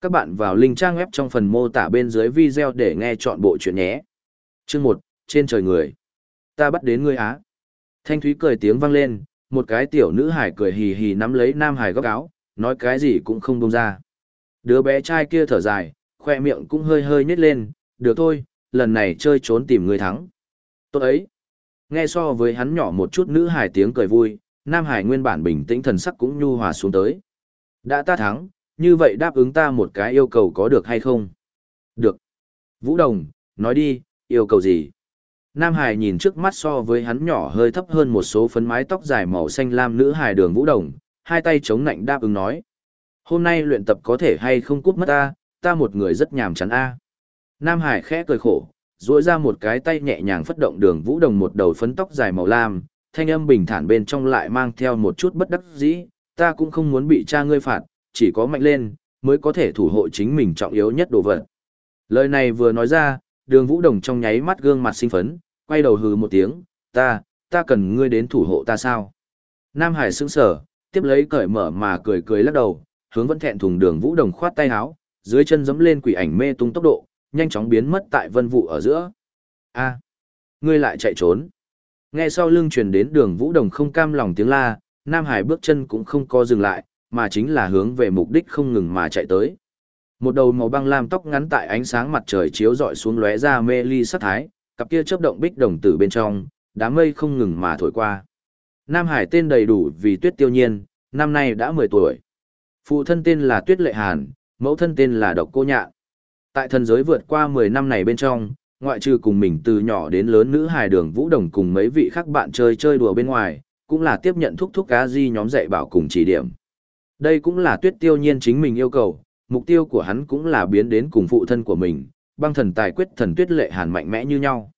Các bạn vào link trang web trong phần mô tả bên dưới video để nghe chọn bộ chuyện nhé. Chương 1, trên trời người. Ta bắt đến ngươi á. Thanh Thúy cười tiếng vang lên, một cái tiểu nữ hải cười hì hì nắm lấy Nam Hải góc áo, nói cái gì cũng không buông ra. Đứa bé trai kia thở dài, khoe miệng cũng hơi hơi nhếch lên, được thôi, lần này chơi trốn tìm người thắng. Tốt ấy. Nghe so với hắn nhỏ một chút nữ hải tiếng cười vui, Nam Hải nguyên bản bình tĩnh thần sắc cũng nhu hòa xuống tới. Đã ta thắng, như vậy đáp ứng ta một cái yêu cầu có được hay không? Được. Vũ Đồng, nói đi, yêu cầu gì? Nam Hải nhìn trước mắt so với hắn nhỏ hơi thấp hơn một số phấn mái tóc dài màu xanh lam nữ hài đường Vũ Đồng, hai tay chống nạnh đáp ứng nói. Hôm nay luyện tập có thể hay không cút mất ta, ta một người rất nhàm chán a. Nam Hải khẽ cười khổ, duỗi ra một cái tay nhẹ nhàng phất động đường Vũ Đồng một đầu phấn tóc dài màu lam, thanh âm bình thản bên trong lại mang theo một chút bất đắc dĩ, ta cũng không muốn bị cha ngươi phạt, chỉ có mạnh lên, mới có thể thủ hộ chính mình trọng yếu nhất đồ vật. Lời này vừa nói ra, đường Vũ Đồng trong nháy mắt gương mặt sinh phấn, quay đầu hừ một tiếng, ta, ta cần ngươi đến thủ hộ ta sao? Nam Hải sững sở, tiếp lấy cởi mở mà cười cười lắc đầu, hướng vẫn thẹn thùng đường Vũ Đồng khoát tay áo, dưới chân giẫm lên quỷ ảnh mê tung tốc độ, nhanh chóng biến mất tại vân vụ ở giữa. A, ngươi lại chạy trốn. Nghe sau lưng truyền đến đường Vũ Đồng không cam lòng tiếng la, Nam Hải bước chân cũng không co dừng lại, mà chính là hướng về mục đích không ngừng mà chạy tới. Một đầu màu băng lam tóc ngắn tại ánh sáng mặt trời chiếu rọi xuống lóe ra mê ly sắc thái, cặp kia chớp động bích đồng tử bên trong, đám mây không ngừng mà thổi qua. Nam Hải tên đầy đủ vì Tuyết Tiêu Nhiên, năm nay đã 10 tuổi. Phụ thân tên là Tuyết Lệ Hàn, mẫu thân tên là Độc Cô Nhạn. Tại thần giới vượt qua 10 năm này bên trong, ngoại trừ cùng mình từ nhỏ đến lớn nữ hài đường Vũ Đồng cùng mấy vị khác bạn chơi chơi đùa bên ngoài, cũng là tiếp nhận thúc thúc cá di nhóm dạy bảo cùng chỉ điểm. Đây cũng là tuyết tiêu nhiên chính mình yêu cầu, mục tiêu của hắn cũng là biến đến cùng phụ thân của mình, băng thần tài quyết thần tuyết lệ hàn mạnh mẽ như nhau.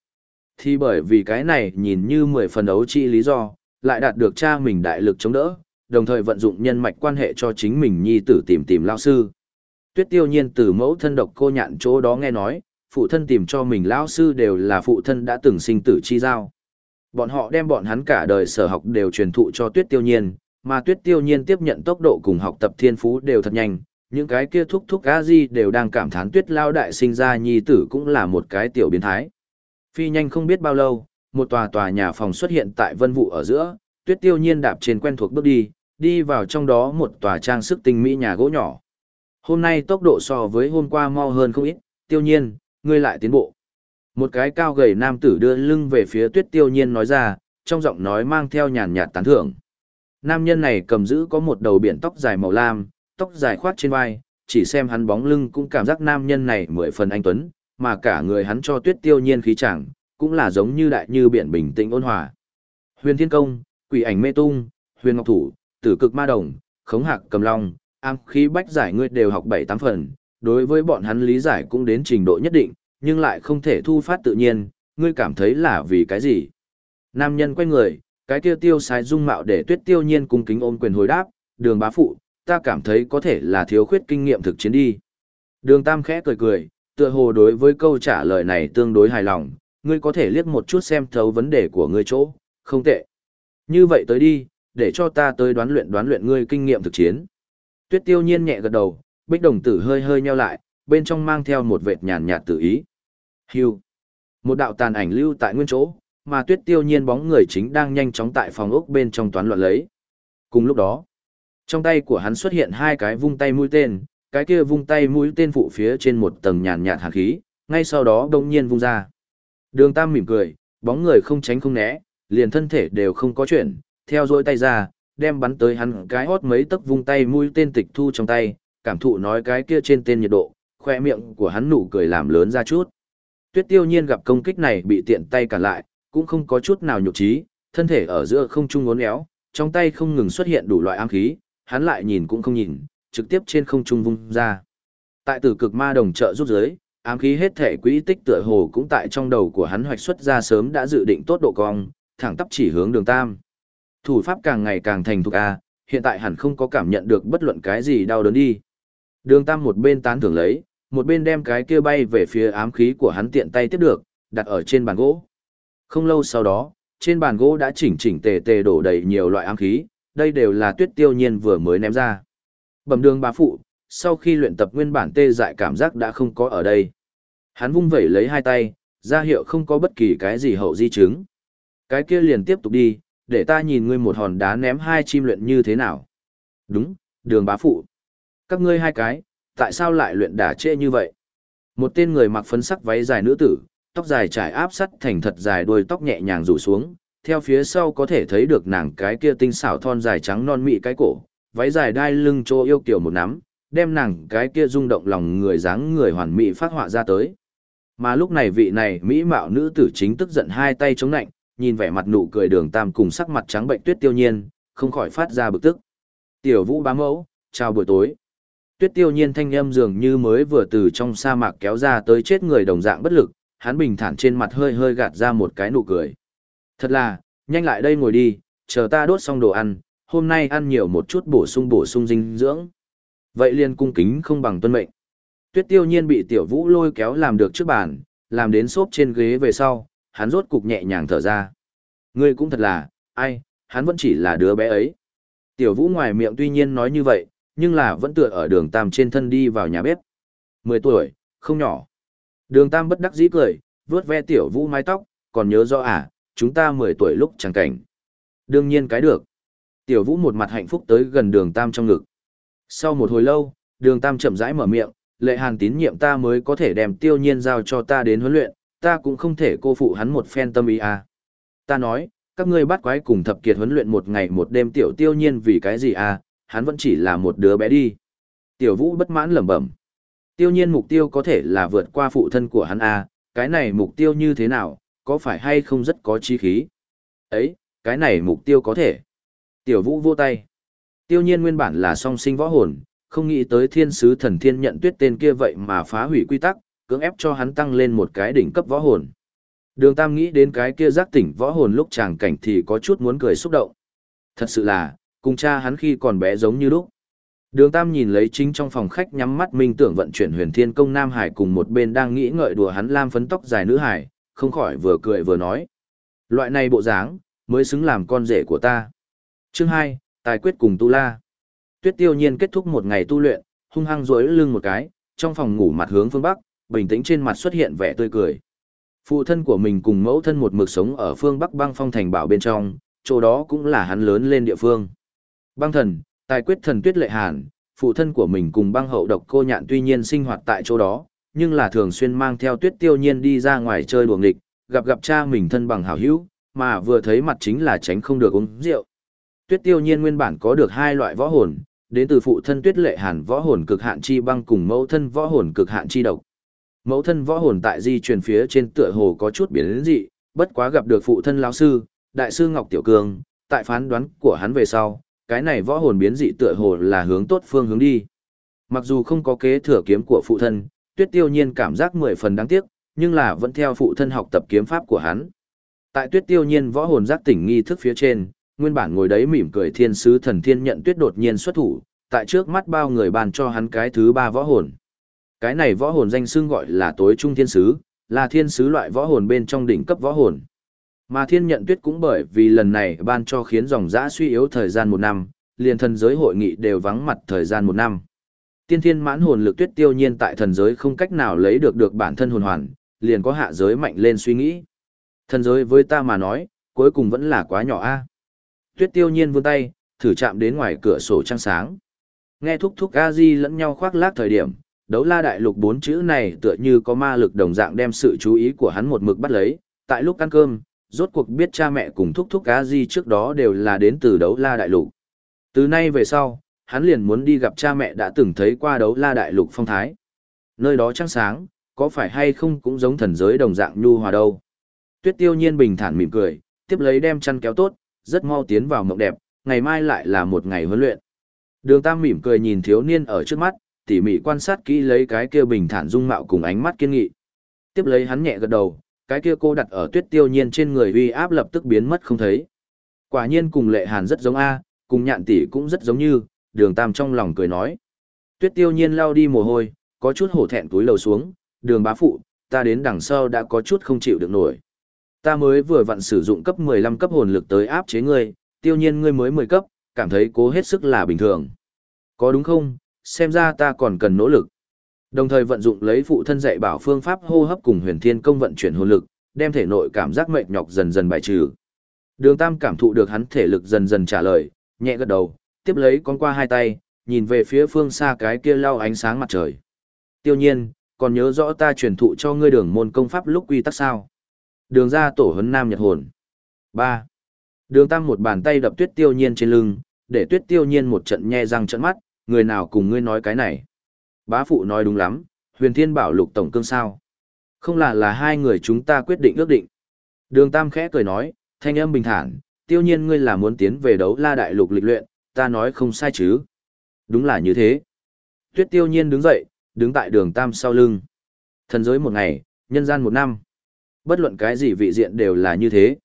Thì bởi vì cái này nhìn như mười phần đấu chi lý do, lại đạt được cha mình đại lực chống đỡ, đồng thời vận dụng nhân mạch quan hệ cho chính mình nhi tử tìm tìm lao sư. Tuyết tiêu nhiên từ mẫu thân độc cô nhạn chỗ đó nghe nói, phụ thân tìm cho mình lao sư đều là phụ thân đã từng sinh tử chi giao. Bọn họ đem bọn hắn cả đời sở học đều truyền thụ cho tuyết tiêu nhiên, mà tuyết tiêu nhiên tiếp nhận tốc độ cùng học tập thiên phú đều thật nhanh, những cái kia thúc thúc a di đều đang cảm thán tuyết lao đại sinh ra nhi tử cũng là một cái tiểu biến thái. Phi nhanh không biết bao lâu, một tòa tòa nhà phòng xuất hiện tại vân vụ ở giữa, tuyết tiêu nhiên đạp trên quen thuộc bước đi, đi vào trong đó một tòa trang sức tinh mỹ nhà gỗ nhỏ. Hôm nay tốc độ so với hôm qua mau hơn không ít, tiêu nhiên, ngươi lại tiến bộ. Một cái cao gầy nam tử đưa lưng về phía tuyết tiêu nhiên nói ra, trong giọng nói mang theo nhàn nhạt tán thưởng. Nam nhân này cầm giữ có một đầu biển tóc dài màu lam, tóc dài khoát trên vai, chỉ xem hắn bóng lưng cũng cảm giác nam nhân này mười phần anh tuấn, mà cả người hắn cho tuyết tiêu nhiên khí chẳng, cũng là giống như đại như biển bình tĩnh ôn hòa. Huyền Thiên Công, Quỷ Ảnh Mê Tung, Huyền Ngọc Thủ, Tử Cực Ma Đồng, Khống Hạc Cầm Long, am khí bách giải ngươi đều học bảy tám phần, đối với bọn hắn lý giải cũng đến trình độ nhất định, nhưng lại không thể thu phát tự nhiên, ngươi cảm thấy là vì cái gì? Nam nhân quay người, cái kia tiêu sái dung mạo để tuyết tiêu nhiên cung kính ôm quyền hồi đáp, đường bá phụ, ta cảm thấy có thể là thiếu khuyết kinh nghiệm thực chiến đi. Đường tam khẽ cười cười, tựa hồ đối với câu trả lời này tương đối hài lòng, ngươi có thể liếc một chút xem thấu vấn đề của ngươi chỗ, không tệ. Như vậy tới đi, để cho ta tới đoán luyện đoán luyện ngươi kinh nghiệm thực chiến. Tuyết tiêu nhiên nhẹ gật đầu, bích đồng tử hơi hơi nheo lại, bên trong mang theo một vệt nhàn nhạt tự ý. Hưu. Một đạo tàn ảnh lưu tại nguyên chỗ, mà tuyết tiêu nhiên bóng người chính đang nhanh chóng tại phòng ốc bên trong toán loạn lấy. Cùng lúc đó, trong tay của hắn xuất hiện hai cái vung tay mũi tên, cái kia vung tay mũi tên phụ phía trên một tầng nhàn nhạt hàn khí, ngay sau đó đông nhiên vung ra. Đường Tam mỉm cười, bóng người không tránh không né, liền thân thể đều không có chuyện, theo dõi tay ra, đem bắn tới hắn cái hót mấy tấc vung tay mũi tên tịch thu trong tay, cảm thụ nói cái kia trên tên nhiệt độ, khoe miệng của hắn nụ cười làm lớn ra chút. Tuyết tiêu nhiên gặp công kích này bị tiện tay cản lại, cũng không có chút nào nhục trí, thân thể ở giữa không trung uốn éo, trong tay không ngừng xuất hiện đủ loại ám khí, hắn lại nhìn cũng không nhìn, trực tiếp trên không trung vung ra. Tại tử cực ma đồng trợ rút dưới, ám khí hết thể quỹ tích tựa hồ cũng tại trong đầu của hắn hoạch xuất ra sớm đã dự định tốt độ cong, thẳng tắp chỉ hướng đường tam. Thủ pháp càng ngày càng thành thục a, hiện tại hẳn không có cảm nhận được bất luận cái gì đau đớn đi. Đường tam một bên tán thưởng lấy, một bên đem cái kia bay về phía ám khí của hắn tiện tay tiếp được, đặt ở trên bàn gỗ. Không lâu sau đó, trên bàn gỗ đã chỉnh chỉnh tề tề đổ đầy nhiều loại ám khí, đây đều là tuyết tiêu nhiên vừa mới ném ra. Bẩm đường bá phụ, sau khi luyện tập nguyên bản tê dại cảm giác đã không có ở đây. Hắn vung vẩy lấy hai tay, ra hiệu không có bất kỳ cái gì hậu di chứng. Cái kia liền tiếp tục đi, để ta nhìn ngươi một hòn đá ném hai chim luyện như thế nào. Đúng, đường bá phụ. Các ngươi hai cái, tại sao lại luyện đả trễ như vậy? Một tên người mặc phấn sắc váy dài nữ tử, tóc dài trải áp sắt thành thật dài đuôi tóc nhẹ nhàng rủ xuống, theo phía sau có thể thấy được nàng cái kia tinh xảo thon dài trắng non mị cái cổ, váy dài đai lưng trô yêu kiểu một nắm, đem nàng cái kia rung động lòng người dáng người hoàn mỹ phát họa ra tới. Mà lúc này vị này mỹ mạo nữ tử chính tức giận hai tay chống nạnh, nhìn vẻ mặt nụ cười đường tam cùng sắc mặt trắng bệnh tuyết tiêu nhiên, không khỏi phát ra bực tức. Tiểu vũ bá mẫu, chào buổi tối. Tuyết tiêu nhiên thanh âm dường như mới vừa từ trong sa mạc kéo ra tới chết người đồng dạng bất lực, hắn bình thản trên mặt hơi hơi gạt ra một cái nụ cười. Thật là, nhanh lại đây ngồi đi, chờ ta đốt xong đồ ăn, hôm nay ăn nhiều một chút bổ sung bổ sung dinh dưỡng. Vậy liền cung kính không bằng tuân mệnh. Tuyết tiêu nhiên bị tiểu vũ lôi kéo làm được trước bàn, làm đến xốp trên ghế về sau, hắn rốt cục nhẹ nhàng thở ra. Ngươi cũng thật là, ai, hắn vẫn chỉ là đứa bé ấy. Tiểu vũ ngoài miệng tuy nhiên nói như vậy, nhưng là vẫn tựa ở đường tam trên thân đi vào nhà bếp. Mười tuổi, không nhỏ. Đường tam bất đắc dĩ cười, vướt ve tiểu vũ mái tóc, còn nhớ rõ à, chúng ta mười tuổi lúc chẳng cảnh. Đương nhiên cái được. Tiểu vũ một mặt hạnh phúc tới gần đường tam trong ngực. Sau một hồi lâu, đường tam chậm rãi mở miệng, lệ hàn tín nhiệm ta mới có thể đem tiêu nhiên giao cho ta đến huấn luyện, ta cũng không thể cô phụ hắn một phen tâm ý à. Ta nói, các ngươi bắt quái cùng thập kiệt huấn luyện một ngày một đêm tiểu tiêu nhiên vì cái gì à, hắn vẫn chỉ là một đứa bé đi. Tiểu vũ bất mãn lẩm bẩm. Tiêu nhiên mục tiêu có thể là vượt qua phụ thân của hắn à, cái này mục tiêu như thế nào, có phải hay không rất có chi khí. Ấy, cái này mục tiêu có thể. Tiểu vũ vô tay. Tiêu nhiên nguyên bản là song sinh võ hồn, không nghĩ tới thiên sứ thần thiên nhận tuyết tên kia vậy mà phá hủy quy tắc, cưỡng ép cho hắn tăng lên một cái đỉnh cấp võ hồn. Đường Tam nghĩ đến cái kia giác tỉnh võ hồn lúc chàng cảnh thì có chút muốn cười xúc động. Thật sự là, cùng cha hắn khi còn bé giống như lúc. Đường Tam nhìn lấy chính trong phòng khách nhắm mắt minh tưởng vận chuyển huyền thiên công Nam Hải cùng một bên đang nghĩ ngợi đùa hắn lam phấn tóc dài nữ hải, không khỏi vừa cười vừa nói. Loại này bộ dáng, mới xứng làm con rể của ta. Chương 2, Tài quyết cùng Tu La. Tuyết tiêu nhiên kết thúc một ngày tu luyện, hung hăng rối lưng một cái, trong phòng ngủ mặt hướng phương Bắc, bình tĩnh trên mặt xuất hiện vẻ tươi cười. Phụ thân của mình cùng mẫu thân một mực sống ở phương Bắc băng phong thành bảo bên trong, chỗ đó cũng là hắn lớn lên địa phương. Băng thần, tài quyết thần tuyết lệ hàn, phụ thân của mình cùng băng hậu độc cô nhạn tuy nhiên sinh hoạt tại chỗ đó, nhưng là thường xuyên mang theo tuyết tiêu nhiên đi ra ngoài chơi đùa nghịch, gặp gặp cha mình thân bằng hảo hữu, mà vừa thấy mặt chính là tránh không được uống rượu. Tuyết tiêu nhiên nguyên bản có được hai loại võ hồn, đến từ phụ thân tuyết lệ hàn võ hồn cực hạn chi băng cùng mẫu thân võ hồn cực hạn chi độc. Mẫu thân võ hồn tại di truyền phía trên tựa hồ có chút biến dị, bất quá gặp được phụ thân lão sư, đại sư Ngọc Tiểu Cường, tại phán đoán của hắn về sau, cái này võ hồn biến dị tựa hồ là hướng tốt phương hướng đi. Mặc dù không có kế thừa kiếm của phụ thân, Tuyết Tiêu Nhiên cảm giác mười phần đáng tiếc, nhưng là vẫn theo phụ thân học tập kiếm pháp của hắn. Tại Tuyết Tiêu Nhiên võ hồn giác tỉnh nghi thức phía trên, nguyên bản ngồi đấy mỉm cười thiên sứ thần thiên nhận Tuyết đột nhiên xuất thủ, tại trước mắt bao người bàn cho hắn cái thứ ba võ hồn. Cái này võ hồn danh xưng gọi là tối trung thiên sứ, là thiên sứ loại võ hồn bên trong đỉnh cấp võ hồn. Mà thiên nhận tuyết cũng bởi vì lần này ban cho khiến dòng dã suy yếu thời gian một năm, liền thần giới hội nghị đều vắng mặt thời gian một năm. Tiên thiên mãn hồn lực tuyết tiêu nhiên tại thần giới không cách nào lấy được được bản thân hồn hoàn, liền có hạ giới mạnh lên suy nghĩ. Thần giới với ta mà nói, cuối cùng vẫn là quá nhỏ a. Tuyết tiêu nhiên vươn tay, thử chạm đến ngoài cửa sổ trăng sáng. Nghe thúc thúc a di lẫn nhau khoác lác thời điểm, đấu la đại lục bốn chữ này tựa như có ma lực đồng dạng đem sự chú ý của hắn một mực bắt lấy. Tại lúc ăn cơm, rốt cuộc biết cha mẹ cùng thúc thúc a di trước đó đều là đến từ đấu la đại lục. Từ nay về sau, hắn liền muốn đi gặp cha mẹ đã từng thấy qua đấu la đại lục phong thái. Nơi đó trăng sáng, có phải hay không cũng giống thần giới đồng dạng nhu hòa đâu. Tuyết tiêu nhiên bình thản mỉm cười, tiếp lấy đem chăn kéo tốt, rất mau tiến vào mộng đẹp, ngày mai lại là một ngày huấn luyện. Đường Tam mỉm cười nhìn thiếu niên ở trước mắt, tỉ mỉ quan sát kỹ lấy cái kia bình thản dung mạo cùng ánh mắt kiên nghị. Tiếp lấy hắn nhẹ gật đầu, cái kia cô đặt ở tuyết tiêu nhiên trên người uy áp lập tức biến mất không thấy. Quả nhiên cùng lệ hàn rất giống A, cùng nhạn tỷ cũng rất giống như, đường tam trong lòng cười nói. Tuyết tiêu nhiên lao đi mồ hôi, có chút hổ thẹn túi lầu xuống, đường bá phụ, ta đến đằng sau đã có chút không chịu được nổi. Ta mới vừa vặn sử dụng cấp 15 cấp hồn lực tới áp chế ngươi, tiêu nhiên ngươi mới 10 cấp, cảm thấy cố hết sức là bình thường. Có đúng không, xem ra ta còn cần nỗ lực. Đồng thời vận dụng lấy phụ thân dạy bảo phương pháp hô hấp cùng huyền thiên công vận chuyển hồn lực, đem thể nội cảm giác mệt nhọc dần dần bài trừ. Đường Tam cảm thụ được hắn thể lực dần dần trả lời, nhẹ gật đầu, tiếp lấy con qua hai tay, nhìn về phía phương xa cái kia lao ánh sáng mặt trời. Tiêu nhiên, còn nhớ rõ ta truyền thụ cho ngươi đường môn công pháp lúc quy tắc sao. Đường ra tổ hấn nam nhật hồn. 3. Đường Tam một bàn tay đập tuyết tiêu nhiên trên lưng, để tuyết tiêu nhiên một trận nhe răng trận mắt, người nào cùng ngươi nói cái này. Bá phụ nói đúng lắm, huyền thiên bảo lục tổng cương sao. Không là là hai người chúng ta quyết định ước định. Đường Tam khẽ cười nói, thanh âm bình thản, tiêu nhiên ngươi là muốn tiến về đấu la đại lục lịch luyện, ta nói không sai chứ. Đúng là như thế. Tuyết tiêu nhiên đứng dậy, đứng tại đường Tam sau lưng. Thần giới một ngày, nhân gian một năm. Bất luận cái gì vị diện đều là như thế.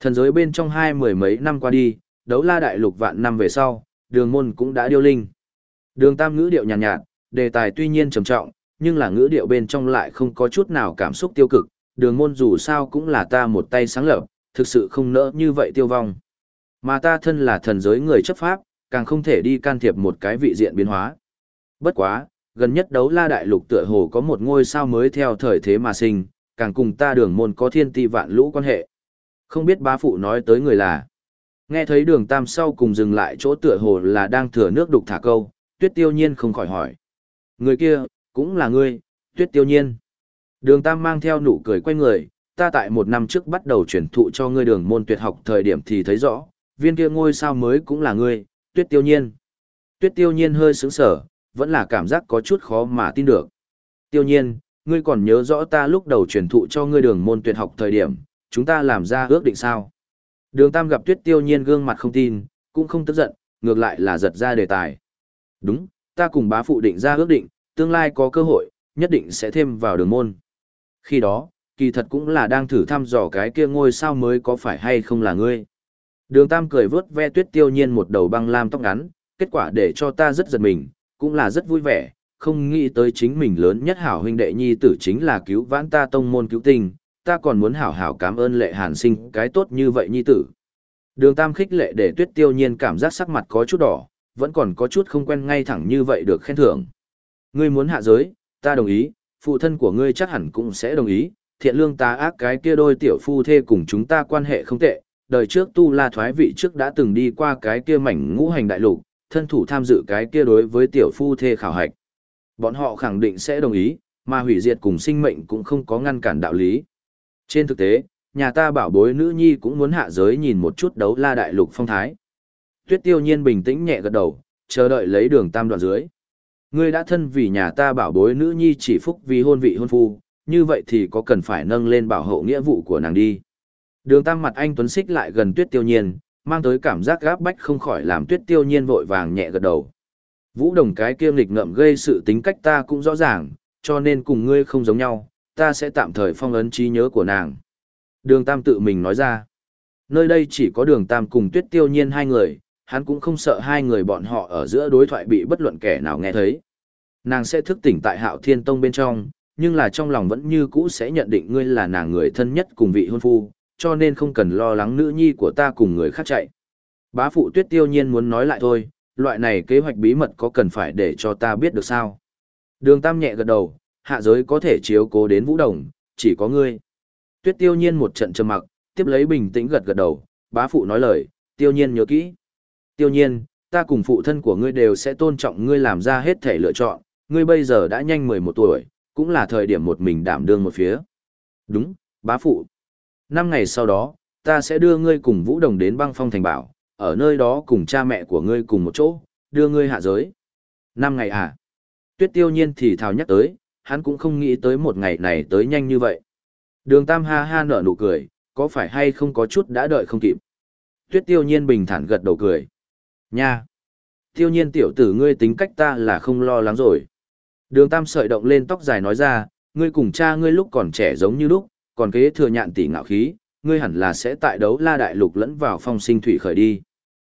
Thần giới bên trong hai mười mấy năm qua đi, đấu la đại lục vạn năm về sau, đường môn cũng đã điêu linh. Đường Tam ngữ điệu nhàn nhạt, nhạt, đề tài tuy nhiên trầm trọng, nhưng là ngữ điệu bên trong lại không có chút nào cảm xúc tiêu cực, đường môn dù sao cũng là ta một tay sáng lập, thực sự không nỡ như vậy tiêu vong. Mà ta thân là thần giới người chấp pháp, càng không thể đi can thiệp một cái vị diện biến hóa. Bất quá, gần nhất đấu la đại lục tựa hồ có một ngôi sao mới theo thời thế mà sinh, càng cùng ta đường môn có thiên ti vạn lũ quan hệ. Không biết bá phụ nói tới người là. Nghe thấy đường tam sau cùng dừng lại chỗ tựa hồ là đang thừa nước đục thả câu, tuyết tiêu nhiên không khỏi hỏi. Người kia, cũng là ngươi, tuyết tiêu nhiên. Đường tam mang theo nụ cười quay người, ta tại một năm trước bắt đầu chuyển thụ cho ngươi đường môn tuyệt học thời điểm thì thấy rõ, viên kia ngôi sao mới cũng là ngươi, tuyết tiêu nhiên. Tuyết tiêu nhiên hơi sững sở, vẫn là cảm giác có chút khó mà tin được. Tiêu nhiên, ngươi còn nhớ rõ ta lúc đầu truyền thụ cho ngươi đường môn tuyệt học thời điểm, chúng ta làm ra ước định sao? Đường Tam gặp Tuyết Tiêu Nhiên gương mặt không tin, cũng không tức giận, ngược lại là giật ra đề tài. Đúng, ta cùng bá phụ định ra ước định, tương lai có cơ hội, nhất định sẽ thêm vào đường môn. Khi đó, kỳ thật cũng là đang thử thăm dò cái kia ngôi sao mới có phải hay không là ngươi. Đường Tam cười vớt ve Tuyết Tiêu Nhiên một đầu băng lam tóc ngắn, kết quả để cho ta rất giật mình, cũng là rất vui vẻ, không nghĩ tới chính mình lớn nhất hảo huynh đệ nhi tử chính là cứu vãn ta tông môn cứu tình, ta còn muốn hảo hảo cảm ơn lệ hàn sinh cái tốt như vậy nhi tử. Đường tam khích lệ để tuyết tiêu nhiên cảm giác sắc mặt có chút đỏ, vẫn còn có chút không quen ngay thẳng như vậy được khen thưởng. Ngươi muốn hạ giới, ta đồng ý, phụ thân của ngươi chắc hẳn cũng sẽ đồng ý, thiện lương ta ác cái kia đôi tiểu phu thê cùng chúng ta quan hệ không tệ, đời trước tu la thoái vị trước đã từng đi qua cái kia mảnh ngũ hành đại lục, thân thủ tham dự cái kia đối với tiểu phu thê khảo hạch. Bọn họ khẳng định sẽ đồng ý, mà hủy diệt cùng sinh mệnh cũng không có ngăn cản đạo lý. Trên thực tế, nhà ta bảo bối nữ nhi cũng muốn hạ giới nhìn một chút đấu la đại lục phong thái. Tuyết tiêu nhiên bình tĩnh nhẹ gật đầu, chờ đợi lấy đường tam đoạn dưới. Ngươi đã thân vì nhà ta bảo bối nữ nhi chỉ phúc vì hôn vị hôn phu, như vậy thì có cần phải nâng lên bảo hộ nghĩa vụ của nàng đi. Đường tam mặt anh Tuấn xích lại gần tuyết tiêu nhiên, mang tới cảm giác gáp bách không khỏi làm tuyết tiêu nhiên vội vàng nhẹ gật đầu. Vũ đồng cái kiêm lịch ngậm gây sự tính cách ta cũng rõ ràng, cho nên cùng ngươi không giống nhau, ta sẽ tạm thời phong ấn trí nhớ của nàng. Đường Tam tự mình nói ra. Nơi đây chỉ có đường Tam cùng tuyết tiêu nhiên hai người, hắn cũng không sợ hai người bọn họ ở giữa đối thoại bị bất luận kẻ nào nghe thấy. Nàng sẽ thức tỉnh tại hạo thiên tông bên trong, nhưng là trong lòng vẫn như cũ sẽ nhận định ngươi là nàng người thân nhất cùng vị hôn phu, cho nên không cần lo lắng nữ nhi của ta cùng người khác chạy. Bá phụ tuyết tiêu nhiên muốn nói lại thôi, loại này kế hoạch bí mật có cần phải để cho ta biết được sao? Đường Tam nhẹ gật đầu, hạ giới có thể chiếu cố đến vũ đồng, chỉ có ngươi. Tuyết tiêu nhiên một trận trầm mặc, tiếp lấy bình tĩnh gật gật đầu, bá phụ nói lời, tiêu nhiên nhớ kỹ. Tiêu nhiên, ta cùng phụ thân của ngươi đều sẽ tôn trọng ngươi làm ra hết thể lựa chọn, ngươi bây giờ đã nhanh 11 tuổi, cũng là thời điểm một mình đảm đương một phía. Đúng, bá phụ. Năm ngày sau đó, ta sẽ đưa ngươi cùng Vũ Đồng đến băng phong thành bảo, ở nơi đó cùng cha mẹ của ngươi cùng một chỗ, đưa ngươi hạ giới. Năm ngày à? Tuyết tiêu nhiên thì thào nhắc tới, hắn cũng không nghĩ tới một ngày này tới nhanh như vậy. Đường Tam ha ha nở nụ cười, có phải hay không có chút đã đợi không kịp. Tuyết tiêu nhiên bình thản gật đầu cười. Nha! Tiêu nhiên tiểu tử ngươi tính cách ta là không lo lắng rồi. Đường Tam sợi động lên tóc dài nói ra, ngươi cùng cha ngươi lúc còn trẻ giống như lúc, còn kế thừa nhạn tỷ ngạo khí, ngươi hẳn là sẽ tại đấu la đại lục lẫn vào phong sinh thủy khởi đi.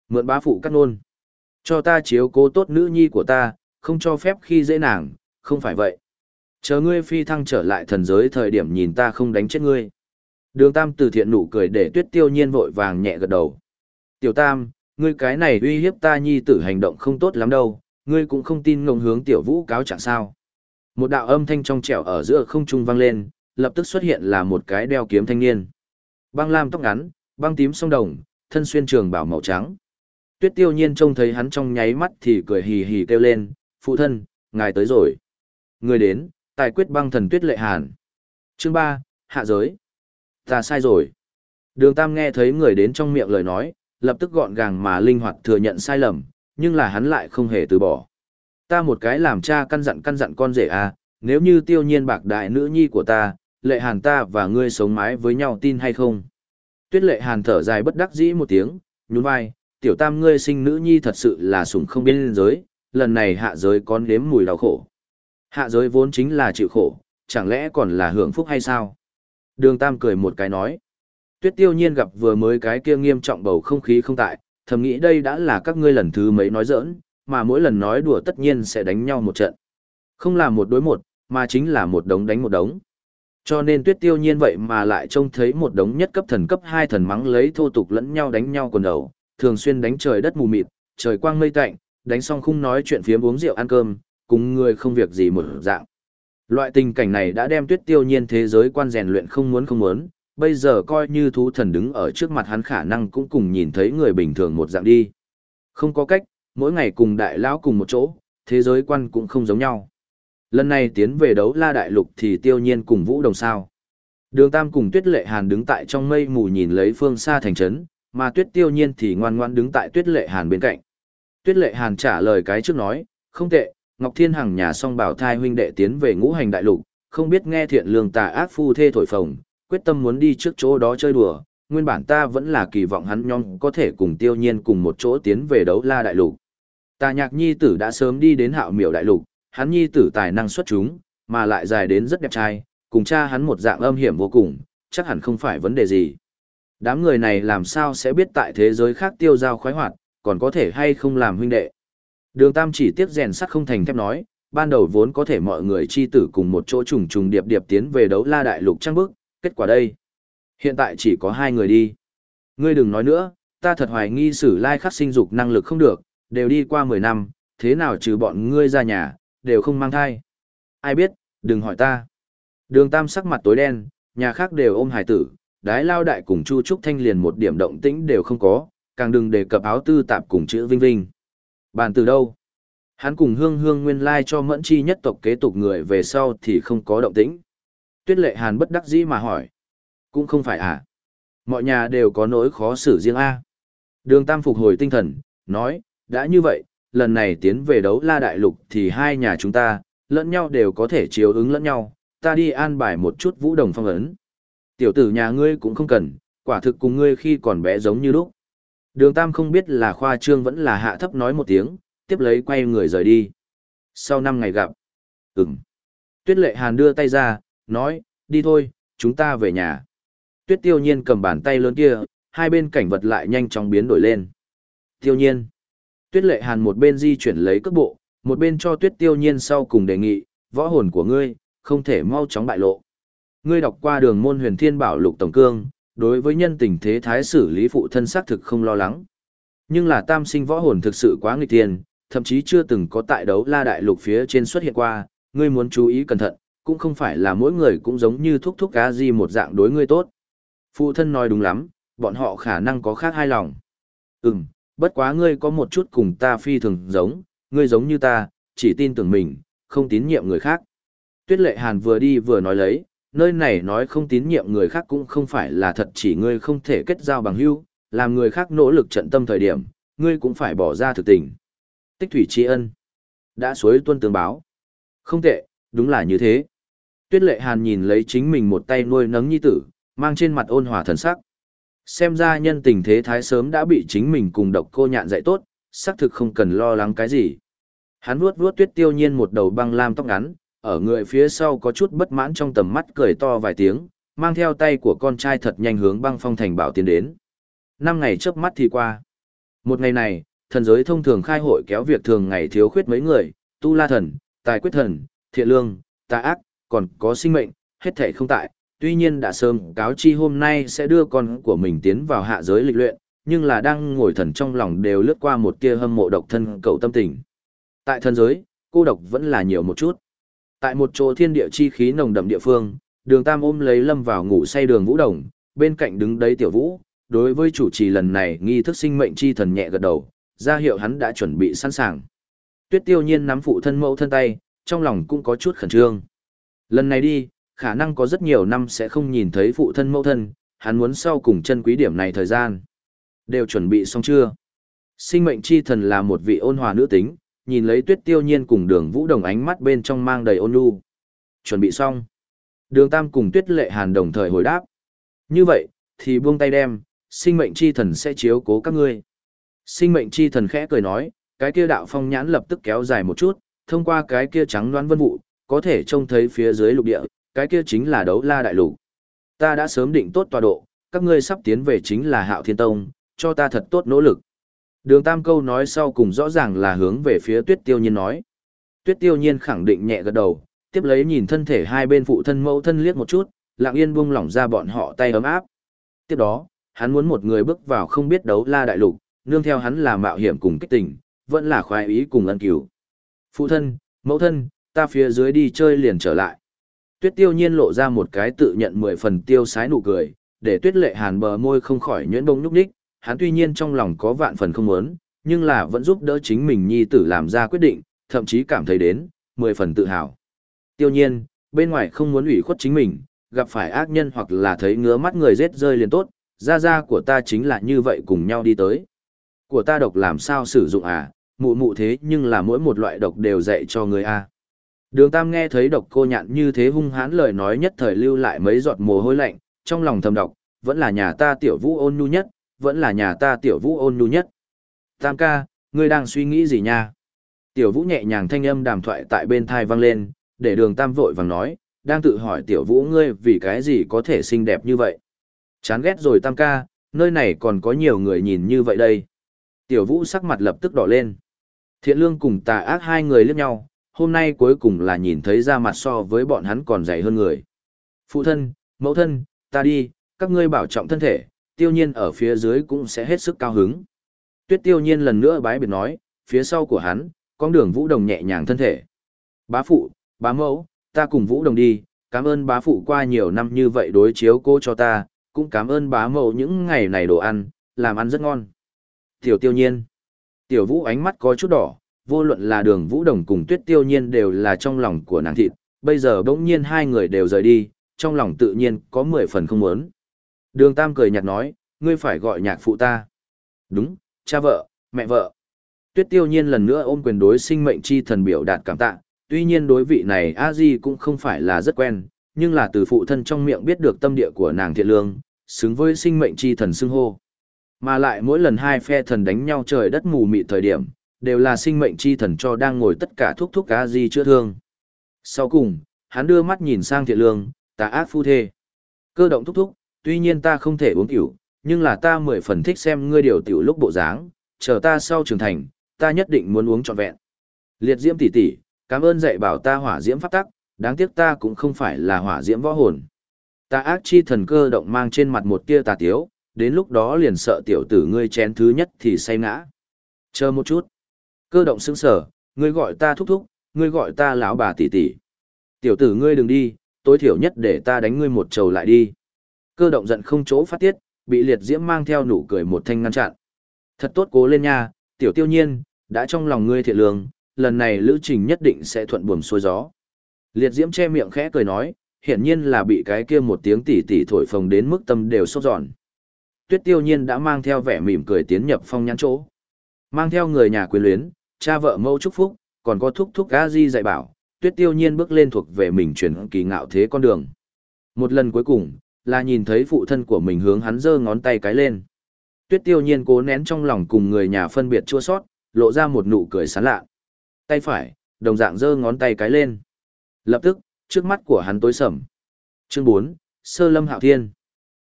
Mượn bá phụ cắt nôn. Cho ta chiếu cố tốt nữ nhi của ta, không cho phép khi dễ nàng, không phải vậy. Chờ ngươi phi thăng trở lại thần giới thời điểm nhìn ta không đánh chết ngươi. Đường Tam từ thiện nụ cười để tuyết tiêu nhiên vội vàng nhẹ gật đầu. Tiểu Tam, ngươi cái này uy hiếp ta nhi tử hành động không tốt lắm đâu, ngươi cũng không tin ngông hướng tiểu vũ cáo chẳng sao. Một đạo âm thanh trong trẻo ở giữa không trung vang lên, lập tức xuất hiện là một cái đeo kiếm thanh niên. Băng lam tóc ngắn, băng tím sông đồng, thân xuyên trường bảo màu trắng. Tuyết tiêu nhiên trông thấy hắn trong nháy mắt thì cười hì hì kêu lên, phụ thân, ngài tới rồi. Người đến, tài quyết băng thần tuyết lệ hàn. Chương 3, hạ giới. Ta sai rồi. Đường Tam nghe thấy người đến trong miệng lời nói, lập tức gọn gàng mà linh hoạt thừa nhận sai lầm, nhưng là hắn lại không hề từ bỏ. Ta một cái làm cha căn dặn căn dặn con rể à, nếu như tiêu nhiên bạc đại nữ nhi của ta, lệ hàn ta và ngươi sống mái với nhau tin hay không? Tuyết lệ hàn thở dài bất đắc dĩ một tiếng, nhún vai, tiểu tam ngươi sinh nữ nhi thật sự là sủng không biên giới, lần này hạ giới con đếm mùi đau khổ. Hạ giới vốn chính là chịu khổ, chẳng lẽ còn là hưởng phúc hay sao? Đường tam cười một cái nói. Tuyết tiêu nhiên gặp vừa mới cái kia nghiêm trọng bầu không khí không tại, thầm nghĩ đây đã là các ngươi lần thứ mấy nói giỡn, mà mỗi lần nói đùa tất nhiên sẽ đánh nhau một trận. Không là một đối một, mà chính là một đống đánh một đống. Cho nên tuyết tiêu nhiên vậy mà lại trông thấy một đống nhất cấp thần cấp hai thần mắng lấy thô tục lẫn nhau đánh nhau quần đầu, thường xuyên đánh trời đất mù mịt, trời quang mây tạnh, đánh xong không nói chuyện phiếm uống rượu ăn cơm, cùng người không việc gì một dạng. Loại tình cảnh này đã đem tuyết tiêu nhiên thế giới quan rèn luyện không muốn không muốn, bây giờ coi như thú thần đứng ở trước mặt hắn khả năng cũng cùng nhìn thấy người bình thường một dạng đi. Không có cách, mỗi ngày cùng đại lão cùng một chỗ, thế giới quan cũng không giống nhau. Lần này tiến về đấu la đại lục thì tiêu nhiên cùng vũ đồng sao. Đường Tam cùng Tuyết Lệ Hàn đứng tại trong mây mù nhìn lấy phương xa thành trấn, mà Tuyết Tiêu Nhiên thì ngoan ngoãn đứng tại Tuyết Lệ Hàn bên cạnh. Tuyết Lệ Hàn trả lời cái trước nói, không tệ, Ngọc Thiên Hằng nhà song bảo thai huynh đệ tiến về ngũ hành đại lục, không biết nghe thiện lương tà ác phu thê thổi phồng, quyết tâm muốn đi trước chỗ đó chơi đùa, nguyên bản ta vẫn là kỳ vọng hắn nhóm có thể cùng Tiêu Nhiên cùng một chỗ tiến về đấu la đại lục. Tà nhạc nhi tử đã sớm đi đến hạo miểu đại lục, hắn nhi tử tài năng xuất chúng, mà lại dài đến rất đẹp trai, cùng cha hắn một dạng âm hiểm vô cùng, chắc hẳn không phải vấn đề gì. Đám người này làm sao sẽ biết tại thế giới khác tiêu giao khoái hoạt, còn có thể hay không làm huynh đệ. Đường Tam chỉ tiếc rèn sắt không thành thép nói, ban đầu vốn có thể mọi người chi tử cùng một chỗ trùng trùng điệp điệp tiến về đấu la đại lục trăng bức, kết quả đây. Hiện tại chỉ có hai người đi. Ngươi đừng nói nữa, ta thật hoài nghi sử lai khắc sinh dục năng lực không được, đều đi qua 10 năm, thế nào trừ bọn ngươi ra nhà, đều không mang thai. Ai biết, đừng hỏi ta. Đường Tam sắc mặt tối đen, nhà khác đều ôm hải tử, đái lao đại cùng Chu Trúc Thanh liền một điểm động tĩnh đều không có, càng đừng đề cập áo tư tạp cùng chữ vinh vinh. Bàn từ đâu? Hắn cùng hương hương nguyên lai cho mẫn chi nhất tộc kế tục người về sau thì không có động tĩnh. Tuyết lệ hàn bất đắc dĩ mà hỏi. Cũng không phải à? Mọi nhà đều có nỗi khó xử riêng A. Đường Tam phục hồi tinh thần, nói, đã như vậy, lần này tiến về đấu la đại lục thì hai nhà chúng ta, lẫn nhau đều có thể chiếu ứng lẫn nhau, ta đi an bài một chút vũ đồng phong ấn. Tiểu tử nhà ngươi cũng không cần, quả thực cùng ngươi khi còn bé giống như lúc. Đường Tam không biết là khoa trương vẫn là hạ thấp nói một tiếng, tiếp lấy quay người rời đi. Sau năm ngày gặp. Ừm. Tuyết lệ hàn đưa tay ra, nói, đi thôi, chúng ta về nhà. Tuyết tiêu nhiên cầm bàn tay lớn kia, hai bên cảnh vật lại nhanh chóng biến đổi lên. Tiêu nhiên. Tuyết lệ hàn một bên di chuyển lấy cước bộ, một bên cho tuyết tiêu nhiên sau cùng đề nghị, võ hồn của ngươi, không thể mau chóng bại lộ. Ngươi đọc qua đường môn huyền thiên bảo lục tổng cương, đối với nhân tình thế thái xử lý phụ thân xác thực không lo lắng. Nhưng là tam sinh võ hồn thực sự quá nghịch tiền, thậm chí chưa từng có tại đấu la đại lục phía trên xuất hiện qua, ngươi muốn chú ý cẩn thận, cũng không phải là mỗi người cũng giống như thúc thúc cá gì một dạng đối ngươi tốt. Phụ thân nói đúng lắm, bọn họ khả năng có khác hai lòng. Ừm, bất quá ngươi có một chút cùng ta phi thường giống, ngươi giống như ta, chỉ tin tưởng mình, không tín nhiệm người khác. Tuyết lệ hàn vừa đi vừa nói lấy, nơi này nói không tín nhiệm người khác cũng không phải là thật chỉ ngươi không thể kết giao bằng hữu, làm người khác nỗ lực trận tâm thời điểm, ngươi cũng phải bỏ ra thực tình. Tích thủy tri ân. Đã suối tuân tương báo. Không tệ, đúng là như thế. Tuyết lệ hàn nhìn lấy chính mình một tay nuôi nấng nhi tử, mang trên mặt ôn hòa thần sắc. Xem ra nhân tình thế thái sớm đã bị chính mình cùng độc cô nhạn dạy tốt, xác thực không cần lo lắng cái gì. Hắn vuốt vuốt tuyết tiêu nhiên một đầu băng lam tóc ngắn, ở người phía sau có chút bất mãn trong tầm mắt cười to vài tiếng, mang theo tay của con trai thật nhanh hướng băng phong thành bảo tiến đến. Năm ngày chớp mắt thì qua. Một ngày này, thần giới thông thường khai hội kéo việc thường ngày thiếu khuyết mấy người, tu la thần, tài quyết thần, thiện lương, tà ác, còn có sinh mệnh, hết thể không tại. Tuy nhiên đã sớm cáo chi hôm nay sẽ đưa con của mình tiến vào hạ giới lịch luyện, nhưng là đang ngồi thần trong lòng đều lướt qua một tia hâm mộ độc thân cậu tâm tình. Tại thần giới, cô độc vẫn là nhiều một chút. Tại một chỗ thiên địa chi khí nồng đậm địa phương, đường tam ôm lấy lâm vào ngủ say đường vũ đồng, bên cạnh đứng đấy tiểu vũ, đối với chủ trì lần này nghi thức sinh mệnh chi thần nhẹ gật đầu, ra hiệu hắn đã chuẩn bị sẵn sàng. Tuyết tiêu nhiên nắm phụ thân mẫu thân tay, trong lòng cũng có chút khẩn trương. Lần này đi, khả năng có rất nhiều năm sẽ không nhìn thấy phụ thân mẫu thân, hắn muốn sau cùng chân quý điểm này thời gian. Đều chuẩn bị xong chưa? Sinh mệnh chi thần là một vị ôn hòa nữ tính, nhìn lấy tuyết tiêu nhiên cùng đường vũ đồng ánh mắt bên trong mang đầy ôn nhu. Chuẩn bị xong. Đường tam cùng tuyết lệ hàn đồng thời hồi đáp. Như vậy, thì buông tay đem, sinh mệnh chi thần sẽ chiếu cố các ngươi. Sinh mệnh chi thần khẽ cười nói, cái kia đạo phong nhãn lập tức kéo dài một chút, thông qua cái kia trắng đoán vân vụ, có thể trông thấy phía dưới lục địa, cái kia chính là đấu la đại lục. Ta đã sớm định tốt tọa độ, các ngươi sắp tiến về chính là hạo thiên tông, cho ta thật tốt nỗ lực. Đường tam câu nói sau cùng rõ ràng là hướng về phía tuyết tiêu nhiên nói. Tuyết tiêu nhiên khẳng định nhẹ gật đầu, tiếp lấy nhìn thân thể hai bên phụ thân mẫu thân liếc một chút, lặng yên buông lỏng ra bọn họ tay ấm áp. Tiếp đó, hắn muốn một người bước vào không biết đấu la đại lục, nương theo hắn là mạo hiểm cùng kích tình, vẫn là khoái ý cùng ân cứu. Phụ thân, mẫu thân, ta phía dưới đi chơi liền trở lại. Tuyết tiêu nhiên lộ ra một cái tự nhận mười phần tiêu sái nụ cười, để tuyết lệ hàn bờ môi không khỏi nhuyễn bông nhúc ních. hắn tuy nhiên trong lòng có vạn phần không muốn, nhưng là vẫn giúp đỡ chính mình nhi tử làm ra quyết định, thậm chí cảm thấy đến, mười phần tự hào. Tiêu nhiên, bên ngoài không muốn ủy khuất chính mình, gặp phải ác nhân hoặc là thấy ngứa mắt người rết rơi liền tốt, gia gia của ta chính là như vậy cùng nhau đi tới. Của ta độc làm sao sử dụng à, mụ mụ thế nhưng là mỗi một loại độc đều dạy cho người a. À. Đường Tam nghe thấy độc cô nhạn như thế hung hãn lời nói nhất thời lưu lại mấy giọt mồ hôi lạnh, trong lòng thầm độc, vẫn là nhà ta tiểu vũ ôn nhu nhất, vẫn là nhà ta tiểu vũ ôn nhu nhất. Tam ca, ngươi đang suy nghĩ gì nha? Tiểu vũ nhẹ nhàng thanh âm đàm thoại tại bên thai vang lên, để đường Tam vội vàng nói, đang tự hỏi tiểu vũ ngươi vì cái gì có thể xinh đẹp như vậy. Chán ghét rồi Tam ca, nơi này còn có nhiều người nhìn như vậy đây. Tiểu vũ sắc mặt lập tức đỏ lên. Thiện lương cùng tà ác hai người liếc nhau, hôm nay cuối cùng là nhìn thấy ra mặt so với bọn hắn còn dày hơn người. Phụ thân, mẫu thân, ta đi, các ngươi bảo trọng thân thể, tiêu nhiên ở phía dưới cũng sẽ hết sức cao hứng. Tuyết tiêu nhiên lần nữa bái biệt nói, phía sau của hắn, con đường vũ đồng nhẹ nhàng thân thể. Bá phụ, bá mẫu, ta cùng vũ đồng đi, cảm ơn bá phụ qua nhiều năm như vậy đối chiếu cô cho ta, cũng cảm ơn bá mẫu những ngày này đồ ăn, làm ăn rất ngon. Tiểu tiêu nhiên. Tiểu vũ ánh mắt có chút đỏ, vô luận là đường vũ đồng cùng tuyết tiêu nhiên đều là trong lòng của nàng thịt, bây giờ bỗng nhiên hai người đều rời đi, trong lòng tự nhiên có mười phần không muốn. Đường Tam cười nhạt nói, ngươi phải gọi nhạc phụ ta. Đúng, cha vợ, mẹ vợ. Tuyết tiêu nhiên lần nữa ôm quyền đối sinh mệnh chi thần biểu đạt cảm tạ, tuy nhiên đối vị này a di cũng không phải là rất quen, nhưng là từ phụ thân trong miệng biết được tâm địa của nàng thiện lương, xứng với sinh mệnh chi thần xưng hô. Mà lại mỗi lần hai phe thần đánh nhau trời đất mù mịt thời điểm, đều là sinh mệnh chi thần cho đang ngồi tất cả thuốc thuốc cá di chữa thương. Sau cùng, hắn đưa mắt nhìn sang thiện lương, tà ác phu thê. Cơ động thúc thúc, tuy nhiên ta không thể uống tiểu, nhưng là ta mười phần thích xem ngươi điều tiểu lúc bộ dáng, chờ ta sau trưởng thành, ta nhất định muốn uống trọn vẹn. Liệt diễm tỷ tỷ, cảm ơn dạy bảo ta hỏa diễm pháp tắc, đáng tiếc ta cũng không phải là hỏa diễm võ hồn. Ta ác chi thần cơ động mang trên mặt một tia tà tiếu, đến lúc đó liền sợ tiểu tử ngươi chén thứ nhất thì say ngã. Chờ một chút. Cơ động sững sở, ngươi gọi ta thúc thúc, ngươi gọi ta lão bà tỷ tỷ. Tiểu tử ngươi đừng đi, tối thiểu nhất để ta đánh ngươi một trầu lại đi. Cơ động giận không chỗ phát tiết, bị liệt diễm mang theo nụ cười một thanh ngăn chặn. Thật tốt cố lên nha, tiểu tiêu nhiên, đã trong lòng ngươi thiện lương, lần này lữ trình nhất định sẽ thuận buồm xuôi gió. Liệt diễm che miệng khẽ cười nói, hiển nhiên là bị cái kia một tiếng tỉ tỉ thổi phồng đến mức tâm đều sốt giòn. Tuyết tiêu nhiên đã mang theo vẻ mỉm cười tiến nhập phong nhãn chỗ. Mang theo người nhà quyền luyến, cha vợ mâu chúc phúc, còn có thúc thúc gã di dạy bảo, tuyết tiêu nhiên bước lên thuộc về mình chuyển kỳ ngạo thế con đường. Một lần cuối cùng, là nhìn thấy phụ thân của mình hướng hắn giơ ngón tay cái lên. Tuyết tiêu nhiên cố nén trong lòng cùng người nhà phân biệt chua sót, lộ ra một nụ cười sán lạ. Tay phải, đồng dạng giơ ngón tay cái lên. Lập tức, trước mắt của hắn tối sầm. Chương 4, Sơ Lâm Hạo Thiên.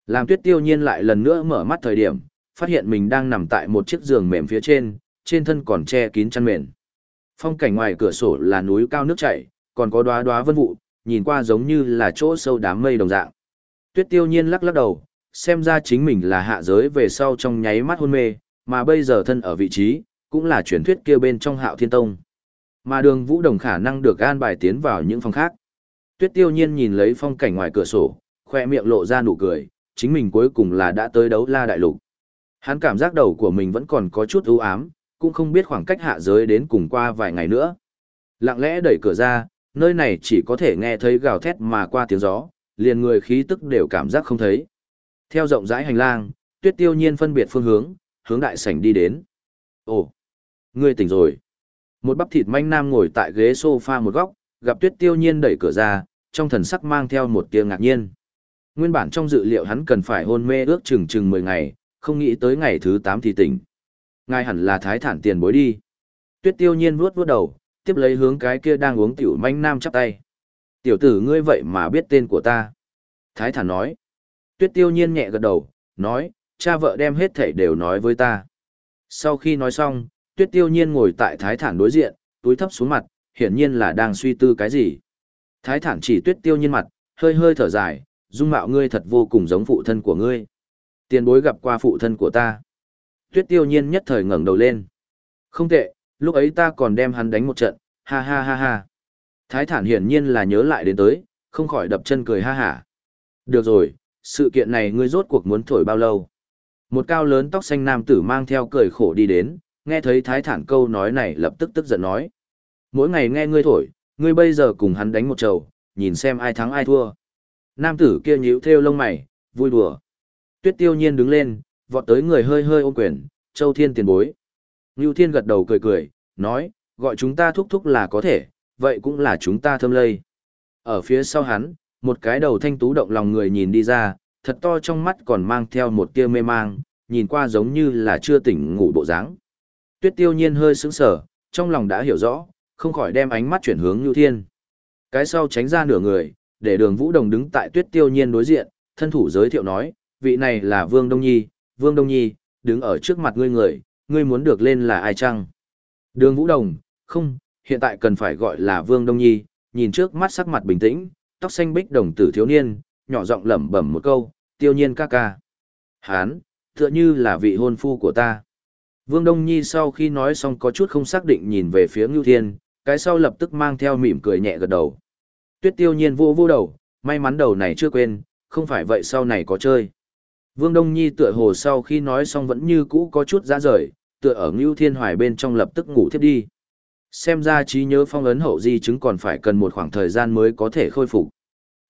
Làm tuyết tiêu nhiên lại lần nữa mở mắt thời điểm, phát hiện mình đang nằm tại một chiếc giường mềm phía trên, trên thân còn che kín chăn mền. Phong cảnh ngoài cửa sổ là núi cao nước chảy, còn có đóa đóa vân vụ, nhìn qua giống như là chỗ sâu đám mây đồng dạng. Tuyết tiêu nhiên lắc lắc đầu, xem ra chính mình là hạ giới về sau trong nháy mắt hôn mê, mà bây giờ thân ở vị trí, cũng là truyền thuyết kia bên trong hạo thiên tông. Mà đường Vũ Đồng khả năng được an bài tiến vào những phòng khác. Tuyết tiêu nhiên nhìn lấy phong cảnh ngoài cửa sổ, khoe miệng lộ ra nụ cười, chính mình cuối cùng là đã tới đấu la đại lục. Hắn cảm giác đầu của mình vẫn còn có chút u ám, cũng không biết khoảng cách hạ giới đến cùng qua vài ngày nữa. Lặng lẽ đẩy cửa ra, nơi này chỉ có thể nghe thấy gào thét mà qua tiếng gió, liền người khí tức đều cảm giác không thấy. Theo rộng rãi hành lang, tuyết tiêu nhiên phân biệt phương hướng, hướng đại sảnh đi đến. Ồ, ngươi tỉnh rồi. Một bắp thịt manh nam ngồi tại ghế sofa một góc, gặp tuyết tiêu nhiên đẩy cửa ra, trong thần sắc mang theo một tia ngạc nhiên. Nguyên bản trong dự liệu hắn cần phải hôn mê ước chừng chừng 10 ngày, không nghĩ tới ngày thứ 8 thì tỉnh. Ngài hẳn là thái thản tiền bối đi. Tuyết tiêu nhiên vuốt vuốt đầu, tiếp lấy hướng cái kia đang uống tiểu manh nam chắp tay. Tiểu tử ngươi vậy mà biết tên của ta. Thái thản nói. Tuyết tiêu nhiên nhẹ gật đầu, nói, cha vợ đem hết thảy đều nói với ta. Sau khi nói xong, tuyết tiêu nhiên ngồi tại thái thản đối diện, túi thấp xuống mặt, hiển nhiên là đang suy tư cái gì. Thái thản chỉ tuyết tiêu nhiên mặt, hơi hơi thở dài, dung mạo ngươi thật vô cùng giống phụ thân của ngươi. Tiền bối gặp qua phụ thân của ta. Tuyết tiêu nhiên nhất thời ngẩng đầu lên. Không tệ, lúc ấy ta còn đem hắn đánh một trận, ha ha ha ha. Thái thản hiển nhiên là nhớ lại đến tới, không khỏi đập chân cười ha hả. Được rồi, sự kiện này ngươi rốt cuộc muốn thổi bao lâu? Một cao lớn tóc xanh nam tử mang theo cười khổ đi đến, nghe thấy thái thản câu nói này lập tức tức giận nói. Mỗi ngày nghe ngươi thổi, ngươi bây giờ cùng hắn đánh một trầu, nhìn xem ai thắng ai thua. Nam tử kia nhíu theo lông mày, vui đùa. Tuyết tiêu nhiên đứng lên, vọt tới người hơi hơi ôm quyền, châu thiên tiền bối. Ngưu thiên gật đầu cười cười, nói, gọi chúng ta thúc thúc là có thể, vậy cũng là chúng ta thâm lây. Ở phía sau hắn, một cái đầu thanh tú động lòng người nhìn đi ra, thật to trong mắt còn mang theo một tia mê mang, nhìn qua giống như là chưa tỉnh ngủ bộ dáng. Tuyết tiêu nhiên hơi sững sờ, trong lòng đã hiểu rõ, không khỏi đem ánh mắt chuyển hướng Nưu Thiên. Cái sau tránh ra nửa người, để đường Vũ Đồng đứng tại Tuyết tiêu nhiên đối diện, thân thủ giới thiệu nói, vị này là Vương Đông Nhi, Vương Đông Nhi, đứng ở trước mặt ngươi người, ngươi muốn được lên là ai chăng? Đường Vũ Đồng, không, hiện tại cần phải gọi là Vương Đông Nhi, nhìn trước mắt sắc mặt bình tĩnh, tóc xanh bích đồng tử thiếu niên, nhỏ giọng lẩm bẩm một câu, tiêu nhiên ca ca. Hán, tựa như là vị hôn phu của ta. Vương Đông Nhi sau khi nói xong có chút không xác định nhìn về phía Ngưu Thiên, cái sau lập tức mang theo mỉm cười nhẹ gật đầu. Tuyết tiêu nhiên vô vô đầu, may mắn đầu này chưa quên, không phải vậy sau này có chơi. Vương Đông Nhi tựa hồ sau khi nói xong vẫn như cũ có chút ra rời, tựa ở Ngưu Thiên Hoài bên trong lập tức ngủ thiếp đi. Xem ra trí nhớ phong ấn hậu di chứng còn phải cần một khoảng thời gian mới có thể khôi phục.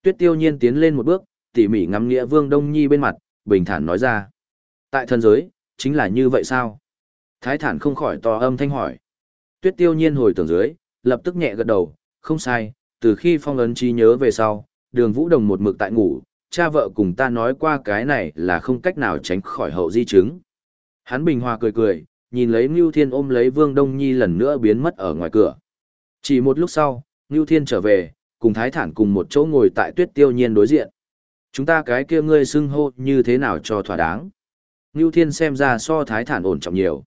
Tuyết tiêu nhiên tiến lên một bước, tỉ mỉ ngắm nghĩa Vương Đông Nhi bên mặt, bình thản nói ra. Tại thần giới, chính là như vậy sao? Thái thản không khỏi to âm thanh hỏi. Tuyết tiêu nhiên hồi tưởng dưới, lập tức nhẹ gật đầu, không sai, từ khi phong ấn trí nhớ về sau, đường vũ đồng một mực tại ngủ, cha vợ cùng ta nói qua cái này là không cách nào tránh khỏi hậu di chứng. Hắn bình hòa cười cười, nhìn lấy Ngưu Thiên ôm lấy Vương Đông Nhi lần nữa biến mất ở ngoài cửa. Chỉ một lúc sau, Ngưu Thiên trở về, cùng Thái Thản cùng một chỗ ngồi tại tuyết tiêu nhiên đối diện. Chúng ta cái kia ngươi xưng hô như thế nào cho thỏa đáng. Ngưu Thiên xem ra so Thái Thản ổn trọng nhiều.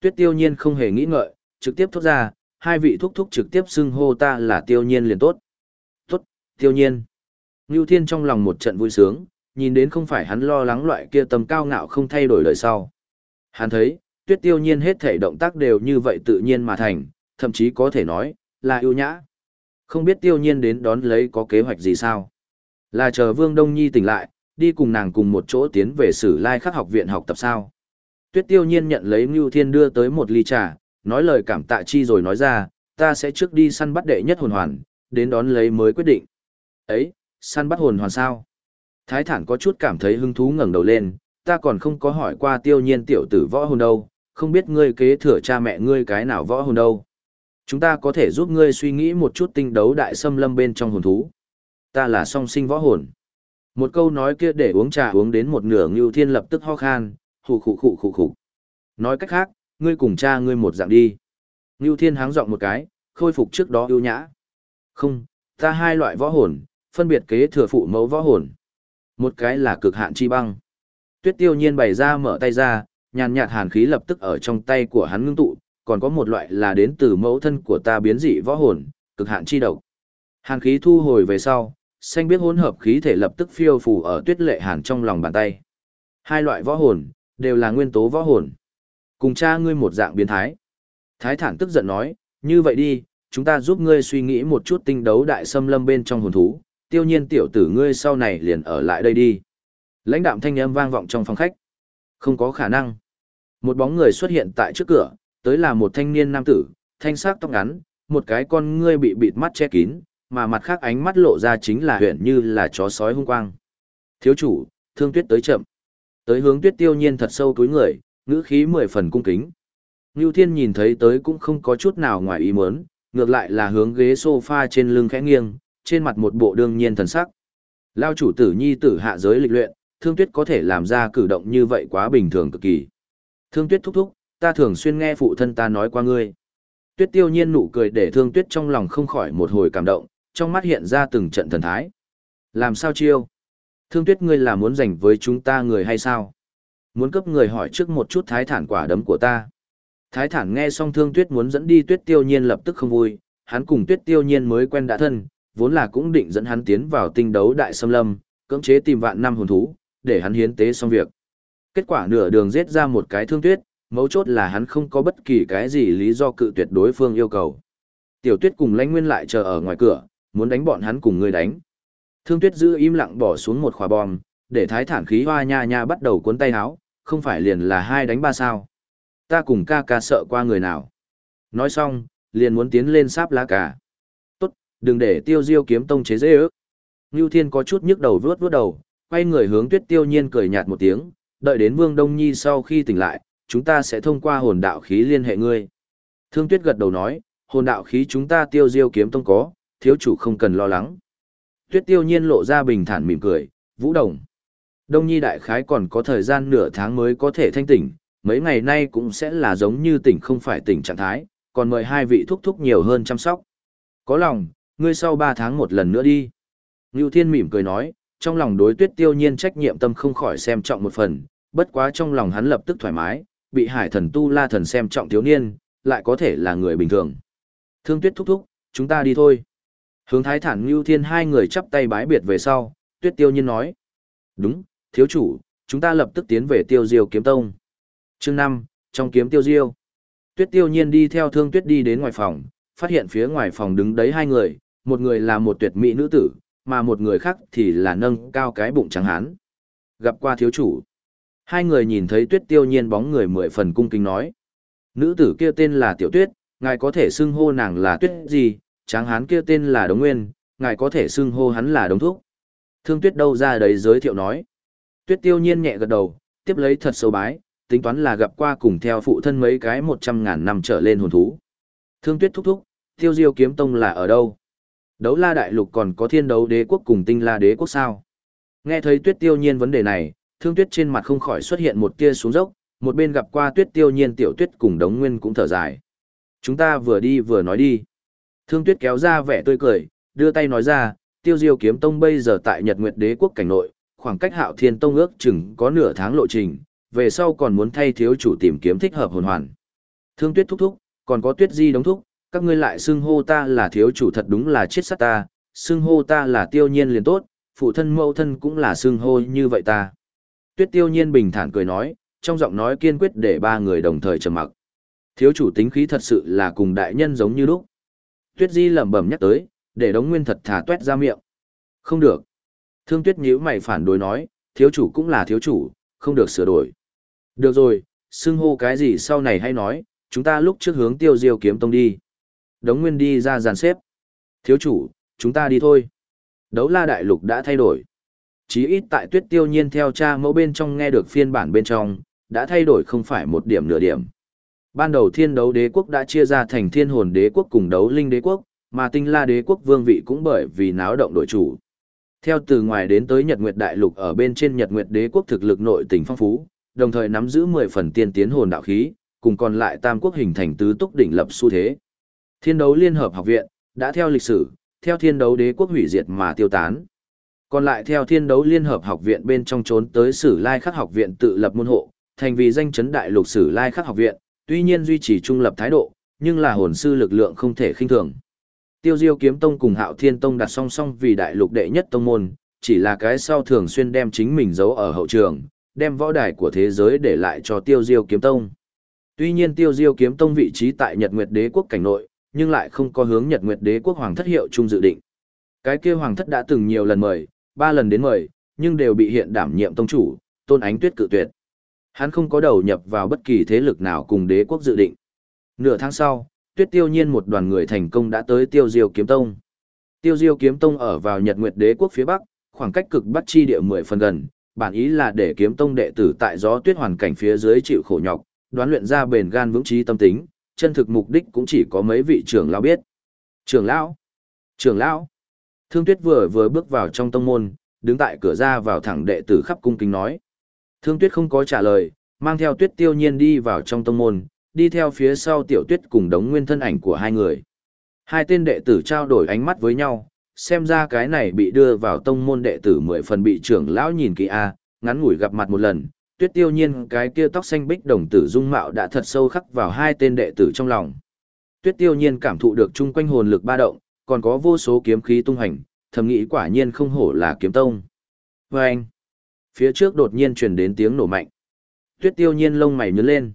Tuyết tiêu nhiên không hề nghĩ ngợi, trực tiếp thốt ra, hai vị thúc thúc trực tiếp xưng hô ta là tiêu nhiên liền tốt. Tốt, tiêu nhiên. Ngưu Thiên trong lòng một trận vui sướng, nhìn đến không phải hắn lo lắng loại kia tầm cao ngạo không thay đổi lời sau. Hắn thấy, tuyết tiêu nhiên hết thể động tác đều như vậy tự nhiên mà thành, thậm chí có thể nói, là ưu nhã. Không biết tiêu nhiên đến đón lấy có kế hoạch gì sao? Là chờ Vương Đông Nhi tỉnh lại, đi cùng nàng cùng một chỗ tiến về sử lai khắc học viện học tập sao? Tuyết tiêu nhiên nhận lấy Ngưu Thiên đưa tới một ly trà, nói lời cảm tạ chi rồi nói ra, ta sẽ trước đi săn bắt đệ nhất hồn hoàn, đến đón lấy mới quyết định. Ấy, săn bắt hồn hoàn sao? Thái thản có chút cảm thấy hứng thú ngẩng đầu lên, ta còn không có hỏi qua tiêu nhiên tiểu tử võ hồn đâu, không biết ngươi kế thừa cha mẹ ngươi cái nào võ hồn đâu. Chúng ta có thể giúp ngươi suy nghĩ một chút tinh đấu đại xâm lâm bên trong hồn thú. Ta là song sinh võ hồn. Một câu nói kia để uống trà uống đến một nửa Ngưu Thiên lập tức ho khan, khụ khụ khụ khụ khụ. Nói cách khác, ngươi cùng cha ngươi một dạng đi. Ngưu Thiên háng giọng một cái, khôi phục trước đó ưu nhã. Không, ta hai loại võ hồn, phân biệt kế thừa phụ mẫu võ hồn. Một cái là cực hạn chi băng. Tuyết tiêu nhiên bày ra mở tay ra, nhàn nhạt hàn khí lập tức ở trong tay của hắn ngưng tụ, còn có một loại là đến từ mẫu thân của ta biến dị võ hồn, cực hạn chi độc. Hàn khí thu hồi về sau, xanh biết hỗn hợp khí thể lập tức phiêu phù ở tuyết lệ hàn trong lòng bàn tay. Hai loại võ hồn, đều là nguyên tố võ hồn. Cùng cha ngươi một dạng biến thái. Thái thản tức giận nói, như vậy đi, chúng ta giúp ngươi suy nghĩ một chút tinh đấu đại xâm lâm bên trong hồn thú, tiêu nhiên tiểu tử ngươi sau này liền ở lại đây đi. Lãnh đạm thanh âm vang vọng trong phòng khách. Không có khả năng. Một bóng người xuất hiện tại trước cửa, tới là một thanh niên nam tử, thanh sắc tóc ngắn, một cái con ngươi bị bịt mắt che kín, mà mặt khác ánh mắt lộ ra chính là huyện như là chó sói hung quang. Thiếu chủ, thương tuyết tới chậm. Tới hướng tuyết tiêu nhiên thật sâu túi người, ngữ khí mười phần cung kính. Ngưu Thiên nhìn thấy tới cũng không có chút nào ngoài ý muốn, ngược lại là hướng ghế sofa trên lưng khẽ nghiêng, trên mặt một bộ đương nhiên thần sắc. Lao chủ tử nhi tử hạ giới lịch luyện, thương tuyết có thể làm ra cử động như vậy quá bình thường cực kỳ. Thương tuyết thúc thúc, ta thường xuyên nghe phụ thân ta nói qua ngươi. Tuyết tiêu nhiên nụ cười để thương tuyết trong lòng không khỏi một hồi cảm động, trong mắt hiện ra từng trận thần thái. Làm sao chiêu? Thương tuyết ngươi là muốn giành với chúng ta người hay sao? Muốn cấp người hỏi trước một chút thái thản quả đấm của ta. Thái thản nghe xong thương tuyết muốn dẫn đi tuyết tiêu nhiên lập tức không vui, hắn cùng tuyết tiêu nhiên mới quen đã thân, vốn là cũng định dẫn hắn tiến vào tinh đấu đại xâm lâm, cưỡng chế tìm vạn năm hồn thú, để hắn hiến tế xong việc. Kết quả nửa đường giết ra một cái thương tuyết, mấu chốt là hắn không có bất kỳ cái gì lý do cự tuyệt đối phương yêu cầu. Tiểu tuyết cùng lãnh nguyên lại chờ ở ngoài cửa, muốn đánh bọn hắn cùng người đánh. Thương tuyết giữ im lặng bỏ xuống một khỏa bom, để thái thản khí hoa nha nha bắt đầu cuốn tay áo, không phải liền là hai đánh ba sao. Ta cùng ca ca sợ qua người nào. Nói xong, liền muốn tiến lên sáp lá cả. Đừng để tiêu diêu kiếm tông chế dễ ước. Ngưu Thiên có chút nhức đầu vướt vướt đầu, quay người hướng tuyết tiêu nhiên cười nhạt một tiếng, đợi đến Vương Đông Nhi sau khi tỉnh lại, chúng ta sẽ thông qua hồn đạo khí liên hệ ngươi. Thương Tuyết gật đầu nói, hồn đạo khí chúng ta tiêu diêu kiếm tông có, thiếu chủ không cần lo lắng. Tuyết tiêu nhiên lộ ra bình thản mỉm cười, vũ đồng. Đông Nhi đại khái còn có thời gian nửa tháng mới có thể thanh tỉnh, mấy ngày nay cũng sẽ là giống như tỉnh không phải tỉnh trạng thái, còn mời hai vị thúc thúc nhiều hơn chăm sóc. Có lòng, ngươi sau ba tháng một lần nữa đi. Ngưu Thiên mỉm cười nói, trong lòng đối tuyết tiêu nhiên trách nhiệm tâm không khỏi xem trọng một phần, bất quá trong lòng hắn lập tức thoải mái, bị hải thần tu la thần xem trọng thiếu niên, lại có thể là người bình thường. Thương tuyết thúc thúc, chúng ta đi thôi. Hướng thái thản Ngưu Thiên hai người chắp tay bái biệt về sau, tuyết tiêu nhiên nói. Đúng, thiếu chủ, chúng ta lập tức tiến về tiêu diêu kiếm tông. Chương năm trong kiếm tiêu diêu. Tuyết tiêu nhiên đi theo thương tuyết đi đến ngoài phòng, phát hiện phía ngoài phòng đứng đấy hai người, một người là một tuyệt mỹ nữ tử, mà một người khác thì là nâng cao cái bụng trắng hán. Gặp qua thiếu chủ. Hai người nhìn thấy tuyết tiêu nhiên bóng người mười phần cung kính nói. Nữ tử kia tên là Tiểu Tuyết, ngài có thể xưng hô nàng là Tuyết gì, tráng hán kia tên là Đống Nguyên, ngài có thể xưng hô hắn là Đống Thúc. Thương Tuyết đâu ra đấy giới thiệu nói. Tuyết tiêu nhiên nhẹ gật đầu, tiếp lấy thật sâu bái, tính toán là gặp qua cùng theo phụ thân mấy cái một trăm ngàn năm trở lên hồn thú. Thương Tuyết thúc thúc, tiêu diêu kiếm tông là ở đâu? Đấu la đại lục còn có thiên đấu đế quốc cùng tinh la đế quốc sao? Nghe thấy tuyết tiêu nhiên vấn đề này, thương tuyết trên mặt không khỏi xuất hiện một tia xuống dốc, một bên gặp qua tuyết tiêu nhiên tiểu tuyết cùng đống nguyên cũng thở dài. Chúng ta vừa đi vừa nói đi. Thương tuyết kéo ra vẻ tươi cười, đưa tay nói ra, tiêu diêu kiếm tông bây giờ tại Nhật Nguyệt đế quốc cảnh nội, khoảng cách hạo thiên tông ước chừng có nửa tháng lộ trình, về sau còn muốn thay thiếu chủ tìm kiếm thích hợp hồn hoàn. Thương tuyết thúc thúc, còn có tuyết di đóng thúc, các ngươi lại xưng hô ta là thiếu chủ thật đúng là chết sát ta, xưng hô ta là tiêu nhiên liền tốt, phụ thân mẫu thân cũng là xưng hô như vậy ta. Tuyết tiêu nhiên bình thản cười nói, trong giọng nói kiên quyết để ba người đồng thời trầm mặc. Thiếu chủ tính khí thật sự là cùng đại nhân giống như lúc. Tuyết di lẩm bẩm nhắc tới, để đống nguyên thật thả tuét ra miệng. Không được. Thương tuyết nhíu mày phản đối nói, thiếu chủ cũng là thiếu chủ, không được sửa đổi. Được rồi, xưng hô cái gì sau này hay nói, chúng ta lúc trước hướng tiêu diêu kiếm tông đi. Đống Nguyên đi ra dàn xếp. Thiếu chủ, chúng ta đi thôi. Đấu la đại lục đã thay đổi. Chí ít tại tuyết tiêu nhiên theo cha mẫu bên trong nghe được phiên bản bên trong, đã thay đổi không phải một điểm nửa điểm. Ban đầu thiên đấu đế quốc đã chia ra thành thiên hồn đế quốc cùng đấu linh đế quốc, mà tinh la đế quốc vương vị cũng bởi vì náo động đổi chủ. Theo từ ngoài đến tới Nhật Nguyệt Đại Lục ở bên trên Nhật Nguyệt Đế quốc thực lực nội tình phong phú, đồng thời nắm giữ 10 phần tiên tiến hồn đạo khí, cùng còn lại tam quốc hình thành tứ túc đỉnh lập xu thế. Thiên đấu liên hợp học viện, đã theo lịch sử, theo thiên đấu đế quốc hủy diệt mà tiêu tán. Còn lại theo thiên đấu liên hợp học viện bên trong trốn tới sử lai khắc học viện tự lập môn hộ, thành vì danh chấn đại lục sử lai khắc học viện, tuy nhiên duy trì trung lập thái độ, nhưng là hồn sư lực lượng không thể khinh thường. Tiêu Diêu Kiếm Tông cùng Hạo Thiên Tông đặt song song vì đại lục đệ nhất tông môn, chỉ là cái sau thường xuyên đem chính mình giấu ở hậu trường, đem võ đài của thế giới để lại cho Tiêu Diêu Kiếm Tông. Tuy nhiên Tiêu Diêu Kiếm Tông vị trí tại Nhật Nguyệt Đế quốc cảnh nội, nhưng lại không có hướng Nhật Nguyệt Đế quốc hoàng thất hiệu chung dự định. Cái kia hoàng thất đã từng nhiều lần mời, ba lần đến mời, nhưng đều bị hiện đảm nhiệm tông chủ, Tôn Ánh Tuyết cự tuyệt. Hắn không có đầu nhập vào bất kỳ thế lực nào cùng đế quốc dự định. Nửa tháng sau, Tuyết Tiêu Nhiên một đoàn người thành công đã tới Tiêu Diêu Kiếm Tông. Tiêu Diêu Kiếm Tông ở vào Nhật Nguyệt Đế quốc phía bắc, khoảng cách cực bắc chi địa 10 phần gần, bản ý là để kiếm tông đệ tử tại gió tuyết hoàn cảnh phía dưới chịu khổ nhọc, đoán luyện ra bền gan vững trí tâm tính, chân thực mục đích cũng chỉ có mấy vị trưởng lão biết. Trưởng lão! Trưởng lão! Thương Tuyết vừa vừa bước vào trong tông môn, đứng tại cửa ra vào thẳng đệ tử khắp cung kính nói. Thương Tuyết không có trả lời, mang theo Tuyết Tiêu Nhiên đi vào trong tông môn, đi theo phía sau Tiểu Tuyết cùng đống nguyên thân ảnh của hai người. Hai tên đệ tử trao đổi ánh mắt với nhau, xem ra cái này bị đưa vào tông môn đệ tử mười phần bị trưởng lão nhìn kỹ a, ngắn ngủi gặp mặt một lần, tuyết tiêu nhiên cái kia tóc xanh bích đồng tử dung mạo đã thật sâu khắc vào hai tên đệ tử trong lòng. Tuyết tiêu nhiên cảm thụ được chung quanh hồn lực ba động, còn có vô số kiếm khí tung hành, thầm nghĩ quả nhiên không hổ là kiếm tông. Và anh, phía trước đột nhiên truyền đến tiếng nổ mạnh. Tuyết tiêu nhiên lông mày nhớ lên.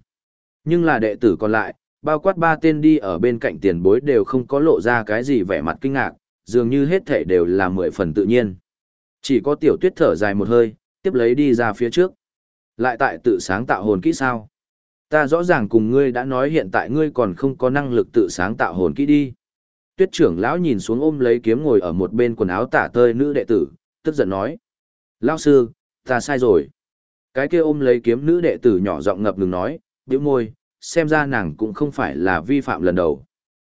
Nhưng là đệ tử còn lại, bao quát ba tên đi ở bên cạnh tiền bối đều không có lộ ra cái gì vẻ mặt kinh ngạc, dường như hết thể đều là mười phần tự nhiên. Chỉ có tiểu tuyết thở dài một hơi, tiếp lấy đi ra phía trước. Lại tại tự sáng tạo hồn kỹ sao? Ta rõ ràng cùng ngươi đã nói hiện tại ngươi còn không có năng lực tự sáng tạo hồn kỹ đi. Tuyết trưởng lão nhìn xuống ôm lấy kiếm ngồi ở một bên quần áo tả tơi nữ đệ tử, tức giận nói. Lão sư, ta sai rồi. Cái kia ôm lấy kiếm nữ đệ tử nhỏ giọng ngập ngừng nói, bĩu môi, xem ra nàng cũng không phải là vi phạm lần đầu.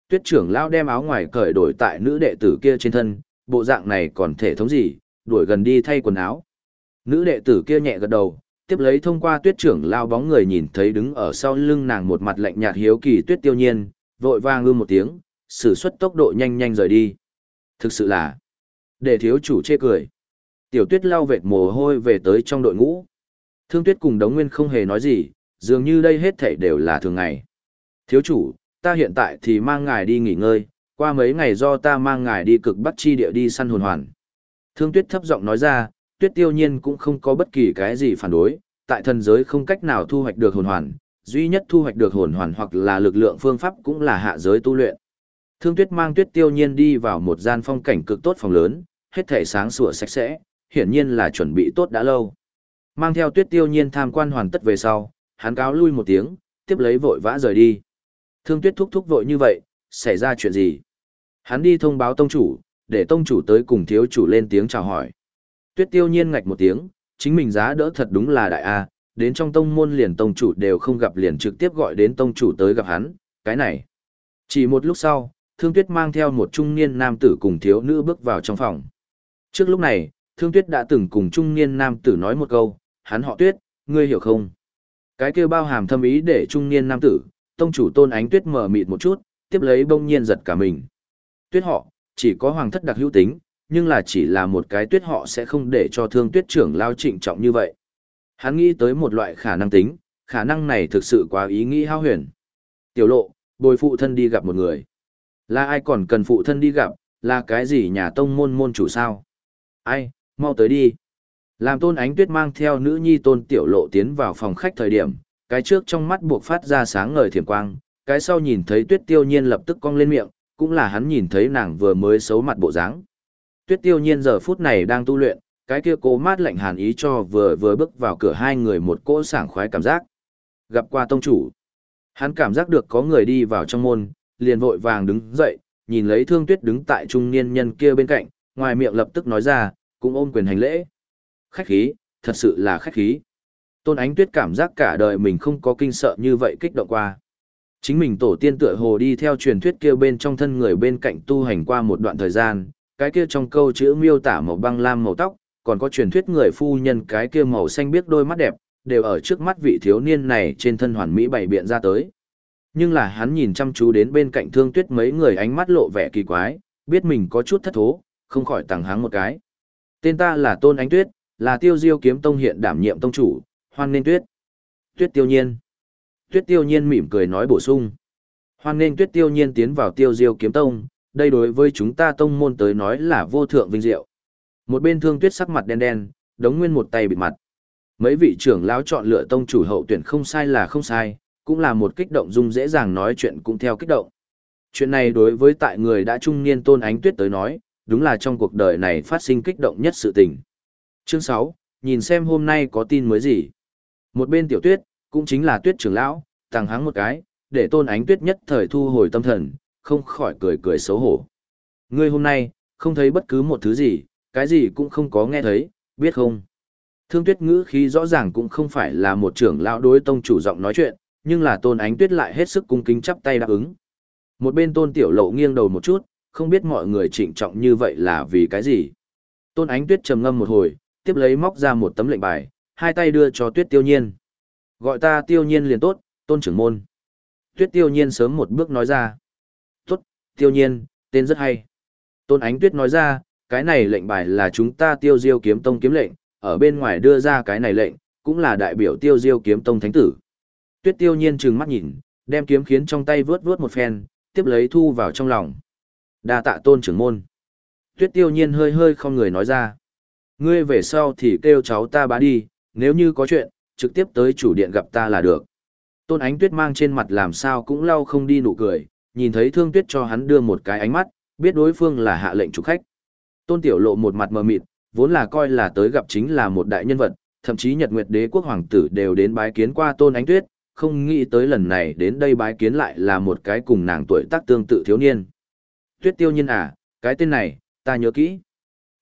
Tuyết trưởng lão đem áo ngoài cởi đổi tại nữ đệ tử kia trên thân, bộ dạng này còn thể thống gì, đuổi gần đi thay quần áo. Nữ đệ tử kia nhẹ gật đầu, tiếp lấy thông qua tuyết trưởng lao bóng người nhìn thấy đứng ở sau lưng nàng một mặt lạnh nhạt hiếu kỳ tuyết tiêu nhiên, vội vang ư một tiếng, sử xuất tốc độ nhanh nhanh rời đi. Thực sự là, để thiếu chủ chê cười. Tiểu tuyết lao vệt mồ hôi về tới trong đội ngũ. Thương tuyết cùng đống nguyên không hề nói gì, dường như đây hết thảy đều là thường ngày. Thiếu chủ, ta hiện tại thì mang ngài đi nghỉ ngơi, qua mấy ngày do ta mang ngài đi cực bắc chi địa đi săn hồn hoàn. Thương tuyết thấp giọng nói ra, tuyết tiêu nhiên cũng không có bất kỳ cái gì phản đối, tại thần giới không cách nào thu hoạch được hồn hoàn, duy nhất thu hoạch được hồn hoàn hoặc là lực lượng phương pháp cũng là hạ giới tu luyện. Thương tuyết mang tuyết tiêu nhiên đi vào một gian phong cảnh cực tốt phòng lớn, hết thể sáng sủa sạch sẽ, hiển nhiên là chuẩn bị tốt đã lâu. Mang theo tuyết tiêu nhiên tham quan hoàn tất về sau, hắn cáo lui một tiếng, tiếp lấy vội vã rời đi. Thương tuyết thúc thúc vội như vậy, xảy ra chuyện gì? Hắn đi thông báo tông chủ, để tông chủ tới cùng thiếu chủ lên tiếng chào hỏi. Tuyết tiêu nhiên ngạch một tiếng, chính mình giá đỡ thật đúng là đại A, đến trong tông môn liền tông chủ đều không gặp liền trực tiếp gọi đến tông chủ tới gặp hắn, cái này. Chỉ một lúc sau, thương tuyết mang theo một trung niên nam tử cùng thiếu nữ bước vào trong phòng. Trước lúc này, thương tuyết đã từng cùng trung niên nam tử nói một câu, hắn họ tuyết, ngươi hiểu không? Cái kêu bao hàm thâm ý để trung niên nam tử, tông chủ tôn ánh tuyết mở mịt một chút, tiếp lấy bông nhiên giật cả mình. Tuyết họ, chỉ có hoàng thất đặc hữu tính, nhưng là chỉ là một cái tuyết họ sẽ không để cho thương tuyết trưởng lao trịnh trọng như vậy. Hắn nghĩ tới một loại khả năng tính, khả năng này thực sự quá ý nghĩ hao huyền. Tiểu lộ, bồi phụ thân đi gặp một người. Là ai còn cần phụ thân đi gặp, là cái gì nhà tông môn môn chủ sao? Ai, mau tới đi. Làm tôn ánh tuyết mang theo nữ nhi tôn tiểu lộ tiến vào phòng khách thời điểm, cái trước trong mắt buộc phát ra sáng ngời thiểm quang, cái sau nhìn thấy tuyết tiêu nhiên lập tức cong lên miệng, cũng là hắn nhìn thấy nàng vừa mới xấu mặt bộ dáng. Tuyết tiêu nhiên giờ phút này đang tu luyện, cái kia cố mát lạnh hàn ý cho vừa vừa bước vào cửa hai người một cỗ sảng khoái cảm giác. Gặp qua tông chủ, hắn cảm giác được có người đi vào trong môn, liền vội vàng đứng dậy, nhìn lấy thương tuyết đứng tại trung niên nhân kia bên cạnh, ngoài miệng lập tức nói ra, cũng ôm quyền hành lễ. Khách khí, thật sự là khách khí. Tôn Ánh Tuyết cảm giác cả đời mình không có kinh sợ như vậy kích động qua. Chính mình tổ tiên tựa hồ đi theo truyền thuyết kia bên trong thân người bên cạnh tu hành qua một đoạn thời gian, cái kia trong câu chữ miêu tả màu băng lam màu tóc, còn có truyền thuyết người phu nhân cái kia màu xanh biết đôi mắt đẹp, đều ở trước mắt vị thiếu niên này trên thân hoàn mỹ bày biện ra tới. Nhưng là hắn nhìn chăm chú đến bên cạnh thương tuyết mấy người ánh mắt lộ vẻ kỳ quái, biết mình có chút thất thố, không khỏi tàng háng một cái. Tên ta là Tôn Ánh Tuyết, là tiêu diêu kiếm tông hiện đảm nhiệm tông chủ, hoan nên tuyết. Tuyết tiêu nhiên. Tuyết tiêu nhiên mỉm cười nói bổ sung. Hoan nên tuyết tiêu nhiên tiến vào tiêu diêu kiếm tông, đây đối với chúng ta tông môn tới nói là vô thượng vinh diệu. Một bên thương tuyết sắc mặt đen đen, đống nguyên một tay bịt mặt. Mấy vị trưởng lão chọn lựa tông chủ hậu tuyển không sai là không sai, cũng là một kích động dung dễ dàng nói chuyện cũng theo kích động. Chuyện này đối với tại người đã trung niên tôn ánh tuyết tới nói, đúng là trong cuộc đời này phát sinh kích động nhất sự tình. Chương 6, nhìn xem hôm nay có tin mới gì. Một bên tiểu tuyết, cũng chính là tuyết trưởng lão, tàng hắng một cái, để tôn ánh tuyết nhất thời thu hồi tâm thần, không khỏi cười cười xấu hổ. Ngươi hôm nay, không thấy bất cứ một thứ gì, cái gì cũng không có nghe thấy, biết không? Thương tuyết ngữ khí rõ ràng cũng không phải là một trưởng lão đối tông chủ giọng nói chuyện, nhưng là tôn ánh tuyết lại hết sức cung kính chắp tay đáp ứng. Một bên tôn tiểu lộ nghiêng đầu một chút, không biết mọi người trịnh trọng như vậy là vì cái gì. Tôn ánh tuyết trầm ngâm một hồi, tiếp lấy móc ra một tấm lệnh bài, hai tay đưa cho tuyết tiêu nhiên. Gọi ta tiêu nhiên liền tốt, tôn trưởng môn. Tuyết tiêu nhiên sớm một bước nói ra. Tiêu nhiên, tên rất hay. Tôn ánh tuyết nói ra, cái này lệnh bài là chúng ta tiêu diêu kiếm tông kiếm lệnh, ở bên ngoài đưa ra cái này lệnh, cũng là đại biểu tiêu diêu kiếm tông thánh tử. Tuyết tiêu nhiên trừng mắt nhìn, đem kiếm khiến trong tay vướt vướt một phen, tiếp lấy thu vào trong lòng. đa tạ tôn trưởng môn. Tuyết tiêu nhiên hơi hơi không người nói ra. Ngươi về sau thì kêu cháu ta bá đi, nếu như có chuyện, trực tiếp tới chủ điện gặp ta là được. Tôn ánh tuyết mang trên mặt làm sao cũng lau không đi nụ cười, nhìn thấy thương tuyết cho hắn đưa một cái ánh mắt, biết đối phương là hạ lệnh chủ khách. Tôn tiểu lộ một mặt mờ mịt, vốn là coi là tới gặp chính là một đại nhân vật, thậm chí Nhật Nguyệt Đế quốc hoàng tử đều đến bái kiến qua Tôn Ánh Tuyết, không nghĩ tới lần này đến đây bái kiến lại là một cái cùng nàng tuổi tác tương tự thiếu niên. Tuyết Tiêu Nhiên à, cái tên này, ta nhớ kỹ.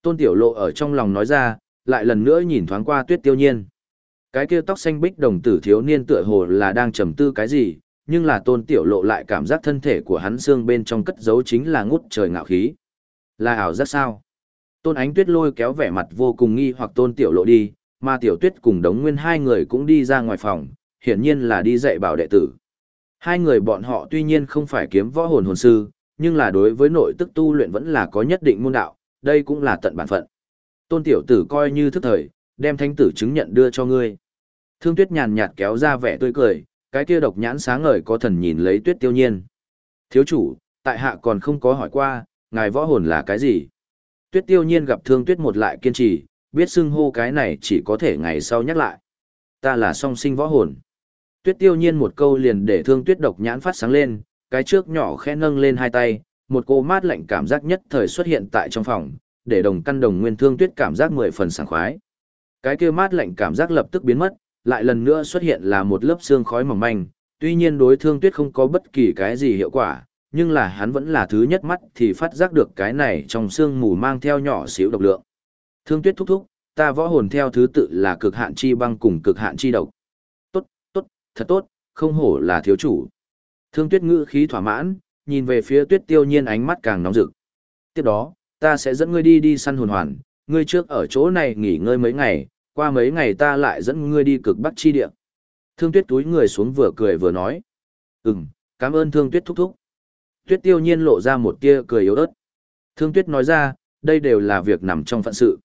Tôn Tiểu Lộ ở trong lòng nói ra, lại lần nữa nhìn thoáng qua Tuyết Tiêu Nhiên. Cái kia tóc xanh bích đồng tử thiếu niên tựa hồ là đang trầm tư cái gì, nhưng là Tôn Tiểu Lộ lại cảm giác thân thể của hắn xương bên trong cất giấu chính là ngút trời ngạo khí. Là ảo giác sao? Tôn Ánh Tuyết lôi kéo vẻ mặt vô cùng nghi hoặc Tôn Tiểu Lộ đi, mà Tiểu Tuyết cùng Đống Nguyên hai người cũng đi ra ngoài phòng, hiển nhiên là đi dạy bảo đệ tử. Hai người bọn họ tuy nhiên không phải kiếm võ hồn hồn sư, nhưng là đối với nội tức tu luyện vẫn là có nhất định môn đạo, đây cũng là tận bản phận. Tôn Tiểu Tử coi như thức thời, đem thánh tử chứng nhận đưa cho ngươi. Thương Tuyết nhàn nhạt kéo ra vẻ tươi cười, cái kia độc nhãn sáng ngời có thần nhìn lấy Tuyết Tiêu Nhiên. Thiếu chủ, tại hạ còn không có hỏi qua, ngài võ hồn là cái gì? Tuyết tiêu nhiên gặp thương tuyết một lại kiên trì, biết xưng hô cái này chỉ có thể ngày sau nhắc lại. Ta là song sinh võ hồn. Tuyết tiêu nhiên một câu liền để thương tuyết độc nhãn phát sáng lên, cái trước nhỏ khẽ nâng lên hai tay, một cô mát lạnh cảm giác nhất thời xuất hiện tại trong phòng, để đồng căn đồng nguyên thương tuyết cảm giác mười phần sảng khoái. Cái kia mát lạnh cảm giác lập tức biến mất, lại lần nữa xuất hiện là một lớp xương khói mỏng manh, tuy nhiên đối thương tuyết không có bất kỳ cái gì hiệu quả, nhưng là hắn vẫn là thứ nhất mắt thì phát giác được cái này trong xương mù mang theo nhỏ xíu độc lượng. Thương tuyết thúc thúc, ta võ hồn theo thứ tự là cực hạn chi băng cùng cực hạn chi độc. Tốt, tốt, thật tốt, không hổ là thiếu chủ. Thương tuyết ngữ khí thỏa mãn, nhìn về phía tuyết tiêu nhiên ánh mắt càng nóng rực. Tiếp đó, ta sẽ dẫn ngươi đi đi săn hồn hoàn, ngươi trước ở chỗ này nghỉ ngơi mấy ngày, qua mấy ngày ta lại dẫn ngươi đi cực bắc chi địa. Thương tuyết túi người xuống vừa cười vừa nói. Ừm, cảm ơn thương tuyết thúc thúc tuyết tiêu nhiên lộ ra một tia cười yếu ớt. Thương tuyết nói ra, đây đều là việc nằm trong phận sự.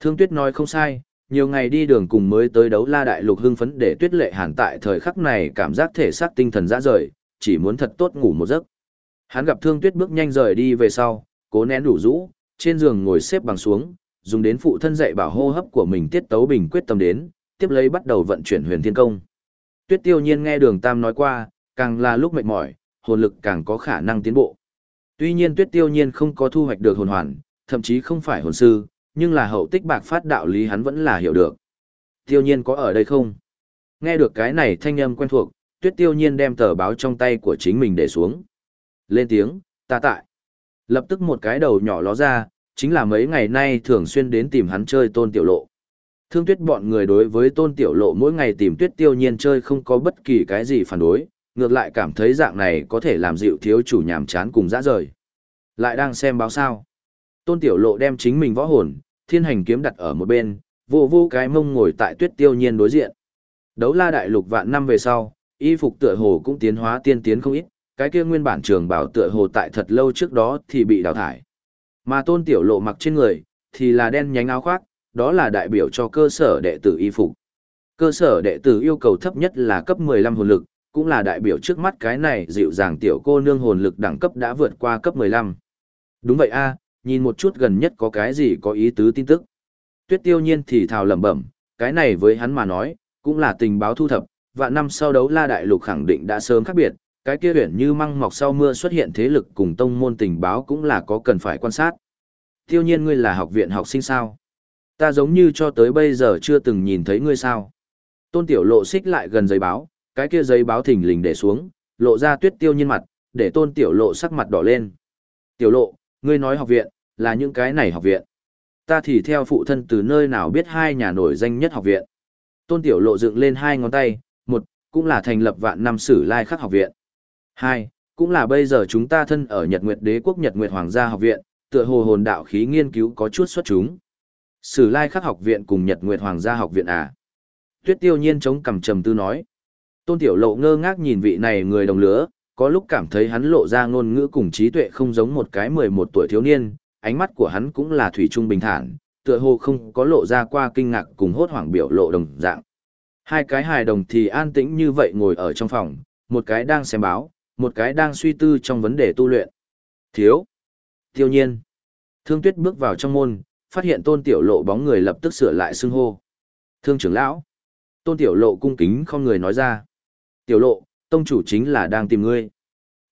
Thương tuyết nói không sai, nhiều ngày đi đường cùng mới tới đấu la đại lục hưng phấn để tuyết lệ hàn tại thời khắc này cảm giác thể xác tinh thần dã rời, chỉ muốn thật tốt ngủ một giấc. Hắn gặp thương tuyết bước nhanh rời đi về sau, cố nén đủ rũ, trên giường ngồi xếp bằng xuống, dùng đến phụ thân dạy bảo hô hấp của mình tiết tấu bình quyết tâm đến, tiếp lấy bắt đầu vận chuyển huyền thiên công. Tuyết tiêu nhiên nghe đường tam nói qua, càng là lúc mệt mỏi, hồn lực càng có khả năng tiến bộ. Tuy nhiên Tuyết Tiêu Nhiên không có thu hoạch được hồn hoàn, thậm chí không phải hồn sư, nhưng là hậu tích bạc phát đạo lý hắn vẫn là hiểu được. Tiêu Nhiên có ở đây không? Nghe được cái này thanh âm quen thuộc, Tuyết Tiêu Nhiên đem tờ báo trong tay của chính mình để xuống. Lên tiếng, ta tại. Lập tức một cái đầu nhỏ ló ra, chính là mấy ngày nay thường xuyên đến tìm hắn chơi tôn tiểu lộ. Thương tuyết bọn người đối với tôn tiểu lộ mỗi ngày tìm tuyết tiêu nhiên chơi không có bất kỳ cái gì phản đối, Ngược lại cảm thấy dạng này có thể làm dịu thiếu chủ nhàm chán cùng dã rời. Lại đang xem báo sao. Tôn Tiểu Lộ đem chính mình võ hồn, thiên hành kiếm đặt ở một bên, vô vô cái mông ngồi tại tuyết tiêu nhiên đối diện. Đấu la đại lục vạn năm về sau, y phục tựa hồ cũng tiến hóa tiên tiến không ít, cái kia nguyên bản trường bảo tựa hồ tại thật lâu trước đó thì bị đào thải. Mà tôn tiểu lộ mặc trên người, thì là đen nhánh áo khoác, đó là đại biểu cho cơ sở đệ tử y phục. Cơ sở đệ tử yêu cầu thấp nhất là cấp 15 hồn lực, cũng là đại biểu trước mắt cái này dịu dàng tiểu cô nương hồn lực đẳng cấp đã vượt qua cấp 15. Đúng vậy a, à, nhìn một chút gần nhất có cái gì có ý tứ tin tức. Tuyết tiêu nhiên thì thào lẩm bẩm, cái này với hắn mà nói, cũng là tình báo thu thập, và năm sau đấu la đại lục khẳng định đã sớm khác biệt, cái kia huyện như măng mọc sau mưa xuất hiện thế lực cùng tông môn tình báo cũng là có cần phải quan sát. Tiêu nhiên ngươi là học viện học sinh sao? Ta giống như cho tới bây giờ chưa từng nhìn thấy ngươi sao? Tôn tiểu lộ xích lại gần giấy báo, cái kia giấy báo thỉnh lình để xuống, lộ ra tuyết tiêu nhiên mặt, để tôn tiểu lộ sắc mặt đỏ lên. Tiểu lộ, ngươi nói học viện, là những cái này học viện. Ta thì theo phụ thân từ nơi nào biết hai nhà nổi danh nhất học viện. Tôn tiểu lộ dựng lên hai ngón tay, một, cũng là thành lập vạn năm sử lai khắc học viện. Hai, cũng là bây giờ chúng ta thân ở Nhật Nguyệt Đế quốc Nhật Nguyệt Hoàng gia học viện, tựa hồ hồn đạo khí nghiên cứu có chút xuất chúng. Sử lai khắc học viện cùng Nhật Nguyệt Hoàng gia học viện à. Tuyết tiêu nhiên chống cằm trầm tư nói. Tôn tiểu lộ ngơ ngác nhìn vị này người đồng lứa, có lúc cảm thấy hắn lộ ra ngôn ngữ cùng trí tuệ không giống một cái 11 tuổi thiếu niên, ánh mắt của hắn cũng là thủy trung bình thản, tựa hồ không có lộ ra qua kinh ngạc cùng hốt hoảng biểu lộ đồng dạng. Hai cái hài đồng thì an tĩnh như vậy ngồi ở trong phòng, một cái đang xem báo, một cái đang suy tư trong vấn đề tu luyện. Thiếu. Tiêu nhiên. Thương tuyết bước vào trong môn, phát hiện tôn tiểu lộ bóng người lập tức sửa lại xưng hô. Thương trưởng lão. Tôn tiểu lộ cung kính không người nói ra. Tiểu lộ, tông chủ chính là đang tìm ngươi.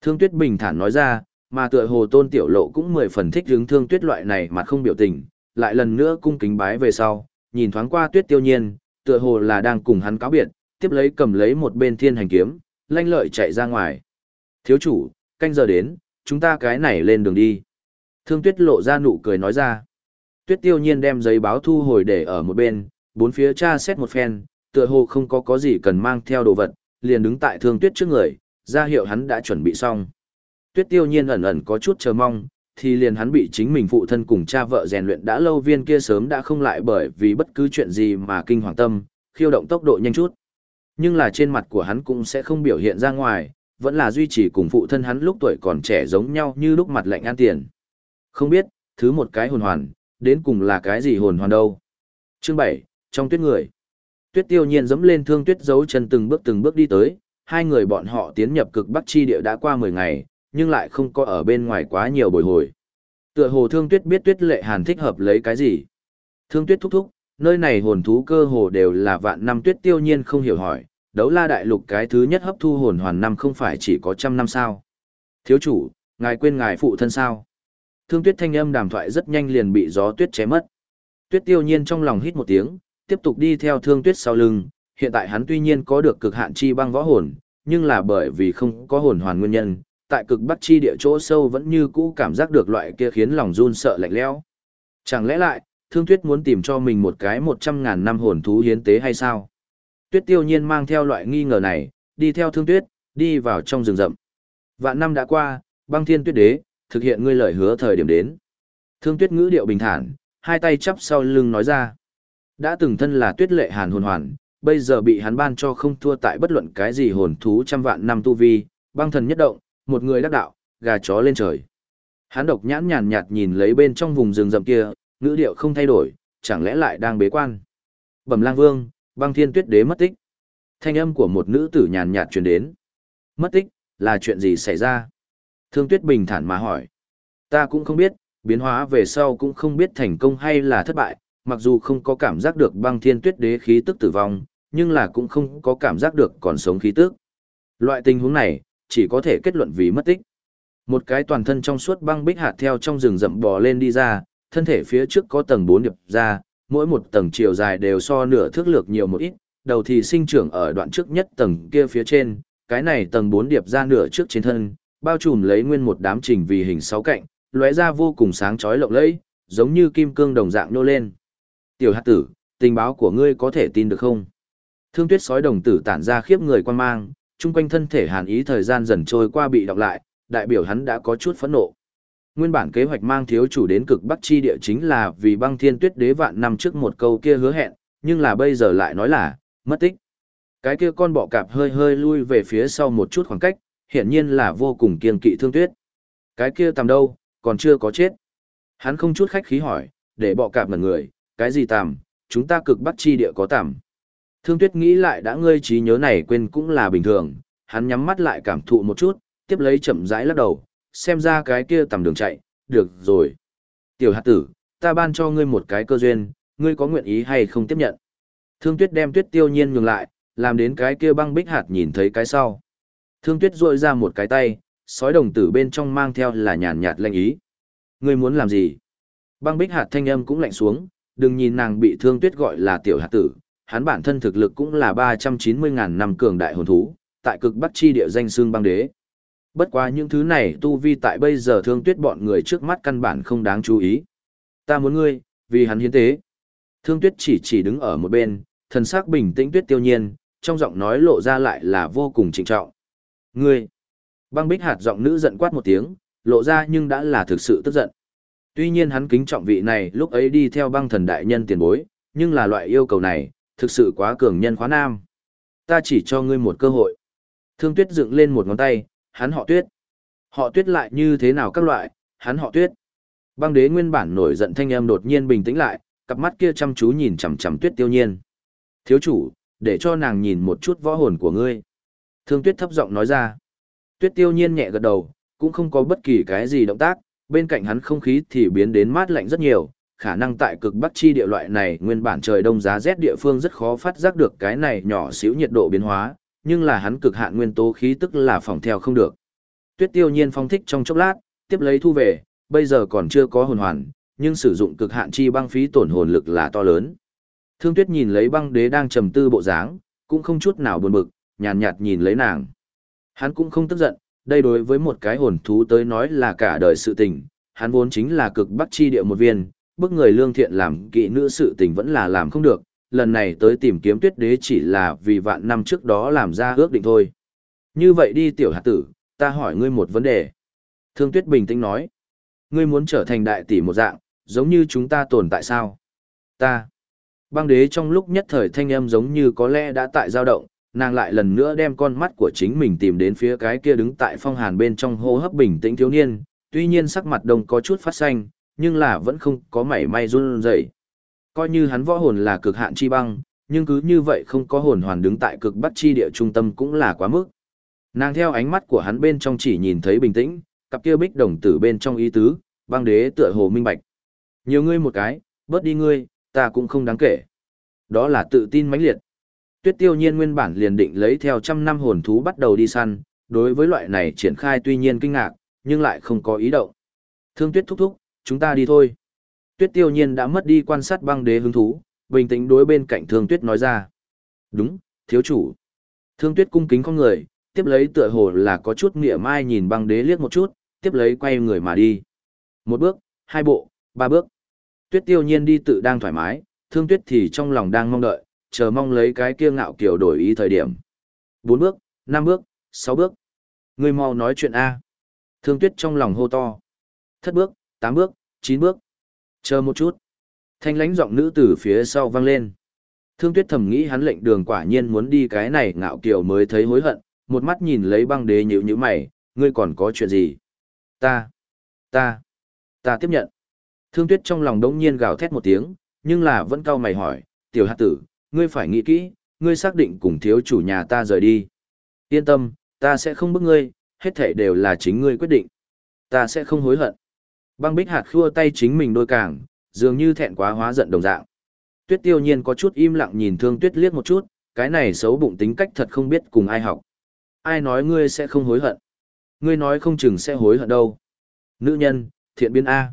Thương tuyết bình thản nói ra, mà tựa hồ tôn tiểu lộ cũng mười phần thích hướng thương tuyết loại này mà không biểu tình, lại lần nữa cung kính bái về sau, nhìn thoáng qua tuyết tiêu nhiên, tựa hồ là đang cùng hắn cáo biệt, tiếp lấy cầm lấy một bên thiên hành kiếm, lanh lợi chạy ra ngoài. Thiếu chủ, canh giờ đến, chúng ta cái này lên đường đi. Thương tuyết lộ ra nụ cười nói ra. Tuyết tiêu nhiên đem giấy báo thu hồi để ở một bên, bốn phía tra xét một phen, tựa hồ không có có gì cần mang theo đồ vật, liền đứng tại thương tuyết trước người, ra hiệu hắn đã chuẩn bị xong. Tuyết tiêu nhiên ẩn ẩn có chút chờ mong, thì liền hắn bị chính mình phụ thân cùng cha vợ rèn luyện đã lâu viên kia sớm đã không lại bởi vì bất cứ chuyện gì mà kinh hoàng tâm, khiêu động tốc độ nhanh chút. Nhưng là trên mặt của hắn cũng sẽ không biểu hiện ra ngoài, vẫn là duy trì cùng phụ thân hắn lúc tuổi còn trẻ giống nhau như lúc mặt lạnh an tiền. Không biết, thứ một cái hồn hoàn, đến cùng là cái gì hồn hoàn đâu. Chương 7, trong tuyết người. Tuyết tiêu nhiên dẫm lên thương tuyết giấu chân từng bước từng bước đi tới, hai người bọn họ tiến nhập cực bắc chi địa đã qua 10 ngày, nhưng lại không có ở bên ngoài quá nhiều bồi hồi. Tựa hồ thương tuyết biết tuyết lệ hàn thích hợp lấy cái gì. Thương tuyết thúc thúc, nơi này hồn thú cơ hồ đều là vạn năm tuyết tiêu nhiên không hiểu hỏi, đấu la đại lục cái thứ nhất hấp thu hồn hoàn năm không phải chỉ có trăm năm sao. Thiếu chủ, ngài quên ngài phụ thân sao. Thương tuyết thanh âm đàm thoại rất nhanh liền bị gió tuyết ché mất. Tuyết tiêu nhiên trong lòng hít một tiếng, tiếp tục đi theo thương tuyết sau lưng, hiện tại hắn tuy nhiên có được cực hạn chi băng võ hồn, nhưng là bởi vì không có hồn hoàn nguyên nhân, tại cực bắc chi địa chỗ sâu vẫn như cũ cảm giác được loại kia khiến lòng run sợ lạnh lẽo. Chẳng lẽ lại, Thương Tuyết muốn tìm cho mình một cái một trăm ngàn năm hồn thú hiến tế hay sao? Tuyết Tiêu Nhiên mang theo loại nghi ngờ này, đi theo Thương Tuyết, đi vào trong rừng rậm. Vạn năm đã qua, Băng Thiên Tuyết Đế thực hiện ngươi lời hứa thời điểm đến. Thương Tuyết ngữ điệu bình thản, hai tay chắp sau lưng nói ra. Đã từng thân là Tuyết Lệ Hàn hồn hoàn, bây giờ bị hắn ban cho không thua tại bất luận cái gì hồn thú trăm vạn năm tu vi, băng thần nhất động, một người đắc đạo, gà chó lên trời. Hắn độc nhãn nhàn nhạt nhìn lấy bên trong vùng rừng rậm kia, ngữ điệu không thay đổi, chẳng lẽ lại đang bế quan. Bẩm lang vương, băng thiên tuyết đế mất tích. Thanh âm của một nữ tử nhàn nhạt truyền đến. Mất tích, là chuyện gì xảy ra? Thương tuyết bình thản mà hỏi. Ta cũng không biết, biến hóa về sau cũng không biết thành công hay là thất bại, mặc dù không có cảm giác được băng thiên tuyết đế khí tức tử vong, nhưng là cũng không có cảm giác được còn sống khí tức. Loại tình huống này, chỉ có thể kết luận vì mất tích. Một cái toàn thân trong suốt băng bích hạt theo trong rừng rậm bò lên đi ra, thân thể phía trước có tầng 4 điệp ra, mỗi một tầng chiều dài đều so nửa thước lược nhiều một ít, đầu thì sinh trưởng ở đoạn trước nhất tầng kia phía trên, cái này tầng 4 điệp ra nửa trước trên thân, bao trùm lấy nguyên một đám trình vì hình sáu cạnh, lóe ra vô cùng sáng chói lộng lẫy, giống như kim cương đồng dạng nô lên. Tiểu hạt tử, tình báo của ngươi có thể tin được không? Thương tuyết sói đồng tử tản ra khiếp người quan mang, chung quanh thân thể hàn ý thời gian dần trôi qua bị đọc lại, đại biểu hắn đã có chút phẫn nộ. Nguyên bản kế hoạch mang thiếu chủ đến cực bắc chi địa chính là vì băng thiên tuyết đế vạn năm trước một câu kia hứa hẹn, nhưng là bây giờ lại nói là, mất tích. Cái kia con bọ cạp hơi hơi lui về phía sau một chút khoảng cách, hiển nhiên là vô cùng kiên kỵ thương tuyết. Cái kia tầm đâu, còn chưa có chết. Hắn không chút khách khí hỏi, để bọ cạp ngẩn người, cái gì tầm, chúng ta cực bắc chi địa có tầm. Thương tuyết nghĩ lại đã ngươi trí nhớ này quên cũng là bình thường, hắn nhắm mắt lại cảm thụ một chút, tiếp lấy chậm rãi lắc đầu, xem ra cái kia tầm đường chạy, được rồi. Tiểu hạt tử, ta ban cho ngươi một cái cơ duyên, ngươi có nguyện ý hay không tiếp nhận. Thương tuyết đem tuyết tiêu nhiên nhường lại, làm đến cái kia băng bích hạt nhìn thấy cái sau. Thương tuyết rội ra một cái tay, sói đồng tử bên trong mang theo là nhàn nhạt lệnh ý. Ngươi muốn làm gì? Băng bích hạt thanh âm cũng lạnh xuống, đừng nhìn nàng bị thương tuyết gọi là tiểu hạt tử, hắn bản thân thực lực cũng là 390.000 năm cường đại hồn thú, tại cực bắc chi địa danh xương băng đế. Bất quá những thứ này tu vi tại bây giờ thương tuyết bọn người trước mắt căn bản không đáng chú ý. Ta muốn ngươi, vì hắn hiến tế. Thương tuyết chỉ chỉ đứng ở một bên, thần sắc bình tĩnh tuyết tiêu nhiên, trong giọng nói lộ ra lại là vô cùng trịnh trọng. Ngươi! Băng bích hạt giọng nữ giận quát một tiếng, lộ ra nhưng đã là thực sự tức giận. Tuy nhiên hắn kính trọng vị này lúc ấy đi theo băng thần đại nhân tiền bối, nhưng là loại yêu cầu này, thực sự quá cường nhân khóa nam. Ta chỉ cho ngươi một cơ hội. Thương tuyết dựng lên một ngón tay, hắn họ tuyết. Họ tuyết lại như thế nào các loại, hắn họ tuyết. Băng đế nguyên bản nổi giận thanh âm đột nhiên bình tĩnh lại, cặp mắt kia chăm chú nhìn chằm chằm tuyết tiêu nhiên. Thiếu chủ, để cho nàng nhìn một chút võ hồn của ngươi. Thương tuyết thấp giọng nói ra. Tuyết tiêu nhiên nhẹ gật đầu, cũng không có bất kỳ cái gì động tác, bên cạnh hắn không khí thì biến đến mát lạnh rất nhiều, khả năng tại cực bắc chi địa loại này nguyên bản trời đông giá rét địa phương rất khó phát giác được cái này nhỏ xíu nhiệt độ biến hóa, nhưng là hắn cực hạn nguyên tố khí tức là phòng theo không được. Tuyết tiêu nhiên phong thích trong chốc lát, tiếp lấy thu về, bây giờ còn chưa có hồn hoàn, nhưng sử dụng cực hạn chi băng phí tổn hồn lực là to lớn. Thương Tuyết nhìn lấy băng đế đang trầm tư bộ dáng, cũng không chút nào buồn bực, nhàn nhạt, nhìn lấy nàng. Hắn cũng không tức giận, đây đối với một cái hồn thú tới nói là cả đời sự tình, hắn vốn chính là cực bắc chi địa một viên, bức người lương thiện làm kỵ nữ sự tình vẫn là làm không được, lần này tới tìm kiếm tuyết đế chỉ là vì vạn năm trước đó làm ra ước định thôi. Như vậy đi tiểu hạt tử, ta hỏi ngươi một vấn đề. Thương tuyết bình tĩnh nói, ngươi muốn trở thành đại tỷ một dạng, giống như chúng ta tồn tại sao? Ta. Băng đế trong lúc nhất thời thanh âm giống như có lẽ đã tại dao động, nàng lại lần nữa đem con mắt của chính mình tìm đến phía cái kia đứng tại phong hàn bên trong hô hấp bình tĩnh thiếu niên, tuy nhiên sắc mặt đồng có chút phát xanh, nhưng là vẫn không có mảy may run rẩy. Coi như hắn võ hồn là cực hạn chi băng, nhưng cứ như vậy không có hồn hoàn đứng tại cực bắc chi địa trung tâm cũng là quá mức. Nàng theo ánh mắt của hắn bên trong chỉ nhìn thấy bình tĩnh, cặp kia bích đồng tử bên trong ý tứ, băng đế tựa hồ minh bạch. Nhiều ngươi một cái, bớt đi ngươi, ta cũng không đáng kể. Đó là tự tin mãnh liệt. Tuyết tiêu nhiên nguyên bản liền định lấy theo trăm năm hồn thú bắt đầu đi săn, đối với loại này triển khai tuy nhiên kinh ngạc, nhưng lại không có ý động. Thương tuyết thúc thúc, chúng ta đi thôi. Tuyết tiêu nhiên đã mất đi quan sát băng đế hứng thú, bình tĩnh đối bên cạnh thương tuyết nói ra. Đúng, thiếu chủ. Thương tuyết cung kính con người, tiếp lấy tựa hồ là có chút nghĩa mai nhìn băng đế liếc một chút, tiếp lấy quay người mà đi. Một bước, hai bộ, ba bước. Tuyết tiêu nhiên đi tự đang thoải mái, thương tuyết thì trong lòng đang mong đợi, chờ mong lấy cái kia ngạo kiểu đổi ý thời điểm. Bốn bước, năm bước, sáu bước. Người mau nói chuyện A. Thương tuyết trong lòng hô to. Thất bước, tám bước, chín bước. Chờ một chút. Thanh lãnh giọng nữ từ phía sau vang lên. Thương tuyết thầm nghĩ hắn lệnh đường quả nhiên muốn đi cái này ngạo kiều mới thấy hối hận, một mắt nhìn lấy băng đế nhữ như mày, ngươi còn có chuyện gì? Ta, ta, ta tiếp nhận. Thương tuyết trong lòng đống nhiên gào thét một tiếng, nhưng là vẫn cau mày hỏi, tiểu hạt tử, ngươi phải nghĩ kỹ, ngươi xác định cùng thiếu chủ nhà ta rời đi. Yên tâm, ta sẽ không bức ngươi, hết thể đều là chính ngươi quyết định. Ta sẽ không hối hận. Băng bích hạt khua tay chính mình đôi càng, dường như thẹn quá hóa giận đồng dạng. Tuyết tiêu nhiên có chút im lặng nhìn thương tuyết liếc một chút, cái này xấu bụng tính cách thật không biết cùng ai học. Ai nói ngươi sẽ không hối hận? Ngươi nói không chừng sẽ hối hận đâu. Nữ nhân, thiện biến A.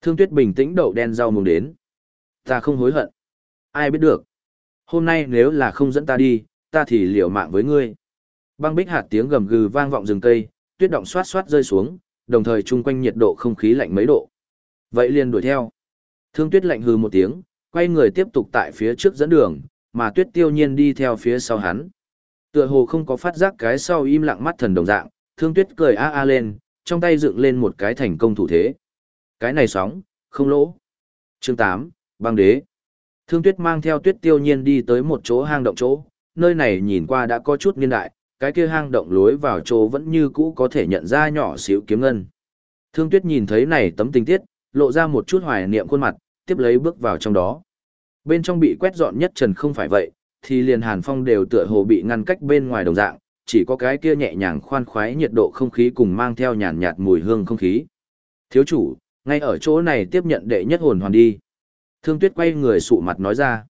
Thương tuyết bình tĩnh đậu đen rau mùng đến. Ta không hối hận. Ai biết được. Hôm nay nếu là không dẫn ta đi, ta thì liều mạng với ngươi. Băng bích hạt tiếng gầm gừ vang vọng rừng cây, tuyết động xoát xoát rơi xuống, đồng thời chung quanh nhiệt độ không khí lạnh mấy độ. Vậy liền đuổi theo. Thương tuyết lạnh hừ một tiếng, quay người tiếp tục tại phía trước dẫn đường, mà tuyết tiêu nhiên đi theo phía sau hắn. Tựa hồ không có phát giác cái sau im lặng mắt thần đồng dạng, thương tuyết cười a a lên, trong tay dựng lên một cái thành công thủ thế. Cái này sóng, không lỗ. Chương 8, băng đế. Thương tuyết mang theo tuyết tiêu nhiên đi tới một chỗ hang động chỗ, nơi này nhìn qua đã có chút niên đại, cái kia hang động lối vào chỗ vẫn như cũ có thể nhận ra nhỏ xíu kiếm ngân. Thương tuyết nhìn thấy này tấm tình tiết, lộ ra một chút hoài niệm khuôn mặt, tiếp lấy bước vào trong đó. Bên trong bị quét dọn nhất trần không phải vậy, thì liền hàn phong đều tựa hồ bị ngăn cách bên ngoài đồng dạng, chỉ có cái kia nhẹ nhàng khoan khoái nhiệt độ không khí cùng mang theo nhàn nhạt mùi hương không khí. Thiếu chủ, ngay ở chỗ này tiếp nhận đệ nhất hồn hoàn đi. Thương tuyết quay người sụ mặt nói ra.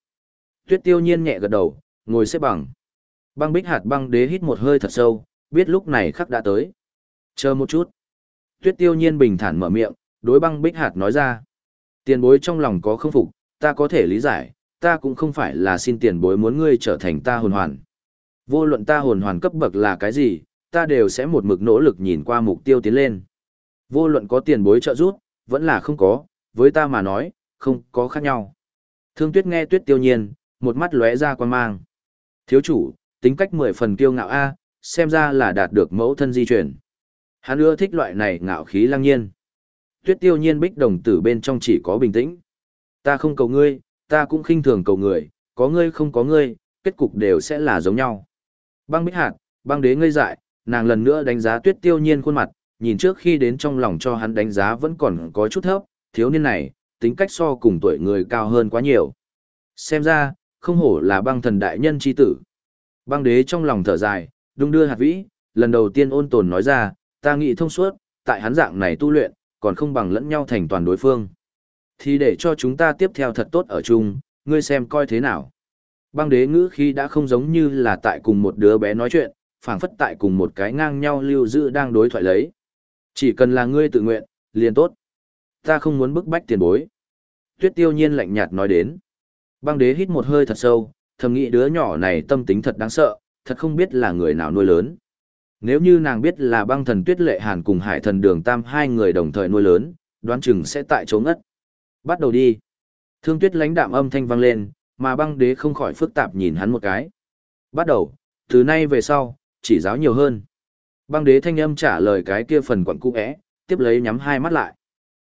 Tuyết tiêu nhiên nhẹ gật đầu, ngồi xếp bằng. Băng bích hạt băng đế hít một hơi thật sâu, biết lúc này khắc đã tới. Chờ một chút. Tuyết tiêu nhiên bình thản mở miệng, đối băng bích hạt nói ra. Tiền bối trong lòng có không phục, ta có thể lý giải, ta cũng không phải là xin tiền bối muốn ngươi trở thành ta hồn hoàn. Vô luận ta hồn hoàn cấp bậc là cái gì, ta đều sẽ một mực nỗ lực nhìn qua mục tiêu tiến lên. Vô luận có tiền bối trợ giúp, vẫn là không có, với ta mà nói, không có khác nhau. Thương tuyết nghe tuyết tiêu nhiên, một mắt lóe ra quan mang. Thiếu chủ, tính cách mười phần kiêu ngạo A, xem ra là đạt được mẫu thân di chuyển. Hắn ưa thích loại này ngạo khí lăng nhiên. Tuyết tiêu nhiên bích đồng tử bên trong chỉ có bình tĩnh. Ta không cầu ngươi, ta cũng khinh thường cầu người, có ngươi không có ngươi, kết cục đều sẽ là giống nhau. Băng bích hạt, băng đế ngây dại, nàng lần nữa đánh giá tuyết tiêu nhiên khuôn mặt, nhìn trước khi đến trong lòng cho hắn đánh giá vẫn còn có chút thấp, thiếu niên này, tính cách so cùng tuổi người cao hơn quá nhiều. Xem ra, không hổ là băng thần đại nhân chi tử. Băng đế trong lòng thở dài, đung đưa hạt vĩ, lần đầu tiên ôn tồn nói ra, ta nghĩ thông suốt, tại hắn dạng này tu luyện, còn không bằng lẫn nhau thành toàn đối phương. Thì để cho chúng ta tiếp theo thật tốt ở chung, ngươi xem coi thế nào. Băng đế ngữ khi đã không giống như là tại cùng một đứa bé nói chuyện, phảng phất tại cùng một cái ngang nhau lưu giữ đang đối thoại lấy. Chỉ cần là ngươi tự nguyện, liền tốt. Ta không muốn bức bách tiền bối. Tuyết tiêu nhiên lạnh nhạt nói đến. Băng đế hít một hơi thật sâu, thầm nghĩ đứa nhỏ này tâm tính thật đáng sợ, thật không biết là người nào nuôi lớn. Nếu như nàng biết là băng thần tuyết lệ hàn cùng hải thần đường tam hai người đồng thời nuôi lớn, đoán chừng sẽ tại chỗ ngất. Bắt đầu đi. Thương tuyết lãnh đạm âm thanh vang lên, mà băng đế không khỏi phức tạp nhìn hắn một cái. Bắt đầu, từ nay về sau, chỉ giáo nhiều hơn. Băng đế thanh âm trả lời cái kia phần quận cũ ẽ, tiếp lấy nhắm hai mắt lại.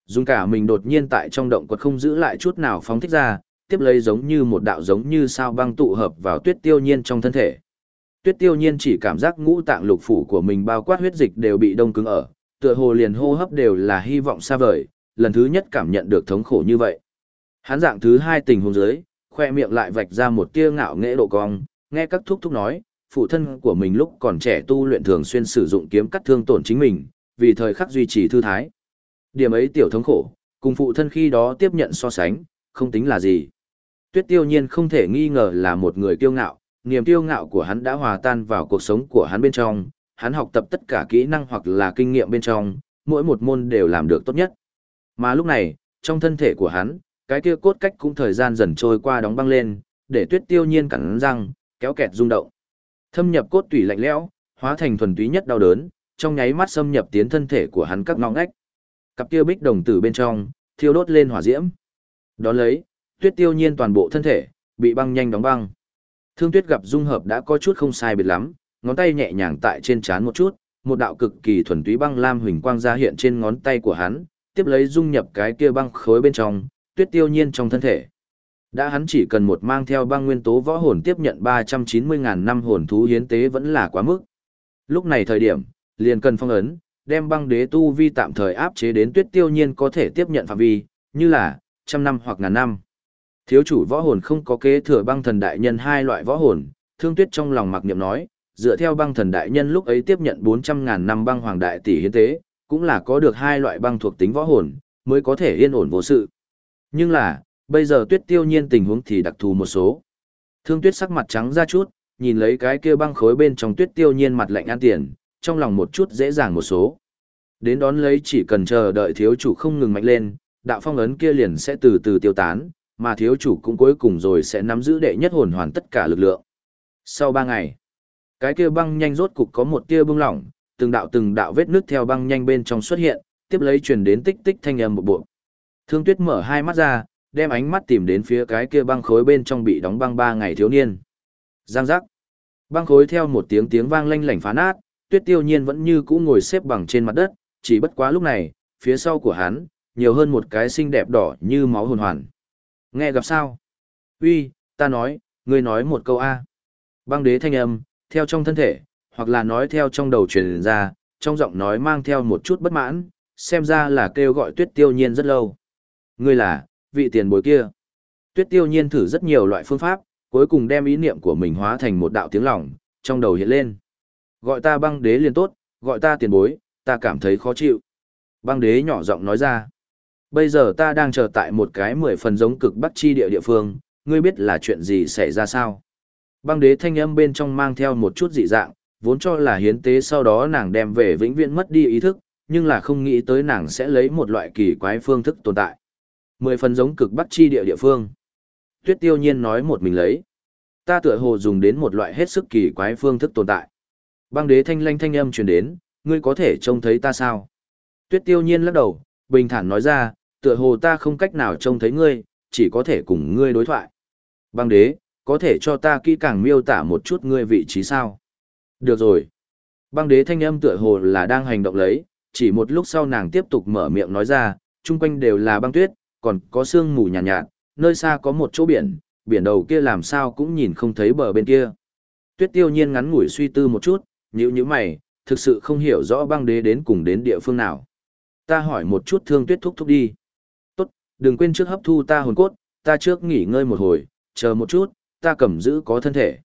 Dùng cả mình đột nhiên tại trong động quật không giữ lại chút nào phóng thích ra, tiếp lấy giống như một đạo giống như sao băng tụ hợp vào tuyết tiêu nhiên trong thân thể. Tuyết tiêu nhiên chỉ cảm giác ngũ tạng lục phủ của mình bao quát huyết dịch đều bị đông cứng ở, tựa hồ liền hô hấp đều là hy vọng xa vời, lần thứ nhất cảm nhận được thống khổ như vậy. Hắn dạng thứ hai tình huống dưới, khoe miệng lại vạch ra một tia ngạo nghễ độ cong, nghe các thúc thúc nói, phụ thân của mình lúc còn trẻ tu luyện thường xuyên sử dụng kiếm cắt thương tổn chính mình, vì thời khắc duy trì thư thái. Điểm ấy tiểu thống khổ, cùng phụ thân khi đó tiếp nhận so sánh, không tính là gì. Tuyết tiêu nhiên không thể nghi ngờ là một người kiêu ngạo, niềm kiêu ngạo của hắn đã hòa tan vào cuộc sống của hắn bên trong, hắn học tập tất cả kỹ năng hoặc là kinh nghiệm bên trong, mỗi một môn đều làm được tốt nhất. Mà lúc này, trong thân thể của hắn, cái kia cốt cách cũng thời gian dần trôi qua đóng băng lên, để tuyết tiêu nhiên cắn răng, kéo kẹt rung động. Thâm nhập cốt tủy lạnh lẽo, hóa thành thuần túy nhất đau đớn, trong nháy mắt xâm nhập tiến thân thể của hắn các ngõ ngách. Cặp kia bích đồng tử bên trong, thiêu đốt lên hỏa diễm. Đón lấy, tuyết tiêu nhiên toàn bộ thân thể, bị băng nhanh đóng băng. Thương tuyết gặp dung hợp đã có chút không sai biệt lắm, ngón tay nhẹ nhàng tại trên trán một chút, một đạo cực kỳ thuần túy băng lam huỳnh quang ra hiện trên ngón tay của hắn, tiếp lấy dung nhập cái kia băng khối bên trong, tuyết tiêu nhiên trong thân thể. Đã hắn chỉ cần một mang theo băng nguyên tố võ hồn tiếp nhận 390.000 năm hồn thú hiến tế vẫn là quá mức. Lúc này thời điểm, liền cần phong ấn, đem băng đế tu vi tạm thời áp chế đến tuyết tiêu nhiên có thể tiếp nhận phạm vi, như là, trăm năm hoặc ngàn năm. Thiếu chủ võ hồn không có kế thừa băng thần đại nhân hai loại võ hồn, thương tuyết trong lòng mặc niệm nói, dựa theo băng thần đại nhân lúc ấy tiếp nhận 400.000 năm băng hoàng đại tỷ hiến tế, cũng là có được hai loại băng thuộc tính võ hồn, mới có thể yên ổn vô sự. Nhưng là, bây giờ tuyết tiêu nhiên tình huống thì đặc thù một số. Thương tuyết sắc mặt trắng ra chút, nhìn lấy cái kia băng khối bên trong tuyết tiêu nhiên mặt lạnh an tiền, trong lòng một chút dễ dàng một số. Đến đón lấy chỉ cần chờ đợi thiếu chủ không ngừng mạnh lên, đạo phong ấn kia liền sẽ từ từ tiêu tán, mà thiếu chủ cũng cuối cùng rồi sẽ nắm giữ đệ nhất hồn hoàn tất cả lực lượng. Sau ba ngày, cái kia băng nhanh rốt cục có một tia bung lỏng, từng đạo từng đạo vết nước theo băng nhanh bên trong xuất hiện, tiếp lấy truyền đến tích tích thanh âm một bộ. Thương Tuyết mở hai mắt ra, đem ánh mắt tìm đến phía cái kia băng khối bên trong bị đóng băng ba ngày thiếu niên. Giang giác. Băng khối theo một tiếng tiếng vang lanh lảnh phá nát, Tuyết Tiêu Nhiên vẫn như cũ ngồi xếp bằng trên mặt đất, chỉ bất quá lúc này, phía sau của hắn, nhiều hơn một cái xinh đẹp đỏ như máu hồn hoàn. Nghe gặp sao? Uy, ta nói, ngươi nói một câu A. Băng đế thanh âm, theo trong thân thể, hoặc là nói theo trong đầu truyền ra, trong giọng nói mang theo một chút bất mãn, xem ra là kêu gọi tuyết tiêu nhiên rất lâu. Ngươi là, vị tiền bối kia. Tuyết tiêu nhiên thử rất nhiều loại phương pháp, cuối cùng đem ý niệm của mình hóa thành một đạo tiếng lòng, trong đầu hiện lên. Gọi ta băng đế liền tốt, gọi ta tiền bối, ta cảm thấy khó chịu. Băng đế nhỏ giọng nói ra. Bây giờ ta đang chờ tại một cái mười phần giống cực bắc chi địa địa phương, ngươi biết là chuyện gì xảy ra sao? Băng đế thanh âm bên trong mang theo một chút dị dạng, vốn cho là hiến tế sau đó nàng đem về vĩnh viễn mất đi ý thức, nhưng là không nghĩ tới nàng sẽ lấy một loại kỳ quái phương thức tồn tại. Mười phần giống cực bắc chi địa địa phương. Tuyết tiêu nhiên nói một mình lấy. Ta tựa hồ dùng đến một loại hết sức kỳ quái phương thức tồn tại. Băng đế thanh lanh thanh âm truyền đến, ngươi có thể trông thấy ta sao? Tuyết tiêu nhiên lắc đầu, bình thản nói ra, tựa hồ ta không cách nào trông thấy ngươi, chỉ có thể cùng ngươi đối thoại. Băng đế, có thể cho ta kỹ càng miêu tả một chút ngươi vị trí sao? Được rồi. Băng đế thanh âm tựa hồ là đang hành động lấy, chỉ một lúc sau nàng tiếp tục mở miệng nói ra, chung quanh đều là băng tuyết, còn có sương mù nhàn nhạt, nhạt, nơi xa có một chỗ biển, biển đầu kia làm sao cũng nhìn không thấy bờ bên kia. Tuyết tiêu nhiên ngắn ngủi suy tư một chút, nhữ như mày, thực sự không hiểu rõ băng đế đến cùng đến địa phương nào. Ta hỏi một chút thương tuyết thúc thúc đi. Đừng quên trước hấp thu ta hồn cốt, ta trước nghỉ ngơi một hồi, chờ một chút, ta cầm giữ có thân thể.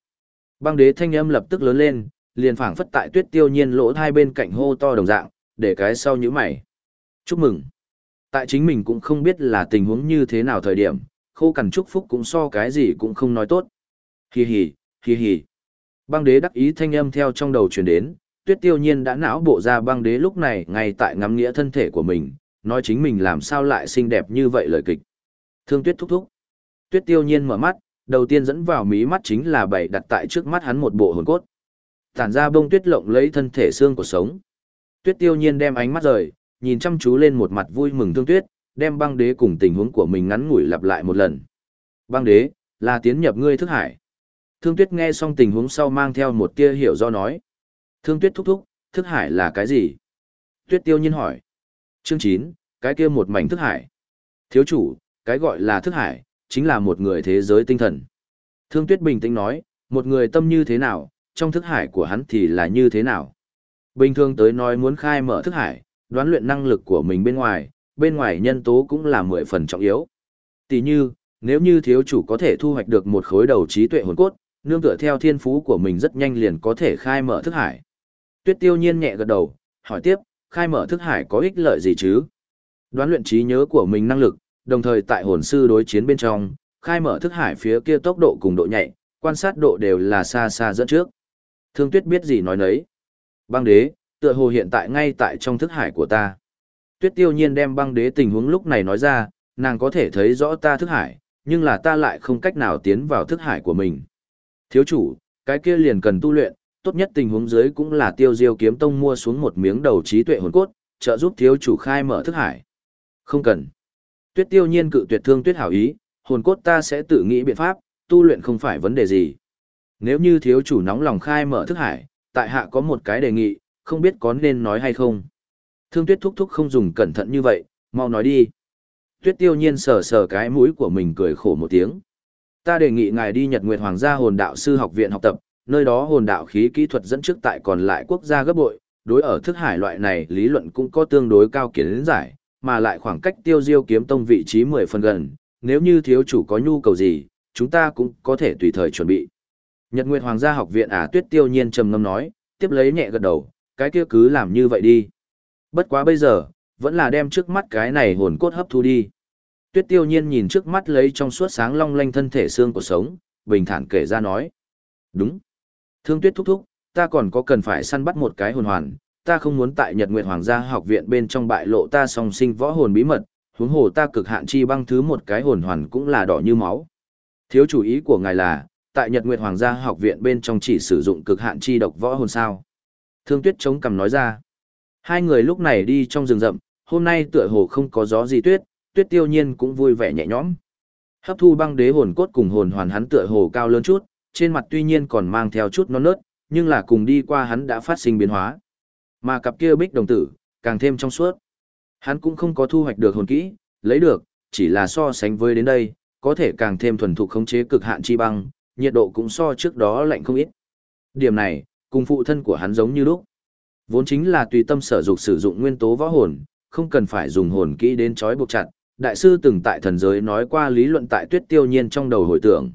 Băng đế thanh âm lập tức lớn lên, liền phảng phất tại tuyết tiêu nhiên lỗ hai bên cạnh hô to đồng dạng, để cái sau nhíu mày. Chúc mừng. Tại chính mình cũng không biết là tình huống như thế nào thời điểm, khô cằn chúc phúc cũng so cái gì cũng không nói tốt. Hì hì, hì hì. Băng đế đắc ý thanh âm theo trong đầu truyền đến, tuyết tiêu nhiên đã não bộ ra băng đế lúc này ngay tại ngắm nghĩa thân thể của mình, nói chính mình làm sao lại xinh đẹp như vậy lời kịch. Thương tuyết thúc thúc. Tuyết tiêu nhiên mở mắt, đầu tiên dẫn vào mí mắt chính là bày đặt tại trước mắt hắn một bộ hồn cốt. Tản ra bông tuyết lộng lấy thân thể xương của sống. Tuyết tiêu nhiên đem ánh mắt rời, nhìn chăm chú lên một mặt vui mừng thương tuyết, đem băng đế cùng tình huống của mình ngắn ngủi lặp lại một lần. Băng đế, là tiến nhập ngươi thức hải. Thương tuyết nghe xong tình huống sau mang theo một tia hiểu do nói. Thương tuyết thúc thúc, thức hải là cái gì? Tuyết tiêu nhiên hỏi. Chương 9, cái kia một mảnh thức hải. Thiếu chủ, cái gọi là thức hải, chính là một người thế giới tinh thần. Thương tuyết bình tĩnh nói, một người tâm như thế nào, trong thức hải của hắn thì là như thế nào. Bình thường tới nói muốn khai mở thức hải, đoán luyện năng lực của mình bên ngoài, bên ngoài nhân tố cũng là mười phần trọng yếu. Tỷ như, nếu như thiếu chủ có thể thu hoạch được một khối đầu trí tuệ hồn cốt, nương tựa theo thiên phú của mình rất nhanh liền có thể khai mở thức hải. Tuyết tiêu nhiên nhẹ gật đầu, hỏi tiếp, khai mở thức hải có ích lợi gì chứ? Đoán luyện trí nhớ của mình năng lực, đồng thời tại hồn sư đối chiến bên trong, khai mở thức hải phía kia tốc độ cùng độ nhạy, quan sát độ đều là xa xa dẫn trước. Thương Tuyết biết gì nói nấy. Băng đế, tựa hồ hiện tại ngay tại trong thức hải của ta. Tuyết tiêu nhiên đem băng đế tình huống lúc này nói ra, nàng có thể thấy rõ ta thức hải, nhưng là ta lại không cách nào tiến vào thức hải của mình. Thiếu chủ, cái kia liền cần tu luyện, tốt nhất tình huống dưới cũng là tiêu diêu kiếm tông mua xuống một miếng đầu trí tuệ hồn cốt, trợ giúp thiếu chủ khai mở thức hải. Không cần. Tuyết tiêu nhiên cự tuyệt thương tuyết hảo ý, hồn cốt ta sẽ tự nghĩ biện pháp, tu luyện không phải vấn đề gì. Nếu như thiếu chủ nóng lòng khai mở thức hải, tại hạ có một cái đề nghị, không biết có nên nói hay không. Thương tuyết thúc thúc không dùng cẩn thận như vậy, mau nói đi. Tuyết tiêu nhiên sờ sờ cái mũi của mình cười khổ một tiếng. Ta đề nghị ngài đi Nhật Nguyệt Hoàng gia hồn đạo sư học viện học tập, nơi đó hồn đạo khí kỹ thuật dẫn trước tại còn lại quốc gia gấp bội, đối ở thức hải loại này lý luận cũng có tương đối cao kiến giải, mà lại khoảng cách tiêu diêu kiếm tông vị trí 10 phần gần, nếu như thiếu chủ có nhu cầu gì, chúng ta cũng có thể tùy thời chuẩn bị. Nhật Nguyệt Hoàng gia học viện Ả Tuyết Tiêu Nhiên trầm ngâm nói, tiếp lấy nhẹ gật đầu, cái kia cứ làm như vậy đi. Bất quá bây giờ, vẫn là đem trước mắt cái này hồn cốt hấp thu đi. Tuyết Tiêu Nhiên nhìn trước mắt lấy trong suốt sáng long lanh thân thể xương của sống, bình thản kể ra nói. Đúng. Thương Tuyết thúc thúc, ta còn có cần phải săn bắt một cái hồn hoàn, ta không muốn tại Nhật Nguyệt Hoàng gia học viện bên trong bại lộ ta song sinh võ hồn bí mật, huống hồ ta cực hạn chi băng thứ một cái hồn hoàn cũng là đỏ như máu. Thiếu chủ ý của ngài là, tại Nhật Nguyệt Hoàng gia học viện bên trong chỉ sử dụng cực hạn chi độc võ hồn sao. Thương tuyết chống cằm nói ra. Hai người lúc này đi trong rừng rậm, hôm nay tựa hồ không có gió gì tuyết, tuyết tiêu nhiên cũng vui vẻ nhẹ nhõm. Hấp thu băng đế hồn cốt cùng hồn hoàn hắn tựa hồ cao lớn chút, trên mặt tuy nhiên còn mang theo chút non nớt, nhưng là cùng đi qua hắn đã phát sinh biến hóa. Mà cặp kia bích đồng tử, càng thêm trong suốt. Hắn cũng không có thu hoạch được hồn kỹ, lấy được, chỉ là so sánh với đến đây, có thể càng thêm thuần thục khống chế cực hạn chi băng, nhiệt độ cũng so trước đó lạnh không ít. Điểm này, cùng phụ thân của hắn giống như lúc. Vốn chính là tùy tâm sở dục sử dụng nguyên tố võ hồn, không cần phải dùng hồn kỹ đến trói buộc chặt. Đại sư từng tại thần giới nói qua lý luận tại tuyết tiêu nhiên trong đầu hồi tưởng.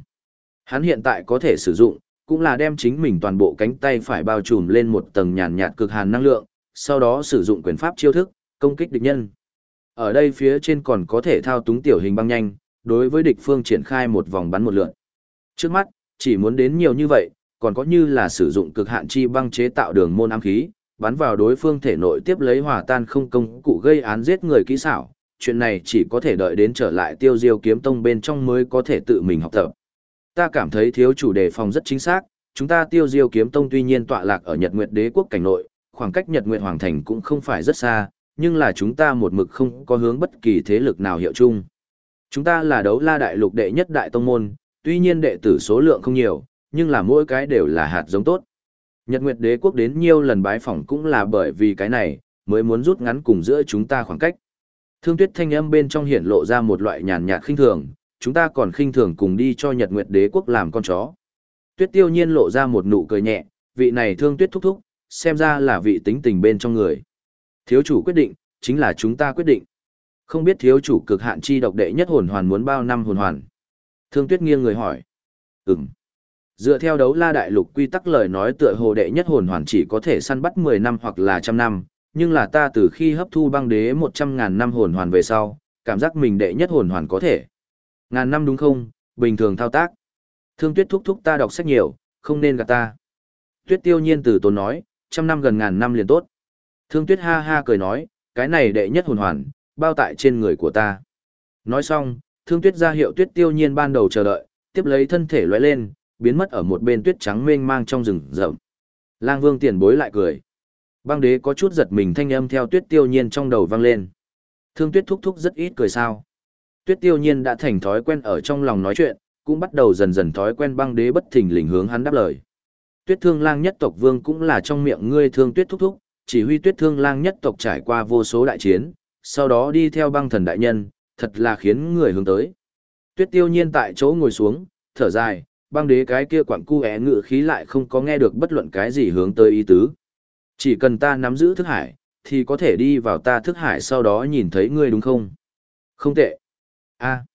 Hắn hiện tại có thể sử dụng, cũng là đem chính mình toàn bộ cánh tay phải bao trùm lên một tầng nhàn nhạt cực hàn năng lượng, sau đó sử dụng quyền pháp chiêu thức, công kích địch nhân. Ở đây phía trên còn có thể thao túng tiểu hình băng nhanh, đối với địch phương triển khai một vòng bắn một lượn. Trước mắt, chỉ muốn đến nhiều như vậy, còn có như là sử dụng cực hạn chi băng chế tạo đường môn ám khí, bắn vào đối phương thể nội tiếp lấy hòa tan không công cụ gây án giết người kỹ xảo, chuyện này chỉ có thể đợi đến trở lại tiêu diêu kiếm tông bên trong mới có thể tự mình học tập. Ta cảm thấy thiếu chủ đề phòng rất chính xác, chúng ta tiêu diêu kiếm tông tuy nhiên tọa lạc ở Nhật Nguyệt đế quốc cảnh nội, khoảng cách Nhật Nguyệt Hoàng Thành cũng không phải rất xa, nhưng là chúng ta một mực không có hướng bất kỳ thế lực nào hiệu chung. Chúng ta là đấu la đại lục đệ nhất đại tông môn, tuy nhiên đệ tử số lượng không nhiều, nhưng là mỗi cái đều là hạt giống tốt. Nhật Nguyệt đế quốc đến nhiều lần bái phỏng cũng là bởi vì cái này, mới muốn rút ngắn cùng giữa chúng ta khoảng cách. Thương tuyết thanh âm bên trong hiển lộ ra một loại nhàn nhạt khinh thường, chúng ta còn khinh thường cùng đi cho Nhật Nguyệt đế quốc làm con chó. Tuyết tiêu nhiên lộ ra một nụ cười nhẹ, vị này thương tuyết thúc thúc, xem ra là vị tính tình bên trong người. Thiếu chủ quyết định, chính là chúng ta quyết định. Không biết thiếu chủ cực hạn chi độc đệ nhất hồn hoàn muốn bao năm hồn hoàn. Thương tuyết nghiêng người hỏi. Ừm. Dựa theo đấu la đại lục quy tắc lời nói tựa hồ đệ nhất hồn hoàn chỉ có thể săn bắt 10 năm hoặc là trăm năm, nhưng là ta từ khi hấp thu băng đế 100.000 năm hồn hoàn về sau, cảm giác mình đệ nhất hồn hoàn có thể. Ngàn năm đúng không, bình thường thao tác. Thương tuyết thúc thúc ta đọc sách nhiều, không nên gạt ta. Tuyết tiêu nhiên từ tốn nói, trăm năm gần ngàn năm liền tốt. Thương tuyết ha ha cười nói, cái này đệ nhất hồn hoàn, bao tại trên người của ta. Nói xong, thương tuyết ra hiệu tuyết tiêu nhiên ban đầu chờ đợi, tiếp lấy thân thể lóe lên, biến mất ở một bên tuyết trắng mênh mang trong rừng rậm. Lang vương tiền bối lại cười. Băng đế có chút giật mình thanh âm theo tuyết tiêu nhiên trong đầu vang lên. Thương tuyết thúc thúc rất ít cười sao. Tuyết tiêu nhiên đã thành thói quen ở trong lòng nói chuyện, cũng bắt đầu dần dần thói quen băng đế bất thình lình hướng hắn đáp lời. Tuyết thương lang nhất tộc vương cũng là trong miệng ngươi thương tuyết thúc thúc, chỉ huy tuyết thương lang nhất tộc trải qua vô số đại chiến, sau đó đi theo băng thần đại nhân, thật là khiến người hướng tới. Tuyết tiêu nhiên tại chỗ ngồi xuống, thở dài, băng đế cái kia quặng cu é ngự khí lại không có nghe được bất luận cái gì hướng tới ý tứ. Chỉ cần ta nắm giữ thức hải, thì có thể đi vào ta thức hải sau đó nhìn thấy ngươi đúng không? Không tệ a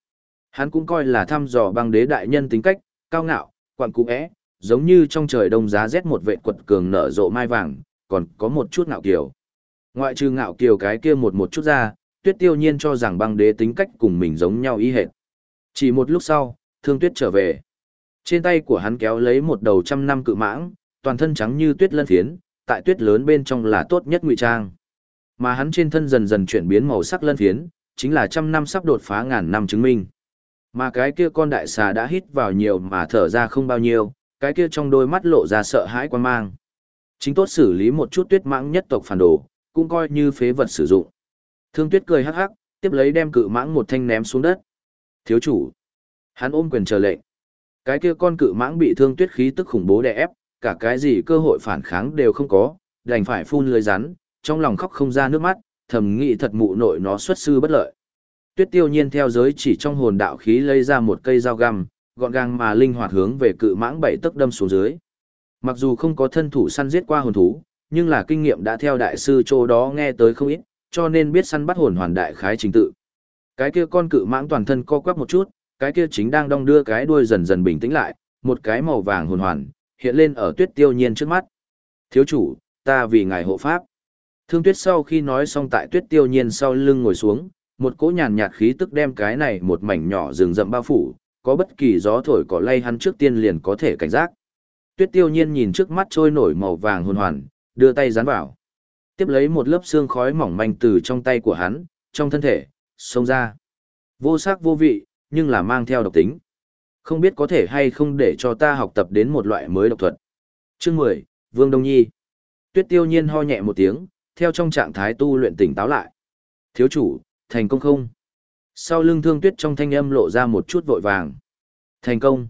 hắn cũng coi là thăm dò băng đế đại nhân tính cách, cao ngạo, quặn cu é, giống như trong trời đông giá rét một vệ quật cường nở rộ mai vàng, còn có một chút ngạo kiều. Ngoại trừ ngạo kiều cái kia một một chút ra, tuyết tiêu nhiên cho rằng băng đế tính cách cùng mình giống nhau y hệt. Chỉ một lúc sau, thương tuyết trở về. Trên tay của hắn kéo lấy một đầu trăm năm cự mãng, toàn thân trắng như tuyết lân phiến, tại tuyết lớn bên trong là tốt nhất ngụy trang. Mà hắn trên thân dần dần chuyển biến màu sắc lân phiến, chính là trăm năm sắp đột phá ngàn năm chứng minh. Mà cái kia con đại xà đã hít vào nhiều mà thở ra không bao nhiêu, cái kia trong đôi mắt lộ ra sợ hãi quan mang. Chính tốt xử lý một chút tuyết mãng nhất tộc phản đồ, cũng coi như phế vật sử dụng. Thương tuyết cười hắc hắc, tiếp lấy đem cự mãng một thanh ném xuống đất. Thiếu chủ. Hắn ôm quyền chờ lệnh. Cái kia con cự mãng bị thương tuyết khí tức khủng bố đè ép, cả cái gì cơ hội phản kháng đều không có, đành phải phun lưới rắn, trong lòng khóc không ra nước mắt, thầm nghĩ thật mụ nội nó xuất sư bất lợi. Tuyết tiêu nhiên theo giới chỉ trong hồn đạo khí lấy ra một cây dao găm, gọn gàng mà linh hoạt hướng về cự mãng bảy tấc đâm xuống dưới. Mặc dù không có thân thủ săn giết qua hồn thú, nhưng là kinh nghiệm đã theo đại sư chỗ đó nghe tới không ít, cho nên biết săn bắt hồn hoàn đại khái trình tự. Cái kia con cự mãng toàn thân co quắp một chút, cái kia chính đang đong đưa cái đuôi dần dần bình tĩnh lại, một cái màu vàng hồn hoàn, hiện lên ở tuyết tiêu nhiên trước mắt. Thiếu chủ, ta vì ngài hộ pháp. Thương tuyết sau khi nói xong tại tuyết tiêu nhiên sau lưng ngồi xuống, một cỗ nhàn nhạt khí tức đem cái này một mảnh nhỏ rừng rậm bao phủ, có bất kỳ gió thổi cỏ lay hắn trước tiên liền có thể cảnh giác. Tuyết tiêu nhiên nhìn trước mắt trôi nổi màu vàng hồn hoàn, đưa tay dán vào. Tiếp lấy một lớp xương khói mỏng manh từ trong tay của hắn, trong thân thể, xông ra. Vô sắc vô vị, nhưng là mang theo độc tính. Không biết có thể hay không để cho ta học tập đến một loại mới độc thuật. Chương 10, Vương Đông Nhi. Tuyết tiêu nhiên ho nhẹ một tiếng, theo trong trạng thái tu luyện tỉnh táo lại. Thiếu chủ, thành công không? Sau lưng thương tuyết trong thanh âm lộ ra một chút vội vàng. Thành công.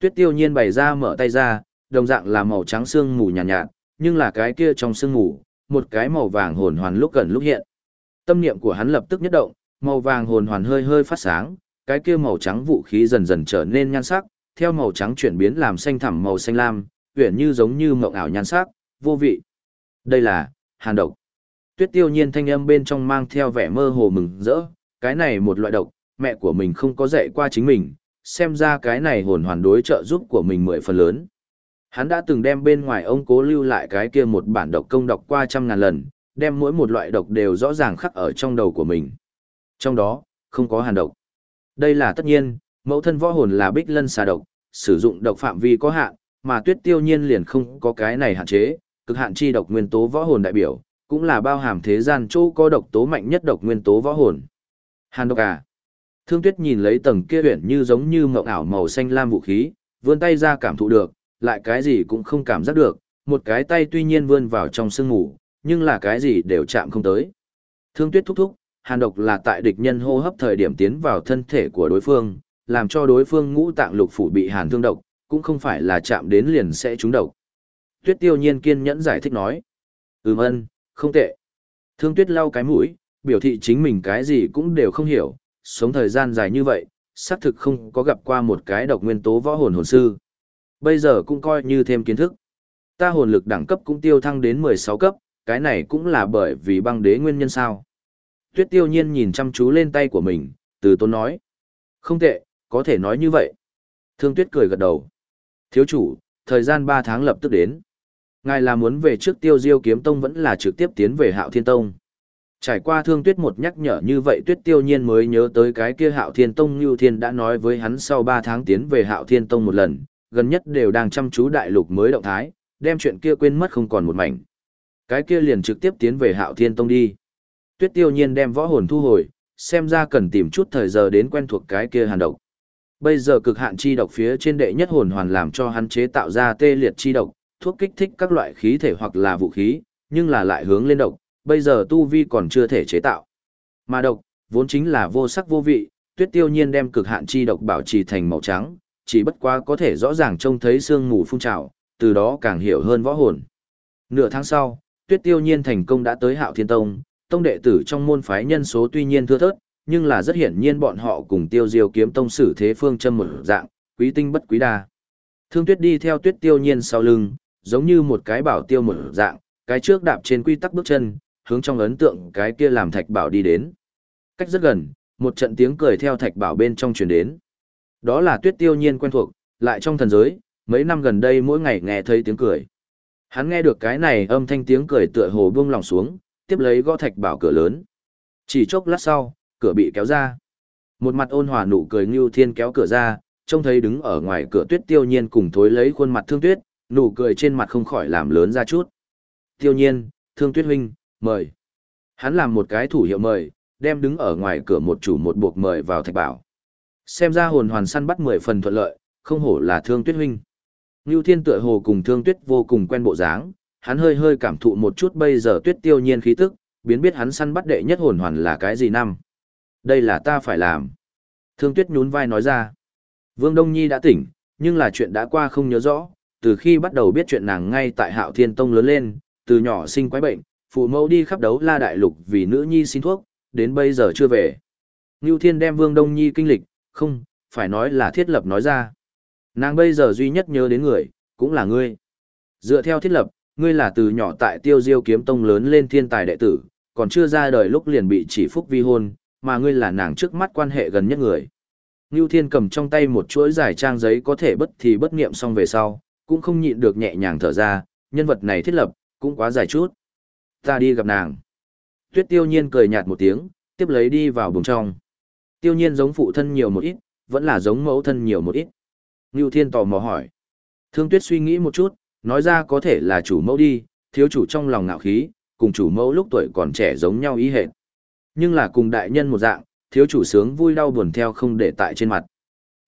Tuyết tiêu nhiên bày ra mở tay ra, đồng dạng là màu trắng xương mù nhàn nhạt, nhạt, nhưng là cái kia trong xương mù, một cái màu vàng hồn hoàn lúc gần lúc hiện. Tâm niệm của hắn lập tức nhất động, màu vàng hồn hoàn hơi hơi phát sáng, cái kia màu trắng vũ khí dần dần trở nên nhan sắc, theo màu trắng chuyển biến làm xanh thẳm màu xanh lam, uyển như giống như mộng ảo nhan sắc, vô vị. Đây là hàn độc. Tuyết Tiêu Nhiên thanh âm bên trong mang theo vẻ mơ hồ mừng rỡ, cái này một loại độc, mẹ của mình không có dạy qua chính mình, xem ra cái này hồn hoàn đối trợ giúp của mình mười phần lớn. Hắn đã từng đem bên ngoài ông cố lưu lại cái kia một bản độc công đọc qua trăm ngàn lần, đem mỗi một loại độc đều rõ ràng khắc ở trong đầu của mình. Trong đó, không có hàn độc. Đây là tất nhiên, mẫu thân võ hồn là bích lân xà độc, sử dụng độc phạm vi có hạn, mà tuyết tiêu nhiên liền không có cái này hạn chế, cực hạn chi độc nguyên tố võ hồn đại biểu, cũng là bao hàm thế gian chỗ có độc tố mạnh nhất độc nguyên tố võ hồn. Hàn độc à. Thương tuyết nhìn lấy tầng kia huyền như giống như mộng ảo màu xanh lam vũ khí, vươn tay ra cảm thụ được, lại cái gì cũng không cảm giác được, một cái tay tuy nhiên vươn vào trong sương ngủ, nhưng là cái gì đều chạm không tới. Thương tuyết thúc thúc, hàn độc là tại địch nhân hô hấp thời điểm tiến vào thân thể của đối phương, làm cho đối phương ngũ tạng lục phủ bị hàn thương độc, cũng không phải là chạm đến liền sẽ trúng độc. Tuyết tiêu nhiên kiên nhẫn giải thích nói. Ừm ân, không tệ. Thương tuyết lau cái mũi, biểu thị chính mình cái gì cũng đều không hiểu, sống thời gian dài như vậy, xác thực không có gặp qua một cái độc nguyên tố võ hồn hồn sư. Bây giờ cũng coi như thêm kiến thức. Ta hồn lực đẳng cấp cũng tiêu thăng đến 16 cấp, cái này cũng là bởi vì băng đế nguyên nhân sao. Tuyết tiêu nhiên nhìn chăm chú lên tay của mình, từ tôn nói. Không tệ, có thể nói như vậy. Thương tuyết cười gật đầu. Thiếu chủ, thời gian 3 tháng lập tức đến. Ngài là muốn về trước tiêu diêu kiếm tông vẫn là trực tiếp tiến về hạo thiên tông. Trải qua thương tuyết một nhắc nhở như vậy tuyết tiêu nhiên mới nhớ tới cái kia hạo thiên tông như thiên đã nói với hắn sau 3 tháng tiến về hạo thiên tông một lần, gần nhất đều đang chăm chú đại lục mới động thái, đem chuyện kia quên mất không còn một mảnh. Cái kia liền trực tiếp tiến về hạo thiên tông đi. Tuyết tiêu nhiên đem võ hồn thu hồi, xem ra cần tìm chút thời giờ đến quen thuộc cái kia hàn độc. Bây giờ cực hạn chi độc phía trên đệ nhất hồn hoàn làm cho hắn chế tạo ra tê liệt chi độc, thuốc kích thích các loại khí thể hoặc là vũ khí, nhưng là lại hướng lên độc, bây giờ tu vi còn chưa thể chế tạo. Mà độc, vốn chính là vô sắc vô vị, tuyết tiêu nhiên đem cực hạn chi độc bảo trì thành màu trắng, chỉ bất quá có thể rõ ràng trông thấy sương mù phun trào, từ đó càng hiểu hơn võ hồn. Nửa tháng sau, tuyết tiêu nhiên thành công đã tới hạo thiên tông, tông đệ tử trong môn phái nhân số tuy nhiên thưa thớt, nhưng là rất hiển nhiên bọn họ cùng tiêu diêu kiếm tông sử thế phương châm một dạng, quý tinh bất quý đa. Thương tuyết đi theo tuyết tiêu nhiên sau lưng, giống như một cái bảo tiêu một dạng, cái trước đạp trên quy tắc bước chân, hướng trong ấn tượng cái kia làm thạch bảo đi đến. Cách rất gần, một trận tiếng cười theo thạch bảo bên trong truyền đến. Đó là tuyết tiêu nhiên quen thuộc, lại trong thần giới, mấy năm gần đây mỗi ngày nghe thấy tiếng cười. Hắn nghe được cái này âm thanh tiếng cười tựa hồ buông lòng xuống, tiếp lấy gõ thạch bảo cửa lớn. Chỉ chốc lát sau, cửa bị kéo ra. Một mặt ôn hòa nụ cười Ngưu Thiên kéo cửa ra, trông thấy đứng ở ngoài cửa Tuyết Tiêu Nhiên cùng thối lấy khuôn mặt Thương Tuyết, nụ cười trên mặt không khỏi làm lớn ra chút. Tiêu Nhiên, Thương Tuyết huynh, mời. Hắn làm một cái thủ hiệu mời, đem đứng ở ngoài cửa một chủ một buộc mời vào thạch bảo. Xem ra hồn hoàn săn bắt mười phần thuận lợi, không hổ là Thương Tuyết huynh. Ngưu Thiên tựa hồ cùng Thương Tuyết vô cùng quen bộ dáng, hắn hơi hơi cảm thụ một chút bây giờ Tuyết Tiêu Nhiên khí tức, biến biết hắn săn bắt đệ nhất hồn hoàn là cái gì năm. Đây là ta phải làm. Thương Tuyết nhún vai nói ra. Vương Đông Nhi đã tỉnh, nhưng là chuyện đã qua không nhớ rõ, từ khi bắt đầu biết chuyện nàng ngay tại Hạo Thiên Tông lớn lên, từ nhỏ sinh quái bệnh, phụ mẫu đi khắp đấu la đại lục vì nữ nhi xin thuốc, đến bây giờ chưa về. Ngưu Thiên đem Vương Đông Nhi kinh lịch, không, phải nói là thiết lập nói ra. Nàng bây giờ duy nhất nhớ đến người, cũng là ngươi. Dựa theo thiết lập, ngươi là từ nhỏ tại tiêu diêu kiếm tông lớn lên thiên tài đệ tử, còn chưa ra đời lúc liền bị chỉ phúc vi hôn, mà ngươi là nàng trước mắt quan hệ gần nhất người. Ngưu Thiên cầm trong tay một chuỗi giải trang giấy có thể bất thì bất nghiệm xong về sau, cũng không nhịn được nhẹ nhàng thở ra, nhân vật này thiết lập, cũng quá dài chút. Ta đi gặp nàng. Tuyết tiêu nhiên cười nhạt một tiếng, tiếp lấy đi vào bùng trong. Tiêu nhiên giống phụ thân nhiều một ít, vẫn là giống mẫu thân nhiều một ít. Ngưu Thiên tò mò hỏi. Thương Tuyết suy nghĩ một chút, nói ra có thể là chủ mẫu đi, thiếu chủ trong lòng ngạo khí, cùng chủ mẫu lúc tuổi còn trẻ giống nhau ý hệt. Nhưng là cùng đại nhân một dạng, thiếu chủ sướng vui đau buồn theo không để tại trên mặt.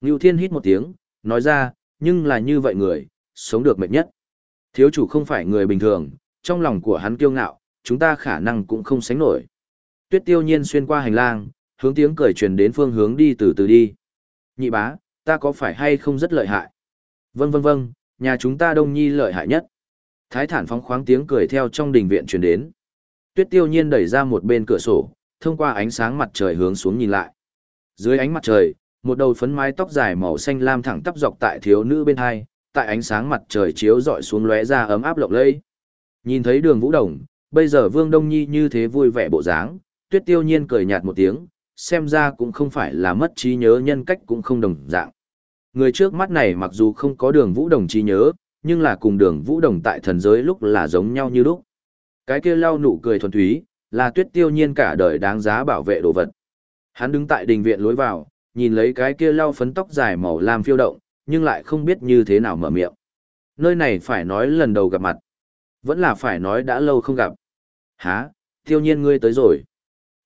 Ngưu Thiên hít một tiếng, nói ra, nhưng là như vậy người, sống được mệt nhất. Thiếu chủ không phải người bình thường, trong lòng của hắn kiêu ngạo, chúng ta khả năng cũng không sánh nổi. Tuyết tiêu nhiên xuyên qua hành lang, hướng tiếng cười truyền đến phương hướng đi từ từ đi. Nhị bá, ta có phải hay không rất lợi hại? Vâng vâng vâng, nhà chúng ta đông nhi lợi hại nhất. Thái thản phóng khoáng tiếng cười theo trong đình viện truyền đến. Tuyết tiêu nhiên đẩy ra một bên cửa sổ, thông qua ánh sáng mặt trời hướng xuống nhìn lại. Dưới ánh mặt trời, một đầu phấn mái tóc dài màu xanh lam thẳng tắp dọc tại thiếu nữ bên hai, tại ánh sáng mặt trời chiếu rọi xuống lóe ra ấm áp lộng lẫy. Nhìn thấy Đường Vũ Đồng, bây giờ Vương Đông Nhi như thế vui vẻ bộ dáng, Tuyết Tiêu Nhiên cười nhạt một tiếng, xem ra cũng không phải là mất trí nhớ nhân cách cũng không đồng dạng. Người trước mắt này mặc dù không có Đường Vũ Đồng trí nhớ, nhưng là cùng Đường Vũ Đồng tại thần giới lúc là giống nhau như lúc. Cái kia lau nụ cười thuần túy, là tuyết tiêu nhiên cả đời đáng giá bảo vệ đồ vật. Hắn đứng tại đình viện lối vào, nhìn lấy cái kia lau phấn tóc dài màu lam phiêu động, nhưng lại không biết như thế nào mở miệng. Nơi này phải nói lần đầu gặp mặt. Vẫn là phải nói đã lâu không gặp. Hả, tiêu nhiên ngươi tới rồi.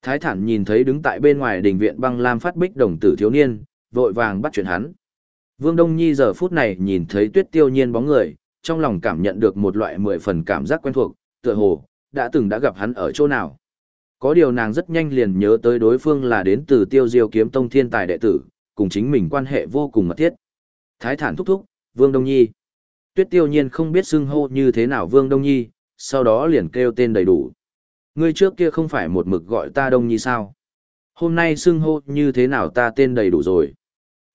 Thái thản nhìn thấy đứng tại bên ngoài đình viện băng lam phát bích đồng tử thiếu niên, vội vàng bắt chuyện hắn. Vương Đông Nhi giờ phút này nhìn thấy tuyết tiêu nhiên bóng người, trong lòng cảm nhận được một loại mười phần cảm giác quen thuộc, tựa hồ, đã từng đã gặp hắn ở chỗ nào. Có điều nàng rất nhanh liền nhớ tới đối phương là đến từ tiêu diêu kiếm tông thiên tài đệ tử, cùng chính mình quan hệ vô cùng mật thiết. Thái thản thúc thúc, Vương Đông Nhi. Tuyết tiêu nhiên không biết xưng hô như thế nào Vương Đông Nhi, sau đó liền kêu tên đầy đủ. Ngươi trước kia không phải một mực gọi ta Đông Nhi sao? Hôm nay xưng hô như thế nào ta tên đầy đủ rồi?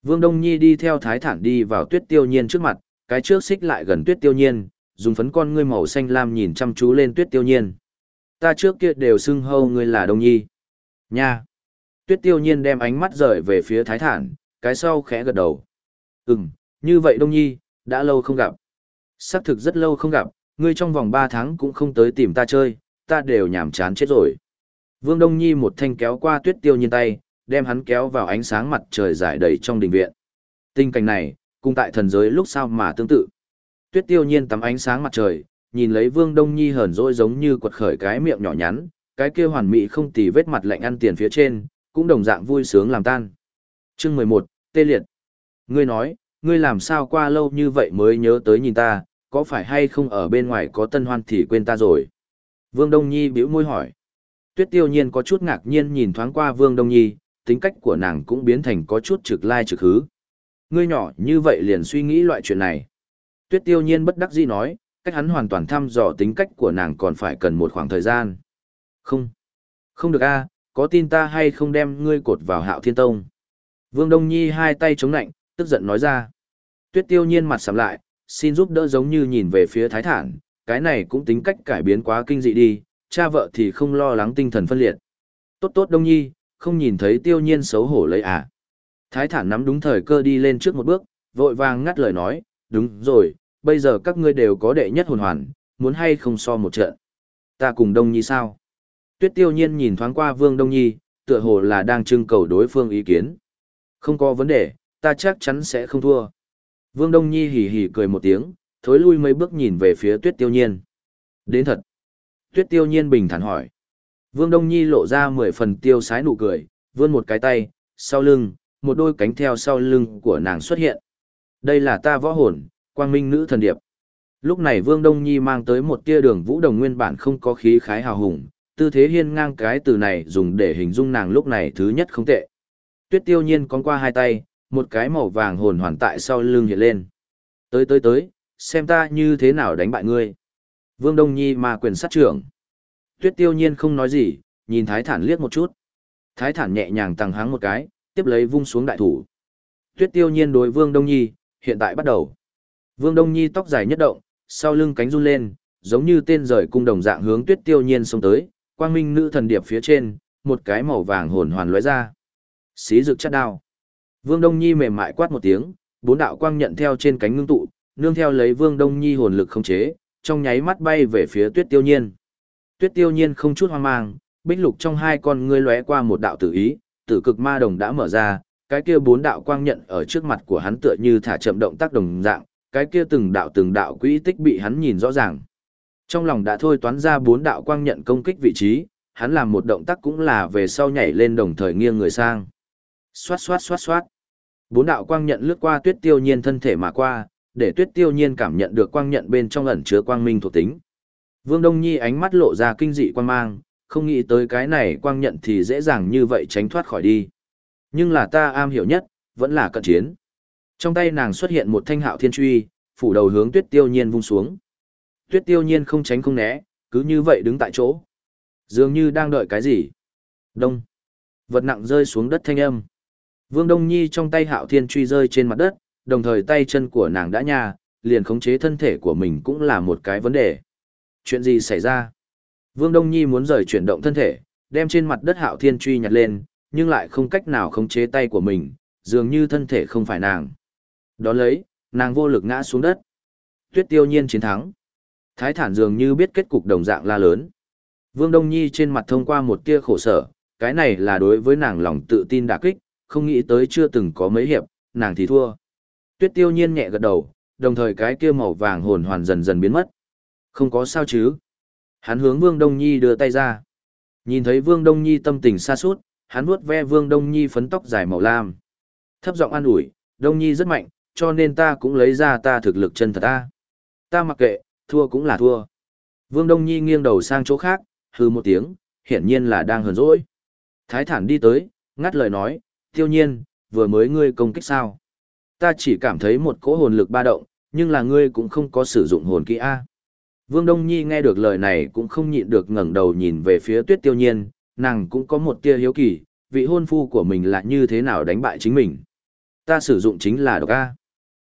Vương Đông Nhi đi theo thái thản đi vào tuyết tiêu nhiên trước mặt, cái trước xích lại gần tuyết tiêu nhiên, dùng phấn con ngươi màu xanh lam nhìn chăm chú lên tuyết tiêu nhiên. Ta trước kia đều xưng hô ngươi là Đông Nhi. Nha! Tuyết tiêu nhiên đem ánh mắt rời về phía thái thản, cái sau khẽ gật đầu. Ừm, như vậy Đông Nhi, đã lâu không gặp. Xác thực rất lâu không gặp, ngươi trong vòng 3 tháng cũng không tới tìm ta chơi, ta đều nhảm chán chết rồi. Vương Đông Nhi một thanh kéo qua tuyết tiêu nhiên tay, đem hắn kéo vào ánh sáng mặt trời giải đầy trong đình viện. Tình cảnh này, cùng tại thần giới lúc sau mà tương tự. Tuyết tiêu nhiên tắm ánh sáng mặt trời, nhìn lấy Vương Đông Nhi hờn dỗi giống như quật khởi cái miệng nhỏ nhắn, cái kia hoàn mỹ không tì vết mặt lạnh ăn tiền phía trên, cũng đồng dạng vui sướng làm tan. Chương 11, Tê Liệt. Ngươi nói, ngươi làm sao qua lâu như vậy mới nhớ tới nhìn ta, có phải hay không ở bên ngoài có tân hoan thì quên ta rồi? Vương Đông Nhi bĩu môi hỏi. Tuyết tiêu nhiên có chút ngạc nhiên nhìn thoáng qua Vương Đông Nhi, tính cách của nàng cũng biến thành có chút trực lai trực hứ. Ngươi nhỏ như vậy liền suy nghĩ loại chuyện này. Tuyết tiêu nhiên bất đắc dĩ nói, cách hắn hoàn toàn thăm dò tính cách của nàng còn phải cần một khoảng thời gian. Không. Không được a, có tin ta hay không đem ngươi cột vào hạo thiên tông. Vương Đông Nhi hai tay chống nạnh, tức giận nói ra. Tuyết tiêu nhiên mặt sầm lại, xin giúp đỡ giống như nhìn về phía thái thản, cái này cũng tính cách cải biến quá kinh dị đi, cha vợ thì không lo lắng tinh thần phân liệt. Tốt tốt Đông Nhi, không nhìn thấy tiêu nhiên xấu hổ lấy à. Thái thản nắm đúng thời cơ đi lên trước một bước, vội vàng ngắt lời nói, đúng rồi, bây giờ các ngươi đều có đệ nhất hồn hoàn, muốn hay không so một trận. Ta cùng Đông Nhi sao? Tuyết tiêu nhiên nhìn thoáng qua Vương Đông Nhi, tựa hồ là đang trưng cầu đối phương ý kiến. Không có vấn đề, ta chắc chắn sẽ không thua. Vương Đông Nhi hỉ hỉ cười một tiếng, thối lui mấy bước nhìn về phía Tuyết Tiêu Nhiên. Đến thật. Tuyết Tiêu Nhiên bình thản hỏi. Vương Đông Nhi lộ ra mười phần tiêu sái nụ cười, vươn một cái tay, sau lưng, một đôi cánh theo sau lưng của nàng xuất hiện. Đây là ta võ hồn, quang minh nữ thần điệp. Lúc này Vương Đông Nhi mang tới một tia đường vũ đồng nguyên bản không có khí khái hào hùng, tư thế hiên ngang cái từ này dùng để hình dung nàng lúc này thứ nhất không tệ. Tuyết tiêu nhiên con qua hai tay, một cái màu vàng hồn hoàn tại sau lưng hiện lên. Tới tới tới, xem ta như thế nào đánh bại ngươi. Vương Đông Nhi mà quyền sát trưởng. Tuyết tiêu nhiên không nói gì, nhìn Thái Thản liếc một chút. Thái Thản nhẹ nhàng tăng háng một cái, tiếp lấy vung xuống đại thủ. Tuyết tiêu nhiên đối Vương Đông Nhi, hiện tại bắt đầu. Vương Đông Nhi tóc dài nhất động, sau lưng cánh run lên, giống như tên rời cung đồng dạng hướng Tuyết tiêu nhiên xông tới, quang minh nữ thần điệp phía trên, một cái màu vàng hồn hoàn lóe ra. Xí rực chắt đao. Vương Đông Nhi mềm mại quát một tiếng, bốn đạo quang nhận theo trên cánh ngưng tụ, nương theo lấy Vương Đông Nhi hồn lực không chế, trong nháy mắt bay về phía Tuyết Tiêu Nhiên. Tuyết Tiêu Nhiên không chút hoang mang, bích lục trong hai con ngươi lóe qua một đạo tử ý, tử cực ma đồng đã mở ra, cái kia bốn đạo quang nhận ở trước mặt của hắn tựa như thả chậm động tác đồng dạng, cái kia từng đạo từng đạo quỹ tích bị hắn nhìn rõ ràng. Trong lòng đã thôi toán ra bốn đạo quang nhận công kích vị trí, hắn làm một động tác cũng là về sau nhảy lên đồng thời nghiêng người sang. Xoát xoát xoát xoát. Bốn đạo quang nhận lướt qua tuyết tiêu nhiên thân thể mà qua, để tuyết tiêu nhiên cảm nhận được quang nhận bên trong ẩn chứa quang minh thuộc tính. Vương Đông Nhi ánh mắt lộ ra kinh dị quang mang, không nghĩ tới cái này quang nhận thì dễ dàng như vậy tránh thoát khỏi đi. Nhưng là ta am hiểu nhất, vẫn là cận chiến. Trong tay nàng xuất hiện một thanh hạo thiên truy, phủ đầu hướng tuyết tiêu nhiên vung xuống. Tuyết tiêu nhiên không tránh không né, cứ như vậy đứng tại chỗ. Dường như đang đợi cái gì. Đông. Vật nặng rơi xuống đất thanh âm. Vương Đông Nhi trong tay hạo thiên truy rơi trên mặt đất, đồng thời tay chân của nàng đã nha, liền khống chế thân thể của mình cũng là một cái vấn đề. Chuyện gì xảy ra? Vương Đông Nhi muốn rời chuyển động thân thể, đem trên mặt đất hạo thiên truy nhặt lên, nhưng lại không cách nào khống chế tay của mình, dường như thân thể không phải nàng. Đó lấy, nàng vô lực ngã xuống đất. Tuyết tiêu nhiên chiến thắng. Thái thản dường như biết kết cục đồng dạng la lớn. Vương Đông Nhi trên mặt thông qua một tia khổ sở, cái này là đối với nàng lòng tự tin đả kích, không nghĩ tới chưa từng có mấy hiệp, nàng thì thua. Tuyết tiêu nhiên nhẹ gật đầu, đồng thời cái kia màu vàng hồn hoàn dần dần biến mất. Không có sao chứ. Hắn hướng Vương Đông Nhi đưa tay ra. Nhìn thấy Vương Đông Nhi tâm tình xa suốt, hắn vuốt ve Vương Đông Nhi phấn tóc dài màu lam. Thấp giọng an ủi, Đông Nhi rất mạnh, cho nên ta cũng lấy ra ta thực lực chân thật ta. Ta mặc kệ, thua cũng là thua. Vương Đông Nhi nghiêng đầu sang chỗ khác, hư một tiếng, hiển nhiên là đang hờn dỗi. Thái thản đi tới, ngắt lời nói, tiêu nhiên, vừa mới ngươi công kích sao. Ta chỉ cảm thấy một cỗ hồn lực ba động, nhưng là ngươi cũng không có sử dụng hồn kỹ A. Vương Đông Nhi nghe được lời này cũng không nhịn được ngẩng đầu nhìn về phía tuyết tiêu nhiên, nàng cũng có một tia hiếu kỳ, vị hôn phu của mình là như thế nào đánh bại chính mình. Ta sử dụng chính là độc A.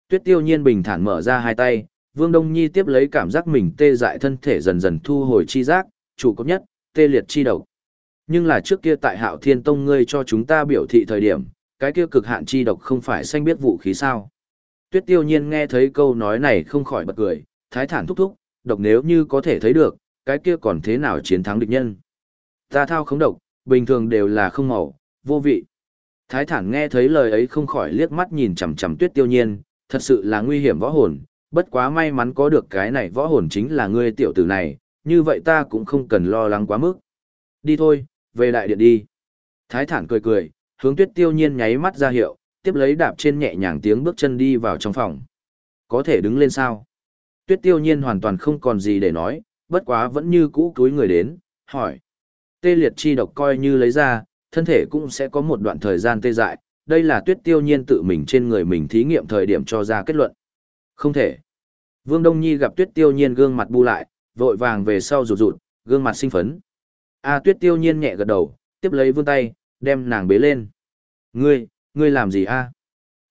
Tuyết tiêu nhiên bình thản mở ra hai tay, Vương Đông Nhi tiếp lấy cảm giác mình tê dại thân thể dần dần thu hồi chi giác, chủ cấp nhất, tê liệt chi độc. Nhưng là trước kia tại Hạo Thiên Tông ngươi cho chúng ta biểu thị thời điểm, cái kia cực hạn chi độc không phải xanh biết vũ khí sao. Tuyết tiêu nhiên nghe thấy câu nói này không khỏi bật cười, thái thản thúc thúc, độc nếu như có thể thấy được, cái kia còn thế nào chiến thắng địch nhân. Ta thao không độc, bình thường đều là không màu, vô vị. Thái thản nghe thấy lời ấy không khỏi liếc mắt nhìn chằm chằm tuyết tiêu nhiên, thật sự là nguy hiểm võ hồn, bất quá may mắn có được cái này võ hồn chính là ngươi tiểu tử này, như vậy ta cũng không cần lo lắng quá mức. Đi thôi, về đại điện đi. Thái thản cười cười, hướng tuyết tiêu nhiên nháy mắt ra hiệu, tiếp lấy đạp trên nhẹ nhàng tiếng bước chân đi vào trong phòng. Có thể đứng lên sao? Tuyết tiêu nhiên hoàn toàn không còn gì để nói, bất quá vẫn như cũ cúi người đến, hỏi. Tê liệt chi độc coi như lấy ra, thân thể cũng sẽ có một đoạn thời gian tê dại, đây là tuyết tiêu nhiên tự mình trên người mình thí nghiệm thời điểm cho ra kết luận. Không thể. Vương Đông Nhi gặp tuyết tiêu nhiên gương mặt bu lại, vội vàng về sau rụt rụt, gương mặt sinh phấn. A tuyết tiêu nhiên nhẹ gật đầu, tiếp lấy vương tay, đem nàng bế lên. Ngươi, ngươi làm gì a?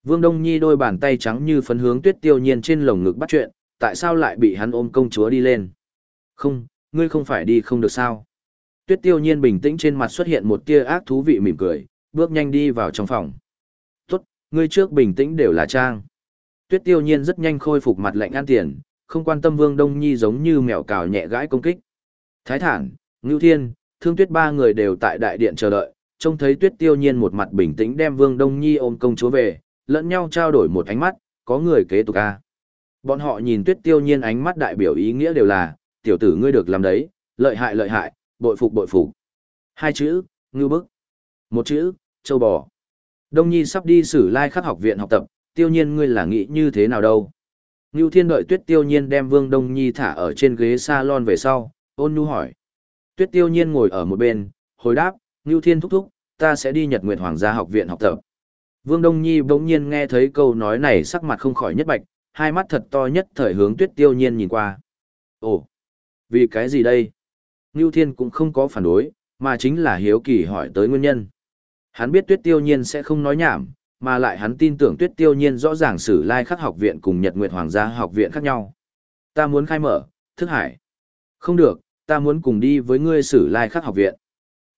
Vương Đông Nhi đôi bàn tay trắng như phấn hướng tuyết tiêu nhiên trên lồng ngực bắt chuyện, tại sao lại bị hắn ôm công chúa đi lên? Không, ngươi không phải đi không được sao? Tuyết tiêu nhiên bình tĩnh trên mặt xuất hiện một tia ác thú vị mỉm cười, bước nhanh đi vào trong phòng. Tốt, ngươi trước bình tĩnh đều là trang. Tuyết tiêu nhiên rất nhanh khôi phục mặt lạnh an tiền, không quan tâm Vương Đông Nhi giống như mèo cào nhẹ gãi công kích. Thái thản, Ngưu Thiên, Thương Tuyết ba người đều tại đại điện chờ đợi, trông thấy Tuyết Tiêu Nhiên một mặt bình tĩnh đem Vương Đông Nhi ôm công chúa về, lẫn nhau trao đổi một ánh mắt, có người kế tục a. Bọn họ nhìn Tuyết Tiêu Nhiên ánh mắt đại biểu ý nghĩa đều là, tiểu tử ngươi được làm đấy, lợi hại lợi hại, bội phục bội phục. Hai chữ, ngưu bức. Một chữ, châu bò. Đông Nhi sắp đi sử lai khắc học viện học tập, tiêu nhiên ngươi là nghĩ như thế nào đâu. Ngưu Thiên đợi Tuyết Tiêu Nhiên đem Vương Đông Nhi thả ở trên ghế salon về sau, ôn nhu hỏi. Tuyết Tiêu Nhiên ngồi ở một bên, hồi đáp, Ngưu Thiên thúc thúc, ta sẽ đi Nhật Nguyệt Hoàng gia học viện học tập. Vương Đông Nhi bỗng nhiên nghe thấy câu nói này sắc mặt không khỏi nhất bạch, hai mắt thật to nhất thời hướng Tuyết Tiêu Nhiên nhìn qua. Ồ, vì cái gì đây? Ngưu Thiên cũng không có phản đối, mà chính là hiếu kỳ hỏi tới nguyên nhân. Hắn biết Tuyết Tiêu Nhiên sẽ không nói nhảm, mà lại hắn tin tưởng Tuyết Tiêu Nhiên rõ ràng sử lai khắc học viện cùng Nhật Nguyệt Hoàng gia học viện khác nhau. Ta muốn khai mở, thức hải. Không được, ta muốn cùng đi với ngươi sử lai khắc học viện.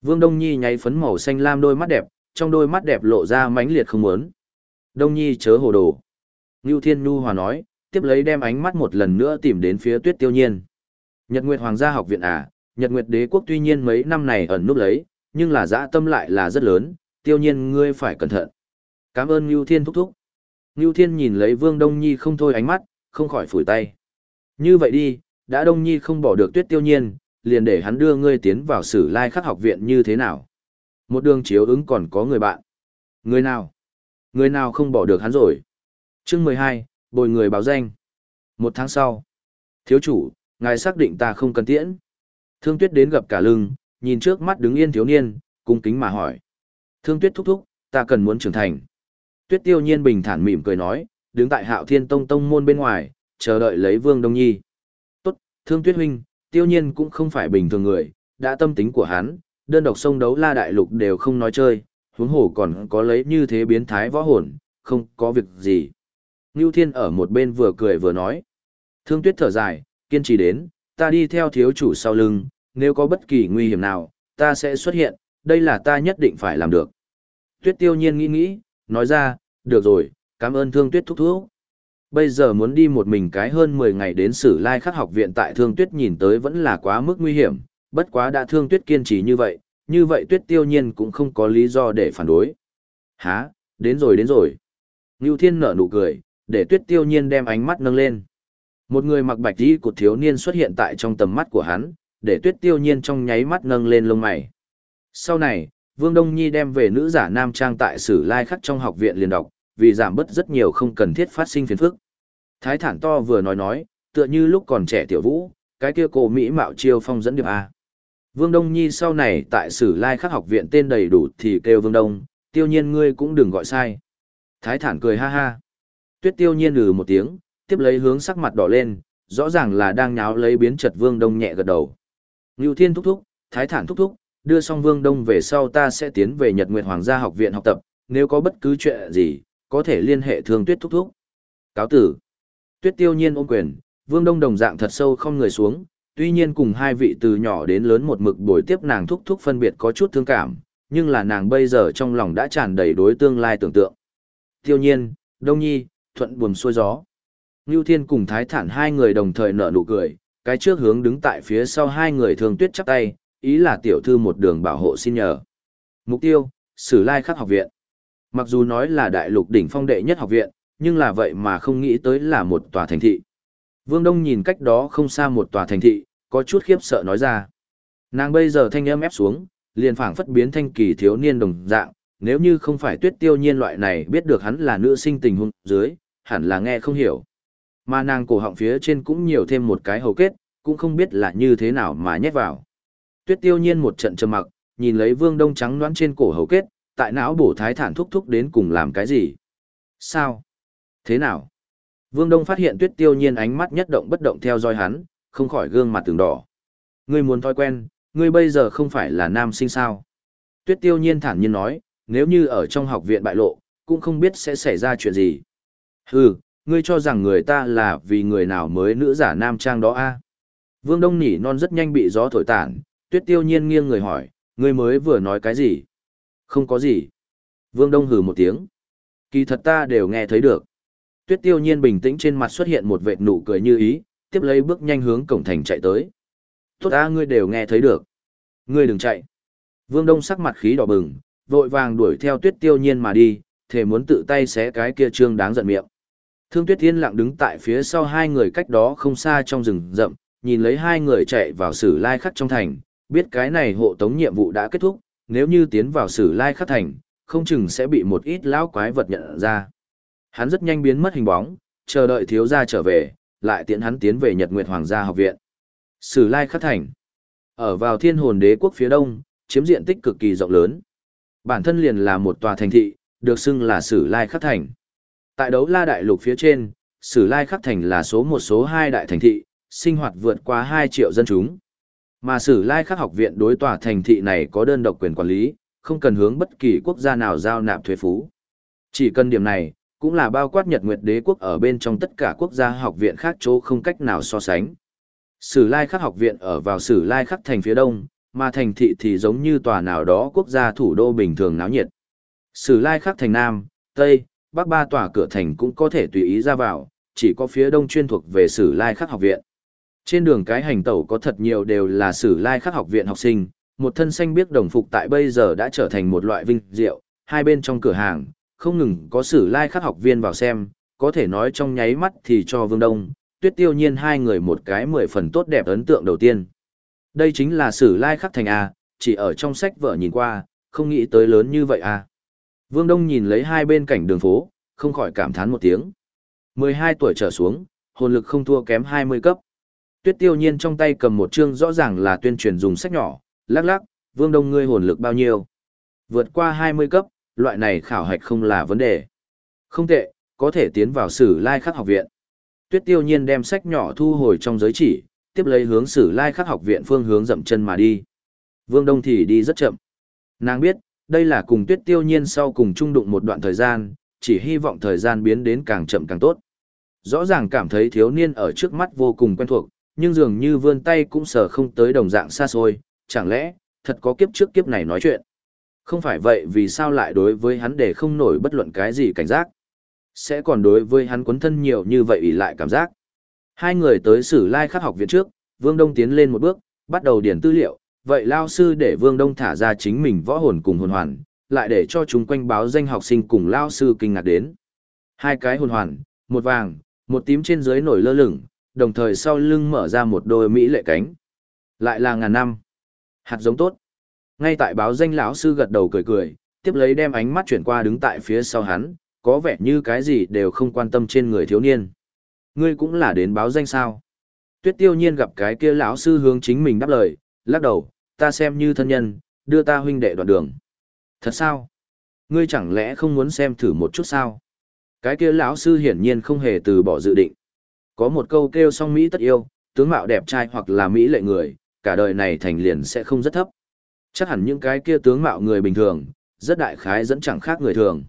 Vương Đông Nhi nháy phấn màu xanh lam đôi mắt đẹp, trong đôi mắt đẹp lộ ra mãnh liệt không muốn. Đông Nhi chớ hồ đồ. Ngưu Thiên Nhu Hòa nói, tiếp lấy đem ánh mắt một lần nữa tìm đến phía tuyết tiêu nhiên. Nhật Nguyệt Hoàng gia học viện à, Nhật Nguyệt đế quốc tuy nhiên mấy năm này ẩn núp lấy, nhưng là dã tâm lại là rất lớn, tiêu nhiên ngươi phải cẩn thận. Cảm ơn Ngưu Thiên thúc thúc. Ngưu Thiên nhìn lấy Vương Đông Nhi không thôi ánh mắt, không khỏi phủi tay. Như vậy đi, đã Đông Nhi không bỏ được tuyết tiêu nhiên, liền để hắn đưa ngươi tiến vào sử lai khắc học viện như thế nào. Một đường chiếu ứng còn có người bạn. Người nào? Người nào không bỏ được hắn rồi? chương mười hai bồi người báo danh. Một tháng sau. Thiếu chủ, ngài xác định ta không cần tiễn. Thương tuyết đến gặp cả lưng, nhìn trước mắt đứng yên thiếu niên, cung kính mà hỏi. Thương tuyết thúc thúc, ta cần muốn trưởng thành. Tuyết tiêu nhiên bình thản mỉm cười nói, đứng tại hạo thiên tông tông môn bên ngoài, chờ đợi lấy vương đông nhi. Thương tuyết huynh, tiêu nhiên cũng không phải bình thường người, đã tâm tính của hắn, đơn độc sông đấu la đại lục đều không nói chơi, huống hồ còn có lấy như thế biến thái võ hồn, không có việc gì. Ngưu Thiên ở một bên vừa cười vừa nói. Thương tuyết thở dài, kiên trì đến, ta đi theo thiếu chủ sau lưng, nếu có bất kỳ nguy hiểm nào, ta sẽ xuất hiện, đây là ta nhất định phải làm được. Tuyết tiêu nhiên nghĩ nghĩ, nói ra, được rồi, cảm ơn thương tuyết thúc thúc. Bây giờ muốn đi một mình cái hơn 10 ngày đến sử lai khắc học viện tại thương tuyết nhìn tới vẫn là quá mức nguy hiểm, bất quá đã thương tuyết kiên trì như vậy, như vậy tuyết tiêu nhiên cũng không có lý do để phản đối. Hả, đến rồi đến rồi. Ngưu Thiên nở nụ cười, để tuyết tiêu nhiên đem ánh mắt nâng lên. Một người mặc bạch y của thiếu niên xuất hiện tại trong tầm mắt của hắn, để tuyết tiêu nhiên trong nháy mắt nâng lên lông mày. Sau này, Vương Đông Nhi đem về nữ giả nam trang tại sử lai khắc trong học viện liền đọc, vì giảm bớt rất nhiều không cần thiết phát sinh phiền phức. Thái thản to vừa nói nói, tựa như lúc còn trẻ tiểu vũ, cái kia Cổ Mỹ mạo chiêu phong dẫn điệp A. Vương Đông Nhi sau này tại sử lai khắc học viện tên đầy đủ thì kêu Vương Đông, tiêu nhiên ngươi cũng đừng gọi sai. Thái thản cười ha ha. Tuyết tiêu nhiên ừ một tiếng, tiếp lấy hướng sắc mặt đỏ lên, rõ ràng là đang nháo lấy biến chật Vương Đông nhẹ gật đầu. Ngưu Thiên thúc thúc, Thái thản thúc thúc, đưa xong Vương Đông về sau ta sẽ tiến về Nhật Nguyệt Hoàng gia học viện học tập, nếu có bất cứ chuyện gì, có thể liên hệ thương Tuyết thúc thúc. Cáo tử. Tuyết tiêu nhiên ôm quyền, Vương Đông đồng dạng thật sâu không người xuống, tuy nhiên cùng hai vị từ nhỏ đến lớn một mực bồi tiếp nàng thúc thúc phân biệt có chút thương cảm, nhưng là nàng bây giờ trong lòng đã tràn đầy đối tương lai tưởng tượng. Tiêu nhiên, Đông Nhi, thuận buồm xuôi gió. Ngưu Thiên cùng Thái Thản hai người đồng thời nở nụ cười, cái trước hướng đứng tại phía sau hai người thường tuyết chắp tay, ý là tiểu thư một đường bảo hộ xin nhờ. Mục tiêu, Sử Lai Khắc học viện. Mặc dù nói là đại lục đỉnh phong đệ nhất học viện, nhưng là vậy mà không nghĩ tới là một tòa thành thị. Vương Đông nhìn cách đó không xa một tòa thành thị, có chút khiếp sợ nói ra. Nàng bây giờ thanh âm ép xuống, liền phảng phất biến thanh kỳ thiếu niên đồng dạng, nếu như không phải tuyết tiêu nhiên loại này biết được hắn là nữ sinh tình huống dưới, hẳn là nghe không hiểu. Mà nàng cổ họng phía trên cũng nhiều thêm một cái hầu kết, cũng không biết là như thế nào mà nhét vào. Tuyết tiêu nhiên một trận trầm mặc, nhìn lấy vương đông trắng đoán trên cổ hầu kết, tại não bổ thái thản thúc thúc đến cùng làm cái gì. Sao? Thế nào? Vương Đông phát hiện tuyết tiêu nhiên ánh mắt nhất động bất động theo dõi hắn, không khỏi gương mặt từng đỏ. Ngươi muốn thói quen, ngươi bây giờ không phải là nam sinh sao. Tuyết tiêu nhiên thản nhiên nói, nếu như ở trong học viện bại lộ, cũng không biết sẽ xảy ra chuyện gì. Hừ, ngươi cho rằng người ta là vì người nào mới nữ giả nam trang đó a? Vương Đông nỉ non rất nhanh bị gió thổi tản, tuyết tiêu nhiên nghiêng người hỏi, ngươi mới vừa nói cái gì? Không có gì. Vương Đông hừ một tiếng. Kỳ thật ta đều nghe thấy được. Tuyết tiêu nhiên bình tĩnh trên mặt xuất hiện một vệt nụ cười như ý, tiếp lấy bước nhanh hướng cổng thành chạy tới. Tốt ta ngươi đều nghe thấy được. Ngươi đừng chạy. Vương Đông sắc mặt khí đỏ bừng, vội vàng đuổi theo tuyết tiêu nhiên mà đi, thể muốn tự tay xé cái kia trương đáng giận miệng. Thương tuyết thiên lặng đứng tại phía sau hai người cách đó không xa trong rừng rậm, nhìn lấy hai người chạy vào sử lai khắc trong thành, biết cái này hộ tống nhiệm vụ đã kết thúc, nếu như tiến vào sử lai khắc thành, không chừng sẽ bị một ít lão quái vật nhận ra. Hắn rất nhanh biến mất hình bóng, chờ đợi thiếu gia trở về, lại tiễn hắn tiến về Nhật Nguyệt Hoàng gia học viện. Sử Lai Khắc Thành. Ở vào thiên hồn đế quốc phía đông, chiếm diện tích cực kỳ rộng lớn. Bản thân liền là một tòa thành thị, được xưng là Sử Lai Khắc Thành. Tại đấu la đại lục phía trên, Sử Lai Khắc Thành là số một số hai đại thành thị, sinh hoạt vượt qua 2 triệu dân chúng. Mà Sử Lai Khắc học viện đối tòa thành thị này có đơn độc quyền quản lý, không cần hướng bất kỳ quốc gia nào giao nạp thuế phú. Chỉ cần điểm này, cũng là bao quát Nhật Nguyệt Đế quốc ở bên trong tất cả quốc gia học viện khác chỗ không cách nào so sánh. Sử Lai Khắc học viện ở vào Sử Lai Khắc thành phía đông, mà thành thị thì giống như tòa nào đó quốc gia thủ đô bình thường náo nhiệt. Sử Lai Khắc thành Nam, Tây, Bắc ba tòa cửa thành cũng có thể tùy ý ra vào, chỉ có phía đông chuyên thuộc về Sử Lai Khắc học viện. Trên đường cái hành tẩu có thật nhiều đều là Sử Lai Khắc học viện học sinh, một thân xanh biếc đồng phục tại bây giờ đã trở thành một loại vinh diệu, hai bên trong cửa hàng, không ngừng có sử lai khắc học viên vào xem, có thể nói trong nháy mắt thì cho Vương Đông, Tuyết Tiêu Nhiên hai người một cái mười phần tốt đẹp ấn tượng đầu tiên. Đây chính là sử lai khắc thành A, chỉ ở trong sách vợ nhìn qua, không nghĩ tới lớn như vậy A. Vương Đông nhìn lấy hai bên cảnh đường phố, không khỏi cảm thán một tiếng. 12 tuổi trở xuống, hồn lực không thua kém 20 cấp. Tuyết Tiêu Nhiên trong tay cầm một chương rõ ràng là tuyên truyền dùng sách nhỏ, lắc lắc, Vương Đông ngươi hồn lực bao nhiêu? Vượt qua 20 cấp, loại này khảo hạch không là vấn đề. Không tệ, có thể tiến vào sử lai khắc học viện. Tuyết tiêu nhiên đem sách nhỏ thu hồi trong giới chỉ, tiếp lấy hướng sử lai khắc học viện phương hướng dậm chân mà đi. Vương Đông thì đi rất chậm. Nàng biết, đây là cùng tuyết tiêu nhiên sau cùng chung đụng một đoạn thời gian, chỉ hy vọng thời gian biến đến càng chậm càng tốt. Rõ ràng cảm thấy thiếu niên ở trước mắt vô cùng quen thuộc, nhưng dường như vươn tay cũng sờ không tới đồng dạng xa xôi, chẳng lẽ, thật có kiếp trước kiếp này nói chuyện. Không phải vậy vì sao lại đối với hắn để không nổi bất luận cái gì cảnh giác. Sẽ còn đối với hắn quấn thân nhiều như vậy ý lại cảm giác. Hai người tới sử lai khắc học viện trước, Vương Đông tiến lên một bước, bắt đầu điển tư liệu. Vậy lao sư để Vương Đông thả ra chính mình võ hồn cùng hồn hoàn, lại để cho chúng quanh báo danh học sinh cùng lao sư kinh ngạc đến. Hai cái hồn hoàn, Một vàng, một tím trên dưới nổi lơ lửng, đồng thời sau lưng mở ra một đôi mỹ lệ cánh. Lại là ngàn năm. Hạt giống tốt. Ngay tại báo danh lão sư gật đầu cười cười, tiếp lấy đem ánh mắt chuyển qua đứng tại phía sau hắn, có vẻ như cái gì đều không quan tâm trên người thiếu niên. Ngươi cũng là đến báo danh sao? Tuyết Tiêu Nhiên gặp cái kia lão sư hướng chính mình đáp lời, lắc đầu, ta xem như thân nhân, đưa ta huynh đệ đoạn đường. Thật sao? Ngươi chẳng lẽ không muốn xem thử một chút sao? Cái kia lão sư hiển nhiên không hề từ bỏ dự định. Có một câu kêu song Mỹ tất yêu, tướng mạo đẹp trai hoặc là Mỹ lệ người, cả đời này thành liền sẽ không rất thấp. Chắc hẳn những cái kia tướng mạo người bình thường, rất đại khái dẫn chẳng khác người thường.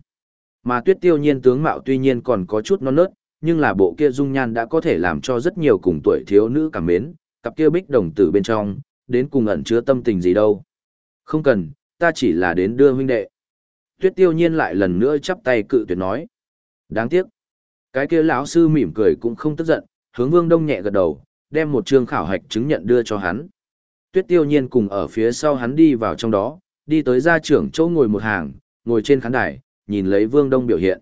Mà tuyết tiêu nhiên tướng mạo tuy nhiên còn có chút non nớt, nhưng là bộ kia dung nhan đã có thể làm cho rất nhiều cùng tuổi thiếu nữ cảm mến, cặp kia bích đồng tử bên trong, đến cùng ẩn chứa tâm tình gì đâu. Không cần, ta chỉ là đến đưa huynh đệ. Tuyết tiêu nhiên lại lần nữa chắp tay cự tuyệt nói. Đáng tiếc. Cái kia lão sư mỉm cười cũng không tức giận, hướng vương đông nhẹ gật đầu, đem một chương khảo hạch chứng nhận đưa cho hắn. Tuyết tiêu nhiên cùng ở phía sau hắn đi vào trong đó, đi tới gia trưởng chỗ ngồi một hàng, ngồi trên khán đài, nhìn lấy vương đông biểu hiện.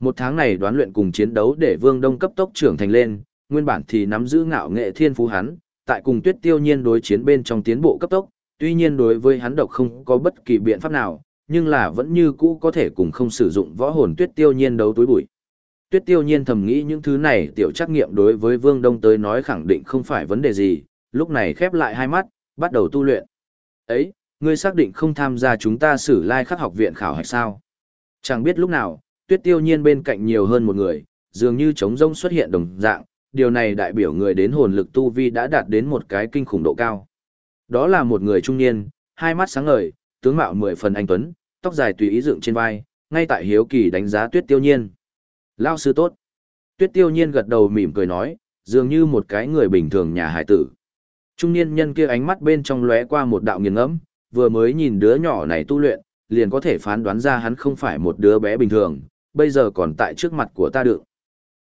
Một tháng này đoán luyện cùng chiến đấu để vương đông cấp tốc trưởng thành lên, nguyên bản thì nắm giữ ngạo nghệ thiên phú hắn, tại cùng tuyết tiêu nhiên đối chiến bên trong tiến bộ cấp tốc, tuy nhiên đối với hắn độc không có bất kỳ biện pháp nào, nhưng là vẫn như cũ có thể cùng không sử dụng võ hồn tuyết tiêu nhiên đấu túi bụi. Tuyết tiêu nhiên thầm nghĩ những thứ này tiểu trắc nghiệm đối với Vương Đông tới nói khẳng định không phải vấn đề gì, lúc này khép lại hai mắt, bắt đầu tu luyện. Ấy, ngươi xác định không tham gia chúng ta xử lai khắc học viện khảo hạch sao? Chẳng biết lúc nào, tuyết tiêu nhiên bên cạnh nhiều hơn một người, dường như trống rông xuất hiện đồng dạng, điều này đại biểu người đến hồn lực tu vi đã đạt đến một cái kinh khủng độ cao. Đó là một người trung niên, hai mắt sáng ngời, tướng mạo mười phần anh tuấn, tóc dài tùy ý dựng trên vai, ngay tại hiếu kỳ đánh giá tuyết tiêu nhiên. Lao sư tốt. Tuyết tiêu nhiên gật đầu mỉm cười nói, dường như một cái người bình thường nhà hải tử. Trung niên nhân kia ánh mắt bên trong lóe qua một đạo nghiền ngẫm, vừa mới nhìn đứa nhỏ này tu luyện, liền có thể phán đoán ra hắn không phải một đứa bé bình thường, bây giờ còn tại trước mặt của ta được.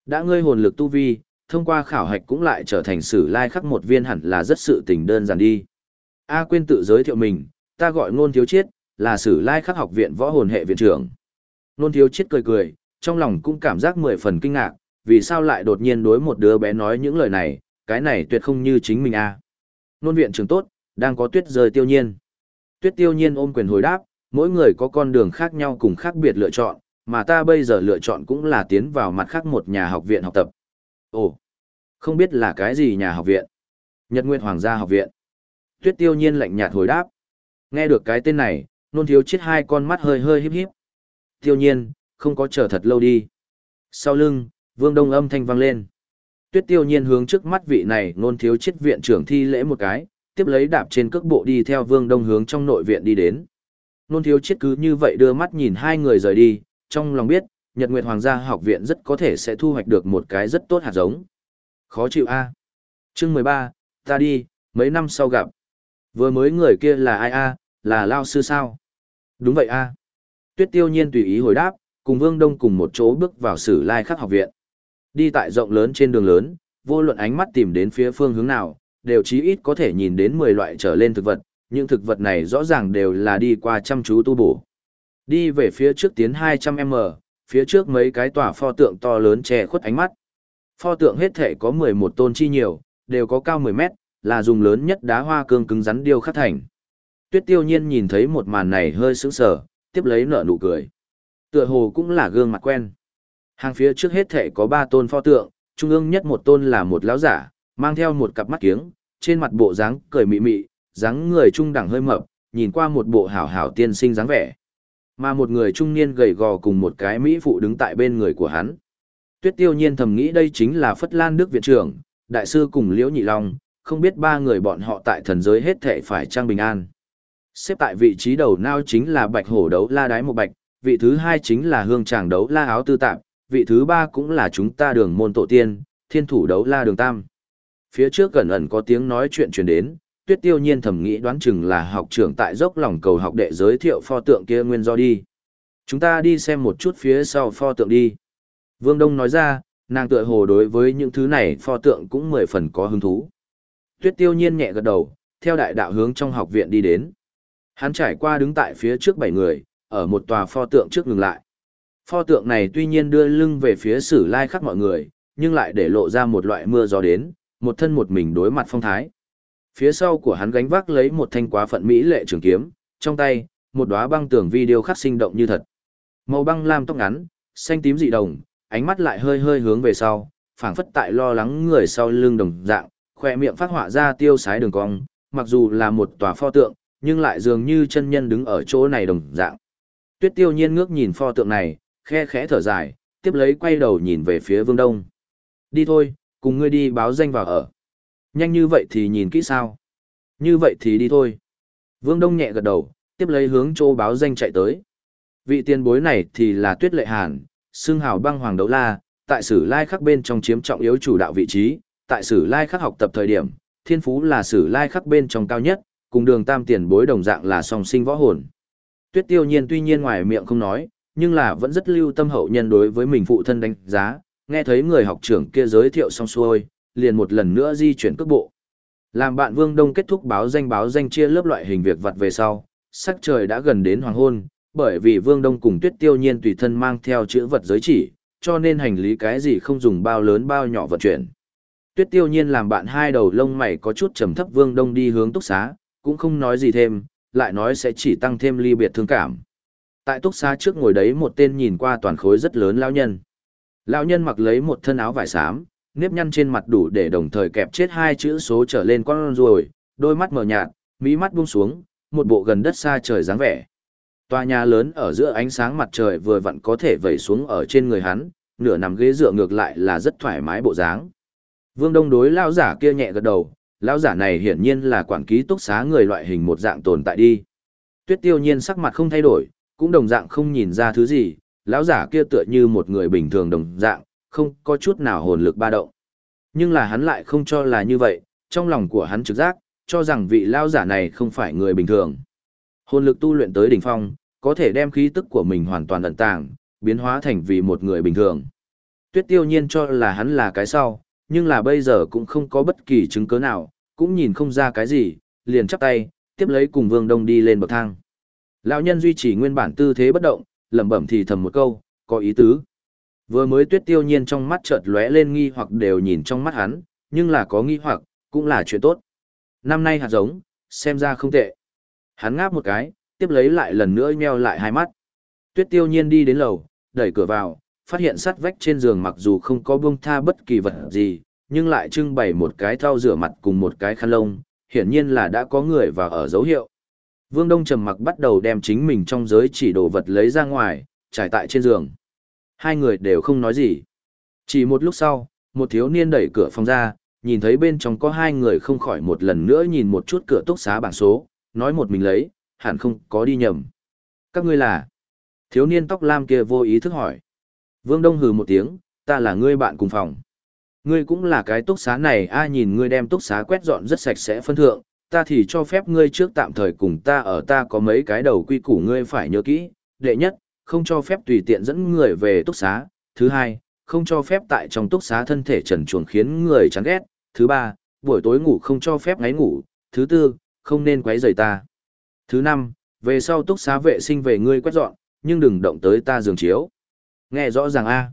Đã ngươi hồn lực tu vi, thông qua khảo hạch cũng lại trở thành sử lai khắc một viên hẳn là rất sự tình đơn giản đi. A quên tự giới thiệu mình, ta gọi ngôn thiếu chiết, là sử lai khắc học viện võ hồn hệ viện trưởng. Ngôn thiếu chiết cười cười, trong lòng cũng cảm giác mười phần kinh ngạc, vì sao lại đột nhiên đối một đứa bé nói những lời này, cái này tuyệt không như chính mình a. À. Nôn viện trường tốt, đang có tuyết rơi tiêu nhiên. Tuyết tiêu nhiên ôm quyền hồi đáp, mỗi người có con đường khác nhau cùng khác biệt lựa chọn, mà ta bây giờ lựa chọn cũng là tiến vào mặt khác một nhà học viện học tập. Ồ, không biết là cái gì nhà học viện? Nhật nguyên Hoàng gia học viện. Tuyết tiêu nhiên lạnh nhạt hồi đáp. Nghe được cái tên này, nôn thiếu chết hai con mắt hơi hơi híp híp. Tiêu nhiên, không có chờ thật lâu đi. Sau lưng, vương đông âm thanh vang lên. Tuyết tiêu nhiên hướng trước mắt vị này nôn thiếu chết viện trưởng thi lễ một cái, tiếp lấy đạp trên cước bộ đi theo vương đông hướng trong nội viện đi đến. Nôn thiếu chết cứ như vậy đưa mắt nhìn hai người rời đi, trong lòng biết, Nhật Nguyệt Hoàng gia học viện rất có thể sẽ thu hoạch được một cái rất tốt hạt giống. Khó chịu a. À? Chương 13, ta đi, mấy năm sau gặp. Vừa mới người kia là ai a, là lao sư sao? Đúng vậy a. Tuyết Tiêu Nhiên tùy ý hồi đáp, cùng Vương Đông cùng một chỗ bước vào Sử Lai Khắc học viện. Đi tại rộng lớn trên đường lớn, vô luận ánh mắt tìm đến phía phương hướng nào, đều chí ít có thể nhìn đến 10 loại trở lên thực vật, những thực vật này rõ ràng đều là đi qua chăm chú tu bổ. Đi về phía trước tiến 200m, phía trước mấy cái tòa pho tượng to lớn che khuất ánh mắt. Pho tượng hết thể có 11 tôn chi nhiều, đều có cao 10 mét, là dùng lớn nhất đá hoa cương cứng rắn điêu khắc thành. Tuyết tiêu nhiên nhìn thấy một màn này hơi sững sờ, tiếp lấy nở nụ cười. Tựa hồ cũng là gương mặt quen. Hàng phía trước hết thể có ba tôn pho tượng, trung ương nhất một tôn là một lão giả, mang theo một cặp mắt kiếng, trên mặt bộ dáng cười mị mị, dáng người trung đẳng hơi mập, nhìn qua một bộ hảo hảo tiên sinh dáng vẻ. Mà một người trung niên gầy gò cùng một cái mỹ phụ đứng tại bên người của hắn. Tuyết tiêu nhiên thầm nghĩ đây chính là Phất Lan Đức Viện trưởng, đại sư cùng Liễu Nhị Long, không biết ba người bọn họ tại thần giới hết thể phải trang bình an. Xếp tại vị trí đầu nao chính là Bạch Hổ đấu la đái một bạch, vị thứ hai chính là Hương Tràng đấu la áo tư tạp, vị thứ ba cũng là chúng ta đường môn tổ tiên, thiên thủ đấu la đường tam. Phía trước gần ẩn có tiếng nói chuyện truyền đến, tuyết tiêu nhiên thầm nghĩ đoán chừng là học trưởng tại dốc lòng cầu học đệ giới thiệu pho tượng kia nguyên do đi. Chúng ta đi xem một chút phía sau pho tượng đi. Vương Đông nói ra, nàng tựa hồ đối với những thứ này pho tượng cũng mười phần có hứng thú. Tuyết tiêu nhiên nhẹ gật đầu, theo đại đạo hướng trong học viện đi đến. Hắn trải qua đứng tại phía trước bảy người, ở một tòa pho tượng trước ngừng lại. Pho tượng này tuy nhiên đưa lưng về phía sử lai khắc mọi người, nhưng lại để lộ ra một loại mưa gió đến, một thân một mình đối mặt phong thái. Phía sau của hắn gánh vác lấy một thanh quá phận mỹ lệ trường kiếm, trong tay, một đóa băng tường video khắc sinh động như thật. Màu băng lam tóc ngắn, xanh tím dị đồng, ánh mắt lại hơi hơi hướng về sau, phảng phất tại lo lắng người sau lưng đồng dạng, khoe miệng phát họa ra tiêu sái đường cong, mặc dù là một tòa pho tượng, nhưng lại dường như chân nhân đứng ở chỗ này đồng dạng. Tuyết tiêu nhiên ngước nhìn pho tượng này, khe khẽ thở dài, tiếp lấy quay đầu nhìn về phía vương đông. Đi thôi, cùng ngươi đi báo danh vào ở. Nhanh như vậy thì nhìn kỹ sao. Như vậy thì đi thôi. Vương Đông nhẹ gật đầu, tiếp lấy hướng chỗ báo danh chạy tới. Vị tiền bối này thì là Tuyết Lệ Hàn, xương hào băng hoàng đấu la, tại sử lai khắc bên trong chiếm trọng yếu chủ đạo vị trí, tại sử lai khắc học tập thời điểm, thiên phú là sử lai khắc bên trong cao nhất, cùng đường tam tiền bối đồng dạng là song sinh võ hồn. Tuyết tiêu nhiên tuy nhiên ngoài miệng không nói, nhưng là vẫn rất lưu tâm hậu nhân đối với mình phụ thân đánh giá, nghe thấy người học trưởng kia giới thiệu xong xuôi, liền một lần nữa di chuyển cước bộ. Làm bạn Vương Đông kết thúc báo danh báo danh chia lớp loại hình việc vặt về sau, sắc trời đã gần đến hoàng hôn, bởi vì Vương Đông cùng Tuyết Tiêu Nhiên tùy thân mang theo chữ vật giới chỉ, cho nên hành lý cái gì không dùng bao lớn bao nhỏ vận chuyển. Tuyết Tiêu Nhiên làm bạn hai đầu lông mày có chút trầm thấp Vương Đông đi hướng túc xá, cũng không nói gì thêm, lại nói sẽ chỉ tăng thêm ly biệt thương cảm. Tại túc xá trước ngồi đấy một tên nhìn qua toàn khối rất lớn lão nhân. Lão nhân mặc lấy một thân áo vải xám, nếp nhăn trên mặt đủ để đồng thời kẹp chết hai chữ số trở lên con ruồi, đôi mắt mờ nhạt, mí mắt buông xuống, một bộ gần đất xa trời dáng vẻ. Tòa nhà lớn ở giữa ánh sáng mặt trời vừa vặn có thể vẩy xuống ở trên người hắn, nửa nằm ghế dựa ngược lại là rất thoải mái bộ dáng. Vương Đông đối lão giả kia nhẹ gật đầu, lão giả này hiển nhiên là quản ký túc xá người loại hình một dạng tồn tại đi. Tuyết Tiêu Nhiên sắc mặt không thay đổi, cũng đồng dạng không nhìn ra thứ gì, lão giả kia tựa như một người bình thường đồng dạng, không có chút nào hồn lực ba động. Nhưng là hắn lại không cho là như vậy, trong lòng của hắn trực giác, cho rằng vị lão giả này không phải người bình thường. Hồn lực tu luyện tới đỉnh phong, có thể đem khí tức của mình hoàn toàn ẩn tàng, biến hóa thành vì một người bình thường. Tuyết tiêu nhiên cho là hắn là cái sau, nhưng là bây giờ cũng không có bất kỳ chứng cứ nào, cũng nhìn không ra cái gì, liền chắp tay, tiếp lấy cùng Vương Đông đi lên bậc thang. Lão nhân duy trì nguyên bản tư thế bất động, lẩm bẩm thì thầm một câu, có ý tứ. Vừa mới tuyết tiêu nhiên trong mắt chợt lóe lên nghi hoặc đều nhìn trong mắt hắn, nhưng là có nghi hoặc, cũng là chuyện tốt. Năm nay hạt giống, xem ra không tệ. Hắn ngáp một cái, tiếp lấy lại lần nữa nheo lại hai mắt. Tuyết tiêu nhiên đi đến lầu, đẩy cửa vào, phát hiện sát vách trên giường mặc dù không có buông tha bất kỳ vật gì, nhưng lại trưng bày một cái thau rửa mặt cùng một cái khăn lông, hiển nhiên là đã có người vào ở dấu hiệu. Vương Đông trầm mặc bắt đầu đem chính mình trong giới chỉ đồ vật lấy ra ngoài, trải tại trên giường. Hai người đều không nói gì. Chỉ một lúc sau, một thiếu niên đẩy cửa phòng ra, nhìn thấy bên trong có hai người không khỏi một lần nữa nhìn một chút cửa túc xá bảng số, nói một mình lấy, hẳn không có đi nhầm. Các ngươi là? Thiếu niên tóc lam kia vô ý thức hỏi. Vương Đông hừ một tiếng, ta là ngươi bạn cùng phòng. Ngươi cũng là cái túc xá này a nhìn ngươi đem túc xá quét dọn rất sạch sẽ phân thượng, ta thì cho phép ngươi trước tạm thời cùng ta ở ta có mấy cái đầu quy củ ngươi phải nhớ kỹ. Đệ nhất, không cho phép tùy tiện dẫn người về túc xá. Thứ hai, không cho phép tại trong túc xá thân thể trần chuồng khiến người chán ghét. Thứ ba, buổi tối ngủ không cho phép ngáy ngủ. Thứ tư, không nên quấy rầy ta. Thứ năm, về sau túc xá vệ sinh về ngươi quét dọn, nhưng đừng động tới ta giường chiếu. Nghe rõ ràng a.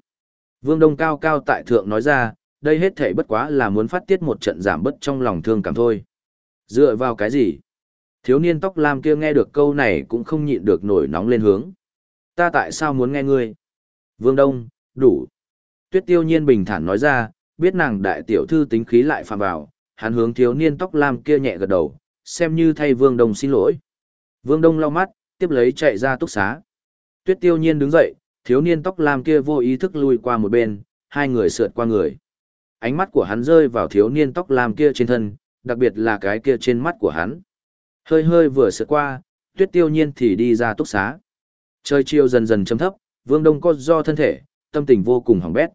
Vương Đông cao cao tại thượng nói ra, đây hết thể bất quá là muốn phát tiết một trận giảm bớt trong lòng thương cảm thôi. Dựa vào cái gì? Thiếu niên tóc lam kia nghe được câu này cũng không nhịn được nổi nóng lên hướng. Ta tại sao muốn nghe ngươi? Vương Đông, đủ. Tuyết tiêu nhiên bình thản nói ra, biết nàng đại tiểu thư tính khí lại phạm vào, hắn hướng thiếu niên tóc lam kia nhẹ gật đầu, xem như thay Vương Đông xin lỗi. Vương Đông lau mắt, tiếp lấy chạy ra túc xá. Tuyết tiêu nhiên đứng dậy, thiếu niên tóc lam kia vô ý thức lui qua một bên, hai người sượt qua người. Ánh mắt của hắn rơi vào thiếu niên tóc lam kia trên thân, đặc biệt là cái kia trên mắt của hắn. Hơi hơi vừa sượt qua, tuyết tiêu nhiên thì đi ra túc xá. Trời chiều dần dần chấm thấp, vương đông có do thân thể, tâm tình vô cùng hỏng bét.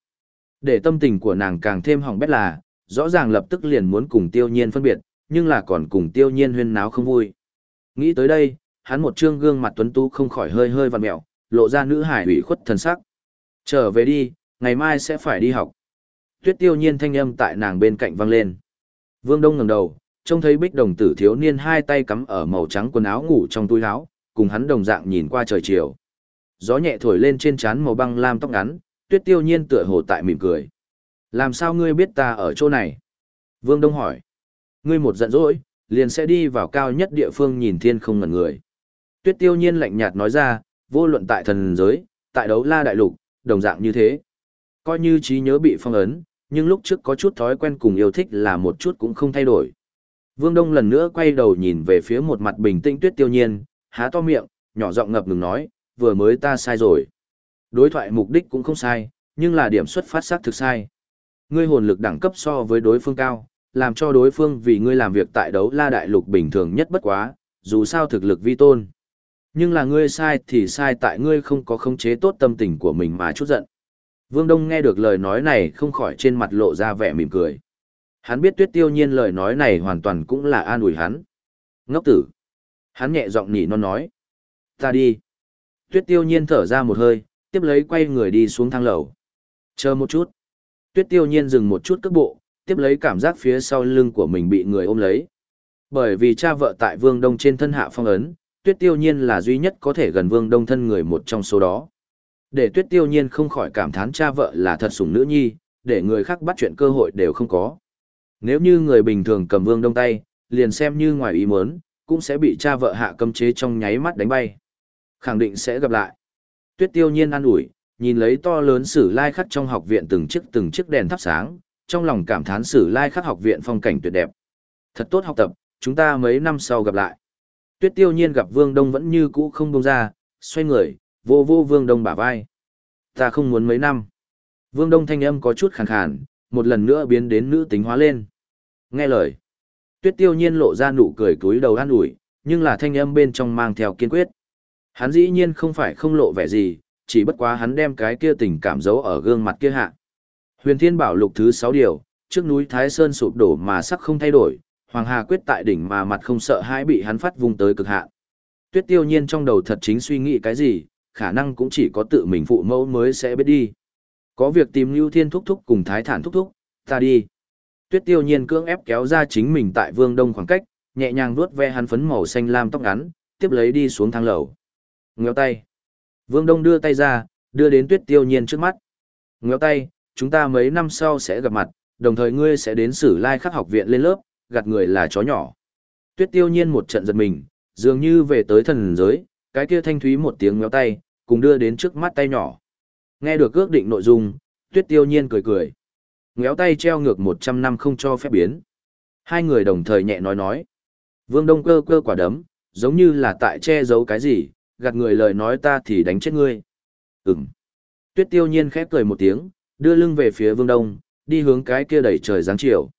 Để tâm tình của nàng càng thêm hỏng bét là, rõ ràng lập tức liền muốn cùng tiêu nhiên phân biệt, nhưng là còn cùng tiêu nhiên huyên náo không vui. Nghĩ tới đây, hắn một trương gương mặt tuấn tú không khỏi hơi hơi vặn mẹo, lộ ra nữ hải ủy khuất thần sắc. Trở về đi, ngày mai sẽ phải đi học. Tuyết tiêu nhiên thanh âm tại nàng bên cạnh vang lên. Vương Đông ngẩng đầu, trông thấy bích đồng tử thiếu niên hai tay cắm ở màu trắng quần áo ngủ trong túi áo, cùng hắn đồng dạng nhìn qua trời chiều. Gió nhẹ thổi lên trên trán màu băng lam tóc ngắn, tuyết tiêu nhiên tựa hồ tại mỉm cười. Làm sao ngươi biết ta ở chỗ này? Vương Đông hỏi. Ngươi một giận dỗi, liền sẽ đi vào cao nhất địa phương nhìn thiên không ngẩn người. Tuyết tiêu nhiên lạnh nhạt nói ra, vô luận tại thần giới, tại đấu la đại lục, đồng dạng như thế. Coi như trí nhớ bị phong ấn, nhưng lúc trước có chút thói quen cùng yêu thích là một chút cũng không thay đổi. Vương Đông lần nữa quay đầu nhìn về phía một mặt bình tĩnh tuyết tiêu nhiên, há to miệng, nhỏ giọng ngập ngừng nói, vừa mới ta sai rồi. Đối thoại mục đích cũng không sai, nhưng là điểm xuất phát xác thực sai. Ngươi hồn lực đẳng cấp so với đối phương cao, làm cho đối phương vì ngươi làm việc tại đấu la đại lục bình thường nhất bất quá, dù sao thực lực vi tôn. Nhưng là ngươi sai thì sai tại ngươi không có khống chế tốt tâm tình của mình mà chút giận. Vương Đông nghe được lời nói này không khỏi trên mặt lộ ra vẻ mỉm cười. Hắn biết tuyết tiêu nhiên lời nói này hoàn toàn cũng là an ủi hắn. Ngốc tử. Hắn nhẹ giọng nỉ non nói. Ta đi. Tuyết tiêu nhiên thở ra một hơi, tiếp lấy quay người đi xuống thang lầu. Chờ một chút. Tuyết tiêu nhiên dừng một chút cước bộ, tiếp lấy cảm giác phía sau lưng của mình bị người ôm lấy. Bởi vì cha vợ tại Vương Đông trên thân hạ phong ấn, Tuyết Tiêu Nhiên là duy nhất có thể gần Vương Đông thân người một trong số đó. Để Tuyết Tiêu Nhiên không khỏi cảm thán cha vợ là thật sủng nữ nhi, để người khác bắt chuyện cơ hội đều không có. Nếu như người bình thường cầm Vương Đông tay, liền xem như ngoài ý muốn, cũng sẽ bị cha vợ hạ cấm chế trong nháy mắt đánh bay. Khẳng định sẽ gặp lại. Tuyết Tiêu Nhiên an ủi, nhìn lấy to lớn sử lai khắc trong học viện từng chiếc từng chiếc đèn thắp sáng, trong lòng cảm thán sử lai khắc học viện phong cảnh tuyệt đẹp. Thật tốt học tập, chúng ta mấy năm sau gặp lại. Tuyết tiêu nhiên gặp Vương Đông vẫn như cũ không bông ra, xoay người, vô vô Vương Đông bả vai. Ta không muốn mấy năm. Vương Đông thanh âm có chút khàn khàn, một lần nữa biến đến nữ tính hóa lên. Nghe lời. Tuyết tiêu nhiên lộ ra nụ cười cúi đầu an ủi, nhưng là thanh âm bên trong mang theo kiên quyết. Hắn dĩ nhiên không phải không lộ vẻ gì, chỉ bất quá hắn đem cái kia tình cảm giấu ở gương mặt kia hạ. Huyền Thiên Bảo Lục thứ sáu điều, trước núi Thái Sơn sụp đổ mà sắc không thay đổi, Hoàng Hà quyết tại đỉnh mà mặt không sợ hãi bị hắn phát vung tới cực hạn. Tuyết Tiêu Nhiên trong đầu thật chính suy nghĩ cái gì, khả năng cũng chỉ có tự mình phụ mẫu mới sẽ biết đi. Có việc tìm Lưu Thiên thúc thúc cùng Thái Thản thúc thúc, ta đi. Tuyết Tiêu Nhiên cưỡng ép kéo ra chính mình tại Vương Đông khoảng cách, nhẹ nhàng vuốt ve hắn phấn màu xanh lam tóc ngắn, tiếp lấy đi xuống thang lầu. Ngéo tay. Vương Đông đưa tay ra, đưa đến Tuyết Tiêu Nhiên trước mắt. Ngéo tay, chúng ta mấy năm sau sẽ gặp mặt, đồng thời ngươi sẽ đến Sử Lai Khắc học viện lên lớp, gạt người là chó nhỏ. Tuyết tiêu nhiên một trận giật mình, dường như về tới thần giới, cái kia thanh thúy một tiếng méo tay, cùng đưa đến trước mắt tay nhỏ. Nghe được ước định nội dung, tuyết tiêu nhiên cười cười. Ngéo tay treo ngược 100 năm không cho phép biến. Hai người đồng thời nhẹ nói nói. Vương Đông cơ cơ quả đấm, giống như là tại che giấu cái gì, gạt người lời nói ta thì đánh chết ngươi. Ừm. Tuyết tiêu nhiên khép cười một tiếng, đưa lưng về phía Vương Đông, đi hướng cái kia đẩy trời giáng chiều.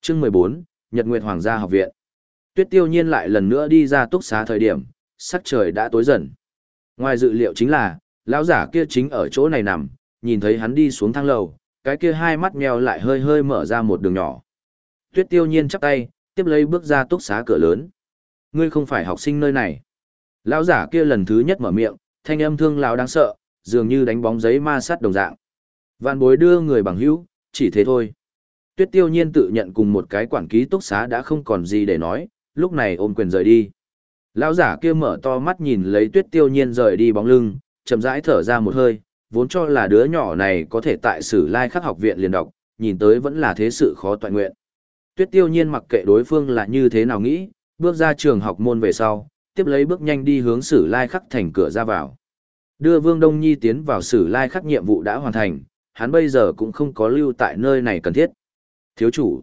Chương 14, Nhật Nguyệt Hoàng gia học viện. Tuyết Tiêu Nhiên lại lần nữa đi ra túc xá thời điểm, sắc trời đã tối dần. Ngoài dự liệu chính là, lão giả kia chính ở chỗ này nằm, nhìn thấy hắn đi xuống thang lầu, cái kia hai mắt mèo lại hơi hơi mở ra một đường nhỏ. Tuyết Tiêu Nhiên chắp tay, tiếp lấy bước ra túc xá cửa lớn. Ngươi không phải học sinh nơi này. Lão giả kia lần thứ nhất mở miệng, thanh âm thương lão đáng sợ, dường như đánh bóng giấy ma sát đồng dạng. Vạn bối đưa người bằng hữu, chỉ thế thôi. Tuyết tiêu nhiên tự nhận cùng một cái quản ký túc xá đã không còn gì để nói, lúc này ôm quyền rời đi. Lão giả kia mở to mắt nhìn lấy tuyết tiêu nhiên rời đi bóng lưng, chậm rãi thở ra một hơi, vốn cho là đứa nhỏ này có thể tại sử lai khắc học viện liền đọc, nhìn tới vẫn là thế sự khó toàn nguyện. Tuyết tiêu nhiên mặc kệ đối phương là như thế nào nghĩ, bước ra trường học môn về sau, tiếp lấy bước nhanh đi hướng sử lai khắc thành cửa ra vào. Đưa Vương Đông Nhi tiến vào sử lai khắc nhiệm vụ đã hoàn thành, hắn bây giờ cũng không có lưu tại nơi này cần thiết. Thiếu chủ.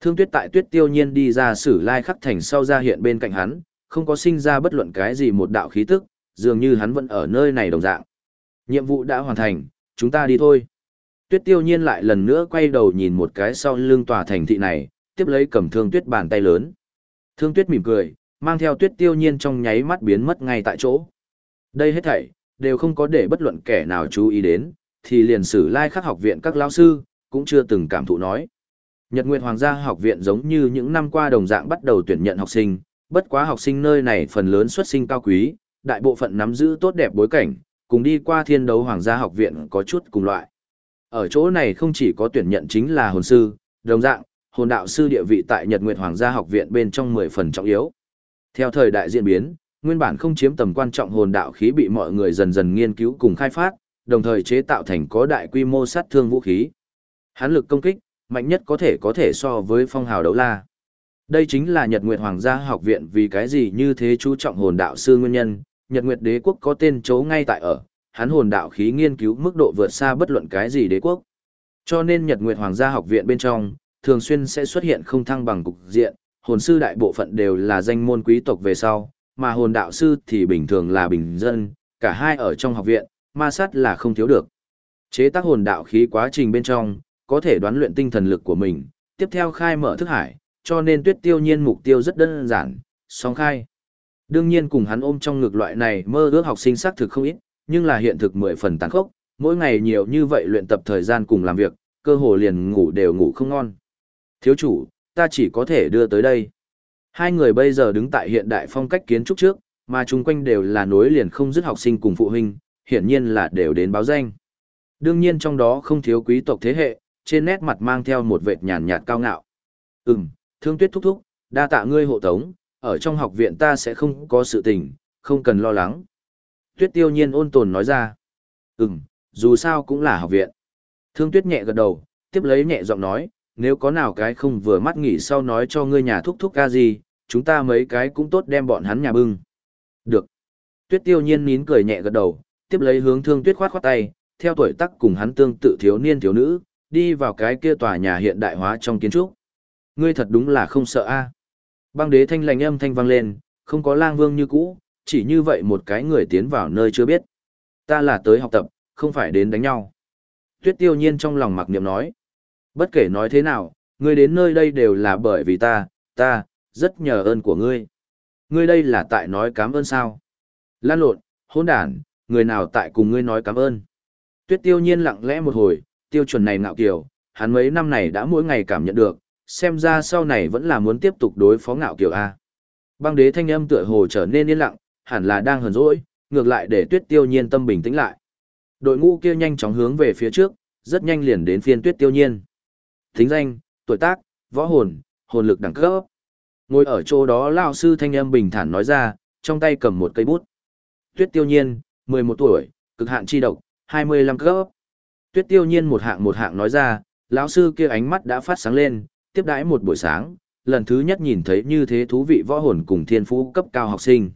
Thương tuyết tại tuyết tiêu nhiên đi ra sử lai khắc thành sau ra hiện bên cạnh hắn, không có sinh ra bất luận cái gì một đạo khí tức, dường như hắn vẫn ở nơi này đồng dạng. Nhiệm vụ đã hoàn thành, chúng ta đi thôi. Tuyết tiêu nhiên lại lần nữa quay đầu nhìn một cái sau lưng tòa thành thị này, tiếp lấy cầm thương tuyết bàn tay lớn. Thương tuyết mỉm cười, mang theo tuyết tiêu nhiên trong nháy mắt biến mất ngay tại chỗ. Đây hết thảy, đều không có để bất luận kẻ nào chú ý đến, thì liền sử lai khắc học viện các lao sư, cũng chưa từng cảm thụ nói. Nhật Nguyệt Hoàng gia học viện giống như những năm qua đồng dạng bắt đầu tuyển nhận học sinh, bất quá học sinh nơi này phần lớn xuất sinh cao quý, đại bộ phận nắm giữ tốt đẹp bối cảnh, cùng đi qua thiên đấu Hoàng gia học viện có chút cùng loại. Ở chỗ này không chỉ có tuyển nhận chính là hồn sư, đồng dạng, hồn đạo sư địa vị tại Nhật Nguyệt Hoàng gia học viện bên trong 10 phần trọng yếu. Theo thời đại diễn biến, nguyên bản không chiếm tầm quan trọng hồn đạo khí bị mọi người dần dần nghiên cứu cùng khai phát, đồng thời chế tạo thành có đại quy mô sát thương vũ khí. hán lực công kích, mạnh nhất có thể có thể so với phong hào đấu la. Đây chính là Nhật Nguyệt Hoàng gia học viện vì cái gì như thế chú trọng hồn đạo sư nguyên nhân, Nhật Nguyệt đế quốc có tên chấu ngay tại ở, hắn hồn đạo khí nghiên cứu mức độ vượt xa bất luận cái gì đế quốc. Cho nên Nhật Nguyệt Hoàng gia học viện bên trong, thường xuyên sẽ xuất hiện không thăng bằng cục diện, hồn sư đại bộ phận đều là danh môn quý tộc về sau, mà hồn đạo sư thì bình thường là bình dân, cả hai ở trong học viện, ma sát là không thiếu được. Chế tác hồn đạo khí quá trình bên trong, có thể đoán luyện tinh thần lực của mình, tiếp theo khai mở thức hải, cho nên tuyết tiêu nhiên mục tiêu rất đơn giản, song khai. Đương nhiên cùng hắn ôm trong ngực loại này mơ ước học sinh xác thực không ít, nhưng là hiện thực mười phần tàn khốc, mỗi ngày nhiều như vậy luyện tập thời gian cùng làm việc, cơ hồ liền ngủ đều ngủ không ngon. Thiếu chủ, ta chỉ có thể đưa tới đây. Hai người bây giờ đứng tại hiện đại phong cách kiến trúc trước, mà chung quanh đều là nối liền không dứt học sinh cùng phụ huynh, hiển nhiên là đều đến báo danh. Đương nhiên trong đó không thiếu quý tộc thế hệ, trên nét mặt mang theo một vệt nhàn nhạt cao ngạo. Ừm, thương tuyết thúc thúc, đa tạ ngươi hộ tống, ở trong học viện ta sẽ không có sự tình, không cần lo lắng. Tuyết tiêu nhiên ôn tồn nói ra. Ừm, dù sao cũng là học viện. Thương tuyết nhẹ gật đầu, tiếp lấy nhẹ giọng nói, nếu có nào cái không vừa mắt nghỉ sau nói cho ngươi nhà thúc thúc ca gì, chúng ta mấy cái cũng tốt đem bọn hắn nhà bưng. Được. Tuyết tiêu nhiên nín cười nhẹ gật đầu, tiếp lấy hướng thương tuyết khoát khoát tay, theo tuổi tác cùng hắn tương tự thiếu niên thiếu nữ, đi vào cái kia tòa nhà hiện đại hóa trong kiến trúc. Ngươi thật đúng là không sợ a. Băng đế thanh lành âm thanh vang lên, không có lang vương như cũ, chỉ như vậy một cái người tiến vào nơi chưa biết. Ta là tới học tập, không phải đến đánh nhau. Tuyết tiêu nhiên trong lòng mặc niệm nói. Bất kể nói thế nào, ngươi đến nơi đây đều là bởi vì ta, ta, rất nhờ ơn của ngươi. Ngươi đây là tại nói cảm ơn sao? Lan lộn, hôn đản, người nào tại cùng ngươi nói cảm ơn? Tuyết tiêu nhiên lặng lẽ một hồi, tiêu chuẩn này ngạo kiều, hắn mấy năm này đã mỗi ngày cảm nhận được, xem ra sau này vẫn là muốn tiếp tục đối phó ngạo kiều A. Băng đế thanh âm tựa hồ trở nên yên lặng, hẳn là đang hờn dỗi, ngược lại để tuyết tiêu nhiên tâm bình tĩnh lại. Đội ngũ kia nhanh chóng hướng về phía trước, rất nhanh liền đến phiên tuyết tiêu nhiên. Thính danh, tuổi tác, võ hồn, hồn lực đẳng cấp. Ngồi ở chỗ đó Lão sư thanh âm bình thản nói ra, trong tay cầm một cây bút. Tuyết tiêu nhiên, 11 tuổi, cực hạn chi độc, 25 cấp. Tuyết tiêu nhiên một hạng một hạng nói ra, lão sư kia ánh mắt đã phát sáng lên, tiếp đãi một buổi sáng, lần thứ nhất nhìn thấy như thế thú vị võ hồn cùng thiên phú cấp cao học sinh.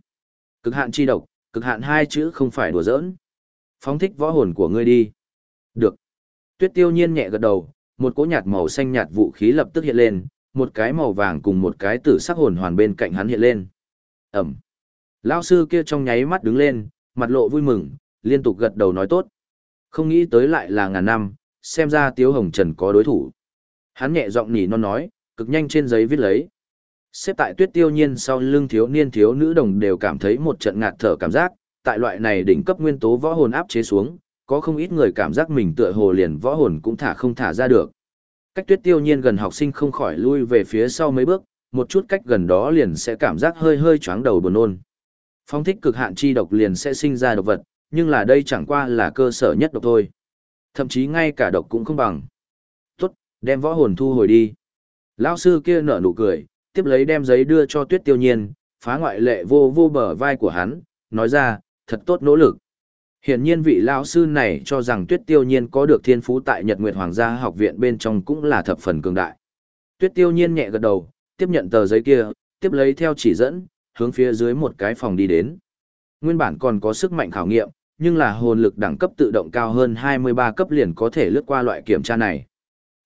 Cực hạn chi độc, cực hạn hai chữ không phải đùa giỡn. Phóng thích võ hồn của ngươi đi. Được. Tuyết tiêu nhiên nhẹ gật đầu, một cỗ nhạt màu xanh nhạt vũ khí lập tức hiện lên, một cái màu vàng cùng một cái tử sắc hồn hoàn bên cạnh hắn hiện lên. Ẩm. Lão sư kia trong nháy mắt đứng lên, mặt lộ vui mừng, liên tục gật đầu nói tốt. Không nghĩ tới lại là ngàn năm, xem ra Tiếu Hồng Trần có đối thủ. Hắn nhẹ giọng nỉ non nói, cực nhanh trên giấy viết lấy. Xếp tại tuyết tiêu nhiên sau lưng thiếu niên thiếu nữ đồng đều cảm thấy một trận ngạt thở cảm giác, tại loại này đỉnh cấp nguyên tố võ hồn áp chế xuống, có không ít người cảm giác mình tựa hồ liền võ hồn cũng thả không thả ra được. Cách tuyết tiêu nhiên gần học sinh không khỏi lui về phía sau mấy bước, một chút cách gần đó liền sẽ cảm giác hơi hơi chóng đầu buồn nôn. Phong thích cực hạn chi độc liền sẽ sinh ra độc vật, nhưng là đây chẳng qua là cơ sở nhất độc thôi. Thậm chí ngay cả độc cũng không bằng. Tốt, đem võ hồn thu hồi đi. Lão sư kia nở nụ cười, tiếp lấy đem giấy đưa cho tuyết tiêu nhiên, phá ngoại lệ vô vô bờ vai của hắn, nói ra, thật tốt nỗ lực. Hiển nhiên vị lão sư này cho rằng Tuyết Tiêu Nhiên có được thiên phú tại Nhật Nguyệt Hoàng gia học viện bên trong cũng là thập phần cường đại. Tuyết Tiêu Nhiên nhẹ gật đầu, tiếp nhận tờ giấy kia, tiếp lấy theo chỉ dẫn, hướng phía dưới một cái phòng đi đến. Nguyên bản còn có sức mạnh khảo nghiệm, nhưng là hồn lực đẳng cấp tự động cao hơn 23 cấp liền có thể lướt qua loại kiểm tra này.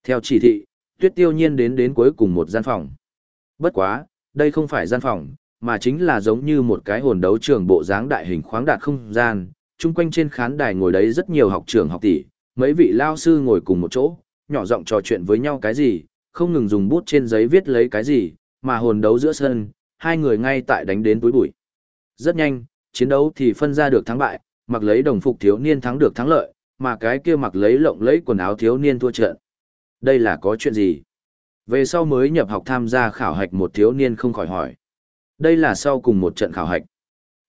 Theo chỉ thị, Tuyết Tiêu Nhiên đến đến cuối cùng một gian phòng. Bất quá, đây không phải gian phòng, mà chính là giống như một cái hồn đấu trường bộ dáng đại hình khoáng đạt không gian, chung quanh trên khán đài ngồi đấy rất nhiều học trưởng học tỷ, mấy vị lao sư ngồi cùng một chỗ, nhỏ giọng trò chuyện với nhau cái gì, không ngừng dùng bút trên giấy viết lấy cái gì, mà hồn đấu giữa sân, hai người ngay tại đánh đến túi bụi. Rất nhanh, chiến đấu thì phân ra được thắng bại, mặc lấy đồng phục thiếu niên thắng được thắng lợi, mà cái kia mặc lấy lộng lấy quần áo thiếu niên thua trận. Đây là có chuyện gì? Về sau mới nhập học tham gia khảo hạch một thiếu niên không khỏi hỏi. Đây là sau cùng một trận khảo hạch.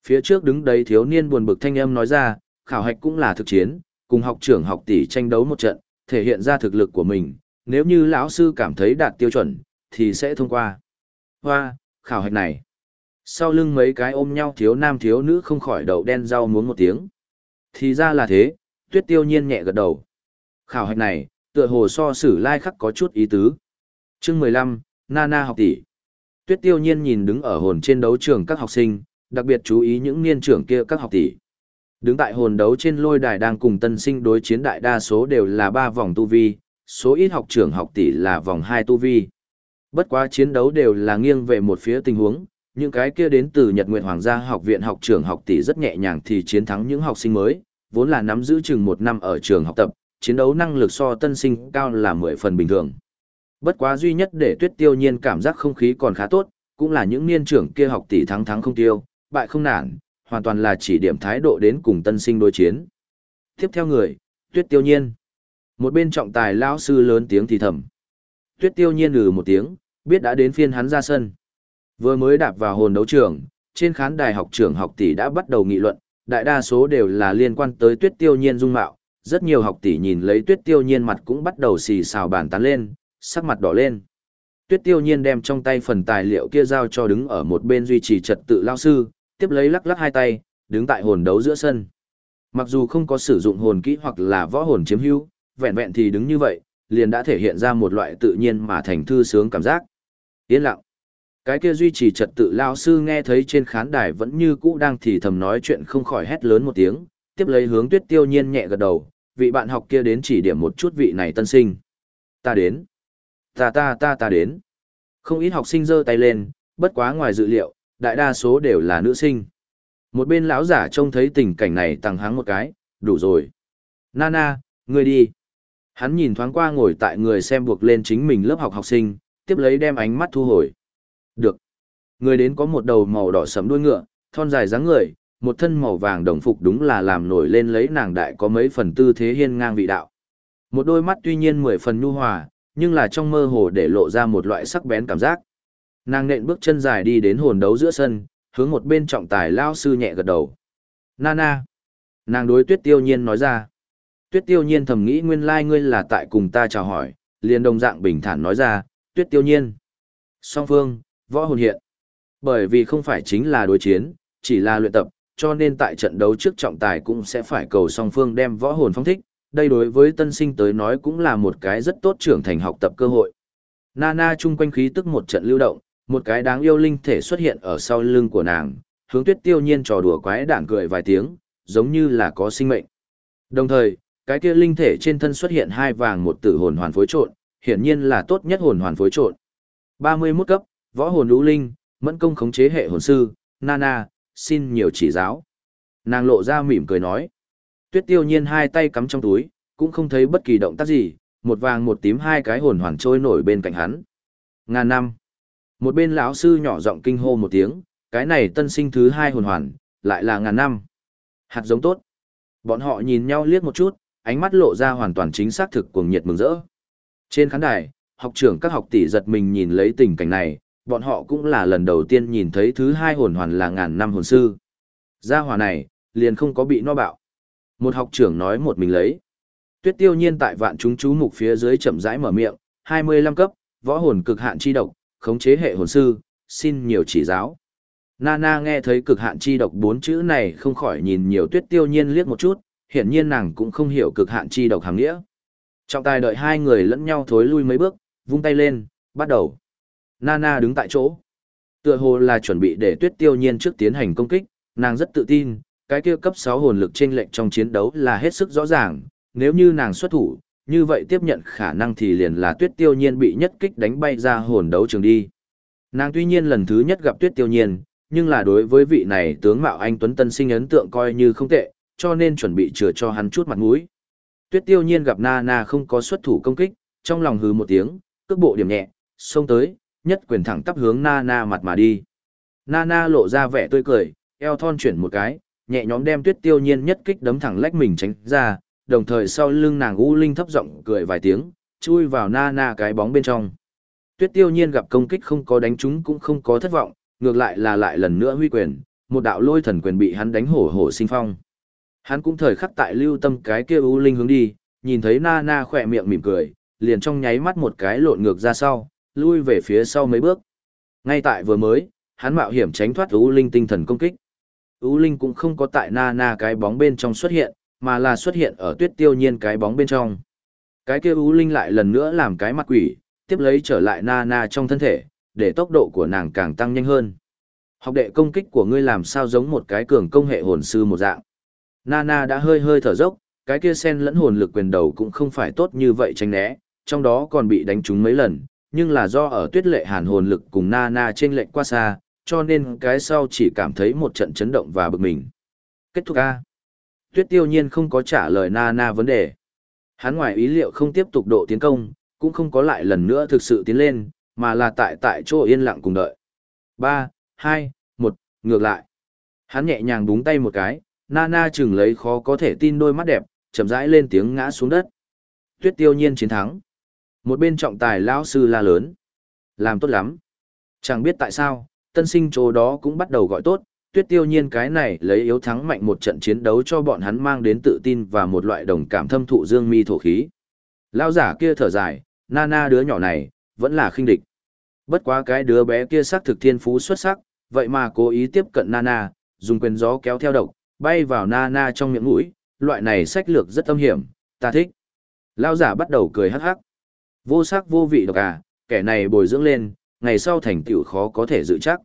Phía trước đứng đấy thiếu niên buồn bực thanh âm nói ra, khảo hạch cũng là thực chiến, cùng học trưởng học tỷ tranh đấu một trận, thể hiện ra thực lực của mình, nếu như lão sư cảm thấy đạt tiêu chuẩn, thì sẽ thông qua. Hoa, khảo hạch này. Sau lưng mấy cái ôm nhau thiếu nam thiếu nữ không khỏi đầu đen rau muốn một tiếng. Thì ra là thế, tuyết tiêu nhiên nhẹ gật đầu. Khảo hạch này, tựa hồ so sử lai khắc có chút ý tứ. chương mười lăm Nana học tỷ. Tuyết tiêu nhiên nhìn đứng ở hồn trên đấu trường các học sinh, đặc biệt chú ý những niên trưởng kia các học tỷ. Đứng tại hồn đấu trên lôi đài đang cùng tân sinh đối chiến đại đa số đều là ba vòng tu vi, số ít học trưởng học tỷ là vòng hai tu vi. Bất quá chiến đấu đều là nghiêng về một phía tình huống, những cái kia đến từ Nhật Nguyệt Hoàng gia học viện học trưởng học tỷ rất nhẹ nhàng thì chiến thắng những học sinh mới, vốn là nắm giữ chừng một năm ở trường học tập, chiến đấu năng lực so tân sinh cao là mười phần bình thường. Bất quá duy nhất để tuyết tiêu nhiên cảm giác không khí còn khá tốt, cũng là những niên trưởng kia học tỷ thắng thắng không tiêu, bại không nản, hoàn toàn là chỉ điểm thái độ đến cùng tân sinh đối chiến. Tiếp theo người, tuyết tiêu nhiên. Một bên trọng tài lão sư lớn tiếng thì thầm. Tuyết tiêu nhiên lừ một tiếng, biết đã đến phiên hắn ra sân. Vừa mới đạp vào hồn đấu trường, trên khán đài học trưởng học tỷ đã bắt đầu nghị luận, đại đa số đều là liên quan tới tuyết tiêu nhiên dung mạo. Rất nhiều học tỷ nhìn lấy tuyết tiêu nhiên mặt cũng bắt đầu xì xào bàn tán lên, sắc mặt đỏ lên. Tuyết tiêu nhiên đem trong tay phần tài liệu kia giao cho đứng ở một bên duy trì trật tự lao sư, tiếp lấy lắc lắc hai tay, đứng tại hồn đấu giữa sân. Mặc dù không có sử dụng hồn kỹ hoặc là võ hồn chiếm hữu, vẹn vẹn thì đứng như vậy, liền đã thể hiện ra một loại tự nhiên mà thành thư sướng cảm giác. Yên lặng. Cái kia duy trì trật tự lao sư nghe thấy trên khán đài vẫn như cũ đang thì thầm nói chuyện không khỏi hét lớn một tiếng, tiếp lấy hướng tuyết tiêu nhiên nhẹ gật đầu, vị bạn học kia đến chỉ điểm một chút vị này tân sinh. Ta đến. Ta ta ta ta đến. Không ít học sinh giơ tay lên, bất quá ngoài dự liệu, đại đa số đều là nữ sinh. Một bên lão giả trông thấy tình cảnh này tăng háng một cái, đủ rồi. Nana, ngươi đi. Hắn nhìn thoáng qua ngồi tại người xem buộc lên chính mình lớp học học sinh, tiếp lấy đem ánh mắt thu hồi. Được. Người đến có một đầu màu đỏ sẫm đuôi ngựa, thon dài dáng người, một thân màu vàng đồng phục đúng là làm nổi lên lấy nàng đại có mấy phần tư thế hiên ngang vị đạo. Một đôi mắt tuy nhiên mười phần nhu hòa, nhưng là trong mơ hồ để lộ ra một loại sắc bén cảm giác. Nàng nện bước chân dài đi đến hồn đấu giữa sân, hướng một bên trọng tài lao sư nhẹ gật đầu. Nana. Nàng đối tuyết tiêu nhiên nói ra. Tuyết tiêu nhiên thầm nghĩ nguyên lai like ngươi là tại cùng ta chào hỏi, liền đồng dạng bình thản nói ra, tuyết tiêu nhiên. Song phương, võ hồn hiện. Bởi vì không phải chính là đối chiến, chỉ là luyện tập, cho nên tại trận đấu trước trọng tài cũng sẽ phải cầu song phương đem võ hồn phong thích. Đây đối với tân sinh tới nói cũng là một cái rất tốt trưởng thành học tập cơ hội. Nana chung quanh khí tức một trận lưu động, một cái đáng yêu linh thể xuất hiện ở sau lưng của nàng, hướng tuyết tiêu nhiên trò đùa quái đản cười vài tiếng, giống như là có sinh mệnh. Đồng thời, cái kia linh thể trên thân xuất hiện hai vàng một tử hồn hoàn phối trộn, hiển nhiên là tốt nhất hồn hoàn phối trộn. 31 cấp, võ hồn lũ linh, mẫn công khống chế hệ hồn sư, Nana, xin nhiều chỉ giáo. Nàng lộ ra mỉm cười nói. Tuyết tiêu nhiên hai tay cắm trong túi, cũng không thấy bất kỳ động tác gì, một vàng một tím hai cái hồn hoàn trôi nổi bên cạnh hắn. Ngàn năm. Một bên lão sư nhỏ giọng kinh hô một tiếng, cái này tân sinh thứ hai hồn hoàn, lại là ngàn năm. Hạt giống tốt. Bọn họ nhìn nhau liếc một chút, ánh mắt lộ ra hoàn toàn chính xác thực cuồng nhiệt mừng rỡ. Trên khán đài, học trưởng các học tỷ giật mình nhìn lấy tình cảnh này, bọn họ cũng là lần đầu tiên nhìn thấy thứ hai hồn hoàn là ngàn năm hồn sư. Gia hỏa này, liền không có bị no bạo. Một học trưởng nói một mình lấy. Tuyết tiêu nhiên tại vạn chúng chú mục phía dưới chậm rãi mở miệng, 25 cấp, võ hồn cực hạn chi độc, khống chế hệ hồn sư, xin nhiều chỉ giáo. Nana nghe thấy cực hạn chi độc bốn chữ này không khỏi nhìn nhiều tuyết tiêu nhiên liếc một chút, hiển nhiên nàng cũng không hiểu cực hạn chi độc hàng nghĩa. Trọng tài đợi hai người lẫn nhau thối lui mấy bước, vung tay lên, bắt đầu. Nana đứng tại chỗ. Tựa hồ là chuẩn bị để tuyết tiêu nhiên trước tiến hành công kích, nàng rất tự tin, cái kia cấp 6 hồn lực chênh lệnh trong chiến đấu là hết sức rõ ràng, nếu như nàng xuất thủ, như vậy tiếp nhận khả năng thì liền là tuyết tiêu nhiên bị nhất kích đánh bay ra hồn đấu trường đi. Nàng tuy nhiên lần thứ nhất gặp tuyết tiêu nhiên, nhưng là đối với vị này tướng mạo anh Tuấn Tân sinh ấn tượng coi như không tệ, cho nên chuẩn bị chừa cho hắn chút mặt mũi. Tuyết tiêu nhiên gặp Nana Na không có xuất thủ công kích, trong lòng hừ một tiếng, cước bộ điểm nhẹ, xông tới, nhất quyền thẳng tắp hướng Nana Na mặt mà đi. Nana lộ ra vẻ tươi cười, eo thon chuyển một cái, nhẹ nhõm đem tuyết tiêu nhiên nhất kích đấm thẳng lách mình tránh ra, đồng thời sau lưng nàng u linh thấp giọng cười vài tiếng, chui vào Nana cái bóng bên trong. Tuyết tiêu nhiên gặp công kích không có đánh trúng cũng không có thất vọng, ngược lại là lại lần nữa huy quyền, một đạo lôi thần quyền bị hắn đánh hổ hổ sinh phong. Hắn cũng thời khắc tại lưu tâm cái kia u linh hướng đi, nhìn thấy Nana khỏe miệng mỉm cười, liền trong nháy mắt một cái lộn ngược ra sau, lui về phía sau mấy bước. Ngay tại vừa mới, hắn mạo hiểm tránh thoát U Linh tinh thần công kích. U Linh cũng không có tại na na cái bóng bên trong xuất hiện, mà là xuất hiện ở tuyết tiêu nhiên cái bóng bên trong. Cái kia U Linh lại lần nữa làm cái mặt quỷ, tiếp lấy trở lại na na trong thân thể, để tốc độ của nàng càng tăng nhanh hơn. Học đệ công kích của ngươi làm sao giống một cái cường công hệ hồn sư một dạng. Nana đã hơi hơi thở dốc, cái kia sen lẫn hồn lực quyền đầu cũng không phải tốt như vậy tránh né, trong đó còn bị đánh trúng mấy lần, nhưng là do ở tuyết lệ hàn hồn lực cùng Nana trên lệnh qua xa, cho nên cái sau chỉ cảm thấy một trận chấn động và bực mình. Kết thúc A. Tuyết tiêu nhiên không có trả lời Nana vấn đề. Hắn ngoài ý liệu không tiếp tục độ tiến công, cũng không có lại lần nữa thực sự tiến lên, mà là tại tại chỗ yên lặng cùng đợi. 3, 2, 1, ngược lại. Hắn nhẹ nhàng búng tay một cái, Nana chừng lấy khó có thể tin đôi mắt đẹp, chậm rãi lên tiếng ngã xuống đất. Tuyết tiêu nhiên chiến thắng. Một bên trọng tài lão sư la lớn. Làm tốt lắm. Chẳng biết tại sao, tân sinh chỗ đó cũng bắt đầu gọi tốt, tuyết tiêu nhiên cái này lấy yếu thắng mạnh một trận chiến đấu cho bọn hắn mang đến tự tin và một loại đồng cảm thâm thụ dương mi thổ khí. Lão giả kia thở dài, Nana đứa nhỏ này, vẫn là khinh địch. Bất quá cái đứa bé kia sắc thực thiên phú xuất sắc, vậy mà cố ý tiếp cận Nana, dùng quyền gió kéo theo độc, bay vào Nana trong miệng mũi, loại này sách lược rất âm hiểm, ta thích. Lao giả bắt đầu cười hắc hắc. Vô sắc vô vị độc à, kẻ này bồi dưỡng lên, ngày sau thành tựu khó có thể dự chắc.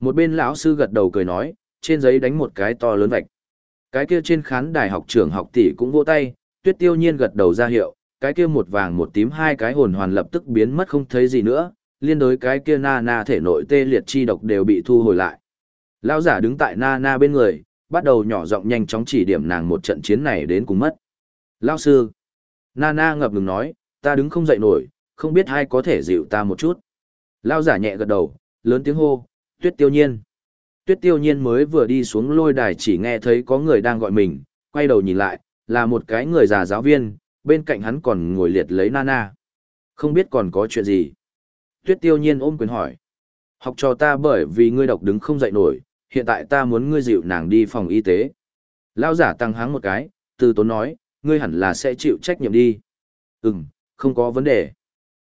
Một bên lão sư gật đầu cười nói, trên giấy đánh một cái to lớn vạch. Cái kia trên khán đài học trưởng học tỷ cũng vỗ tay, tuyết tiêu nhiên gật đầu ra hiệu, cái kia một vàng một tím hai cái hồn hoàn lập tức biến mất không thấy gì nữa, liên đối cái kia na na thể nội tê liệt chi độc đều bị thu hồi lại. Lão giả đứng tại na na bên người, bắt đầu nhỏ giọng nhanh chóng chỉ điểm nàng một trận chiến này đến cùng mất. Lão sư, na na ngập ngừng nói, ta đứng không dậy nổi, không biết ai có thể dịu ta một chút. Lão giả nhẹ gật đầu, lớn tiếng hô, tuyết tiêu nhiên. Tuyết tiêu nhiên mới vừa đi xuống lôi đài chỉ nghe thấy có người đang gọi mình, quay đầu nhìn lại, là một cái người già giáo viên, bên cạnh hắn còn ngồi liệt lấy Nana. Không biết còn có chuyện gì. Tuyết tiêu nhiên ôm quyền hỏi. Học trò ta bởi vì ngươi độc đứng không dậy nổi, hiện tại ta muốn ngươi dịu nàng đi phòng y tế. Lao giả tăng háng một cái, từ tốn nói, ngươi hẳn là sẽ chịu trách nhiệm đi. Ừm, không có vấn đề.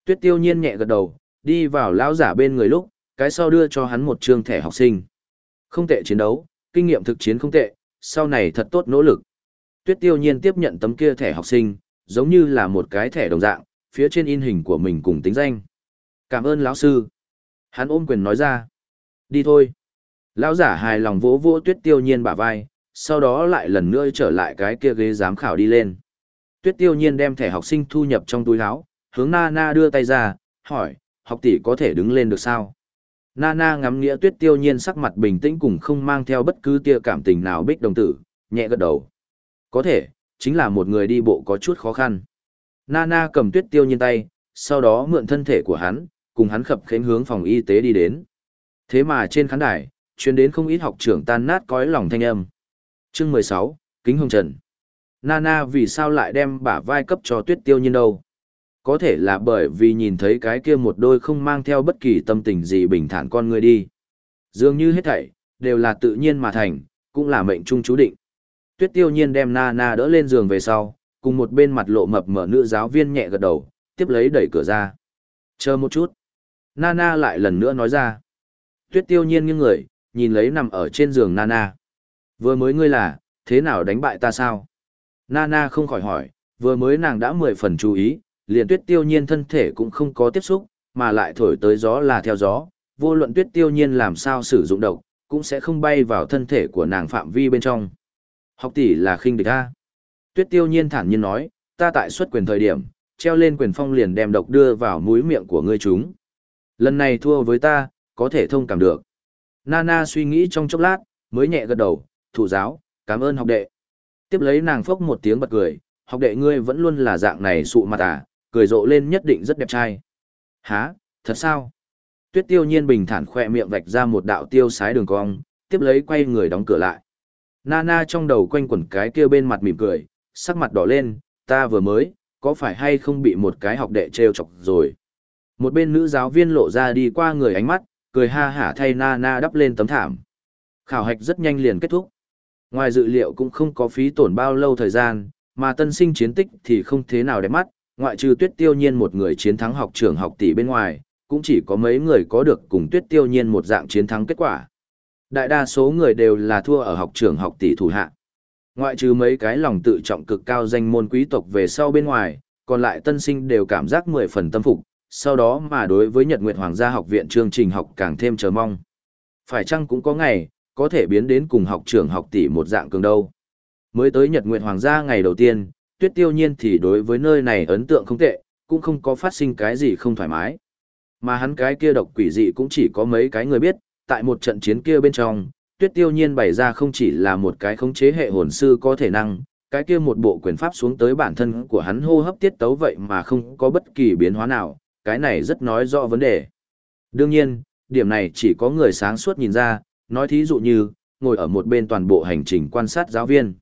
Tuyết tiêu nhiên nhẹ gật đầu, đi vào lão giả bên người lúc, cái sau đưa cho hắn một trương thẻ học sinh. Không tệ chiến đấu, kinh nghiệm thực chiến không tệ, sau này thật tốt nỗ lực. Tuyết tiêu nhiên tiếp nhận tấm kia thẻ học sinh, giống như là một cái thẻ đồng dạng, phía trên in hình của mình cùng tính danh. Cảm ơn lão sư. Hắn ôm quyền nói ra. Đi thôi. Lão giả hài lòng vỗ vỗ tuyết tiêu nhiên bả vai, sau đó lại lần nữa trở lại cái kia ghế giám khảo đi lên. Tuyết tiêu nhiên đem thẻ học sinh thu nhập trong túi áo, hướng Nana đưa tay ra, hỏi, học tỷ có thể đứng lên được sao? Nana ngắm nghĩa tuyết tiêu nhiên sắc mặt bình tĩnh cùng không mang theo bất cứ tia cảm tình nào bích đồng tử, nhẹ gật đầu. Có thể, chính là một người đi bộ có chút khó khăn. Nana cầm tuyết tiêu nhiên tay, sau đó mượn thân thể của hắn, cùng hắn khập khánh hướng phòng y tế đi đến. Thế mà trên khán đài, chuyên đến không ít học trưởng tan nát cõi lòng thanh âm. Chương 16, Kính Hồng Trần. Nana vì sao lại đem bả vai cấp cho tuyết tiêu nhiên đâu? Có thể là bởi vì nhìn thấy cái kia một đôi không mang theo bất kỳ tâm tình gì bình thản con người đi. Dường như hết thảy, đều là tự nhiên mà thành, cũng là mệnh trung chú định. Tuyết tiêu nhiên đem Nana đỡ lên giường về sau, cùng một bên mặt lộ mập mở nữ giáo viên nhẹ gật đầu, tiếp lấy đẩy cửa ra. Chờ một chút. Nana lại lần nữa nói ra. Tuyết tiêu nhiên nghiêng người, nhìn lấy nằm ở trên giường Nana. Vừa mới ngươi là, thế nào đánh bại ta sao? Nana không khỏi hỏi, vừa mới nàng đã mười phần chú ý, liền tuyết tiêu nhiên thân thể cũng không có tiếp xúc, mà lại thổi tới gió là theo gió, vô luận tuyết tiêu nhiên làm sao sử dụng độc, cũng sẽ không bay vào thân thể của nàng phạm vi bên trong. Học tỷ là khinh địch A. Tuyết tiêu nhiên thản nhiên nói, ta tại xuất quyền thời điểm, treo lên quyền phong liền đem độc đưa vào mũi miệng của ngươi chúng. Lần này thua với ta, có thể thông cảm được. Nana suy nghĩ trong chốc lát, mới nhẹ gật đầu, thủ giáo, cảm ơn học đệ. Tiếp lấy nàng phốc một tiếng bật cười, học đệ ngươi vẫn luôn là dạng này sụ mặt à, cười rộ lên nhất định rất đẹp trai. Hả, thật sao? Tuyết tiêu nhiên bình thản khoe miệng vạch ra một đạo tiêu sái đường cong, tiếp lấy quay người đóng cửa lại. Nana trong đầu quanh quẩn cái kia bên mặt mỉm cười, sắc mặt đỏ lên, ta vừa mới, có phải hay không bị một cái học đệ trêu chọc rồi. Một bên nữ giáo viên lộ ra đi qua người ánh mắt, cười ha hả thay Nana đắp lên tấm thảm. Khảo hạch rất nhanh liền kết thúc. Ngoài dự liệu cũng không có phí tổn bao lâu thời gian, mà tân sinh chiến tích thì không thế nào đẹp mắt, ngoại trừ tuyết tiêu nhiên một người chiến thắng học trưởng học tỷ bên ngoài, cũng chỉ có mấy người có được cùng tuyết tiêu nhiên một dạng chiến thắng kết quả. Đại đa số người đều là thua ở học trường học tỷ thủ hạ. Ngoại trừ mấy cái lòng tự trọng cực cao danh môn quý tộc về sau bên ngoài, còn lại tân sinh đều cảm giác mười phần tâm phục, sau đó mà đối với Nhật Nguyệt Hoàng gia học viện chương trình học càng thêm chờ mong. Phải chăng cũng có ngày, có thể biến đến cùng học trưởng học tỷ một dạng cường đâu. Mới tới Nhật Nguyệt Hoàng gia ngày đầu tiên, Tuyết Tiêu Nhiên thì đối với nơi này ấn tượng không tệ, cũng không có phát sinh cái gì không thoải mái. Mà hắn cái kia độc quỷ dị cũng chỉ có mấy cái người biết, tại một trận chiến kia bên trong, Tuyết Tiêu Nhiên bày ra không chỉ là một cái khống chế hệ hồn sư có thể năng, cái kia một bộ quyền pháp xuống tới bản thân của hắn hô hấp tiết tấu vậy mà không có bất kỳ biến hóa nào, cái này rất nói rõ vấn đề. Đương nhiên, điểm này chỉ có người sáng suốt nhìn ra, nói thí dụ như, ngồi ở một bên toàn bộ hành trình quan sát giáo viên.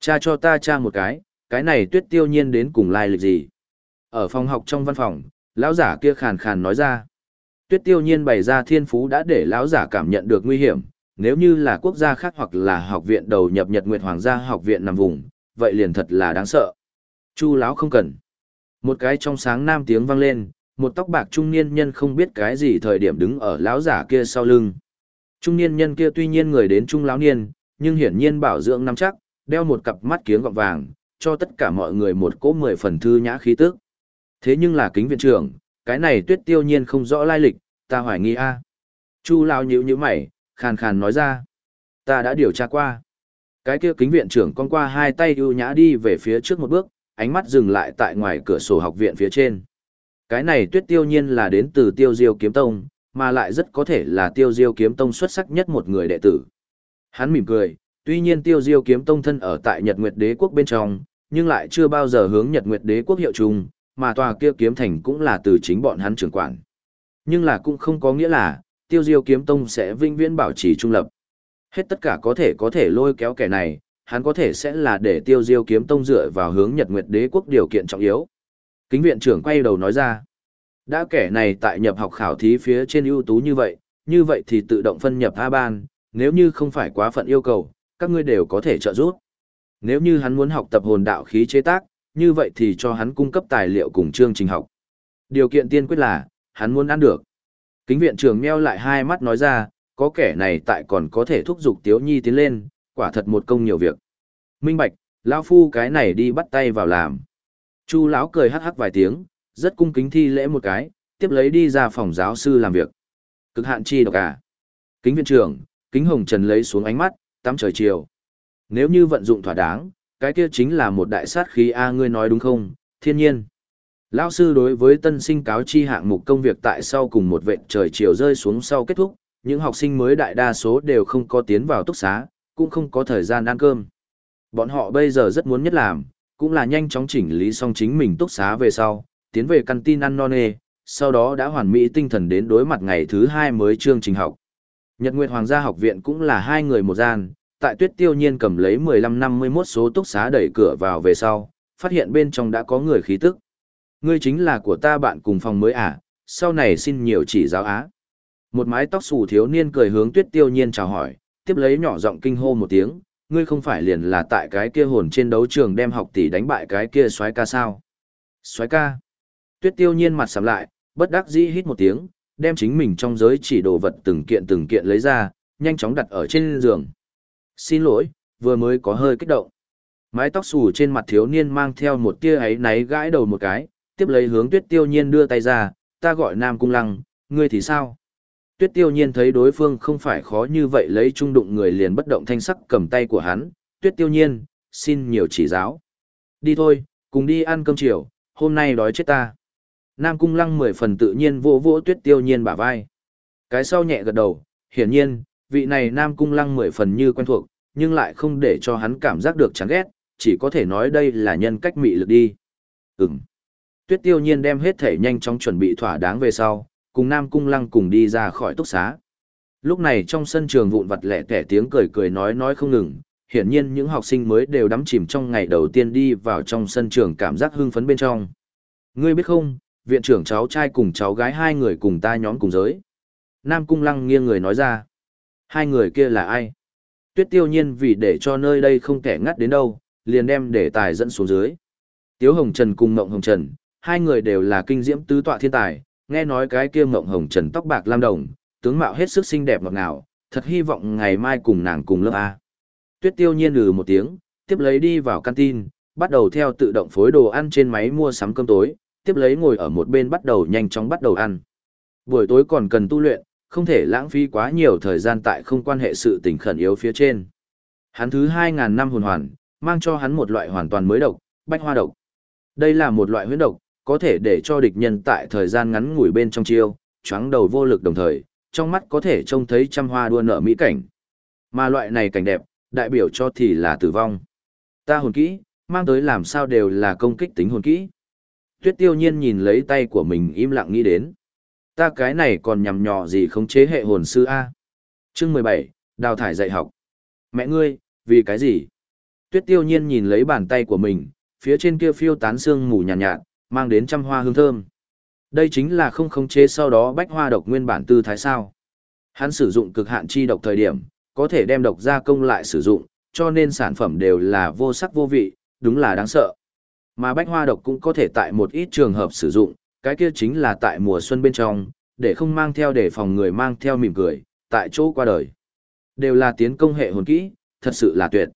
Cha cho ta cha một cái, cái này tuyết tiêu nhiên đến cùng lai lịch gì. Ở phòng học trong văn phòng, lão giả kia khàn khàn nói ra. Tuyết tiêu nhiên bày ra thiên phú đã để lão giả cảm nhận được nguy hiểm, nếu như là quốc gia khác hoặc là học viện đầu nhập Nhật Nguyệt Hoàng gia học viện nằm vùng, vậy liền thật là đáng sợ. Chu lão không cần. Một cái trong sáng nam tiếng vang lên, một tóc bạc trung niên nhân không biết cái gì thời điểm đứng ở lão giả kia sau lưng. Trung niên nhân kia tuy nhiên người đến trung lão niên, nhưng hiển nhiên bảo dưỡng nắm chắc, đeo một cặp mắt kiếng gọng vàng, cho tất cả mọi người một cỗ mười phần thư nhã khí tức. Thế nhưng là kính viện trưởng, cái này tuyết tiêu nhiên không rõ lai lịch, ta hoài nghi a. Chu lão nhíu nhíu mày, khàn khàn nói ra. Ta đã điều tra qua. Cái kia kính viện trưởng con qua hai tay ưu nhã đi về phía trước một bước, ánh mắt dừng lại tại ngoài cửa sổ học viện phía trên. Cái này tuyết tiêu nhiên là đến từ tiêu diêu kiếm tông, mà lại rất có thể là tiêu diêu kiếm tông xuất sắc nhất một người đệ tử. Hắn mỉm cười, tuy nhiên tiêu diêu kiếm tông thân ở tại Nhật Nguyệt Đế quốc bên trong, nhưng lại chưa bao giờ hướng Nhật Nguyệt Đế quốc hiệu chung, mà tòa kia kiếm thành cũng là từ chính bọn hắn trưởng quản. Nhưng là cũng không có nghĩa là, tiêu diêu kiếm tông sẽ vinh viễn bảo trì trung lập. Hết tất cả có thể có thể lôi kéo kẻ này, hắn có thể sẽ là để tiêu diêu kiếm tông dựa vào hướng Nhật Nguyệt Đế quốc điều kiện trọng yếu. Kính viện trưởng quay đầu nói ra, đã kẻ này tại nhập học khảo thí phía trên ưu tú như vậy, như vậy thì tự động phân nhập A ban, nếu như không phải quá phận yêu cầu, các ngươi đều có thể trợ giúp. Nếu như hắn muốn học tập hồn đạo khí chế tác, như vậy thì cho hắn cung cấp tài liệu cùng chương trình học. Điều kiện tiên quyết là, hắn muốn ăn được. Kính viện trưởng meo lại hai mắt nói ra, có kẻ này tại còn có thể thúc giục Tiếu Nhi tiến lên, quả thật một công nhiều việc. Minh Bạch, lão phu cái này đi bắt tay vào làm. Chu lão cười hắc hắc vài tiếng, rất cung kính thi lễ một cái, tiếp lấy đi ra phòng giáo sư làm việc. Cực hạn chi độc à. Kính viện trưởng, kính hồng trần lấy xuống ánh mắt, tắm trời chiều. Nếu như vận dụng thỏa đáng, cái kia chính là một đại sát khí A ngươi nói đúng không, thiên nhiên. Lão sư đối với tân sinh cáo chi hạng mục công việc tại sau cùng một vệt trời chiều rơi xuống sau kết thúc, những học sinh mới đại đa số đều không có tiến vào túc xá, cũng không có thời gian ăn cơm. Bọn họ bây giờ rất muốn nhất làm, cũng là nhanh chóng chỉnh lý xong chính mình túc xá về sau, tiến về căn tin ăn non nê, sau đó đã hoàn mỹ tinh thần đến đối mặt ngày thứ hai mới chương trình học. Nhật Nguyệt Hoàng gia học viện cũng là hai người một gian, tại tuyết tiêu nhiên cầm lấy 1551 số túc xá đẩy cửa vào về sau, phát hiện bên trong đã có người khí tức. Ngươi chính là của ta bạn cùng phòng mới à, sau này xin nhiều chỉ giáo á. Một mái tóc xù thiếu niên cười hướng tuyết tiêu nhiên chào hỏi, tiếp lấy nhỏ giọng kinh hô một tiếng, ngươi không phải liền là tại cái kia hồn trên đấu trường đem học tỷ đánh bại cái kia soái ca sao? Soái ca. Tuyết tiêu nhiên mặt sầm lại, bất đắc dĩ hít một tiếng, đem chính mình trong giới chỉ đồ vật từng kiện từng kiện lấy ra, nhanh chóng đặt ở trên giường. Xin lỗi, vừa mới có hơi kích động. Mái tóc xù trên mặt thiếu niên mang theo một tia ấy náy gãi đầu một cái, tiếp lấy hướng tuyết tiêu nhiên đưa tay ra, ta gọi Nam Cung Lăng, ngươi thì sao? Tuyết tiêu nhiên thấy đối phương không phải khó như vậy lấy trung đụng người liền bất động thanh sắc cầm tay của hắn, tuyết tiêu nhiên, xin nhiều chỉ giáo. Đi thôi, cùng đi ăn cơm chiều, hôm nay đói chết ta. Nam cung lăng mười phần tự nhiên vỗ vỗ tuyết tiêu nhiên bả vai. Cái sau nhẹ gật đầu, hiển nhiên, vị này Nam cung lăng mười phần như quen thuộc, nhưng lại không để cho hắn cảm giác được chán ghét, chỉ có thể nói đây là nhân cách mị lực đi. Ừm. Tuyết tiêu nhiên đem hết thể nhanh chóng chuẩn bị thỏa đáng về sau, cùng Nam Cung Lăng cùng đi ra khỏi túc xá. Lúc này trong sân trường vụn vặt lẻ tẻ tiếng cười cười nói nói không ngừng, hiển nhiên những học sinh mới đều đắm chìm trong ngày đầu tiên đi vào trong sân trường cảm giác hưng phấn bên trong. Ngươi biết không, viện trưởng cháu trai cùng cháu gái hai người cùng ta nhóm cùng giới. Nam Cung Lăng nghiêng người nói ra. Hai người kia là ai? Tuyết tiêu nhiên vì để cho nơi đây không kẻ ngắt đến đâu, liền đem để tài dẫn xuống dưới. Tiếu Hồng Trần cùng Mộng Hồng Trần, hai người đều là kinh diễm tứ tọa thiên tài, nghe nói cái kia mộng hồng trần tóc bạc lam đồng, tướng mạo hết sức xinh đẹp ngọt ngào, thật hy vọng ngày mai cùng nàng cùng lớp A. Tuyết tiêu nhiên lừ một tiếng, tiếp lấy đi vào canteen, bắt đầu theo tự động phối đồ ăn trên máy mua sắm cơm tối, tiếp lấy ngồi ở một bên bắt đầu nhanh chóng bắt đầu ăn. Buổi tối còn cần tu luyện, không thể lãng phí quá nhiều thời gian tại không quan hệ sự tình khẩn yếu phía trên. Hắn thứ 2.000 năm hồn hoàn, mang cho hắn một loại hoàn toàn mới độc, bách hoa độc. Đây là một loại huyễn độc, có thể để cho địch nhân tại thời gian ngắn ngủi bên trong chiêu, choáng đầu vô lực đồng thời, trong mắt có thể trông thấy trăm hoa đua nở mỹ cảnh. Mà loại này cảnh đẹp, đại biểu cho thì là tử vong. Ta hồn kỹ, mang tới làm sao đều là công kích tính hồn kỹ. Tuyết tiêu nhiên nhìn lấy tay của mình im lặng nghĩ đến. Ta cái này còn nhằm nhò gì không chế hệ hồn sư A. Chương mười bảy đào thải dạy học. Mẹ ngươi, vì cái gì? Tuyết tiêu nhiên nhìn lấy bàn tay của mình, phía trên kia phiêu tán xương mù nhàn nhạt, nhạt, mang đến trăm hoa hương thơm. Đây chính là không khống chế sau đó bách hoa độc nguyên bản tư thái sao. Hắn sử dụng cực hạn chi độc thời điểm, có thể đem độc gia công lại sử dụng, cho nên sản phẩm đều là vô sắc vô vị, đúng là đáng sợ. Mà bách hoa độc cũng có thể tại một ít trường hợp sử dụng, cái kia chính là tại mùa xuân bên trong, để không mang theo để phòng người mang theo mỉm cười, tại chỗ qua đời. Đều là tiến công hệ hồn kỹ, thật sự là tuyệt.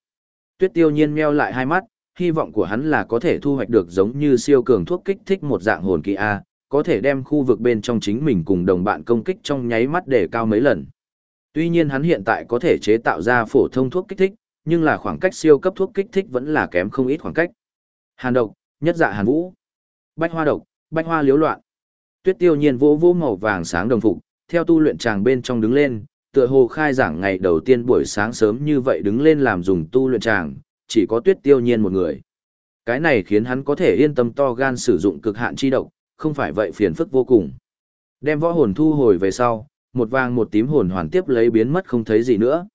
Tuyết tiêu nhiên meo lại hai mắt, hy vọng của hắn là có thể thu hoạch được giống như siêu cường thuốc kích thích một dạng hồn kỹ A, có thể đem khu vực bên trong chính mình cùng đồng bạn công kích trong nháy mắt để cao mấy lần. Tuy nhiên hắn hiện tại có thể chế tạo ra phổ thông thuốc kích thích, nhưng là khoảng cách siêu cấp thuốc kích thích vẫn là kém không ít khoảng cách. Hàn độc, nhất dạ hàn vũ, bách hoa độc, bách hoa liếu loạn. Tuyết tiêu nhiên vỗ vỗ màu vàng sáng đồng phục, theo tu luyện tràng bên trong đứng lên, tựa hồ khai giảng ngày đầu tiên buổi sáng sớm như vậy đứng lên làm dùng tu luyện tràng, chỉ có tuyết tiêu nhiên một người. Cái này khiến hắn có thể yên tâm to gan sử dụng cực hạn chi độc, không phải vậy phiền phức vô cùng. Đem võ hồn thu hồi về sau, một vàng một tím hồn hoàn tiếp lấy biến mất không thấy gì nữa.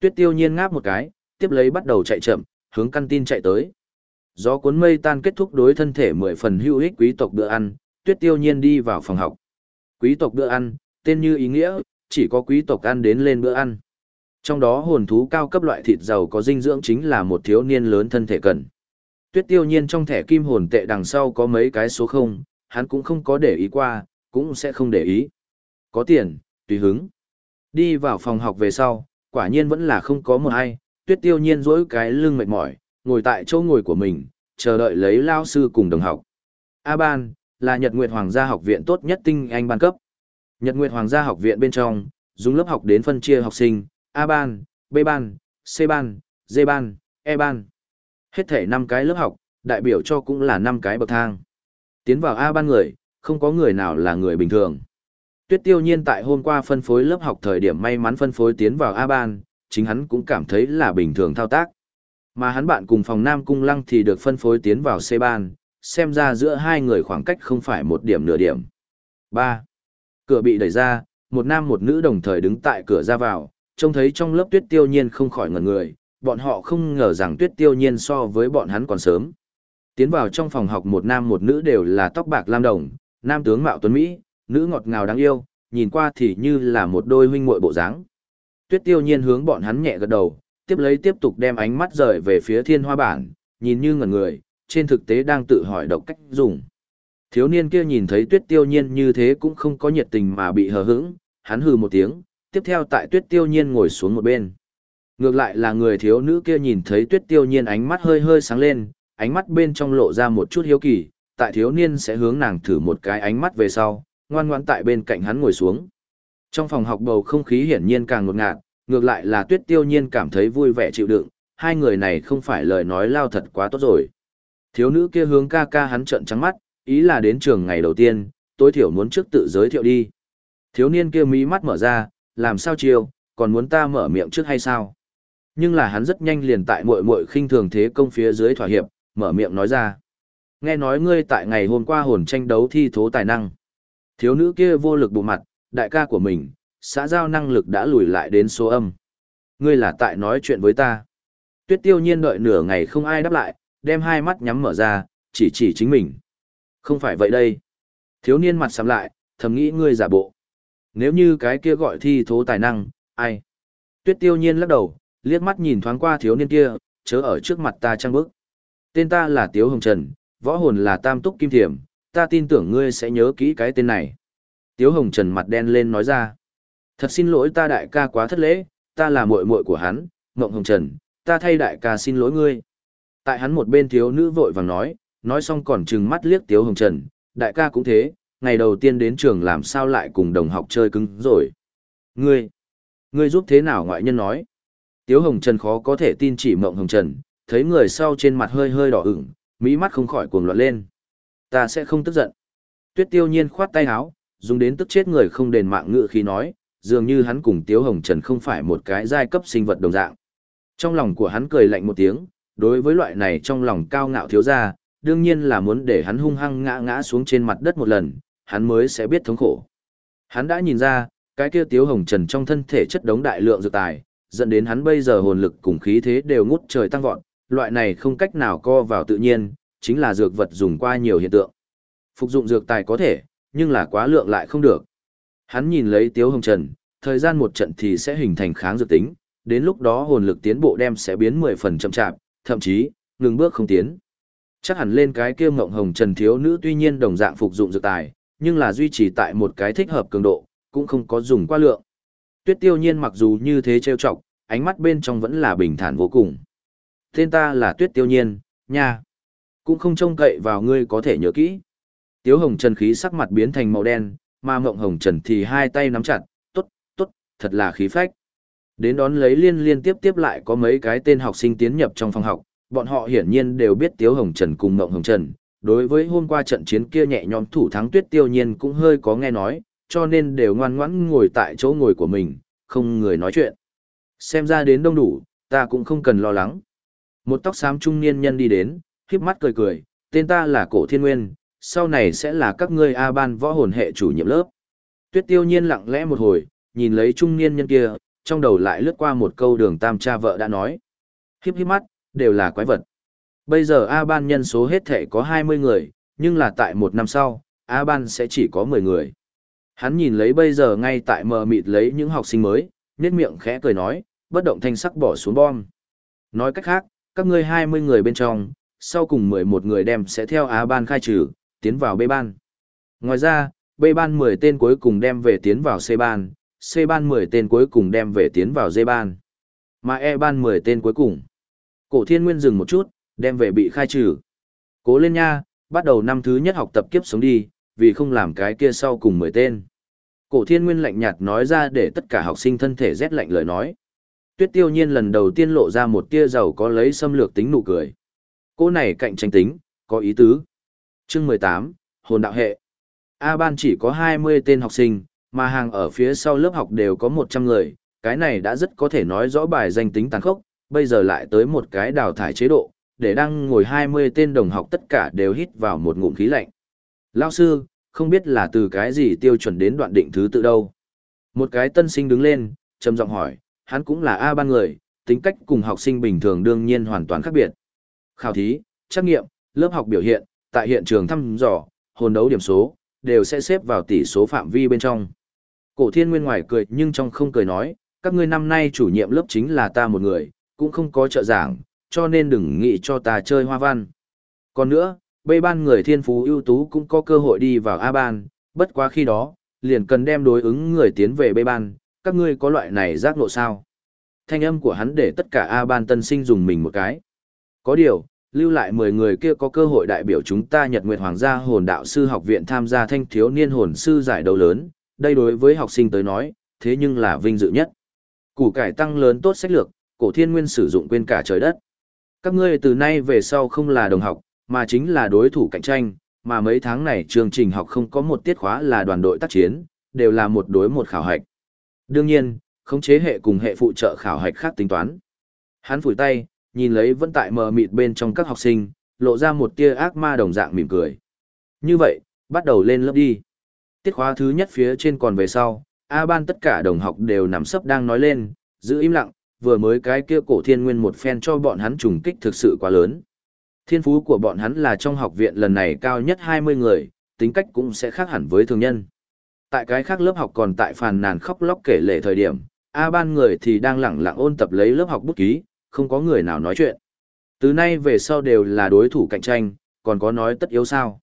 Tuyết tiêu nhiên ngáp một cái, tiếp lấy bắt đầu chạy chậm, hướng căn tin chạy tới. Gió cuốn mây tan kết thúc đối thân thể mười phần hữu ích quý tộc bữa ăn, tuyết tiêu nhiên đi vào phòng học. Quý tộc bữa ăn, tên như ý nghĩa, chỉ có quý tộc ăn đến lên bữa ăn. Trong đó hồn thú cao cấp loại thịt giàu có dinh dưỡng chính là một thiếu niên lớn thân thể cần. Tuyết tiêu nhiên trong thẻ kim hồn tệ đằng sau có mấy cái số không, hắn cũng không có để ý qua, cũng sẽ không để ý. Có tiền, tùy hứng. Đi vào phòng học về sau, quả nhiên vẫn là không có một ai, tuyết tiêu nhiên dỗi cái lưng mệt mỏi, ngồi tại chỗ ngồi của mình, chờ đợi lấy lao sư cùng đồng học. A Ban, là Nhật Nguyệt Hoàng gia học viện tốt nhất tinh anh ban cấp. Nhật Nguyệt Hoàng gia học viện bên trong, dùng lớp học đến phân chia học sinh, A ban, B ban, C ban, D ban, E ban. Hết thể 5 cái lớp học, đại biểu cho cũng là 5 cái bậc thang. Tiến vào A ban người, không có người nào là người bình thường. Tuyết tiêu nhiên tại hôm qua phân phối lớp học thời điểm may mắn phân phối tiến vào A ban, chính hắn cũng cảm thấy là bình thường thao tác. Mà hắn bạn cùng phòng Nam Cung Lăng thì được phân phối tiến vào C ban, xem ra giữa hai người khoảng cách không phải một điểm nửa điểm. 3. Cửa bị đẩy ra, một nam một nữ đồng thời đứng tại cửa ra vào, trông thấy trong lớp tuyết tiêu nhiên không khỏi ngẩn người, bọn họ không ngờ rằng tuyết tiêu nhiên so với bọn hắn còn sớm. Tiến vào trong phòng học một nam một nữ đều là tóc bạc lam đồng, nam tướng mạo tuấn Mỹ, nữ ngọt ngào đáng yêu, nhìn qua thì như là một đôi huynh muội bộ dáng. Tuyết tiêu nhiên hướng bọn hắn nhẹ gật đầu, tiếp lấy tiếp tục đem ánh mắt rời về phía thiên hoa bản, nhìn như ngẩn người, trên thực tế đang tự hỏi độc cách dùng. Thiếu niên kia nhìn thấy tuyết tiêu nhiên như thế cũng không có nhiệt tình mà bị hờ hững, hắn hừ một tiếng, tiếp theo tại tuyết tiêu nhiên ngồi xuống một bên. Ngược lại là người thiếu nữ kia nhìn thấy tuyết tiêu nhiên ánh mắt hơi hơi sáng lên, ánh mắt bên trong lộ ra một chút hiếu kỳ, tại thiếu niên sẽ hướng nàng thử một cái ánh mắt về sau, ngoan ngoãn tại bên cạnh hắn ngồi xuống. Trong phòng học bầu không khí hiển nhiên càng ngột ngạt, ngược lại là tuyết tiêu nhiên cảm thấy vui vẻ chịu đựng, hai người này không phải lời nói lao thật quá tốt rồi. Thiếu nữ kia hướng ca ca hắn trợn trắng mắt, ý là đến trường ngày đầu tiên, tối thiểu muốn trước tự giới thiệu đi. Thiếu niên kia mí mắt mở ra, làm sao chiêu, còn muốn ta mở miệng trước hay sao? Nhưng là hắn rất nhanh liền tại muội muội khinh thường thế công phía dưới thỏa hiệp, mở miệng nói ra. Nghe nói ngươi tại ngày hôm qua hồn tranh đấu thi thố tài năng. Thiếu nữ kia vô lực bộ mặt, đại ca của mình, xã giao năng lực đã lùi lại đến số âm. Ngươi là tại nói chuyện với ta. Tuyết tiêu nhiên đợi nửa ngày không ai đáp lại, đem hai mắt nhắm mở ra, chỉ chỉ chính mình. Không phải vậy đây. Thiếu niên mặt sắm lại, thầm nghĩ ngươi giả bộ. Nếu như cái kia gọi thi thố tài năng, ai? Tuyết tiêu nhiên lắc đầu, liếc mắt nhìn thoáng qua thiếu niên kia, chớ ở trước mặt ta trăng bức. Tên ta là Tiếu Hồng Trần, võ hồn là Tam Túc Kim Thiểm, ta tin tưởng ngươi sẽ nhớ kỹ cái tên này. Tiếu Hồng Trần mặt đen lên nói ra. Thật xin lỗi ta đại ca quá thất lễ, ta là muội muội của hắn, Ngộng Hồng Trần, ta thay đại ca xin lỗi ngươi. Tại hắn một bên thiếu nữ vội vàng nói, nói xong còn trừng mắt liếc Tiếu Hồng Trần, đại ca cũng thế, ngày đầu tiên đến trường làm sao lại cùng đồng học chơi cứng rồi. Ngươi, ngươi giúp thế nào ngoại nhân nói. Tiếu Hồng Trần khó có thể tin chỉ Mộng Hồng Trần, thấy người sau trên mặt hơi hơi đỏ ửng, mỹ mắt không khỏi cuồng loạn lên. Ta sẽ không tức giận. Tuyết tiêu nhiên khoát tay áo, dùng đến tức chết người không đền mạng ngự khi nói, dường như hắn cùng Tiếu Hồng Trần không phải một cái giai cấp sinh vật đồng dạng. Trong lòng của hắn cười lạnh một tiếng, đối với loại này trong lòng cao ngạo thiếu gia, đương nhiên là muốn để hắn hung hăng ngã ngã xuống trên mặt đất một lần, hắn mới sẽ biết thống khổ. Hắn đã nhìn ra, cái kia Tiếu Hồng Trần trong thân thể chất đống đại lượng dược tài, dẫn đến hắn bây giờ hồn lực cùng khí thế đều ngút trời tăng vọt, loại này không cách nào co vào tự nhiên, chính là dược vật dùng qua nhiều hiện tượng. Phục dụng dược tài có thể, nhưng là quá lượng lại không được. Hắn nhìn lấy Tiếu Hồng Trần, thời gian một trận thì sẽ hình thành kháng dược tính, đến lúc đó hồn lực tiến bộ đem sẽ biến 10 phần chậm chạp, thậm chí, ngừng bước không tiến. Chắc hẳn lên cái kia ngộng hồng trần thiếu nữ tuy nhiên đồng dạng phục dụng dược tài, nhưng là duy trì tại một cái thích hợp cường độ, cũng không có dùng quá lượng. Tuyết tiêu nhiên mặc dù như thế trêu chọc, ánh mắt bên trong vẫn là bình thản vô cùng. Tên ta là Tuyết tiêu nhiên, nha. Cũng không trông cậy vào ngươi có thể nhớ kỹ. Tiếu hồng trần khí sắc mặt biến thành màu đen, mà mộng hồng trần thì hai tay nắm chặt, tốt, tốt, thật là khí phách. Đến đón lấy liên liên tiếp tiếp lại có mấy cái tên học sinh tiến nhập trong phòng học, bọn họ hiển nhiên đều biết Tiếu Hồng Trần cùng Mộng Hồng Trần. Đối với hôm qua trận chiến kia nhẹ nhõm thủ thắng Tuyết Tiêu Nhiên cũng hơi có nghe nói, cho nên đều ngoan ngoãn ngồi tại chỗ ngồi của mình, không người nói chuyện. Xem ra đến đông đủ, ta cũng không cần lo lắng. Một tóc xám trung niên nhân đi đến, khiếp mắt cười cười, tên ta là Cổ Thiên Nguyên, sau này sẽ là các ngươi A ban võ hồn hệ chủ nhiệm lớp. Tuyết Tiêu Nhiên lặng lẽ một hồi, nhìn lấy trung niên nhân kia, trong đầu lại lướt qua một câu đường tam cha vợ đã nói. Hiếp hiếp mắt, đều là quái vật. Bây giờ A-ban nhân số hết thể có 20 người, nhưng là tại một năm sau, A-ban sẽ chỉ có 10 người. Hắn nhìn lấy bây giờ ngay tại mờ mịt lấy những học sinh mới, nét miệng khẽ cười nói, bất động thanh sắc bỏ xuống bom. Nói cách khác, các ngươi 20 người bên trong, sau cùng 11 người đem sẽ theo A-ban khai trừ, tiến vào B-ban. Ngoài ra, B-ban 10 tên cuối cùng đem về tiến vào C-ban, C-ban 10 tên cuối cùng đem về tiến vào D-ban. Mà E-ban 10 tên cuối cùng. Cổ thiên nguyên dừng một chút, đem về bị khai trừ. Cố lên nha, bắt đầu năm thứ nhất học tập kiếp sống đi, vì không làm cái kia sau cùng 10 tên. Cổ thiên nguyên lạnh nhạt nói ra để tất cả học sinh thân thể rét lạnh lời nói. Tuyết tiêu nhiên lần đầu tiên lộ ra một tia giàu có lấy xâm lược tính nụ cười. Cô này cạnh tranh tính, có ý tứ. Chương 18, Hồn đạo hệ. A ban chỉ có 20 tên học sinh, mà hàng ở phía sau lớp học đều có 100 người, cái này đã rất có thể nói rõ bài danh tính tàn khốc, bây giờ lại tới một cái đào thải chế độ, để đang ngồi 20 tên đồng học tất cả đều hít vào một ngụm khí lạnh. Lao sư, không biết là từ cái gì tiêu chuẩn đến đoạn định thứ tự đâu. Một cái tân sinh đứng lên, trầm giọng hỏi, hắn cũng là A ban người, tính cách cùng học sinh bình thường đương nhiên hoàn toàn khác biệt. Khảo thí, trắc nghiệm, lớp học biểu hiện, tại hiện trường thăm dò, hồn đấu điểm số, đều sẽ xếp vào tỷ số phạm vi bên trong. Cổ thiên nguyên ngoài cười nhưng trong không cười nói, các ngươi năm nay chủ nhiệm lớp chính là ta một người, cũng không có trợ giảng, cho nên đừng nghĩ cho ta chơi hoa văn. Còn nữa, B ban người thiên phú ưu tú cũng có cơ hội đi vào A ban, bất quá khi đó, liền cần đem đối ứng người tiến về B ban, các ngươi có loại này giác ngộ sao? Thanh âm của hắn để tất cả A ban tân sinh dùng mình một cái. Có điều, lưu lại 10 người kia có cơ hội đại biểu chúng ta Nhật Nguyệt Hoàng gia hồn đạo sư học viện tham gia thanh thiếu niên hồn sư giải đấu lớn, đây đối với học sinh tới nói, thế nhưng là vinh dự nhất. Củ cải tăng lớn tốt sách lược, cổ thiên nguyên sử dụng quên cả trời đất. Các ngươi từ nay về sau không là đồng học, mà chính là đối thủ cạnh tranh, mà mấy tháng này chương trình học không có một tiết khóa là đoàn đội tác chiến, đều là một đối một khảo hạch. Đương nhiên, khống chế hệ cùng hệ phụ trợ khảo hạch khác tính toán. Hắn phủi tay, nhìn lấy vẫn tại mờ mịt bên trong các học sinh, lộ ra một tia ác ma đồng dạng mỉm cười. Như vậy, bắt đầu lên lớp đi. Tiết khóa thứ nhất phía trên còn về sau, A ban tất cả đồng học đều nằm sấp đang nói lên, giữ im lặng, vừa mới cái kia cổ thiên nguyên một phen cho bọn hắn trùng kích thực sự quá lớn. Thiên phú của bọn hắn là trong học viện lần này cao nhất 20 người, tính cách cũng sẽ khác hẳn với thường nhân. Tại cái khác lớp học còn tại phàn nàn khóc lóc kể lệ thời điểm, A ban người thì đang lẳng lặng ôn tập lấy lớp học bút ký, không có người nào nói chuyện. Từ nay về sau đều là đối thủ cạnh tranh, còn có nói tất yếu sao.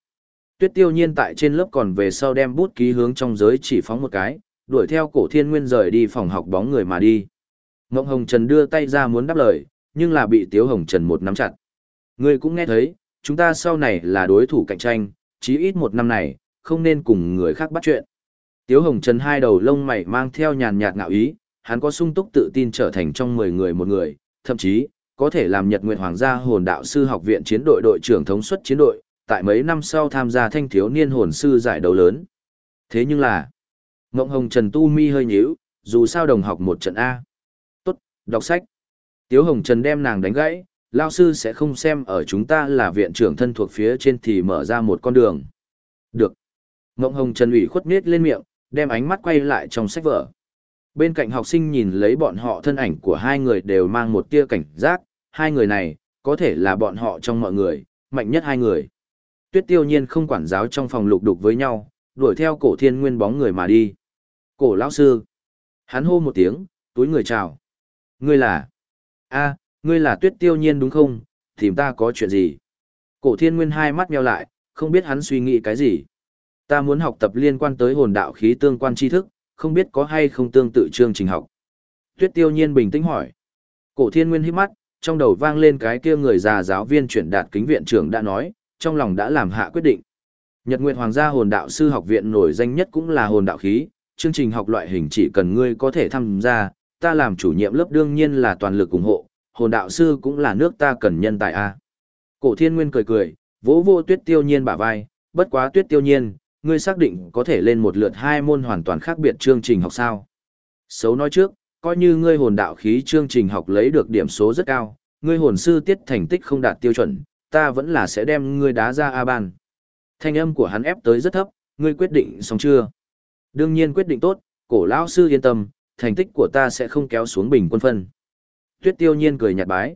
Tuyết tiêu nhiên tại trên lớp còn về sau đem bút ký hướng trong giới chỉ phóng một cái, đuổi theo cổ thiên nguyên rời đi phòng học bóng người mà đi. Ngộng Hồng Trần đưa tay ra muốn đáp lời, nhưng là bị Tiếu Hồng Trần một nắm chặt. Người cũng nghe thấy, chúng ta sau này là đối thủ cạnh tranh, chí ít một năm này, không nên cùng người khác bắt chuyện. Tiếu Hồng Trần hai đầu lông mày mang theo nhàn nhạt ngạo ý, hắn có sung túc tự tin trở thành trong 10 người một người, thậm chí, có thể làm Nhật Nguyệt Hoàng gia hồn đạo sư học viện chiến đội đội trưởng thống suất chiến đội, tại mấy năm sau tham gia thanh thiếu niên hồn sư giải đấu lớn. Thế nhưng là, Ngộng Hồng Trần Tu Mi hơi nhíu, dù sao đồng học một trận A. Tốt, đọc sách. Tiếu Hồng Trần đem nàng đánh gãy, lao sư sẽ không xem ở chúng ta là viện trưởng thân thuộc phía trên thì mở ra một con đường. Được. Ngộng Hồng Trần ủy khuất miết lên miệng, đem ánh mắt quay lại trong sách vở. Bên cạnh học sinh nhìn lấy bọn họ thân ảnh của hai người đều mang một tia cảnh giác, hai người này, có thể là bọn họ trong mọi người, mạnh nhất hai người. Tuyết tiêu nhiên không quản giáo trong phòng lục đục với nhau, đuổi theo cổ thiên nguyên bóng người mà đi. Cổ lão sư. Hắn hô một tiếng, túi người chào. Ngươi là... a ngươi là tuyết tiêu nhiên đúng không? Tìm ta có chuyện gì? Cổ thiên nguyên hai mắt nheo lại, không biết hắn suy nghĩ cái gì. Ta muốn học tập liên quan tới hồn đạo khí tương quan tri thức, không biết có hay không tương tự chương trình học. Tuyết tiêu nhiên bình tĩnh hỏi. Cổ thiên nguyên hít mắt, trong đầu vang lên cái kia người già giáo viên chuyển đạt kính viện trưởng đã nói, trong lòng đã làm hạ quyết định. Nhật Nguyệt Hoàng gia hồn đạo sư học viện nổi danh nhất cũng là hồn đạo khí, chương trình học loại hình chỉ cần ngươi có thể tham gia, ta làm chủ nhiệm lớp đương nhiên là toàn lực ủng hộ, hồn đạo sư cũng là nước ta cần nhân tài a. Cổ Thiên Nguyên cười cười, vỗ vô Tuyết Tiêu Nhiên bả vai, bất quá Tuyết Tiêu Nhiên, ngươi xác định có thể lên một lượt hai môn hoàn toàn khác biệt chương trình học sao? Xấu nói trước, coi như ngươi hồn đạo khí chương trình học lấy được điểm số rất cao, ngươi hồn sư tiết thành tích không đạt tiêu chuẩn, ta vẫn là sẽ đem ngươi đá ra A ban. Thanh âm của hắn ép tới rất thấp, ngươi quyết định xong chưa? Đương nhiên quyết định tốt, cổ lão sư yên tâm, thành tích của ta sẽ không kéo xuống bình quân phân. Tuyết tiêu nhiên cười nhạt bái.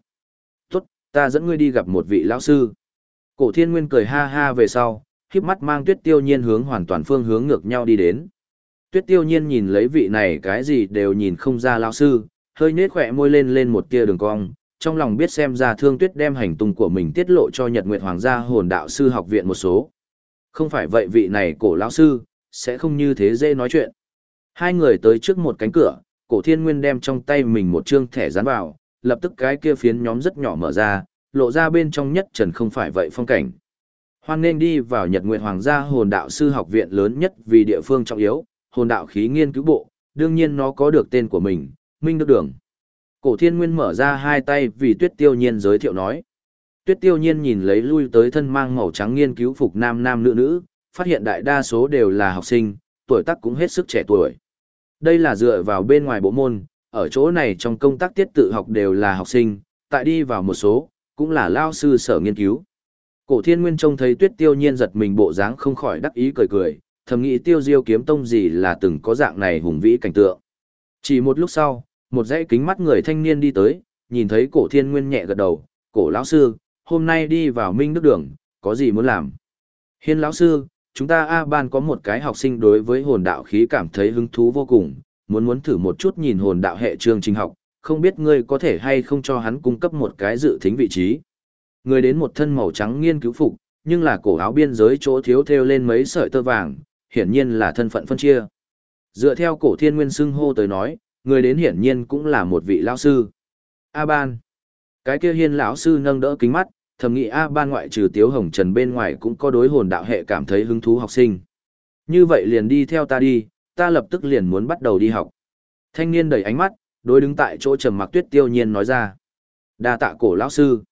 Tốt, ta dẫn ngươi đi gặp một vị lão sư. Cổ thiên nguyên cười ha ha về sau, khiếp mắt mang tuyết tiêu nhiên hướng hoàn toàn phương hướng ngược nhau đi đến. Tuyết tiêu nhiên nhìn lấy vị này cái gì đều nhìn không ra lão sư, hơi nết khỏe môi lên lên một tia đường cong, trong lòng biết xem ra thương tuyết đem hành tung của mình tiết lộ cho Nhật Nguyệt Hoàng gia hồn đạo sư học viện một số. Không phải vậy vị này cổ lão sư, sẽ không như thế dễ nói chuyện. Hai người tới trước một cánh cửa, cổ thiên nguyên đem trong tay mình một chương thẻ dán vào, lập tức cái kia phiến nhóm rất nhỏ mở ra, lộ ra bên trong nhất trần không phải vậy phong cảnh. Hoan nên đi vào Nhật Nguyệt Hoàng gia hồn đạo sư học viện lớn nhất vì địa phương trọng yếu, hồn đạo khí nghiên cứu bộ, đương nhiên nó có được tên của mình, Minh Đức Đường. Cổ thiên nguyên mở ra hai tay vì tuyết tiêu nhiên giới thiệu nói. Tuyết tiêu nhiên nhìn lấy lui tới thân mang màu trắng nghiên cứu phục nam nam nữ nữ, phát hiện đại đa số đều là học sinh, tuổi tác cũng hết sức trẻ tuổi. Đây là dựa vào bên ngoài bộ môn, ở chỗ này trong công tác tiết tự học đều là học sinh, tại đi vào một số, cũng là lao sư sở nghiên cứu. Cổ thiên nguyên trông thấy tuyết tiêu nhiên giật mình bộ dáng không khỏi đắc ý cười cười, thầm nghĩ tiêu diêu kiếm tông gì là từng có dạng này hùng vĩ cảnh tượng. Chỉ một lúc sau, một dãy kính mắt người thanh niên đi tới, nhìn thấy cổ thiên nguyên nhẹ gật đầu, cổ lão sư, hôm nay đi vào Minh Đức Đường, có gì muốn làm? Hiên lão sư, chúng ta A ban có một cái học sinh đối với hồn đạo khí cảm thấy hứng thú vô cùng, muốn muốn thử một chút nhìn hồn đạo hệ chương trình học, không biết ngươi có thể hay không cho hắn cung cấp một cái dự thính vị trí. Người đến một thân màu trắng nghiên cứu phục, nhưng là cổ áo biên giới chỗ thiếu thêu lên mấy sợi tơ vàng, hiển nhiên là thân phận phân chia. Dựa theo cổ thiên nguyên xưng hô tới nói, người đến hiển nhiên cũng là một vị lão sư. A ban. Cái kia hiên lão sư nâng đỡ kính mắt, thầm nghĩ A ban ngoại trừ Tiếu Hồng Trần bên ngoài cũng có đối hồn đạo hệ cảm thấy hứng thú học sinh. Như vậy liền đi theo ta đi, ta lập tức liền muốn bắt đầu đi học. Thanh niên đẩy ánh mắt, đối đứng tại chỗ trầm mặc tuyết tiêu nhiên nói ra. đa tạ cổ lão sư.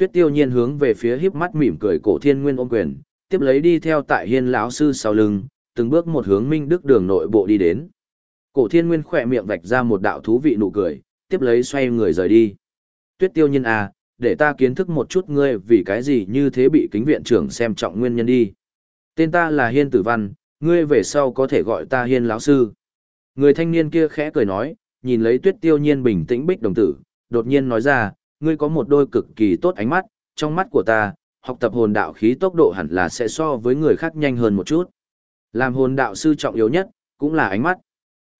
Tuyết tiêu nhiên hướng về phía híp mắt mỉm cười cổ thiên nguyên ôm quyền, tiếp lấy đi theo tại hiên lão sư sau lưng, từng bước một hướng minh đức đường nội bộ đi đến. Cổ thiên nguyên khỏe miệng vạch ra một đạo thú vị nụ cười, tiếp lấy xoay người rời đi. Tuyết tiêu nhiên à, để ta kiến thức một chút ngươi vì cái gì như thế bị kính viện trưởng xem trọng nguyên nhân đi. Tên ta là Hiên Tử Văn, ngươi về sau có thể gọi ta Hiên lão sư. Người thanh niên kia khẽ cười nói, nhìn lấy tuyết tiêu nhiên bình tĩnh bích đồng tử, đột nhiên nói ra, ngươi có một đôi cực kỳ tốt ánh mắt, trong mắt của ta, học tập hồn đạo khí tốc độ hẳn là sẽ so với người khác nhanh hơn một chút. Làm hồn đạo sư trọng yếu nhất, cũng là ánh mắt.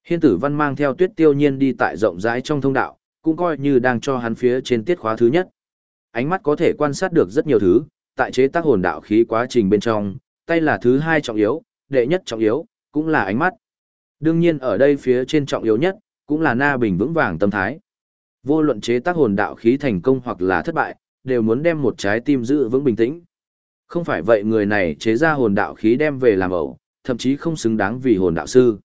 Hiên tử văn mang theo tuyết tiêu nhiên đi tại rộng rãi trong thông đạo, cũng coi như đang cho hắn phía trên tiết khóa thứ nhất. Ánh mắt có thể quan sát được rất nhiều thứ, tại chế tác hồn đạo khí quá trình bên trong, tay là thứ hai trọng yếu, đệ nhất trọng yếu, cũng là ánh mắt. Đương nhiên ở đây phía trên trọng yếu nhất, cũng là na bình vững vàng tâm thái. Vô luận chế tác hồn đạo khí thành công hoặc là thất bại, đều muốn đem một trái tim giữ vững bình tĩnh. Không phải vậy người này chế ra hồn đạo khí đem về làm ẩu, thậm chí không xứng đáng vì hồn đạo sư.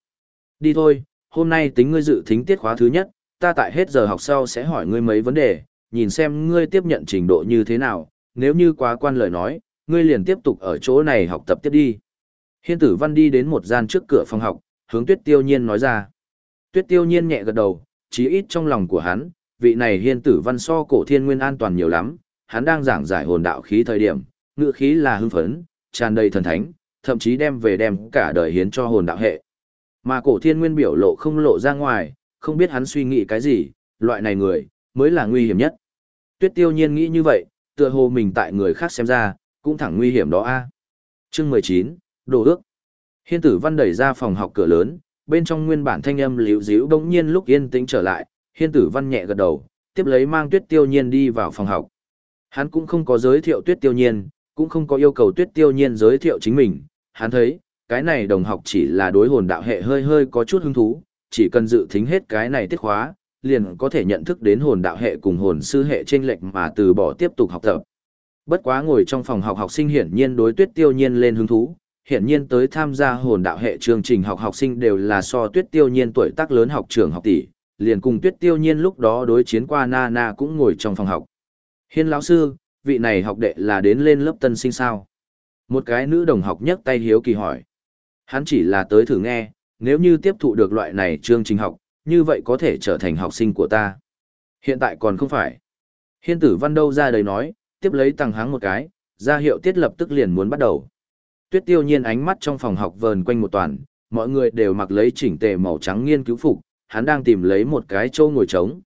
Đi thôi, hôm nay tính ngươi dự thính tiết khóa thứ nhất, ta tại hết giờ học sau sẽ hỏi ngươi mấy vấn đề, nhìn xem ngươi tiếp nhận trình độ như thế nào, nếu như quá quan lời nói, ngươi liền tiếp tục ở chỗ này học tập tiếp đi. Hiên tử văn đi đến một gian trước cửa phòng học, hướng tuyết tiêu nhiên nói ra. Tuyết tiêu nhiên nhẹ gật đầu, chí ít trong lòng của hắn, vị này hiên tử văn so cổ thiên nguyên an toàn nhiều lắm, hắn đang giảng giải hồn đạo khí thời điểm, ngựa khí là hưng phấn, tràn đầy thần thánh, thậm chí đem về đem cả đời hiến cho hồn đạo hệ. Mà cổ thiên nguyên biểu lộ không lộ ra ngoài, không biết hắn suy nghĩ cái gì, loại này người, mới là nguy hiểm nhất. Tuyết tiêu nhiên nghĩ như vậy, tựa hồ mình tại người khác xem ra, cũng thẳng nguy hiểm đó a. À. Chương 19, Đồ ước. Hiên tử văn đẩy ra phòng học cửa lớn, bên trong nguyên bản thanh âm liễu díu bỗng nhiên lúc yên tĩnh trở lại, hiên tử văn nhẹ gật đầu, tiếp lấy mang tuyết tiêu nhiên đi vào phòng học. Hắn cũng không có giới thiệu tuyết tiêu nhiên, cũng không có yêu cầu tuyết tiêu nhiên giới thiệu chính mình, hắn thấy, cái này đồng học chỉ là đối hồn đạo hệ hơi hơi có chút hứng thú, chỉ cần dự thính hết cái này tiết khóa, liền có thể nhận thức đến hồn đạo hệ cùng hồn sư hệ trên lệch mà từ bỏ tiếp tục học tập. Bất quá ngồi trong phòng học học sinh hiển nhiên đối tuyết tiêu nhiên lên hứng thú, hiển nhiên tới tham gia hồn đạo hệ chương trình học học sinh đều là so tuyết tiêu nhiên tuổi tác lớn học trường học tỷ, liền cùng tuyết tiêu nhiên lúc đó đối chiến qua na na cũng ngồi trong phòng học. Hiên lão sư, vị này học đệ là đến lên lớp tân sinh sao? Một cái nữ đồng học nhấc tay hiếu kỳ hỏi. Hắn chỉ là tới thử nghe, nếu như tiếp thụ được loại này chương trình học, như vậy có thể trở thành học sinh của ta. Hiện tại còn không phải. Hiên tử văn đâu ra đầy nói, tiếp lấy tăng háng một cái, ra hiệu tiết lập tức liền muốn bắt đầu. Tuyết tiêu nhiên ánh mắt trong phòng học vờn quanh một toàn, mọi người đều mặc lấy chỉnh tề màu trắng nghiên cứu phục, hắn đang tìm lấy một cái chỗ ngồi trống.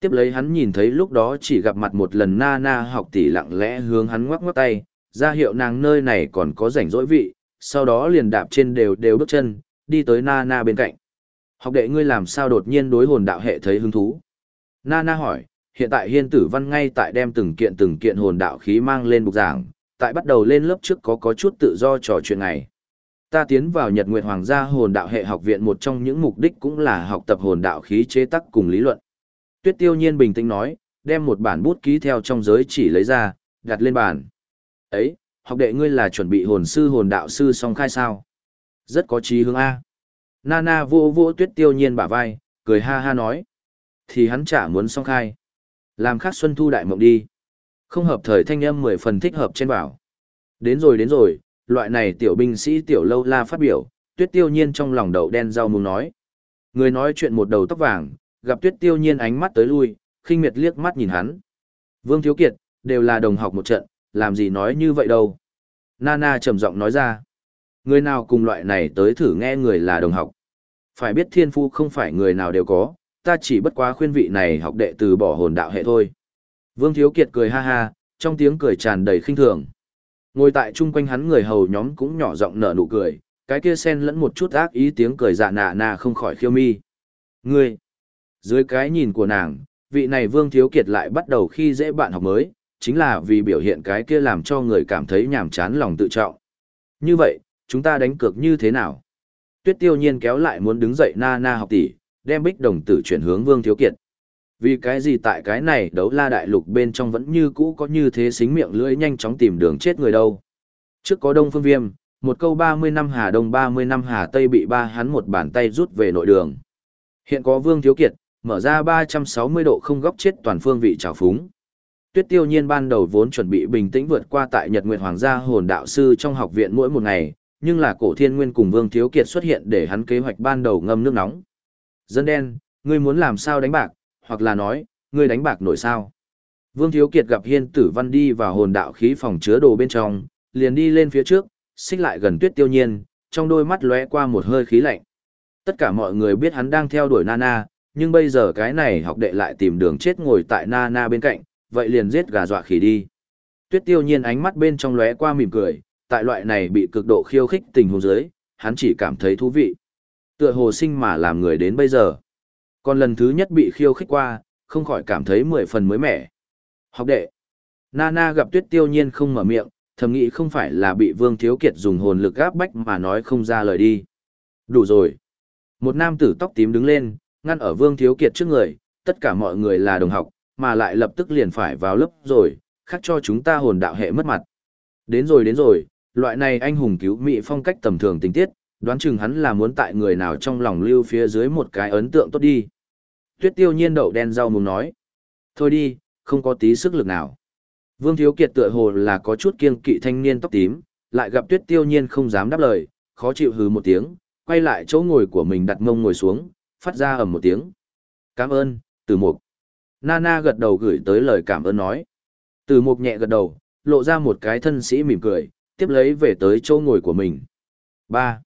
Tiếp lấy hắn nhìn thấy lúc đó chỉ gặp mặt một lần na na học tỷ lặng lẽ hướng hắn ngoắc ngoắc tay, ra hiệu nàng nơi này còn có rảnh rỗi vị, sau đó liền đạp trên đều đều bước chân, đi tới na na bên cạnh. Học đệ ngươi làm sao đột nhiên đối hồn đạo hệ thấy hứng thú? Na na hỏi, hiện tại hiên tử văn ngay tại đem từng kiện từng kiện hồn đạo khí mang lên bục giảng, tại bắt đầu lên lớp trước có có chút tự do trò chuyện này. Ta tiến vào Nhật Nguyệt Hoàng gia hồn đạo hệ học viện một trong những mục đích cũng là học tập hồn đạo khí chế tác cùng lý luận. Tuyết tiêu nhiên bình tĩnh nói, đem một bản bút ký theo trong giới chỉ lấy ra, đặt lên bàn. Ấy, học đệ ngươi là chuẩn bị hồn sư hồn đạo sư song khai sao? Rất có trí hướng A. Nana vô vô tuyết tiêu nhiên bả vai, cười ha ha nói. Thì hắn chả muốn song khai. Làm khác xuân thu đại mộng đi. Không hợp thời thanh âm mười phần thích hợp trên bảo. Đến rồi đến rồi, loại này tiểu binh sĩ tiểu lâu la phát biểu, tuyết tiêu nhiên trong lòng đậu đen rau muốn nói. Người nói chuyện một đầu tóc vàng, gặp tuyết tiêu nhiên ánh mắt tới lui, khinh miệt liếc mắt nhìn hắn. Vương Thiếu Kiệt, đều là đồng học một trận, làm gì nói như vậy đâu. Nana trầm giọng nói ra. Người nào cùng loại này tới thử nghe người là đồng học. Phải biết thiên phu không phải người nào đều có, ta chỉ bất quá khuyên vị này học đệ từ bỏ hồn đạo hệ thôi. Vương Thiếu Kiệt cười ha ha, trong tiếng cười tràn đầy khinh thường. Ngồi tại chung quanh hắn người hầu nhóm cũng nhỏ giọng nở nụ cười, cái kia xen lẫn một chút ác ý tiếng cười dạ nạ nà không khỏi khiêu mi. Ngươi! Dưới cái nhìn của nàng, vị này Vương Thiếu Kiệt lại bắt đầu khi dễ bạn học mới, chính là vì biểu hiện cái kia làm cho người cảm thấy nhàm chán lòng tự trọng. Như vậy, chúng ta đánh cược như thế nào? Tuyết tiêu nhiên kéo lại muốn đứng dậy na na học tỷ, đem bích đồng tử chuyển hướng Vương Thiếu Kiệt. Vì cái gì tại cái này đấu la đại lục bên trong vẫn như cũ có như thế xính miệng lưỡi nhanh chóng tìm đường chết người đâu. Trước có Đông Phương Viêm, một câu 30 năm Hà Đông 30 năm Hà Tây bị ba hắn một bàn tay rút về nội đường. Hiện có Vương Thiếu Kiệt, mở ra 360 độ không góc chết toàn phương vị trào phúng. Tuyết tiêu nhiên ban đầu vốn chuẩn bị bình tĩnh vượt qua tại Nhật Nguyệt Hoàng gia hồn đạo sư trong học viện mỗi một ngày, nhưng là cổ thiên nguyên cùng Vương Thiếu Kiệt xuất hiện để hắn kế hoạch ban đầu ngâm nước nóng. Dân đen, ngươi muốn làm sao đánh bạc, hoặc là nói, ngươi đánh bạc nổi sao. Vương Thiếu Kiệt gặp Hiên Tử Văn đi vào hồn đạo khí phòng chứa đồ bên trong, liền đi lên phía trước, xích lại gần tuyết tiêu nhiên, trong đôi mắt lóe qua một hơi khí lạnh. Tất cả mọi người biết hắn đang theo đuổi Nana, nhưng bây giờ cái này học đệ lại tìm đường chết ngồi tại Nana bên cạnh, vậy liền giết gà dọa khỉ đi. Tuyết tiêu nhiên ánh mắt bên trong lóe qua mỉm cười, tại loại này bị cực độ khiêu khích tình huống dưới, hắn chỉ cảm thấy thú vị. Tựa hồ sinh mà làm người đến bây giờ. Còn lần thứ nhất bị khiêu khích qua, không khỏi cảm thấy mười phần mới mẻ. Học đệ. Nana gặp tuyết tiêu nhiên không mở miệng, thầm nghĩ không phải là bị Vương Thiếu Kiệt dùng hồn lực áp bách mà nói không ra lời đi. Đủ rồi. Một nam tử tóc tím đứng lên, ngăn ở Vương Thiếu Kiệt trước người, tất cả mọi người là đồng học, mà lại lập tức liền phải vào lớp rồi, khác cho chúng ta hồn đạo hệ mất mặt. Đến rồi đến rồi, loại này anh hùng cứu mỹ phong cách tầm thường tình tiết, đoán chừng hắn là muốn tại người nào trong lòng lưu phía dưới một cái ấn tượng tốt đi. Tuyết tiêu nhiên đậu đen rau mùng nói. Thôi đi, không có tí sức lực nào. Vương Thiếu Kiệt tựa hồ là có chút kiêng kỵ thanh niên tóc tím, lại gặp tuyết tiêu nhiên không dám đáp lời, khó chịu hừ một tiếng, quay lại chỗ ngồi của mình đặt mông ngồi xuống, phát ra ầm một tiếng. Cảm ơn, từ mục. Nana gật đầu gửi tới lời cảm ơn nói. Từ mục nhẹ gật đầu, lộ ra một cái thân sĩ mỉm cười, tiếp lấy về tới chỗ ngồi của mình. 3.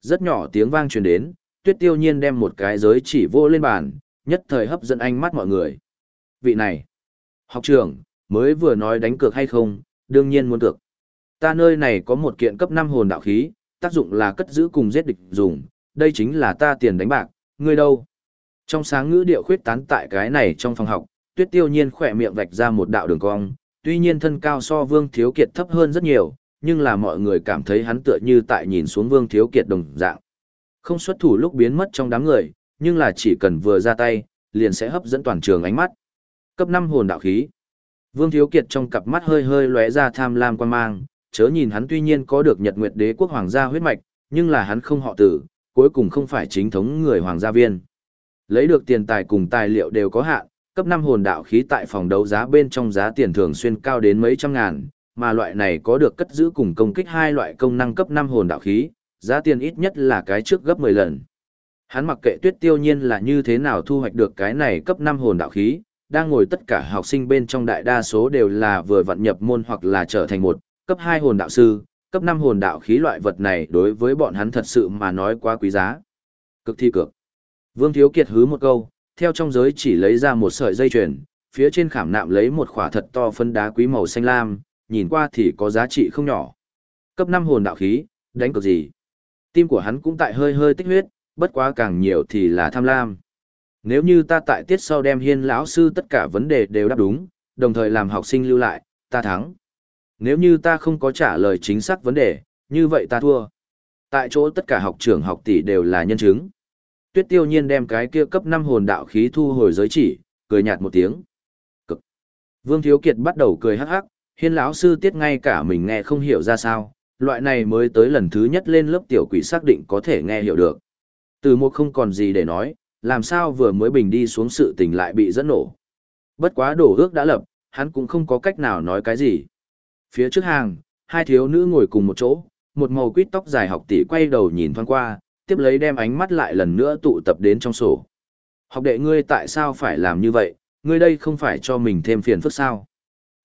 Rất nhỏ tiếng vang truyền đến, tuyết tiêu nhiên đem một cái giới chỉ vô lên bàn, nhất thời hấp dẫn ánh mắt mọi người. Vị này, học trưởng, mới vừa nói đánh cược hay không, đương nhiên muốn cược. Ta nơi này có một kiện cấp 5 hồn đạo khí, tác dụng là cất giữ cùng giết địch dùng, đây chính là ta tiền đánh bạc, ngươi đâu? Trong sáng ngữ điệu khuyết tán tại cái này trong phòng học, tuyết tiêu nhiên khỏe miệng vạch ra một đạo đường cong, tuy nhiên thân cao so Vương Thiếu Kiệt thấp hơn rất nhiều, nhưng là mọi người cảm thấy hắn tựa như tại nhìn xuống Vương Thiếu Kiệt đồng dạng. Không xuất thủ lúc biến mất trong đám người, nhưng là chỉ cần vừa ra tay, liền sẽ hấp dẫn toàn trường ánh mắt. Cấp 5 hồn đạo khí. Vương Thiếu Kiệt trong cặp mắt hơi hơi lóe ra tham lam quan mang, chớ nhìn hắn tuy nhiên có được Nhật Nguyệt Đế quốc hoàng gia huyết mạch, nhưng là hắn không họ tử, cuối cùng không phải chính thống người hoàng gia viên. Lấy được tiền tài cùng tài liệu đều có hạn, cấp 5 hồn đạo khí tại phòng đấu giá bên trong giá tiền thường xuyên cao đến mấy trăm ngàn, mà loại này có được cất giữ cùng công kích hai loại công năng cấp 5 hồn đạo khí, giá tiền ít nhất là cái trước gấp 10 lần. Hắn mặc kệ tuyết tiêu nhiên là như thế nào thu hoạch được cái này cấp 5 hồn đạo khí, đang ngồi tất cả học sinh bên trong đại đa số đều là vừa vận nhập môn hoặc là trở thành một cấp 2 hồn đạo sư, cấp 5 hồn đạo khí loại vật này đối với bọn hắn thật sự mà nói quá quý giá. Cực thi cực. Vương Thiếu Kiệt hứ một câu, theo trong giới chỉ lấy ra một sợi dây chuyền, phía trên khảm nạm lấy một khỏa thật to phân đá quý màu xanh lam, nhìn qua thì có giá trị không nhỏ. Cấp 5 hồn đạo khí, đánh cực gì? Tim của hắn cũng tại hơi hơi tích huyết, bất quá càng nhiều thì là tham lam. Nếu như ta tại tiết sau đem hiên lão sư tất cả vấn đề đều đáp đúng, đồng thời làm học sinh lưu lại, ta thắng. Nếu như ta không có trả lời chính xác vấn đề, như vậy ta thua. Tại chỗ tất cả học trưởng học tỷ đều là nhân chứng. Tuyết tiêu nhiên đem cái kia cấp 5 hồn đạo khí thu hồi giới chỉ, cười nhạt một tiếng. Cực. Vương Thiếu Kiệt bắt đầu cười hắc hắc, hiên lão sư tiết ngay cả mình nghe không hiểu ra sao, loại này mới tới lần thứ nhất lên lớp tiểu quỷ xác định có thể nghe hiểu được. Từ một không còn gì để nói, làm sao vừa mới bình đi xuống sự tình lại bị dẫn nổ. Bất quá đổ ước đã lập, hắn cũng không có cách nào nói cái gì. Phía trước hàng, hai thiếu nữ ngồi cùng một chỗ, một màu quýt tóc dài học tỷ quay đầu nhìn thoáng qua, tiếp lấy đem ánh mắt lại lần nữa tụ tập đến trong sổ. Học đệ ngươi tại sao phải làm như vậy, ngươi đây không phải cho mình thêm phiền phức sao.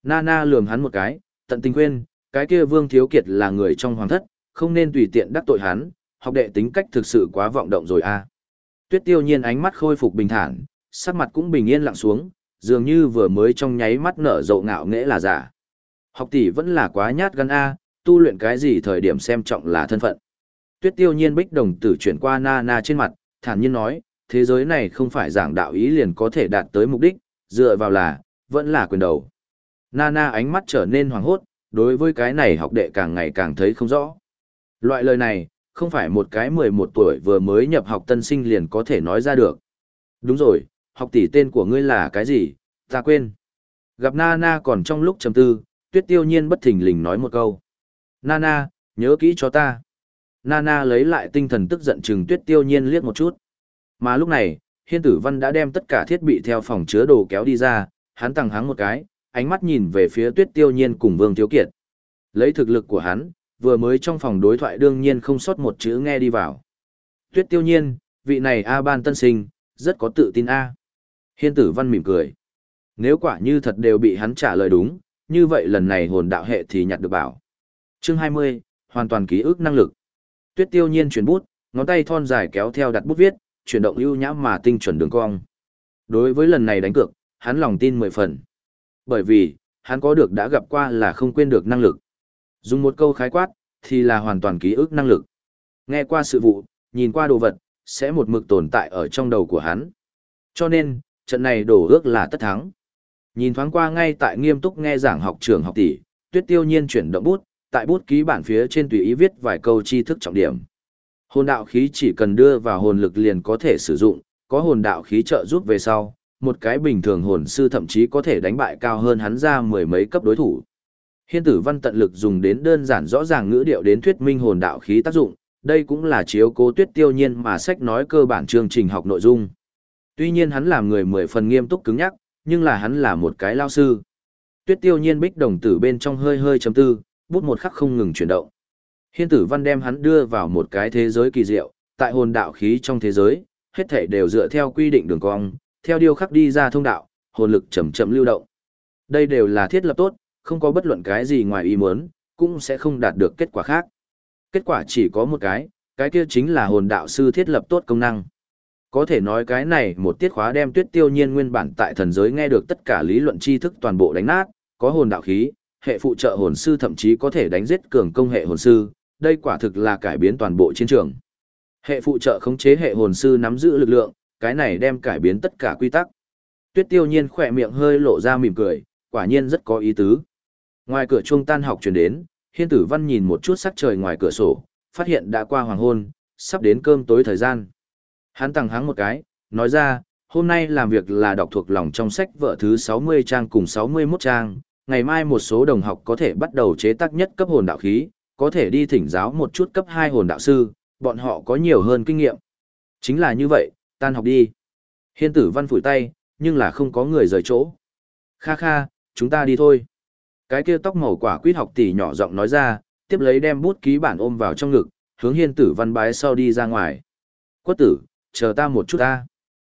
Nana lườm hắn một cái, tận tình quên, cái kia vương thiếu kiệt là người trong hoàng thất, không nên tùy tiện đắc tội hắn, học đệ tính cách thực sự quá vọng động rồi a. Tuyết tiêu nhiên ánh mắt khôi phục bình thản, sắc mặt cũng bình yên lặng xuống, dường như vừa mới trong nháy mắt nở rộ ngạo nghễ là giả. Học tỷ vẫn là quá nhát gan A, tu luyện cái gì thời điểm xem trọng là thân phận. Tuyết tiêu nhiên bích đồng tử chuyển qua na na trên mặt, thản nhiên nói, thế giới này không phải giảng đạo ý liền có thể đạt tới mục đích, dựa vào là, vẫn là quyền đầu. Na na ánh mắt trở nên hoàng hốt, đối với cái này học đệ càng ngày càng thấy không rõ. Loại lời này, không phải một cái 11 tuổi vừa mới nhập học tân sinh liền có thể nói ra được. Đúng rồi, học tỷ tên của ngươi là cái gì, ta quên. Gặp Nana còn trong lúc trầm tư, tuyết tiêu nhiên bất thình lình nói một câu. Nana, nhớ kỹ cho ta. Nana lấy lại tinh thần tức giận chừng tuyết tiêu nhiên liếc một chút. Mà lúc này, hiên tử văn đã đem tất cả thiết bị theo phòng chứa đồ kéo đi ra, hắn tặng hắng một cái, ánh mắt nhìn về phía tuyết tiêu nhiên cùng vương thiếu kiệt. Lấy thực lực của hắn, vừa mới trong phòng đối thoại đương nhiên không sót một chữ nghe đi vào. Tuyết tiêu nhiên, vị này A ban tân sinh, rất có tự tin A. Hiên tử văn mỉm cười. Nếu quả như thật đều bị hắn trả lời đúng, như vậy lần này hồn đạo hệ thì nhặt được bảo. Chương 20, hoàn toàn ký ức năng lực. Tuyết tiêu nhiên chuyển bút, ngón tay thon dài kéo theo đặt bút viết, chuyển động ưu nhã mà tinh chuẩn đường cong. Đối với lần này đánh cược, hắn lòng tin mười phần. Bởi vì, hắn có được đã gặp qua là không quên được năng lực. Dùng một câu khái quát, thì là hoàn toàn ký ức năng lực. Nghe qua sự vụ, nhìn qua đồ vật, sẽ một mực tồn tại ở trong đầu của hắn. Cho nên, trận này đổ ước là tất thắng. Nhìn thoáng qua ngay tại nghiêm túc nghe giảng học trường học tỷ, Tuyết Tiêu Nhiên chuyển động bút, tại bút ký bản phía trên tùy ý viết vài câu tri thức trọng điểm. Hồn đạo khí chỉ cần đưa vào hồn lực liền có thể sử dụng, có hồn đạo khí trợ giúp về sau, một cái bình thường hồn sư thậm chí có thể đánh bại cao hơn hắn ra mười mấy cấp đối thủ. Hiên tử văn tận lực dùng đến đơn giản rõ ràng ngữ điệu đến thuyết minh hồn đạo khí tác dụng, đây cũng là chiếu cố tuyết tiêu nhiên mà sách nói cơ bản chương trình học nội dung. Tuy nhiên hắn làm người mười phần nghiêm túc cứng nhắc, nhưng là hắn là một cái lao sư. Tuyết tiêu nhiên bích đồng tử bên trong hơi hơi chấm tư, bút một khắc không ngừng chuyển động. Hiên tử văn đem hắn đưa vào một cái thế giới kỳ diệu, tại hồn đạo khí trong thế giới, hết thể đều dựa theo quy định đường cong, theo điều khắc đi ra thông đạo, hồn lực chậm chậm lưu động. Đây đều là thiết lập tốt, không có bất luận cái gì ngoài ý muốn, cũng sẽ không đạt được kết quả khác. Kết quả chỉ có một cái, cái kia chính là hồn đạo sư thiết lập tốt công năng. Có thể nói cái này một tiết khóa đem tuyết tiêu nhiên nguyên bản tại thần giới nghe được tất cả lý luận tri thức toàn bộ đánh nát, có hồn đạo khí, hệ phụ trợ hồn sư thậm chí có thể đánh giết cường công hệ hồn sư, đây quả thực là cải biến toàn bộ chiến trường. Hệ phụ trợ khống chế hệ hồn sư nắm giữ lực lượng, cái này đem cải biến tất cả quy tắc. Tuyết tiêu nhiên khỏe miệng hơi lộ ra mỉm cười, quả nhiên rất có ý tứ. Ngoài cửa chuông tan học chuyển đến, hiên tử văn nhìn một chút sắc trời ngoài cửa sổ, phát hiện đã qua hoàng hôn, sắp đến cơm tối thời gian. Hắn tăng háng một cái, nói ra, hôm nay làm việc là đọc thuộc lòng trong sách vợ thứ 60 trang cùng 61 trang, ngày mai một số đồng học có thể bắt đầu chế tác nhất cấp hồn đạo khí, có thể đi thỉnh giáo một chút cấp 2 hồn đạo sư, bọn họ có nhiều hơn kinh nghiệm. Chính là như vậy, tan học đi. Hiên tử văn phủi tay, nhưng là không có người rời chỗ. Kha kha, chúng ta đi thôi. Cái kia tóc màu quả quýt học tỷ nhỏ giọng nói ra, tiếp lấy đem bút ký bản ôm vào trong ngực, hướng hiên tử văn bái sau đi ra ngoài. Quất tử, chờ ta một chút ta.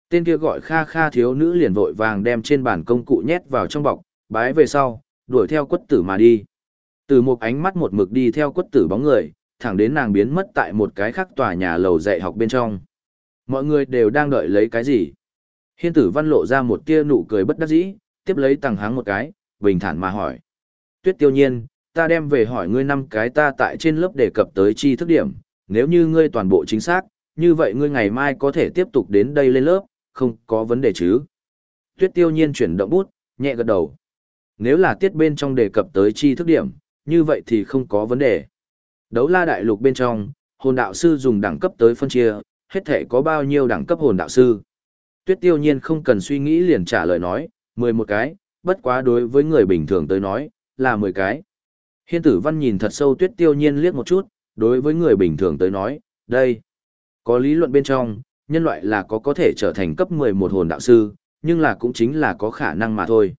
Tên kia gọi kha kha thiếu nữ liền vội vàng đem trên bàn công cụ nhét vào trong bọc, bái về sau, đuổi theo quất tử mà đi. Từ một ánh mắt một mực đi theo quất tử bóng người, thẳng đến nàng biến mất tại một cái khác tòa nhà lầu dạy học bên trong. Mọi người đều đang đợi lấy cái gì? Hiên tử văn lộ ra một tia nụ cười bất đắc dĩ, tiếp lấy tăng háng một cái, bình thản mà hỏi. Tuyết tiêu nhiên, ta đem về hỏi ngươi năm cái ta tại trên lớp đề cập tới chi thức điểm, nếu như ngươi toàn bộ chính xác, như vậy ngươi ngày mai có thể tiếp tục đến đây lên lớp, không có vấn đề chứ. Tuyết tiêu nhiên chuyển động bút, nhẹ gật đầu. Nếu là tiết bên trong đề cập tới chi thức điểm, như vậy thì không có vấn đề. Đấu la đại lục bên trong, hồn đạo sư dùng đẳng cấp tới phân chia, hết thể có bao nhiêu đẳng cấp hồn đạo sư. Tuyết tiêu nhiên không cần suy nghĩ liền trả lời nói, 11 cái, bất quá đối với người bình thường tới nói, là 10 cái. Hiên tử văn nhìn thật sâu tuyết tiêu nhiên liếc một chút, đối với người bình thường tới nói, đây, có lý luận bên trong, nhân loại là có có thể trở thành cấp 11 hồn đạo sư, nhưng là cũng chính là có khả năng mà thôi.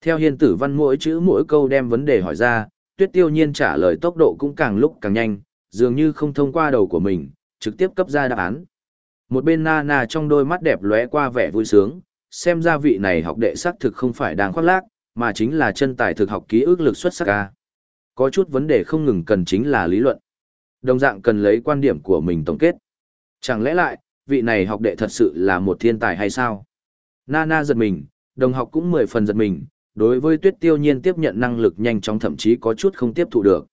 Theo hiên tử văn mỗi chữ mỗi câu đem vấn đề hỏi ra, tuyết tiêu nhiên trả lời tốc độ cũng càng lúc càng nhanh, dường như không thông qua đầu của mình, trực tiếp cấp ra đáp án. Một bên na na trong đôi mắt đẹp lóe qua vẻ vui sướng, xem ra vị này học đệ xác thực không phải đang khoác lác, mà chính là chân tài thực học ký ức lực xuất sắc ca. Có chút vấn đề không ngừng cần chính là lý luận. Đồng dạng cần lấy quan điểm của mình tổng kết. Chẳng lẽ lại, vị này học đệ thật sự là một thiên tài hay sao? Nana giật mình, đồng học cũng mười phần giật mình, đối với tuyết tiêu nhiên tiếp nhận năng lực nhanh chóng thậm chí có chút không tiếp thụ được.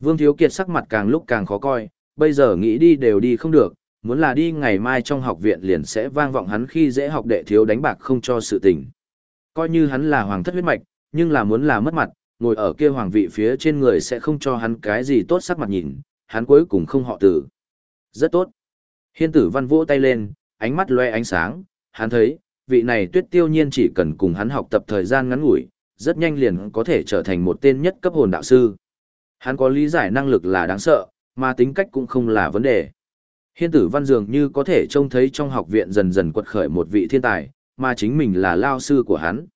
Vương Thiếu Kiệt sắc mặt càng lúc càng khó coi, bây giờ nghĩ đi đều đi không được, muốn là đi ngày mai trong học viện liền sẽ vang vọng hắn khi dễ học đệ thiếu đánh bạc không cho sự tình. Coi như hắn là hoàng thất huyết mạch, nhưng là muốn là mất mặt, ngồi ở kia hoàng vị phía trên người sẽ không cho hắn cái gì tốt sắc mặt nhìn, hắn cuối cùng không họ tử. Rất tốt. Hiên tử văn vỗ tay lên, ánh mắt loe ánh sáng, hắn thấy, vị này tuyết tiêu nhiên chỉ cần cùng hắn học tập thời gian ngắn ngủi, rất nhanh liền có thể trở thành một tên nhất cấp hồn đạo sư. Hắn có lý giải năng lực là đáng sợ, mà tính cách cũng không là vấn đề. Hiên tử văn dường như có thể trông thấy trong học viện dần dần quật khởi một vị thiên tài, mà chính mình là lao sư của hắn.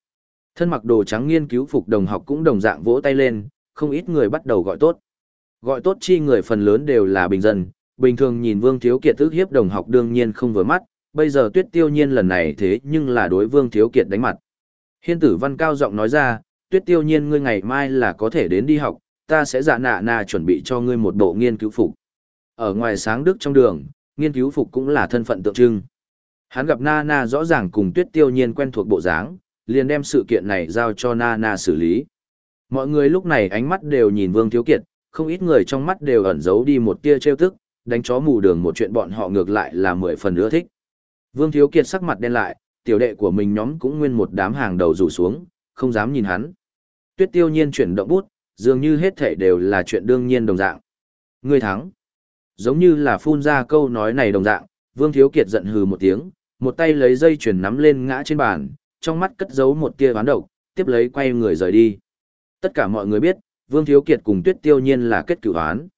Thân mặc đồ trắng nghiên cứu phục đồng học cũng đồng dạng vỗ tay lên, không ít người bắt đầu gọi tốt. Gọi tốt chi người phần lớn đều là bình dân, bình thường nhìn Vương Thiếu Kiệt tức hiếp đồng học đương nhiên không vừa mắt, bây giờ Tuyết Tiêu Nhiên lần này thế nhưng là đối Vương Thiếu Kiệt đánh mặt. Hiên tử văn cao giọng nói ra, Tuyết Tiêu Nhiên ngươi ngày mai là có thể đến đi học, ta sẽ dạ nạ nà chuẩn bị cho ngươi một bộ nghiên cứu phục. Ở ngoài sáng đức trong đường, nghiên cứu phục cũng là thân phận tượng trưng. Hắn gặp Nana rõ ràng cùng Tuyết Tiêu Nhiên quen thuộc bộ dáng, liền đem sự kiện này giao cho Nana xử lý. Mọi người lúc này ánh mắt đều nhìn Vương Thiếu Kiệt, không ít người trong mắt đều ẩn giấu đi một tia trêu tức, đánh chó mù đường một chuyện bọn họ ngược lại là mười phần ưa thích. Vương Thiếu Kiệt sắc mặt đen lại, tiểu đệ của mình nhóm cũng nguyên một đám hàng đầu rủ xuống, không dám nhìn hắn. Tuyết Tiêu Nhiên chuyển động bút, dường như hết thể đều là chuyện đương nhiên đồng dạng. Ngươi thắng. Giống như là phun ra câu nói này đồng dạng, Vương Thiếu Kiệt giận hừ một tiếng, một tay lấy dây chuyền nắm lên ngã trên bàn, trong mắt cất giấu một tia ván độc, tiếp lấy quay người rời đi. Tất cả mọi người biết, Vương Thiếu Kiệt cùng Tuyết Tiêu Nhiên là kết cửu án.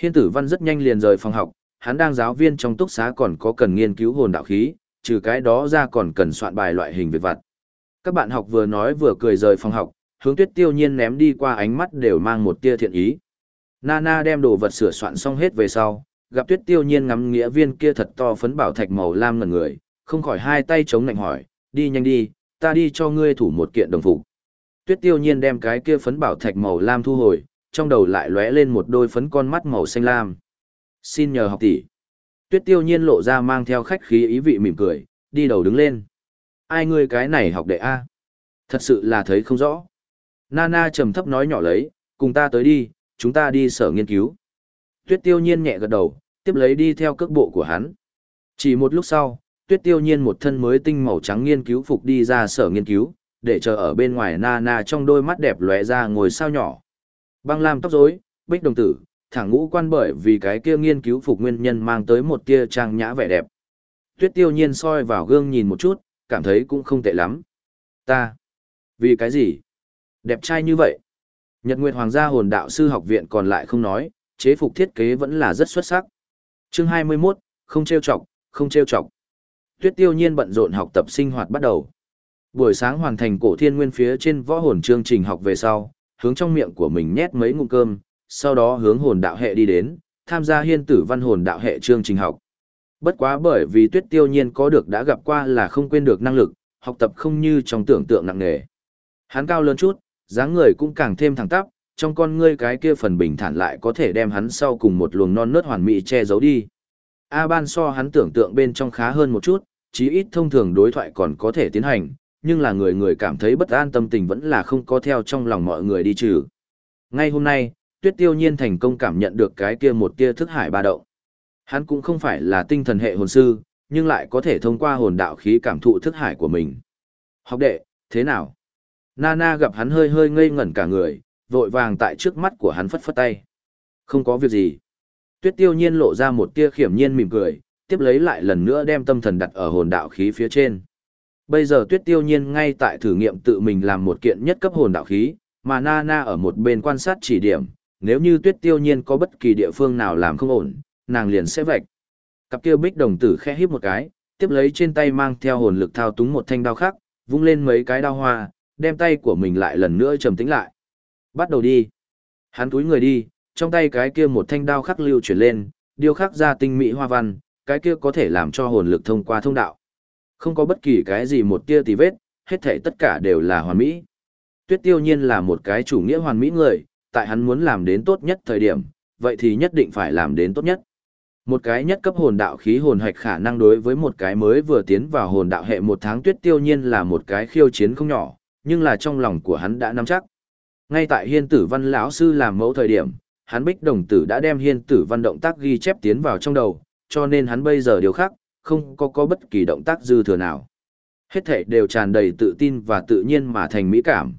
Hiên Tử Văn rất nhanh liền rời phòng học, hắn đang giáo viên trong túc xá còn có cần nghiên cứu hồn đạo khí, trừ cái đó ra còn cần soạn bài loại hình việc vặt. Các bạn học vừa nói vừa cười rời phòng học, hướng Tuyết Tiêu Nhiên ném đi qua ánh mắt đều mang một tia thiện ý. Nana đem đồ vật sửa soạn xong hết về sau, gặp Tuyết Tiêu Nhiên ngắm nghĩa viên kia thật to phấn bảo thạch màu lam ngẩn người, không khỏi hai tay chống lạnh hỏi, đi nhanh đi, ta đi cho ngươi thủ một kiện đồng phục. Tuyết Tiêu Nhiên đem cái kia phấn bảo thạch màu lam thu hồi, trong đầu lại lóe lên một đôi phấn con mắt màu xanh lam. Xin nhờ học tỷ. Tuyết Tiêu Nhiên lộ ra mang theo khách khí ý vị mỉm cười, đi đầu đứng lên. Ai ngươi cái này học đệ a? Thật sự là thấy không rõ. Nana trầm thấp nói nhỏ lấy, cùng ta tới đi, chúng ta đi sở nghiên cứu. Tuyết Tiêu Nhiên nhẹ gật đầu, tiếp lấy đi theo cước bộ của hắn. Chỉ một lúc sau, Tuyết Tiêu Nhiên một thân mới tinh màu trắng nghiên cứu phục đi ra sở nghiên cứu, để chờ ở bên ngoài Nana trong đôi mắt đẹp lóe ra ngồi sao nhỏ. Băng lam tóc rối, bích đồng tử, thẳng ngũ quan bởi vì cái kia nghiên cứu phục nguyên nhân mang tới một tia trang nhã vẻ đẹp. Tuyết tiêu nhiên soi vào gương nhìn một chút, cảm thấy cũng không tệ lắm. Ta, vì cái gì? Đẹp trai như vậy. Nhật Nguyệt Hoàng gia hồn đạo sư học viện còn lại không nói, chế phục thiết kế vẫn là rất xuất sắc. Chương 21, không trêu chọc, không trêu chọc. Tuyết tiêu nhiên bận rộn học tập sinh hoạt bắt đầu. Buổi sáng hoàn thành cổ thiên nguyên phía trên võ hồn chương trình học về sau, hướng trong miệng của mình nhét mấy ngụm cơm, sau đó hướng hồn đạo hệ đi đến, tham gia hiên tử văn hồn đạo hệ chương trình học. Bất quá bởi vì tuyết tiêu nhiên có được đã gặp qua là không quên được năng lực, học tập không như trong tưởng tượng nặng nề. Hắn cao lớn chút, dáng người cũng càng thêm thẳng tắp, trong con ngươi cái kia phần bình thản lại có thể đem hắn sau cùng một luồng non nớt hoàn mỹ che giấu đi. A ban so hắn tưởng tượng bên trong khá hơn một chút, chí ít thông thường đối thoại còn có thể tiến hành, nhưng là người người cảm thấy bất an tâm tình vẫn là không có theo trong lòng mọi người đi trừ. Ngay hôm nay, Tuyết Tiêu Nhiên thành công cảm nhận được cái kia một tia thức hải ba động. Hắn cũng không phải là tinh thần hệ hồn sư, nhưng lại có thể thông qua hồn đạo khí cảm thụ thức hải của mình. Học đệ, thế nào? Nana gặp hắn hơi hơi ngây ngẩn cả người, vội vàng tại trước mắt của hắn phất phất tay. Không có việc gì. Tuyết Tiêu Nhiên lộ ra một tia khiểm nhiên mỉm cười, tiếp lấy lại lần nữa đem tâm thần đặt ở hồn đạo khí phía trên. Bây giờ tuyết tiêu nhiên ngay tại thử nghiệm tự mình làm một kiện nhất cấp hồn đạo khí, mà Nana ở một bên quan sát chỉ điểm, nếu như tuyết tiêu nhiên có bất kỳ địa phương nào làm không ổn, nàng liền sẽ vạch. Cặp kia bích đồng tử khẽ híp một cái, tiếp lấy trên tay mang theo hồn lực thao túng một thanh đao khác, vung lên mấy cái đao hoa, đem tay của mình lại lần nữa trầm tĩnh lại. Bắt đầu đi. Hắn túi người đi, trong tay cái kia một thanh đao khắc lưu chuyển lên, điêu khắc ra tinh mỹ hoa văn, cái kia có thể làm cho hồn lực thông qua thông đạo. Không có bất kỳ cái gì một tia tì vết, hết thảy tất cả đều là hoàn mỹ. Tuyết tiêu nhiên là một cái chủ nghĩa hoàn mỹ người, tại hắn muốn làm đến tốt nhất thời điểm, vậy thì nhất định phải làm đến tốt nhất. Một cái nhất cấp hồn đạo khí hồn hạch khả năng đối với một cái mới vừa tiến vào hồn đạo hệ một tháng tuyết tiêu nhiên là một cái khiêu chiến không nhỏ, nhưng là trong lòng của hắn đã nắm chắc. Ngay tại hiên tử văn lão sư làm mẫu thời điểm, hắn bích đồng tử đã đem hiên tử văn động tác ghi chép tiến vào trong đầu, cho nên hắn bây giờ điều khác, không có có bất kỳ động tác dư thừa nào. Hết thể đều tràn đầy tự tin và tự nhiên mà thành mỹ cảm.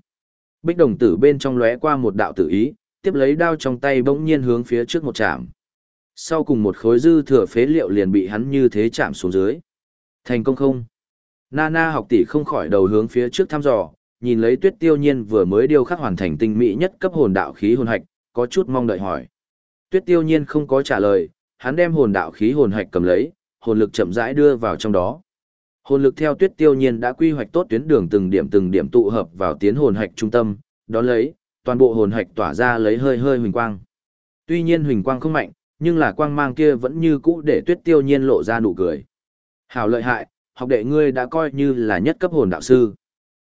Bích đồng tử bên trong lóe qua một đạo tự ý, tiếp lấy đao trong tay bỗng nhiên hướng phía trước một chạm. Sau cùng một khối dư thừa phế liệu liền bị hắn như thế chạm xuống dưới. Thành công không? Nana học tỷ không khỏi đầu hướng phía trước thăm dò, nhìn lấy tuyết tiêu nhiên vừa mới điều khắc hoàn thành tinh mỹ nhất cấp hồn đạo khí hồn hạch, có chút mong đợi hỏi. Tuyết tiêu nhiên không có trả lời, hắn đem hồn đạo khí hồn hạch cầm lấy, hồn lực chậm rãi đưa vào trong đó. Hồn lực theo tuyết tiêu nhiên đã quy hoạch tốt tuyến đường từng điểm từng điểm tụ hợp vào tiến hồn hạch trung tâm, đó lấy, toàn bộ hồn hạch tỏa ra lấy hơi hơi huỳnh quang. Tuy nhiên huỳnh quang không mạnh, nhưng là quang mang kia vẫn như cũ để tuyết tiêu nhiên lộ ra nụ cười. Hảo lợi hại, học đệ ngươi đã coi như là nhất cấp hồn đạo sư.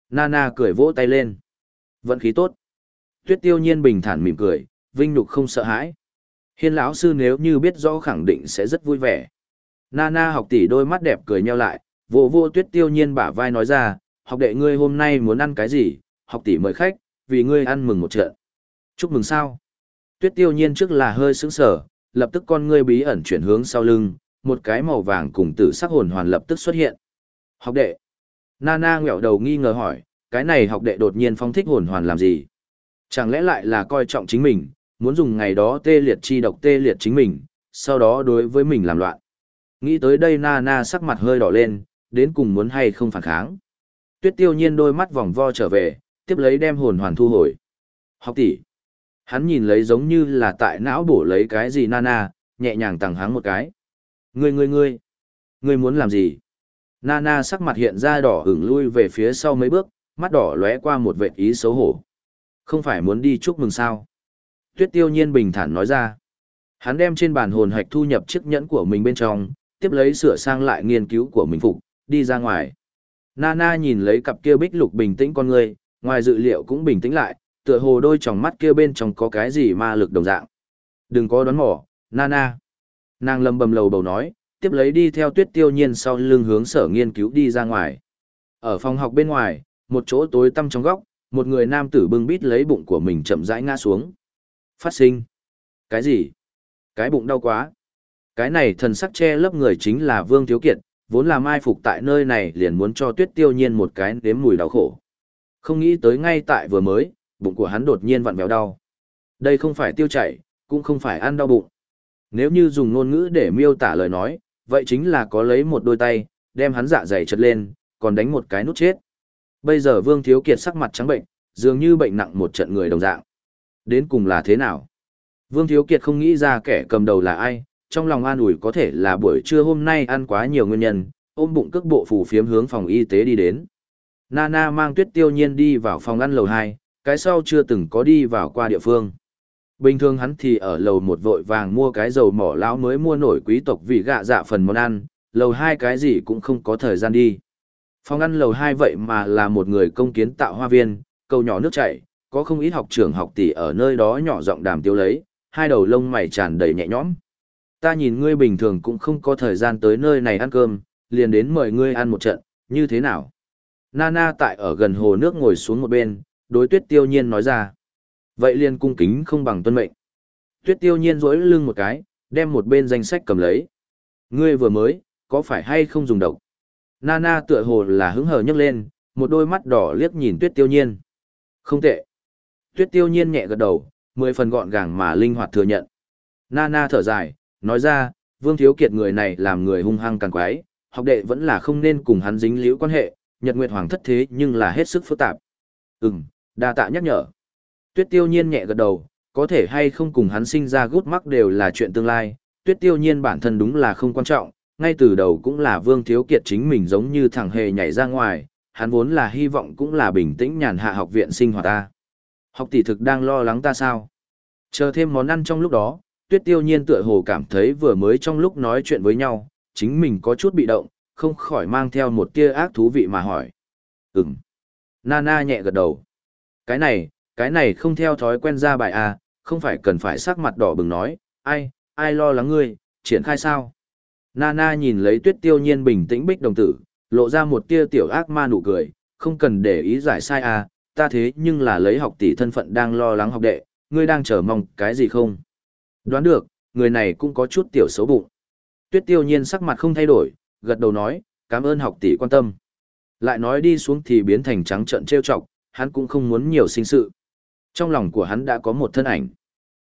Nana cười vỗ tay lên. Vận khí tốt. Tuyết tiêu nhiên bình thản mỉm cười, vinh nhục không sợ hãi. Hiên lão sư nếu như biết rõ khẳng định sẽ rất vui vẻ. Nana học tỷ đôi mắt đẹp cười nheo lại, vô vô tuyết tiêu nhiên bả vai nói ra, học đệ ngươi hôm nay muốn ăn cái gì, học tỷ mời khách, vì ngươi ăn mừng một trận. Chúc mừng sao? Tuyết tiêu nhiên trước là hơi sững sờ, lập tức con ngươi bí ẩn chuyển hướng sau lưng, một cái màu vàng cùng tử sắc hồn hoàn lập tức xuất hiện. Học đệ. Nana ngẹo đầu nghi ngờ hỏi, cái này học đệ đột nhiên phong thích hồn hoàn làm gì? Chẳng lẽ lại là coi trọng chính mình, muốn dùng ngày đó tê liệt chi độc tê liệt chính mình, sau đó đối với mình làm loạn. Nghĩ tới đây na na sắc mặt hơi đỏ lên, đến cùng muốn hay không phản kháng. Tuyết tiêu nhiên đôi mắt vòng vo trở về, tiếp lấy đem hồn hoàn thu hồi. Học tỷ. Hắn nhìn lấy giống như là tại não bổ lấy cái gì Nana, nhẹ nhàng tặng háng một cái. Ngươi ngươi ngươi. Ngươi muốn làm gì? Nana sắc mặt hiện ra đỏ hửng lui về phía sau mấy bước, mắt đỏ lóe qua một vệt ý xấu hổ. Không phải muốn đi chúc mừng sao? Tuyết tiêu nhiên bình thản nói ra. Hắn đem trên bàn hồn hạch thu nhập chiếc nhẫn của mình bên trong, tiếp lấy sửa sang lại nghiên cứu của mình phục, đi ra ngoài. Nana nhìn lấy cặp kia bích lục bình tĩnh con người, ngoài dự liệu cũng bình tĩnh lại, tựa hồ đôi tròng mắt kia bên trong có cái gì ma lực đồng dạng. Đừng có đoán mò, Nana. Nàng lầm bầm lầu bầu nói, tiếp lấy đi theo tuyết tiêu nhiên sau lưng hướng sở nghiên cứu đi ra ngoài. Ở phòng học bên ngoài, một chỗ tối tăm trong góc, một người nam tử bưng bít lấy bụng của mình chậm rãi ngã xuống. Phát sinh. Cái gì? Cái bụng đau quá. Cái này thần sắc che lấp người chính là Vương Thiếu Kiệt, vốn là mai phục tại nơi này liền muốn cho tuyết tiêu nhiên một cái nếm mùi đau khổ. Không nghĩ tới ngay tại vừa mới, bụng của hắn đột nhiên vặn vẹo đau. Đây không phải tiêu chảy, cũng không phải ăn đau bụng. Nếu như dùng ngôn ngữ để miêu tả lời nói, vậy chính là có lấy một đôi tay, đem hắn dạ dày chật lên, còn đánh một cái nút chết. Bây giờ Vương Thiếu Kiệt sắc mặt trắng bệnh, dường như bệnh nặng một trận người đồng dạng. Đến cùng là thế nào? Vương Thiếu Kiệt không nghĩ ra kẻ cầm đầu là ai, trong lòng an ủi có thể là buổi trưa hôm nay ăn quá nhiều nguyên nhân, ôm bụng cước bộ phủ phiếm hướng phòng y tế đi đến. Nana mang tuyết tiêu nhiên đi vào phòng ăn lầu 2, cái sau chưa từng có đi vào qua địa phương. Bình thường hắn thì ở lầu một vội vàng mua cái dầu mỏ lão mới mua nổi quý tộc vì gạ dạ phần món ăn, lầu hai cái gì cũng không có thời gian đi. Phòng ăn lầu hai vậy mà là một người công kiến tạo hoa viên, cầu nhỏ nước chảy, có không ít học trưởng học tỷ ở nơi đó nhỏ giọng đàm tiêu lấy, hai đầu lông mày tràn đầy nhẹ nhõm. Ta nhìn ngươi bình thường cũng không có thời gian tới nơi này ăn cơm, liền đến mời ngươi ăn một trận, như thế nào? Nana tại ở gần hồ nước ngồi xuống một bên, đối tuyết tiêu nhiên nói ra. Vậy liền cung kính không bằng tuân mệnh. Tuyết tiêu nhiên rỗi lưng một cái, đem một bên danh sách cầm lấy. Ngươi vừa mới, có phải hay không dùng độc? Nana tựa hồ là hứng hờ nhấc lên, một đôi mắt đỏ liếc nhìn tuyết tiêu nhiên. Không tệ. Tuyết tiêu nhiên nhẹ gật đầu, mười phần gọn gàng mà linh hoạt thừa nhận. Nana thở dài, nói ra, Vương Thiếu Kiệt người này làm người hung hăng càng quái, học đệ vẫn là không nên cùng hắn dính liễu quan hệ, Nhật Nguyệt Hoàng thất thế nhưng là hết sức phức tạp. Ừm, đa tạ nhắc nhở. Tuyết tiêu nhiên nhẹ gật đầu, có thể hay không cùng hắn sinh ra gút mắc đều là chuyện tương lai, tuyết tiêu nhiên bản thân đúng là không quan trọng, ngay từ đầu cũng là Vương Thiếu Kiệt chính mình giống như thằng hề nhảy ra ngoài, hắn vốn là hy vọng cũng là bình tĩnh nhàn hạ học viện sinh hoạt ta. Học tỷ thực đang lo lắng ta sao? Chờ thêm món ăn trong lúc đó, tuyết tiêu nhiên tựa hồ cảm thấy vừa mới trong lúc nói chuyện với nhau, chính mình có chút bị động, không khỏi mang theo một tia ác thú vị mà hỏi. Ừm. Nana nhẹ gật đầu. Cái này, cái này không theo thói quen ra bài à, không phải cần phải sắc mặt đỏ bừng nói, ai, ai lo lắng ngươi, triển khai sao? Nana nhìn lấy tuyết tiêu nhiên bình tĩnh bích đồng tử, lộ ra một tia tiểu ác ma nụ cười, không cần để ý giải sai à, ta thế nhưng là lấy học tỷ thân phận đang lo lắng học đệ, ngươi đang chờ mong cái gì không? Đoán được, người này cũng có chút tiểu xấu bụng. Tuyết tiêu nhiên sắc mặt không thay đổi, gật đầu nói, cảm ơn học tỷ quan tâm. Lại nói đi xuống thì biến thành trắng trận trêu chọc, hắn cũng không muốn nhiều sinh sự. Trong lòng của hắn đã có một thân ảnh.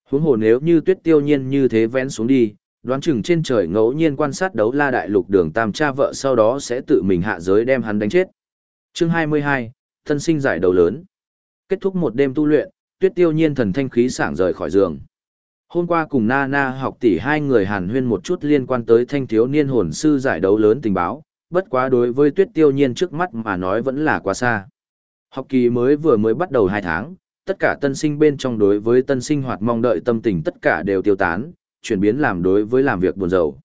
Huống hồ nếu như tuyết tiêu nhiên như thế vén xuống đi, đoán chừng trên trời ngẫu nhiên quan sát đấu la đại lục đường tam cha vợ sau đó sẽ tự mình hạ giới đem hắn đánh chết. Chương 22, thân sinh giải đầu lớn. Kết thúc một đêm tu luyện, tuyết tiêu nhiên thần thanh khí sảng rời khỏi giường. Hôm qua cùng Na Na học tỷ hai người hàn huyên một chút liên quan tới thanh thiếu niên hồn sư giải đấu lớn tình báo, bất quá đối với tuyết tiêu nhiên trước mắt mà nói vẫn là quá xa. Học kỳ mới vừa mới bắt đầu hai tháng, tất cả tân sinh bên trong đối với tân sinh hoạt mong đợi tâm tình tất cả đều tiêu tán, chuyển biến làm đối với làm việc buồn rầu.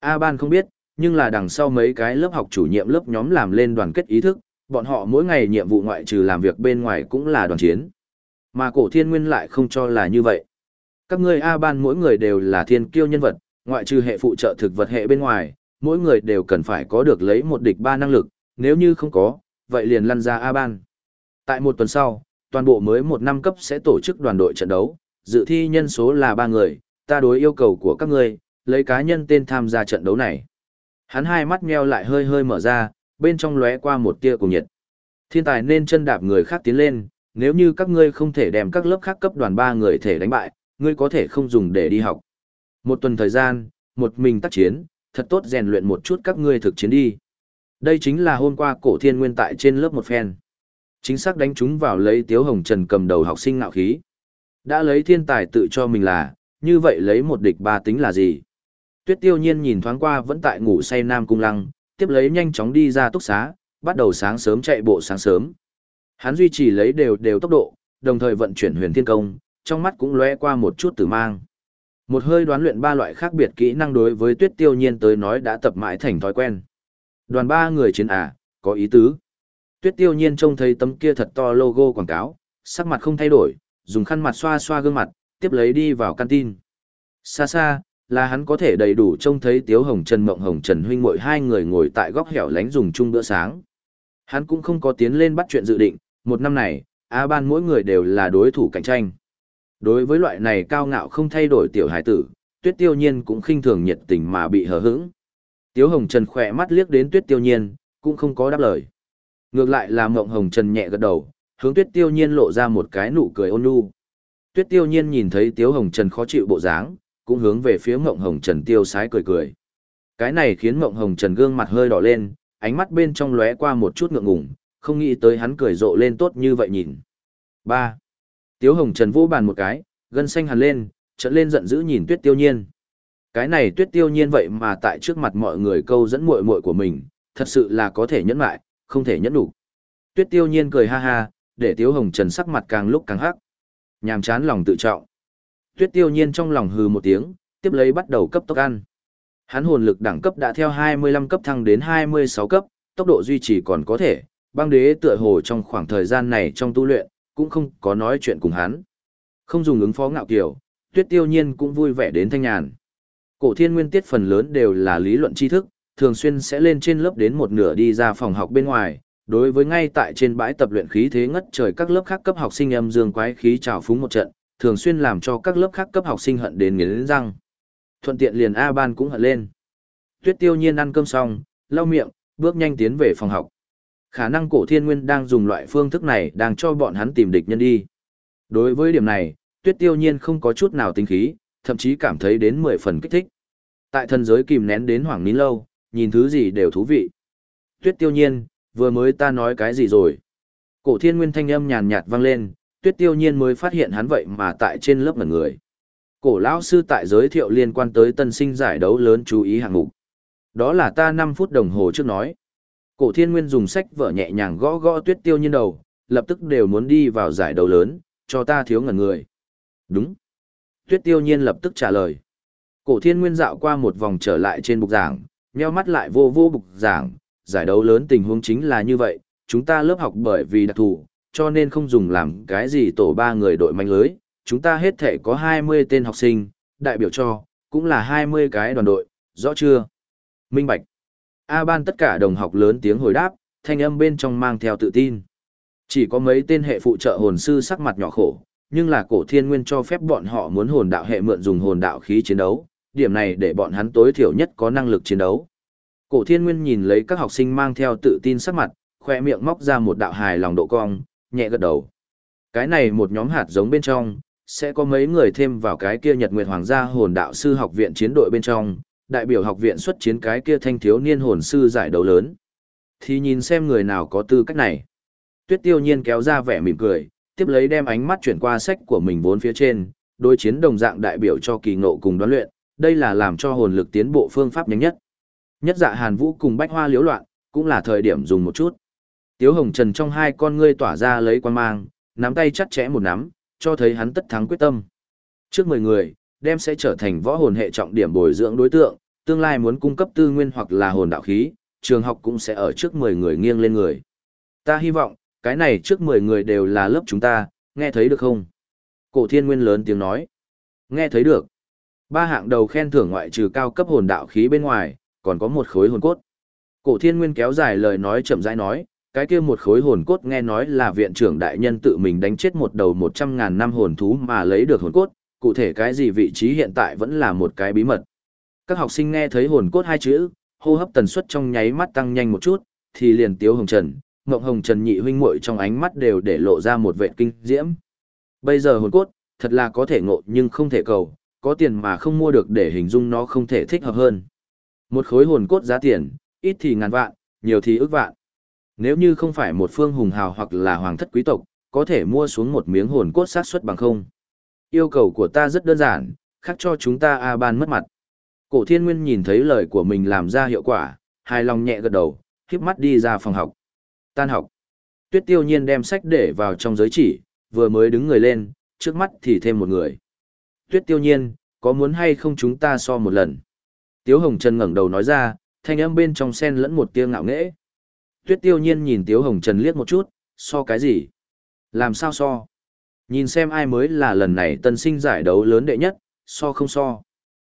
A Ban không biết, nhưng là đằng sau mấy cái lớp học chủ nhiệm lớp nhóm làm lên đoàn kết ý thức, bọn họ mỗi ngày nhiệm vụ ngoại trừ làm việc bên ngoài cũng là đoàn chiến. Mà cổ thiên nguyên lại không cho là như vậy. Các ngươi A ban mỗi người đều là thiên kiêu nhân vật, ngoại trừ hệ phụ trợ thực vật hệ bên ngoài, mỗi người đều cần phải có được lấy một địch ba năng lực, nếu như không có, vậy liền lăn ra A ban. Tại một tuần sau, toàn bộ mới một năm cấp sẽ tổ chức đoàn đội trận đấu, dự thi nhân số là ba người, ta đối yêu cầu của các ngươi, lấy cá nhân tên tham gia trận đấu này. Hắn hai mắt meo lại hơi hơi mở ra, bên trong lóe qua một tia cùng nhiệt. Thiên tài nên chân đạp người khác tiến lên, nếu như các ngươi không thể đem các lớp khác cấp đoàn ba người thể đánh bại, ngươi có thể không dùng để đi học. Một tuần thời gian, một mình tác chiến, thật tốt rèn luyện một chút các ngươi thực chiến đi. Đây chính là hôm qua cổ thiên nguyên tại trên lớp một phen. Chính xác đánh chúng vào lấy Tiếu Hồng Trần cầm đầu học sinh ngạo khí. Đã lấy thiên tài tự cho mình là, như vậy lấy một địch ba tính là gì? Tuyết tiêu nhiên nhìn thoáng qua vẫn tại ngủ say Nam Cung Lăng, tiếp lấy nhanh chóng đi ra túc xá, bắt đầu sáng sớm chạy bộ sáng sớm. Hắn duy trì lấy đều đều tốc độ, đồng thời vận chuyển huyền thiên công, trong mắt cũng lóe qua một chút tử mang. Một hơi đoán luyện ba loại khác biệt kỹ năng đối với tuyết tiêu nhiên tới nói đã tập mãi thành thói quen. Đoàn ba người chiến à, có ý tứ. Tuyết tiêu nhiên trông thấy tấm kia thật to logo quảng cáo, sắc mặt không thay đổi, dùng khăn mặt xoa xoa gương mặt, tiếp lấy đi vào canteen. Xa xa, là hắn có thể đầy đủ trông thấy Tiếu Hồng Trần Mộng Hồng Trần huynh muội hai người ngồi tại góc hẻo lánh dùng chung bữa sáng. Hắn cũng không có tiến lên bắt chuyện dự định, một năm này, A Ban mỗi người đều là đối thủ cạnh tranh. Đối với loại này cao ngạo không thay đổi tiểu hải tử, Tuyết Tiêu Nhiên cũng khinh thường nhiệt tình mà bị hờ hững. Tiếu Hồng Trần khỏe mắt liếc đến Tuyết Tiêu Nhiên, cũng không có đáp lời. Ngược lại là Mộng Hồng Trần nhẹ gật đầu, hướng Tuyết Tiêu Nhiên lộ ra một cái nụ cười ôn nhu. Tuyết Tiêu Nhiên nhìn thấy Tiếu Hồng Trần khó chịu bộ dáng, cũng hướng về phía Mộng Hồng Trần tiêu sái cười cười. Cái này khiến Mộng Hồng Trần gương mặt hơi đỏ lên, ánh mắt bên trong lóe qua một chút ngượng ngùng, không nghĩ tới hắn cười rộ lên tốt như vậy nhìn. 3. Tiếu Hồng Trần vô bàn một cái, gân xanh hằn lên, trợn lên giận dữ nhìn Tuyết Tiêu Nhiên. Cái này Tuyết Tiêu Nhiên vậy mà tại trước mặt mọi người câu dẫn muội muội của mình, thật sự là có thể nhẫn lại, không thể nhẫn đủ. Tuyết Tiêu Nhiên cười ha ha, để Tiếu Hồng Trần sắc mặt càng lúc càng hắc. Nhàm chán lòng tự trọng. Tuyết Tiêu Nhiên trong lòng hừ một tiếng, tiếp lấy bắt đầu cấp tốc ăn. Hắn hồn lực đẳng cấp đã theo 25 cấp thăng đến 26 cấp, tốc độ duy trì còn có thể, băng đế tựa hồ trong khoảng thời gian này trong tu luyện, cũng không có nói chuyện cùng hắn. Không dùng ứng phó ngạo kiểu, tuyết tiêu nhiên cũng vui vẻ đến thanh nhàn. Cổ thiên nguyên tiết phần lớn đều là lý luận tri thức, thường xuyên sẽ lên trên lớp đến một nửa đi ra phòng học bên ngoài, đối với ngay tại trên bãi tập luyện khí thế ngất trời các lớp khác cấp học sinh âm dương quái khí trào phúng một trận, thường xuyên làm cho các lớp khác cấp học sinh hận đến nghiến răng. Thuận tiện liền A ban cũng hận lên. Tuyết tiêu nhiên ăn cơm xong, lau miệng, bước nhanh tiến về phòng học. Khả năng cổ thiên nguyên đang dùng loại phương thức này đang cho bọn hắn tìm địch nhân đi. Đối với điểm này, tuyết tiêu nhiên không có chút nào tính khí, thậm chí cảm thấy đến mười phần kích thích. Tại thân giới kìm nén đến hoảng nín lâu, nhìn thứ gì đều thú vị. Tuyết tiêu nhiên, vừa mới ta nói cái gì rồi? Cổ thiên nguyên thanh âm nhàn nhạt vang lên, tuyết tiêu nhiên mới phát hiện hắn vậy mà tại trên lớp ngần người. Cổ lão sư tại giới thiệu liên quan tới tân sinh giải đấu lớn chú ý hạng mục. Đó là ta 5 phút đồng hồ trước nói. Cổ thiên nguyên dùng sách vở nhẹ nhàng gõ gõ tuyết tiêu nhiên đầu, lập tức đều muốn đi vào giải đấu lớn, cho ta thiếu ngần người. Đúng. Tuyết tiêu nhiên lập tức trả lời. Cổ thiên nguyên dạo qua một vòng trở lại trên bục giảng, nheo mắt lại vô vô bục giảng, giải đấu lớn tình huống chính là như vậy, chúng ta lớp học bởi vì đặc thù, cho nên không dùng làm cái gì tổ ba người đội manh lưới, chúng ta hết thể có 20 tên học sinh, đại biểu cho, cũng là 20 cái đoàn đội, rõ chưa? Minh Bạch. A ban tất cả đồng học lớn tiếng hồi đáp, thanh âm bên trong mang theo tự tin. Chỉ có mấy tên hệ phụ trợ hồn sư sắc mặt nhỏ khổ, nhưng là cổ thiên nguyên cho phép bọn họ muốn hồn đạo hệ mượn dùng hồn đạo khí chiến đấu, điểm này để bọn hắn tối thiểu nhất có năng lực chiến đấu. Cổ thiên nguyên nhìn lấy các học sinh mang theo tự tin sắc mặt, khoe miệng móc ra một đạo hài lòng độ cong, nhẹ gật đầu. Cái này một nhóm hạt giống bên trong, sẽ có mấy người thêm vào cái kia Nhật Nguyệt Hoàng gia hồn đạo sư học viện chiến đội bên trong, đại biểu học viện xuất chiến cái kia thanh thiếu niên hồn sư giải đấu lớn. Thì nhìn xem người nào có tư cách này. Tuyết tiêu nhiên kéo ra vẻ mỉm cười, tiếp lấy đem ánh mắt chuyển qua sách của mình vốn phía trên, đối chiến đồng dạng đại biểu cho kỳ ngộ cùng đoán luyện, đây là làm cho hồn lực tiến bộ phương pháp nhanh nhất. Nhất dạ hàn vũ cùng bách hoa liễu loạn, cũng là thời điểm dùng một chút. Tiếu hồng trần trong hai con ngươi tỏa ra lấy quan mang, nắm tay chặt chẽ một nắm, cho thấy hắn tất thắng quyết tâm. Trước 10 người, đem sẽ trở thành võ hồn hệ trọng điểm bồi dưỡng đối tượng, tương lai muốn cung cấp tư nguyên hoặc là hồn đạo khí, trường học cũng sẽ ở trước 10 người nghiêng lên người. Ta hy vọng, cái này trước 10 người đều là lớp chúng ta, nghe thấy được không? Cổ thiên nguyên lớn tiếng nói. Nghe thấy được. Ba hạng đầu khen thưởng ngoại trừ cao cấp hồn đạo khí bên ngoài, còn có một khối hồn cốt. Cổ thiên nguyên kéo dài lời nói chậm rãi nói, cái kia một khối hồn cốt nghe nói là viện trưởng đại nhân tự mình đánh chết một đầu một trăm ngàn năm hồn thú mà lấy được hồn cốt, cụ thể cái gì vị trí hiện tại vẫn là một cái bí mật. Các học sinh nghe thấy hồn cốt hai chữ, hô hấp tần suất trong nháy mắt tăng nhanh một chút, thì liền tiếu hồng trần, Ngộng Hồng Trần nhị huynh muội trong ánh mắt đều để lộ ra một vẻ kinh diễm. Bây giờ hồn cốt, thật là có thể ngộ nhưng không thể cầu, có tiền mà không mua được để hình dung nó không thể thích hợp hơn. Một khối hồn cốt giá tiền, ít thì ngàn vạn, nhiều thì ước vạn. Nếu như không phải một phương hùng hào hoặc là hoàng thất quý tộc, có thể mua xuống một miếng hồn cốt sát xuất bằng không. Yêu cầu của ta rất đơn giản, khác cho chúng ta A ban mất mặt. Cổ thiên nguyên nhìn thấy lời của mình làm ra hiệu quả, hài lòng nhẹ gật đầu, khiếp mắt đi ra phòng học. Tan học. Tuyết tiêu nhiên đem sách để vào trong giới chỉ, vừa mới đứng người lên, trước mắt thì thêm một người. Tuyết tiêu nhiên, có muốn hay không chúng ta so một lần? Tiếu Hồng Trần ngẩng đầu nói ra, thanh âm bên trong sen lẫn một tia ngạo nghễ. Tuyết tiêu nhiên nhìn Tiếu Hồng Trần liếc một chút, so cái gì? Làm sao so? Nhìn xem ai mới là lần này tân sinh giải đấu lớn đệ nhất, so không so.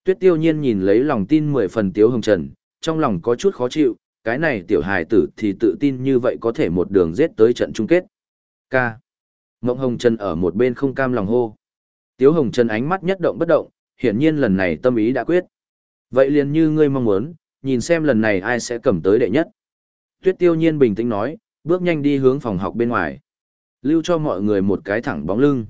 Tuyết tiêu nhiên nhìn lấy lòng tin mười phần Tiếu Hồng Trần, trong lòng có chút khó chịu, cái này tiểu hài tử thì tự tin như vậy có thể một đường giết tới trận chung kết. K. Ngộng Hồng Trần ở một bên không cam lòng hô. Tiếu Hồng Trần ánh mắt nhất động bất động, hiển nhiên lần này tâm ý đã quyết. Vậy liền như ngươi mong muốn, nhìn xem lần này ai sẽ cầm tới đệ nhất. Tuyết tiêu nhiên bình tĩnh nói, bước nhanh đi hướng phòng học bên ngoài. Lưu cho mọi người một cái thẳng bóng lưng.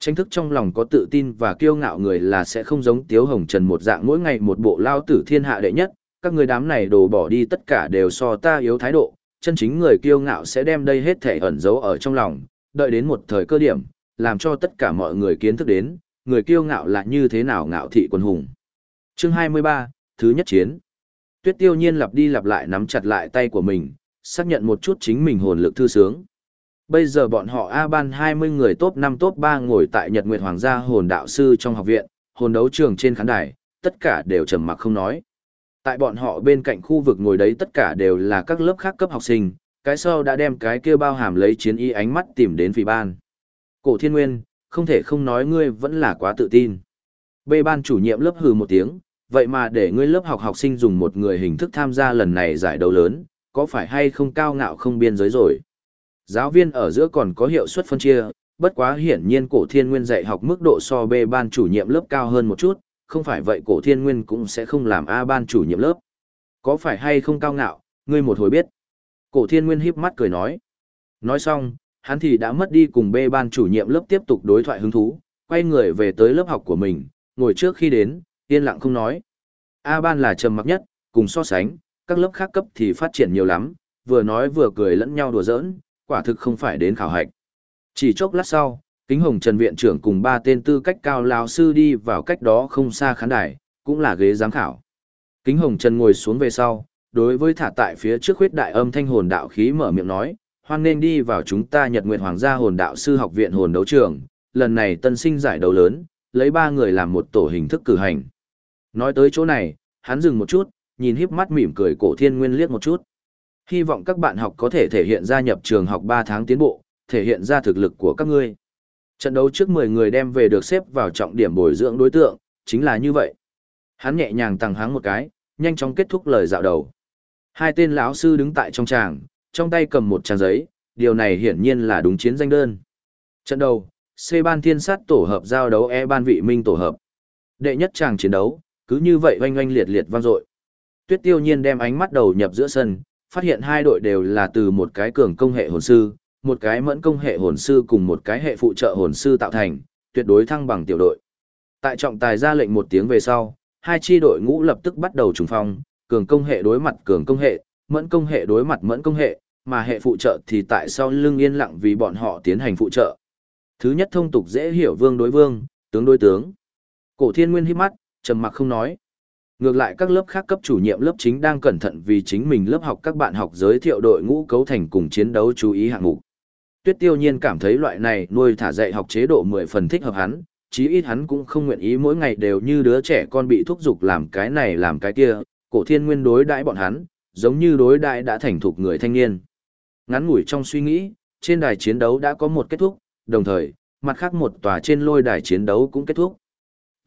Tranh thức trong lòng có tự tin và kiêu ngạo người là sẽ không giống Tiếu Hồng Trần một dạng mỗi ngày một bộ lao tử thiên hạ đệ nhất, các người đám này đồ bỏ đi tất cả đều so ta yếu thái độ, chân chính người kiêu ngạo sẽ đem đây hết thể ẩn giấu ở trong lòng, đợi đến một thời cơ điểm, làm cho tất cả mọi người kiến thức đến, người kiêu ngạo là như thế nào ngạo thị quân hùng. Chương 23, Thứ nhất chiến. Tuyết tiêu nhiên lặp đi lặp lại nắm chặt lại tay của mình, xác nhận một chút chính mình hồn lực thư sướng. Bây giờ bọn họ A-ban 20 người top 5 top 3 ngồi tại Nhật Nguyệt Hoàng gia hồn đạo sư trong học viện, hồn đấu trường trên khán đài, tất cả đều trầm mặc không nói. Tại bọn họ bên cạnh khu vực ngồi đấy tất cả đều là các lớp khác cấp học sinh, cái sau đã đem cái kia bao hàm lấy chiến y ánh mắt tìm đến phỉ ban. Cổ thiên nguyên, không thể không nói ngươi vẫn là quá tự tin. B ban chủ nhiệm lớp hừ một tiếng, vậy mà để ngươi lớp học học sinh dùng một người hình thức tham gia lần này giải đấu lớn, có phải hay không cao ngạo không biên giới rồi. Giáo viên ở giữa còn có hiệu suất phân chia, bất quá hiển nhiên cổ thiên nguyên dạy học mức độ so B ban chủ nhiệm lớp cao hơn một chút, không phải vậy cổ thiên nguyên cũng sẽ không làm A ban chủ nhiệm lớp. Có phải hay không cao ngạo, ngươi một hồi biết. Cổ thiên nguyên híp mắt cười nói. Nói xong, hắn thì đã mất đi cùng B ban chủ nhiệm lớp tiếp tục đối thoại hứng thú, quay người về tới lớp học của mình, ngồi trước khi đến, yên lặng không nói. A ban là trầm mặc nhất, cùng so sánh, các lớp khác cấp thì phát triển nhiều lắm, vừa nói vừa cười lẫn nhau đùa giỡn, quả thực không phải đến khảo hạch. Chỉ chốc lát sau, Kính Hồng Trần viện trưởng cùng ba tên tư cách cao lão sư đi vào cách đó không xa khán đài, cũng là ghế giám khảo. Kính Hồng Trần ngồi xuống về sau, đối với thả tại phía trước huyết đại âm thanh hồn đạo khí mở miệng nói, hoan nên đi vào chúng ta Nhật Nguyệt Hoàng gia hồn đạo sư học viện hồn đấu trường, lần này tân sinh giải đấu lớn, lấy ba người làm một tổ hình thức cử hành. Nói tới chỗ này, hắn dừng một chút, nhìn híp mắt mỉm cười cổ thiên nguyên liếc một chút. Hy vọng các bạn học có thể thể hiện ra nhập trường học 3 tháng tiến bộ, thể hiện ra thực lực của các ngươi. Trận đấu trước 10 người đem về được xếp vào trọng điểm bồi dưỡng đối tượng, chính là như vậy. Hắn nhẹ nhàng tăng háng một cái, nhanh chóng kết thúc lời dạo đầu. Hai tên lão sư đứng tại trong tràng, trong tay cầm một trang giấy, điều này hiển nhiên là đúng chiến danh đơn. Trận đầu, C ban thiên sát tổ hợp giao đấu E ban vị minh tổ hợp. Đệ nhất tràng chiến đấu, cứ như vậy oanh oanh liệt liệt vang dội. Tuyết Tiêu Nhiên đem ánh mắt đầu nhập giữa sân, phát hiện hai đội đều là từ một cái cường công hệ hồn sư, một cái mẫn công hệ hồn sư cùng một cái hệ phụ trợ hồn sư tạo thành, tuyệt đối thăng bằng tiểu đội. Tại trọng tài ra lệnh một tiếng về sau, hai chi đội ngũ lập tức bắt đầu trùng phong, cường công hệ đối mặt cường công hệ, mẫn công hệ đối mặt mẫn công hệ, mà hệ phụ trợ thì tại sau lưng yên lặng vì bọn họ tiến hành phụ trợ. Thứ nhất thông tục dễ hiểu vương đối vương, tướng đối tướng. Cổ thiên nguyên hít mắt, trầm mặc không nói. Ngược lại các lớp khác cấp chủ nhiệm lớp chính đang cẩn thận vì chính mình lớp học các bạn học giới thiệu đội ngũ cấu thành cùng chiến đấu chú ý hạng mục. Tuyết tiêu nhiên cảm thấy loại này nuôi thả dạy học chế độ mười phần thích hợp hắn, chí ít hắn cũng không nguyện ý mỗi ngày đều như đứa trẻ con bị thúc giục làm cái này làm cái kia, cổ thiên nguyên đối đãi bọn hắn, giống như đối đãi đã thành thục người thanh niên. Ngắn ngủi trong suy nghĩ, trên đài chiến đấu đã có một kết thúc, đồng thời, mặt khác một tòa trên lôi đài chiến đấu cũng kết thúc.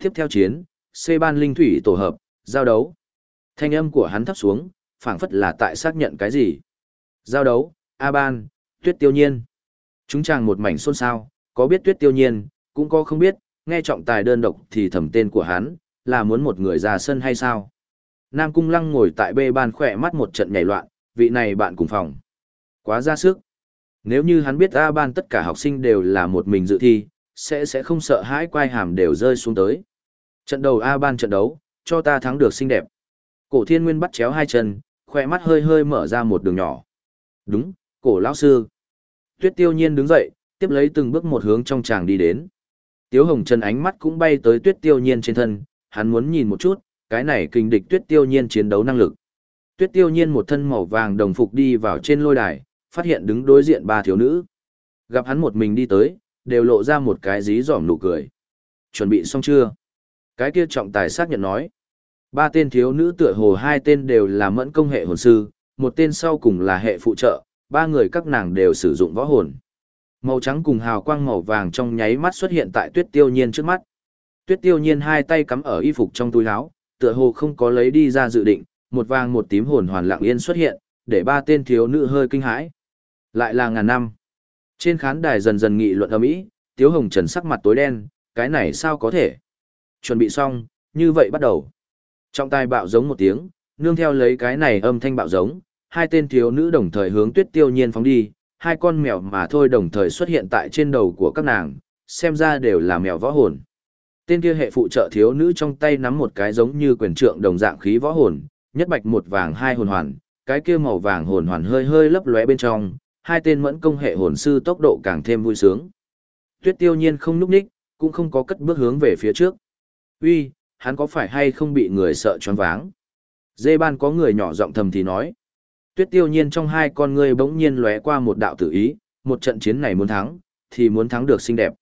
Tiếp theo chiến, C ban linh thủy tổ hợp, giao đấu. Thanh âm của hắn thấp xuống, phảng phất là tại xác nhận cái gì. Giao đấu, A ban, tuyết tiêu nhiên. Chúng chàng một mảnh xôn xao, có biết tuyết tiêu nhiên, cũng có không biết, nghe trọng tài đơn độc thì thầm tên của hắn, là muốn một người ra sân hay sao. Nam Cung Lăng ngồi tại bê ban khỏe mắt một trận nhảy loạn, vị này bạn cùng phòng. Quá ra sức. Nếu như hắn biết A ban tất cả học sinh đều là một mình dự thi, sẽ sẽ không sợ hãi quai hàm đều rơi xuống tới. Trận đầu A ban trận đấu, cho ta thắng được xinh đẹp. Cổ thiên nguyên bắt chéo hai chân, khỏe mắt hơi hơi mở ra một đường nhỏ. Đúng, cổ lão sư. Tuyết tiêu nhiên đứng dậy, tiếp lấy từng bước một hướng trong tràng đi đến. Tiếu hồng chân ánh mắt cũng bay tới tuyết tiêu nhiên trên thân, hắn muốn nhìn một chút, cái này kinh địch tuyết tiêu nhiên chiến đấu năng lực. Tuyết tiêu nhiên một thân màu vàng đồng phục đi vào trên lôi đài, phát hiện đứng đối diện ba thiếu nữ. Gặp hắn một mình đi tới, đều lộ ra một cái dí dỏm nụ cười. Chuẩn bị xong chưa? Cái kia trọng tài xác nhận nói. Ba tên thiếu nữ tựa hồ hai tên đều là mẫn công hệ hồn sư, một tên sau cùng là hệ phụ trợ, ba người các nàng đều sử dụng võ hồn. Màu trắng cùng hào quang màu vàng trong nháy mắt xuất hiện tại tuyết tiêu nhiên trước mắt. Tuyết tiêu nhiên hai tay cắm ở y phục trong túi áo, tựa hồ không có lấy đi ra dự định, một vàng một tím hồn hoàn lặng yên xuất hiện, để ba tên thiếu nữ hơi kinh hãi. Lại là ngàn năm. Trên khán đài dần dần nghị luận ầm ĩ, Tiếu Hồng Trần sắc mặt tối đen, cái này sao có thể? Chuẩn bị xong, như vậy bắt đầu. Trong tai bạo giống một tiếng, nương theo lấy cái này âm thanh bạo giống, hai tên thiếu nữ đồng thời hướng Tuyết Tiêu Nhiên phóng đi, hai con mèo mà thôi đồng thời xuất hiện tại trên đầu của các nàng, xem ra đều là mèo võ hồn. Tên kia hệ phụ trợ thiếu nữ trong tay nắm một cái giống như quyền trượng đồng dạng khí võ hồn, nhất bạch một vàng hai hồn hoàn, cái kia màu vàng hồn hoàn hơi hơi lấp lóe bên trong, hai tên mẫn công hệ hồn sư tốc độ càng thêm vui sướng. Tuyết tiêu nhiên không núp ních, cũng không có cất bước hướng về phía trước. Uy, hắn có phải hay không bị người sợ choáng váng? Dê ban có người nhỏ giọng thầm thì nói. Tuyết tiêu nhiên trong hai con ngươi bỗng nhiên lóe qua một đạo tử ý, một trận chiến này muốn thắng, thì muốn thắng được xinh đẹp.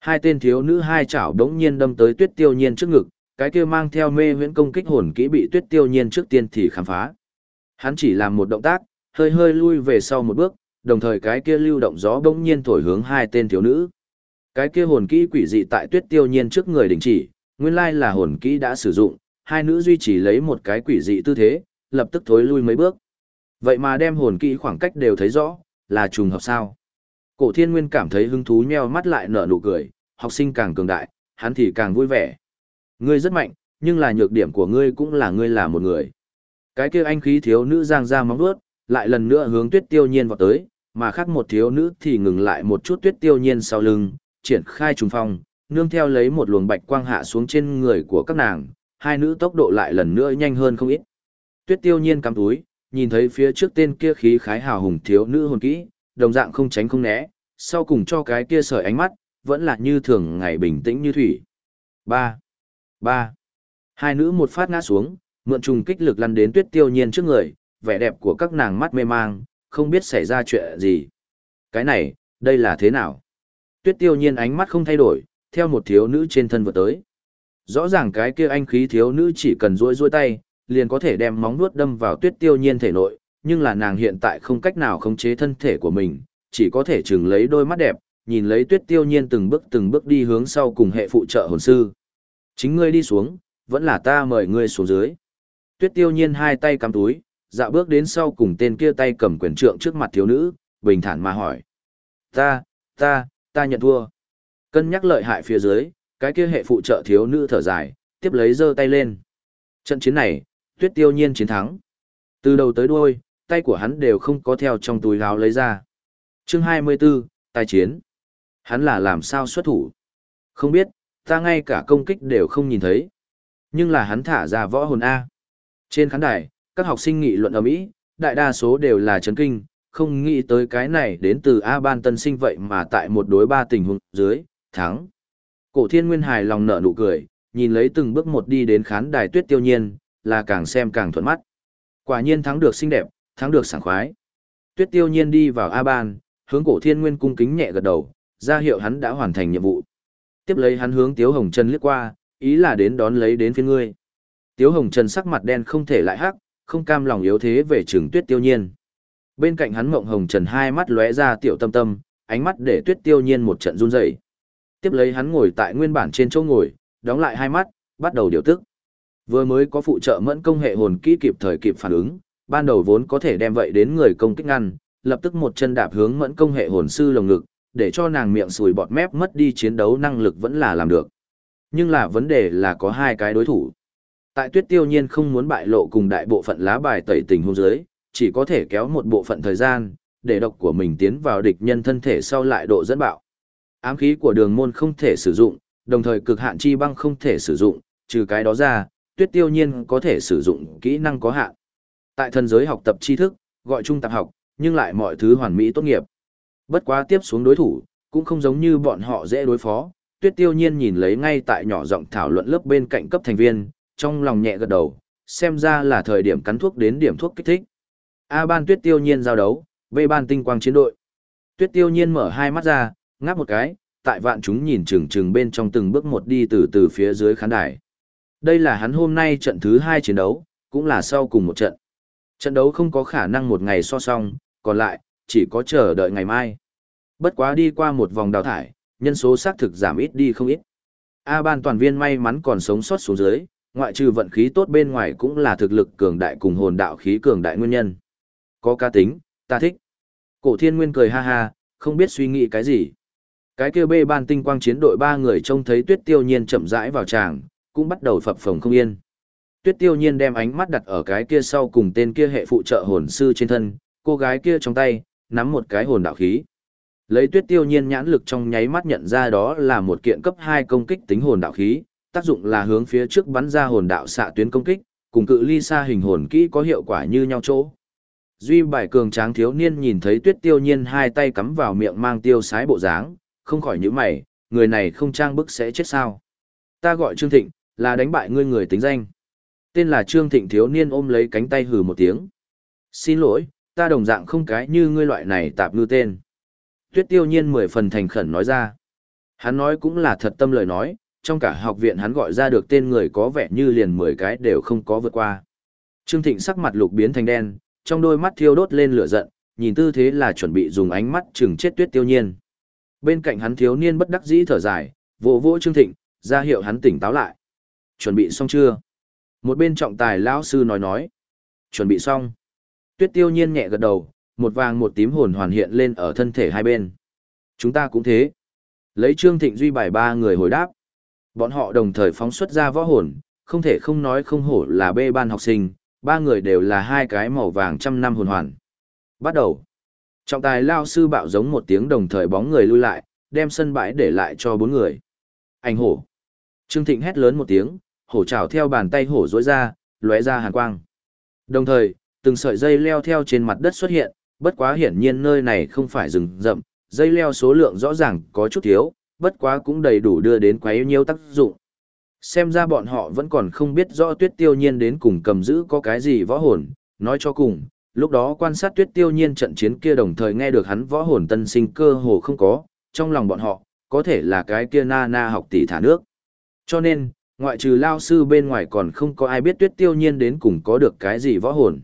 Hai tên thiếu nữ hai chảo đống nhiên đâm tới tuyết tiêu nhiên trước ngực, cái kia mang theo mê huyễn công kích hồn kỹ bị tuyết tiêu nhiên trước tiên thì khám phá. Hắn chỉ làm một động tác, hơi hơi lui về sau một bước, đồng thời cái kia lưu động gió bỗng nhiên thổi hướng hai tên thiếu nữ. Cái kia hồn kỹ quỷ dị tại tuyết tiêu nhiên trước người đình chỉ, nguyên lai là hồn kỹ đã sử dụng, hai nữ duy trì lấy một cái quỷ dị tư thế, lập tức thối lui mấy bước. Vậy mà đem hồn kỹ khoảng cách đều thấy rõ, là trùng hợp sao? Cổ thiên nguyên cảm thấy hứng thú nheo mắt lại nở nụ cười, học sinh càng cường đại, hắn thì càng vui vẻ. Ngươi rất mạnh, nhưng là nhược điểm của ngươi cũng là ngươi là một người. Cái kia anh khí thiếu nữ giang ra móng vuốt, lại lần nữa hướng tuyết tiêu nhiên vào tới, mà khác một thiếu nữ thì ngừng lại một chút tuyết tiêu nhiên sau lưng, triển khai trùng phong, nương theo lấy một luồng bạch quang hạ xuống trên người của các nàng, hai nữ tốc độ lại lần nữa nhanh hơn không ít. Tuyết tiêu nhiên cắm túi, nhìn thấy phía trước tên kia khí khái hào hùng thiếu nữ hồn kỹ, đồng dạng không tránh không né, sau cùng cho cái kia sợi ánh mắt, vẫn là như thường ngày bình tĩnh như thủy. ba ba Hai nữ một phát ngã xuống, mượn trùng kích lực lăn đến tuyết tiêu nhiên trước người, vẻ đẹp của các nàng mắt mê mang, không biết xảy ra chuyện gì. Cái này, đây là thế nào? Tuyết tiêu nhiên ánh mắt không thay đổi, theo một thiếu nữ trên thân vượt tới. Rõ ràng cái kia anh khí thiếu nữ chỉ cần duỗi duỗi tay, liền có thể đem móng vuốt đâm vào tuyết tiêu nhiên thể nội, nhưng là nàng hiện tại không cách nào khống chế thân thể của mình, chỉ có thể chừng lấy đôi mắt đẹp, nhìn lấy tuyết tiêu nhiên từng bước từng bước đi hướng sau cùng hệ phụ trợ hồn sư. Chính ngươi đi xuống, vẫn là ta mời ngươi xuống dưới. Tuyết tiêu nhiên hai tay cắm túi, dạo bước đến sau cùng tên kia tay cầm quyền trượng trước mặt thiếu nữ, bình thản mà hỏi. Ta, ta, ta nhận thua. Cân nhắc lợi hại phía dưới, cái kia hệ phụ trợ thiếu nữ thở dài, tiếp lấy giơ tay lên. Trận chiến này, tuyết tiêu nhiên chiến thắng. Từ đầu tới đuôi, tay của hắn đều không có theo trong túi áo lấy ra. Chương 24, tài chiến. Hắn là làm sao xuất thủ? Không biết, ta ngay cả công kích đều không nhìn thấy. Nhưng là hắn thả ra võ hồn A. Trên khán đài, các học sinh nghị luận ở Mỹ, đại đa số đều là chấn kinh, không nghĩ tới cái này đến từ A ban tân sinh vậy mà tại một đối ba tình huống dưới, thắng. Cổ thiên nguyên hài lòng nở nụ cười, nhìn lấy từng bước một đi đến khán đài tuyết tiêu nhiên, là càng xem càng thuận mắt. Quả nhiên thắng được xinh đẹp, thắng được sảng khoái. Tuyết tiêu nhiên đi vào A ban, hướng cổ thiên nguyên cung kính nhẹ gật đầu, ra hiệu hắn đã hoàn thành nhiệm vụ. Tiếp lấy hắn hướng Tiếu Hồng Trần liếc qua, ý là đến đón lấy đến phía ngươi. Tiếu Hồng Trần sắc mặt đen không thể lại hắc, không cam lòng yếu thế về trường tuyết tiêu nhiên. Bên cạnh hắn mộng hồng trần hai mắt lóe ra tiểu tâm tâm, ánh mắt để tuyết tiêu nhiên một trận run rẩy. Tiếp lấy hắn ngồi tại nguyên bản trên chỗ ngồi, đóng lại hai mắt, bắt đầu điều tức. Vừa mới có phụ trợ mẫn công hệ hồn kỹ kịp thời kịp phản ứng, ban đầu vốn có thể đem vậy đến người công kích ngăn, lập tức một chân đạp hướng mẫn công hệ hồn sư lồng ngực, để cho nàng miệng sùi bọt mép mất đi chiến đấu năng lực vẫn là làm được. Nhưng là vấn đề là có hai cái đối thủ. Tại tuyết tiêu nhiên không muốn bại lộ cùng đại bộ phận lá bài tẩy tình hôn giới, chỉ có thể kéo một bộ phận thời gian, để độc của mình tiến vào địch nhân thân thể sau lại độ dẫn bạo. Ám khí của đường môn không thể sử dụng, đồng thời cực hạn chi băng không thể sử dụng, trừ cái đó ra, tuyết tiêu nhiên có thể sử dụng kỹ năng có hạn. Tại thần giới học tập tri thức, gọi chung tạp học, nhưng lại mọi thứ hoàn mỹ tốt nghiệp. Bất quá tiếp xuống đối thủ, cũng không giống như bọn họ dễ đối phó. Tuyết tiêu nhiên nhìn lấy ngay tại nhỏ giọng thảo luận lớp bên cạnh cấp thành viên, trong lòng nhẹ gật đầu, xem ra là thời điểm cắn thuốc đến điểm thuốc kích thích. A ban tuyết tiêu nhiên giao đấu, B ban tinh quang chiến đội. Tuyết tiêu nhiên mở hai mắt ra, ngáp một cái, tại vạn chúng nhìn chừng chừng bên trong từng bước một đi từ từ phía dưới khán đài. Đây là hắn hôm nay trận thứ hai chiến đấu, cũng là sau cùng một trận. Trận đấu không có khả năng một ngày so song, còn lại, chỉ có chờ đợi ngày mai. Bất quá đi qua một vòng đào thải, nhân số xác thực giảm ít đi không ít. A ban toàn viên may mắn còn sống sót xuống dưới, ngoại trừ vận khí tốt bên ngoài cũng là thực lực cường đại cùng hồn đạo khí cường đại nguyên nhân. Có ca tính, ta thích. Cổ thiên nguyên cười ha ha, không biết suy nghĩ cái gì. Cái kia bê ban tinh quang chiến đội ba người trông thấy tuyết tiêu nhiên chậm rãi vào tràng, cũng bắt đầu phập phồng không yên. Tuyết tiêu nhiên đem ánh mắt đặt ở cái kia sau cùng tên kia hệ phụ trợ hồn sư trên thân, cô gái kia trong tay, nắm một cái hồn đạo khí. Lấy tuyết tiêu nhiên nhãn lực trong nháy mắt nhận ra đó là một kiện cấp 2 công kích tính hồn đạo khí, tác dụng là hướng phía trước bắn ra hồn đạo xạ tuyến công kích, cùng cự ly xa hình hồn kỹ có hiệu quả như nhau chỗ. Duy bài cường tráng thiếu niên nhìn thấy tuyết tiêu nhiên hai tay cắm vào miệng mang tiêu sái bộ dáng, không khỏi nhíu mày, người này không trang bức sẽ chết sao. Ta gọi Trương Thịnh, là đánh bại ngươi người tính danh. Tên là Trương Thịnh thiếu niên ôm lấy cánh tay hừ một tiếng. Xin lỗi, ta đồng dạng không cái như ngươi loại này tạp ngư tên. Tuyết tiêu nhiên mười phần thành khẩn nói ra. Hắn nói cũng là thật tâm lời nói, trong cả học viện hắn gọi ra được tên người có vẻ như liền mười cái đều không có vượt qua. Trương Thịnh sắc mặt lục biến thành đen, trong đôi mắt thiêu đốt lên lửa giận, nhìn tư thế là chuẩn bị dùng ánh mắt chừng chết tuyết tiêu nhiên. Bên cạnh hắn thiếu niên bất đắc dĩ thở dài, vỗ vỗ Trương Thịnh, ra hiệu hắn tỉnh táo lại. Chuẩn bị xong chưa? Một bên trọng tài lão sư nói nói. Chuẩn bị xong. Tuyết tiêu nhiên nhẹ gật đầu, một vàng một tím hồn hoàn hiện lên ở thân thể hai bên. Chúng ta cũng thế. Lấy Trương Thịnh Duy bài ba người hồi đáp. Bọn họ đồng thời phóng xuất ra võ hồn, không thể không nói không hổ là bê ban học sinh, ba người đều là hai cái màu vàng trăm năm hồn hoàn. Bắt đầu. Trọng tài lao sư bạo giống một tiếng đồng thời bóng người lui lại, đem sân bãi để lại cho bốn người. Anh hổ. Trương Thịnh hét lớn một tiếng, hổ trào theo bàn tay hổ rối ra, lóe ra hàn quang. Đồng thời, từng sợi dây leo theo trên mặt đất xuất hiện, bất quá hiển nhiên nơi này không phải rừng rậm, dây leo số lượng rõ ràng có chút thiếu, bất quá cũng đầy đủ đưa đến quấy nhiêu tác dụng. Xem ra bọn họ vẫn còn không biết rõ tuyết tiêu nhiên đến cùng cầm giữ có cái gì võ hồn, nói cho cùng, lúc đó quan sát tuyết tiêu nhiên trận chiến kia đồng thời nghe được hắn võ hồn tân sinh cơ hồ không có, trong lòng bọn họ, có thể là cái kia na na học tỷ thả nước. Cho nên, ngoại trừ lao sư bên ngoài còn không có ai biết tuyết tiêu nhiên đến cùng có được cái gì võ hồn.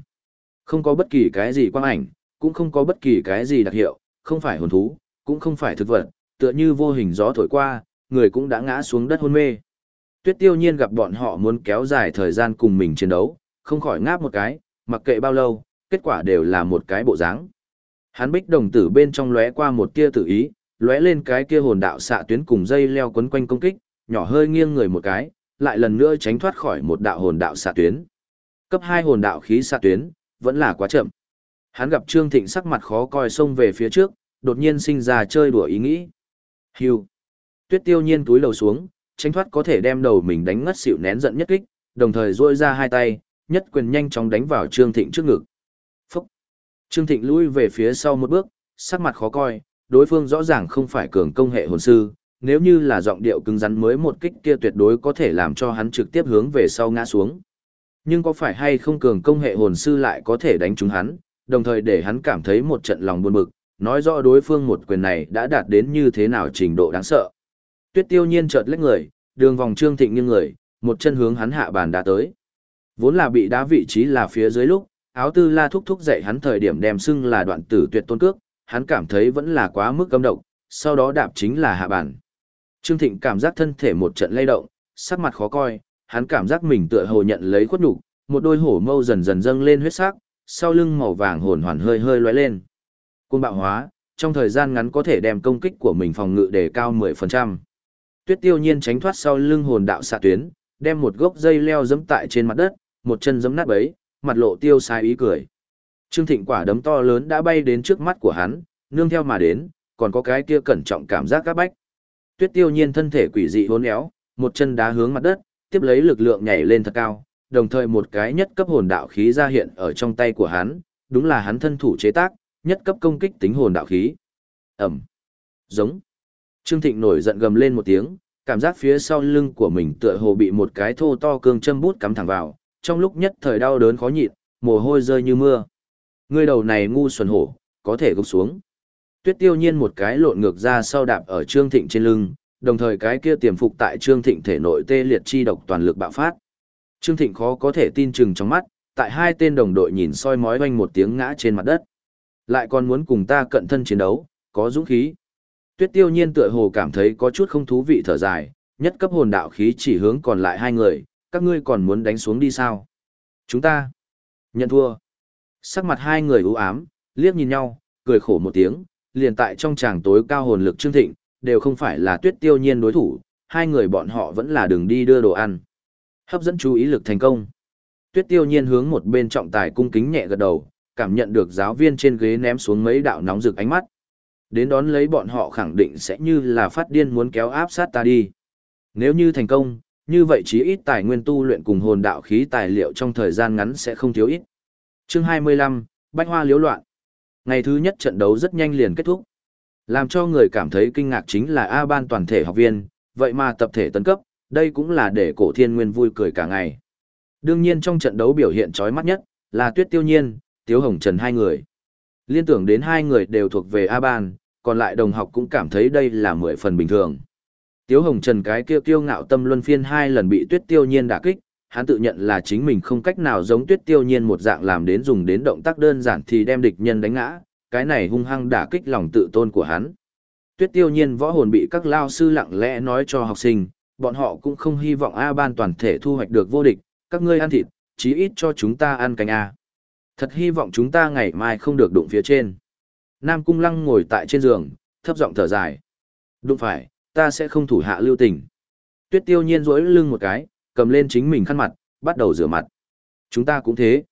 Không có bất kỳ cái gì quang ảnh, cũng không có bất kỳ cái gì đặc hiệu, không phải hồn thú, cũng không phải thực vật, tựa như vô hình gió thổi qua, người cũng đã ngã xuống đất hôn mê. Tuyết tiêu nhiên gặp bọn họ muốn kéo dài thời gian cùng mình chiến đấu, không khỏi ngáp một cái, mặc kệ bao lâu, kết quả đều là một cái bộ dáng. Hắn bích đồng tử bên trong lóe qua một tia tự ý, lóe lên cái kia hồn đạo xạ tuyến cùng dây leo quấn quanh công kích, nhỏ hơi nghiêng người một cái, lại lần nữa tránh thoát khỏi một đạo hồn đạo xạ tuyến. Cấp 2 hồn đạo khí xạ tuyến, vẫn là quá chậm. Hắn gặp Trương Thịnh sắc mặt khó coi xông về phía trước, đột nhiên sinh ra chơi đùa ý nghĩ. Hưu. Tuyết tiêu nhiên túi lầu xuống, tránh thoát có thể đem đầu mình đánh ngất xỉu nén giận nhất kích, đồng thời duỗi ra hai tay, nhất quyền nhanh chóng đánh vào Trương Thịnh trước ngực. Trương Thịnh lui về phía sau một bước, sắc mặt khó coi, đối phương rõ ràng không phải cường công hệ hồn sư, nếu như là giọng điệu cứng rắn mới một kích kia tuyệt đối có thể làm cho hắn trực tiếp hướng về sau ngã xuống. Nhưng có phải hay không cường công hệ hồn sư lại có thể đánh trúng hắn, đồng thời để hắn cảm thấy một trận lòng buồn bực, nói rõ đối phương một quyền này đã đạt đến như thế nào trình độ đáng sợ. Tuyết tiêu nhiên chợt lách người, đường vòng trương thịnh nghiêng người, một chân hướng hắn hạ bàn đá tới. Vốn là bị đá vị trí là phía dưới lúc, áo tư la thúc thúc dạy hắn thời điểm đem xưng là đoạn tử tuyệt tôn cước, hắn cảm thấy vẫn là quá mức cấm độc, sau đó đạp chính là hạ bản. Trương Thịnh cảm giác thân thể một trận lay động, sắc mặt khó coi, hắn cảm giác mình tựa hồ nhận lấy khuất nhục, một đôi hổ mâu dần dần dâng lên huyết sắc, sau lưng màu vàng hồn hoàn hơi hơi lóe lên. Côn bạo hóa, trong thời gian ngắn có thể đem công kích của mình phòng ngự đề cao 10%. Tuyết Tiêu Nhiên tránh thoát sau lưng hồn đạo xạ tuyến, đem một gốc dây leo giẫm tại trên mặt đất, một chân giẫm nát bấy, mặt lộ tiêu sai ý cười. Trương Thịnh quả đấm to lớn đã bay đến trước mắt của hắn, nương theo mà đến, còn có cái kia cẩn trọng cảm giác các bách. Tuyết tiêu nhiên thân thể quỷ dị hốn éo, một chân đá hướng mặt đất, tiếp lấy lực lượng nhảy lên thật cao, đồng thời một cái nhất cấp hồn đạo khí ra hiện ở trong tay của hắn, đúng là hắn thân thủ chế tác, nhất cấp công kích tính hồn đạo khí. Ẩm. Giống. Trương Thịnh nổi giận gầm lên một tiếng, cảm giác phía sau lưng của mình tựa hồ bị một cái thô to cương châm bút cắm thẳng vào, trong lúc nhất thời đau đớn khó nhịn, mồ hôi rơi như mưa. Ngươi đầu này ngu xuẩn hổ, có thể gục xuống. Tuyết tiêu nhiên một cái lộn ngược ra sau đạp ở Trương Thịnh trên lưng, đồng thời cái kia tiềm phục tại Trương Thịnh thể nội tê liệt chi độc toàn lực bạo phát. Trương Thịnh khó có thể tin chừng trong mắt, tại hai tên đồng đội nhìn soi mói oanh một tiếng ngã trên mặt đất. Lại còn muốn cùng ta cận thân chiến đấu, có dũng khí. Tuyết tiêu nhiên tựa hồ cảm thấy có chút không thú vị thở dài, nhất cấp hồn đạo khí chỉ hướng còn lại hai người, các ngươi còn muốn đánh xuống đi sao? Chúng ta nhận thua. Sắc mặt hai người u ám, liếc nhìn nhau, cười khổ một tiếng, liền tại trong tràng tối cao hồn lực Trương Thịnh, đều không phải là tuyết tiêu nhiên đối thủ, hai người bọn họ vẫn là đường đi đưa đồ ăn. Hấp dẫn chú ý lực thành công. Tuyết tiêu nhiên hướng một bên trọng tài cung kính nhẹ gật đầu, cảm nhận được giáo viên trên ghế ném xuống mấy đạo nóng rực ánh mắt. Đến đón lấy bọn họ khẳng định sẽ như là phát điên muốn kéo áp sát ta đi. Nếu như thành công, như vậy chí ít tài nguyên tu luyện cùng hồn đạo khí tài liệu trong thời gian ngắn sẽ không thiếu ít. Chương 25, Bách Hoa liếu loạn. Ngày thứ nhất trận đấu rất nhanh liền kết thúc. Làm cho người cảm thấy kinh ngạc chính là A ban toàn thể học viên, vậy mà tập thể tấn cấp, đây cũng là để cổ thiên nguyên vui cười cả ngày. Đương nhiên trong trận đấu biểu hiện chói mắt nhất, là Tuyết Tiêu Nhiên, Tiếu Hồng Trần hai người. Liên tưởng đến hai người đều thuộc về A ban, còn lại đồng học cũng cảm thấy đây là mười phần bình thường. Tiếu Hồng Trần cái kia kiêu ngạo tâm luân phiên hai lần bị Tuyết Tiêu Nhiên đả kích, hắn tự nhận là chính mình không cách nào giống Tuyết Tiêu Nhiên một dạng làm đến dùng đến động tác đơn giản thì đem địch nhân đánh ngã, cái này hung hăng đả kích lòng tự tôn của hắn. Tuyết Tiêu Nhiên võ hồn bị các lao sư lặng lẽ nói cho học sinh, bọn họ cũng không hy vọng A ban toàn thể thu hoạch được vô địch, các ngươi ăn thịt, chí ít cho chúng ta ăn canh A. Thật hy vọng chúng ta ngày mai không được đụng phía trên. Nam Cung Lăng ngồi tại trên giường, thấp giọng thở dài. Đụng phải, ta sẽ không thủ hạ lưu tình. Tuyết tiêu nhiên rỗi lưng một cái, cầm lên chính mình khăn mặt, bắt đầu rửa mặt. Chúng ta cũng thế.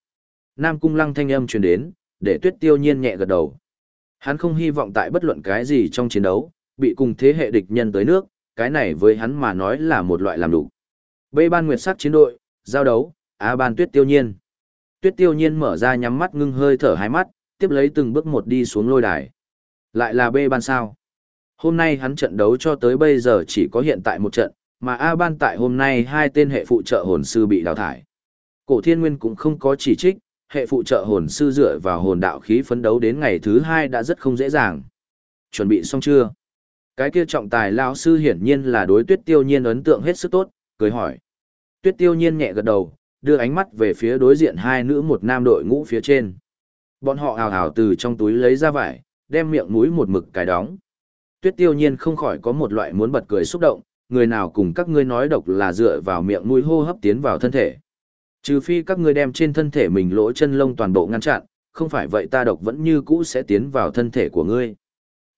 Nam Cung Lăng thanh âm truyền đến, để tuyết tiêu nhiên nhẹ gật đầu. Hắn không hy vọng tại bất luận cái gì trong chiến đấu, bị cùng thế hệ địch nhân tới nước, cái này với hắn mà nói là một loại làm đủ. B ban nguyệt sắc chiến đội, giao đấu, A ban tuyết tiêu nhiên. Tuyết tiêu nhiên mở ra nhắm mắt ngưng hơi thở hai mắt, tiếp lấy từng bước một đi xuống lôi đài. Lại là B ban sao. Hôm nay hắn trận đấu cho tới bây giờ chỉ có hiện tại một trận, mà A ban tại hôm nay hai tên hệ phụ trợ hồn sư bị đào thải. Cổ thiên nguyên cũng không có chỉ trích, hệ phụ trợ hồn sư dựa vào hồn đạo khí phấn đấu đến ngày thứ hai đã rất không dễ dàng. Chuẩn bị xong chưa? Cái kia trọng tài lão sư hiển nhiên là đối tuyết tiêu nhiên ấn tượng hết sức tốt, cười hỏi. Tuyết tiêu nhiên nhẹ gật đầu, đưa ánh mắt về phía đối diện hai nữ một nam đội ngũ phía trên. Bọn họ hào hào từ trong túi lấy ra vải, đem miệng mũi một mực cài đóng. Tuyết tiêu nhiên không khỏi có một loại muốn bật cười xúc động, người nào cùng các ngươi nói độc là dựa vào miệng mũi hô hấp tiến vào thân thể. Trừ phi các ngươi đem trên thân thể mình lỗ chân lông toàn bộ ngăn chặn, không phải vậy ta độc vẫn như cũ sẽ tiến vào thân thể của ngươi.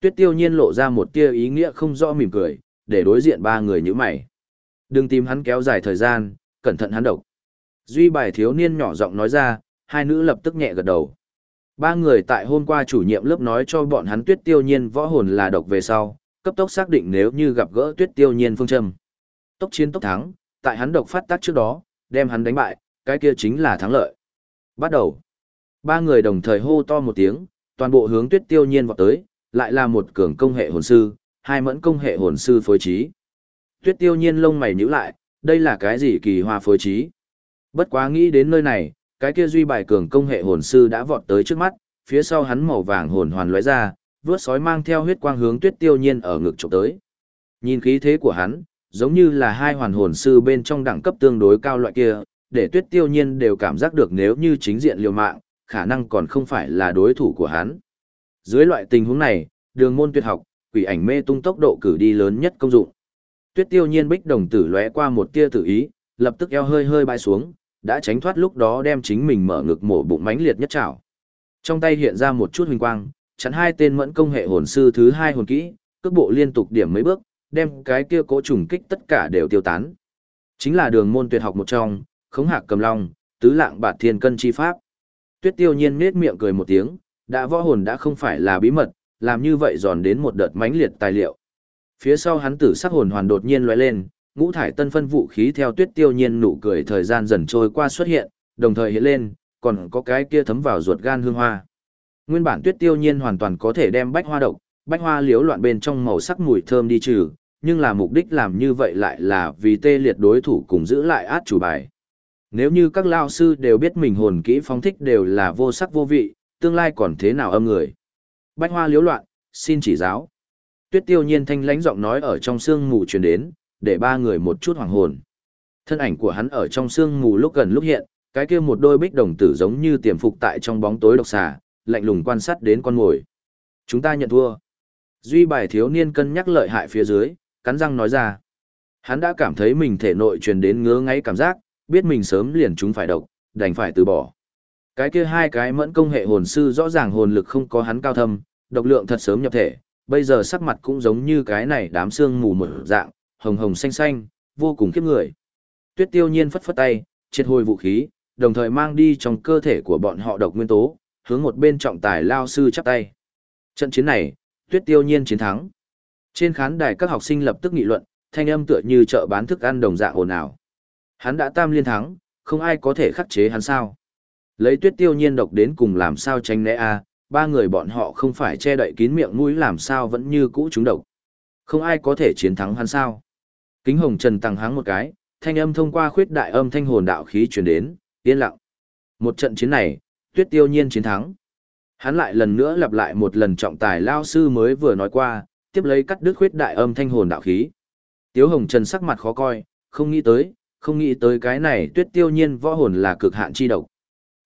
Tuyết tiêu nhiên lộ ra một tia ý nghĩa không rõ mỉm cười, để đối diện ba người như mày. Đừng tìm hắn kéo dài thời gian, cẩn thận hắn độc. Duy bài thiếu niên nhỏ giọng nói ra, hai nữ lập tức nhẹ gật đầu. Ba người tại hôm qua chủ nhiệm lớp nói cho bọn hắn tuyết tiêu nhiên võ hồn là độc về sau, cấp tốc xác định nếu như gặp gỡ tuyết tiêu nhiên phương châm. Tốc chiến tốc thắng, tại hắn độc phát tác trước đó, đem hắn đánh bại, cái kia chính là thắng lợi. Bắt đầu. Ba người đồng thời hô to một tiếng, toàn bộ hướng tuyết tiêu nhiên vọt tới, lại là một cường công hệ hồn sư, hai mẫn công hệ hồn sư phối trí. Tuyết tiêu nhiên lông mày nhíu lại, đây là cái gì kỳ hoa phối trí? Bất quá nghĩ đến nơi này, cái kia duy bài cường công hệ hồn sư đã vọt tới trước mắt, phía sau hắn màu vàng hồn hoàn lóe ra, vướt sói mang theo huyết quang hướng tuyết tiêu nhiên ở ngực chụp tới. Nhìn khí thế của hắn, giống như là hai hoàn hồn sư bên trong đẳng cấp tương đối cao loại kia, để tuyết tiêu nhiên đều cảm giác được nếu như chính diện liều mạng, khả năng còn không phải là đối thủ của hắn. Dưới loại tình huống này, đường môn tuyệt học, quỷ ảnh mê tung tốc độ cử đi lớn nhất công dụng. Tuyết tiêu nhiên bích đồng tử lóe qua một tia tử ý, lập tức eo hơi hơi bay xuống, đã tránh thoát lúc đó đem chính mình mở ngực mổ bụng mãnh liệt nhất chảo. Trong tay hiện ra một chút huỳnh quang, chắn hai tên mẫn công hệ hồn sư thứ hai hồn kỹ, cước bộ liên tục điểm mấy bước, đem cái kia cố trùng kích tất cả đều tiêu tán. Chính là đường môn tuyệt học một trong, khống hạc cầm long, tứ lạng bạt thiên cân chi pháp. Tuyết tiêu nhiên nết miệng cười một tiếng, đã võ hồn đã không phải là bí mật, làm như vậy giòn đến một đợt mãnh liệt tài liệu. Phía sau hắn tử sắc hồn hoàn đột nhiên lóe lên, ngũ thải tân phân vũ khí theo tuyết tiêu nhiên nụ cười thời gian dần trôi qua xuất hiện, đồng thời hiện lên, còn có cái kia thấm vào ruột gan hương hoa. Nguyên bản tuyết tiêu nhiên hoàn toàn có thể đem bách hoa độc, bách hoa liếu loạn bên trong màu sắc mùi thơm đi trừ, nhưng là mục đích làm như vậy lại là vì tê liệt đối thủ cùng giữ lại át chủ bài. Nếu như các lao sư đều biết mình hồn kỹ phóng thích đều là vô sắc vô vị, tương lai còn thế nào âm người. Bách hoa liếu loạn, xin chỉ giáo. Tuyết tiêu nhiên thanh lãnh giọng nói ở trong sương mù truyền đến, để ba người một chút hoàng hồn. Thân ảnh của hắn ở trong sương mù lúc gần lúc hiện, cái kia một đôi bích đồng tử giống như tiềm phục tại trong bóng tối độc xà, lạnh lùng quan sát đến con mồi. Chúng ta nhận thua. Duy bài thiếu niên cân nhắc lợi hại phía dưới, cắn răng nói ra. Hắn đã cảm thấy mình thể nội truyền đến ngứa ngáy cảm giác, biết mình sớm liền chúng phải độc, đành phải từ bỏ. Cái kia hai cái mẫn công hệ hồn sư rõ ràng hồn lực không có hắn cao thâm, độc lượng thật sớm nhập thể, bây giờ sắc mặt cũng giống như cái này đám xương mù mở dạng, hồng hồng xanh xanh, vô cùng kiếp người. Tuyết tiêu nhiên phất phất tay, triệt hồi vũ khí, đồng thời mang đi trong cơ thể của bọn họ độc nguyên tố, hướng một bên trọng tài lao sư chắp tay. Trận chiến này, tuyết tiêu nhiên chiến thắng. Trên khán đài các học sinh lập tức nghị luận, thanh âm tựa như chợ bán thức ăn đồng dạng ồn ào. Hắn đã tam liên thắng, không ai có thể khắc chế hắn sao. Lấy tuyết tiêu nhiên độc đến cùng làm sao tránh né a ba người bọn họ không phải che đậy kín miệng mũi làm sao vẫn như cũ chúng độc. Không ai có thể chiến thắng hắn sao. Kính hồng trần tăng háng một cái, thanh âm thông qua khuyết đại âm thanh hồn đạo khí truyền đến, yên lặng. Một trận chiến này, tuyết tiêu nhiên chiến thắng. Hắn lại lần nữa lặp lại một lần trọng tài lao sư mới vừa nói qua, tiếp lấy cắt đứt khuyết đại âm thanh hồn đạo khí. Tiếu hồng trần sắc mặt khó coi, không nghĩ tới, không nghĩ tới cái này tuyết tiêu nhiên võ hồn là cực hạn chi độc.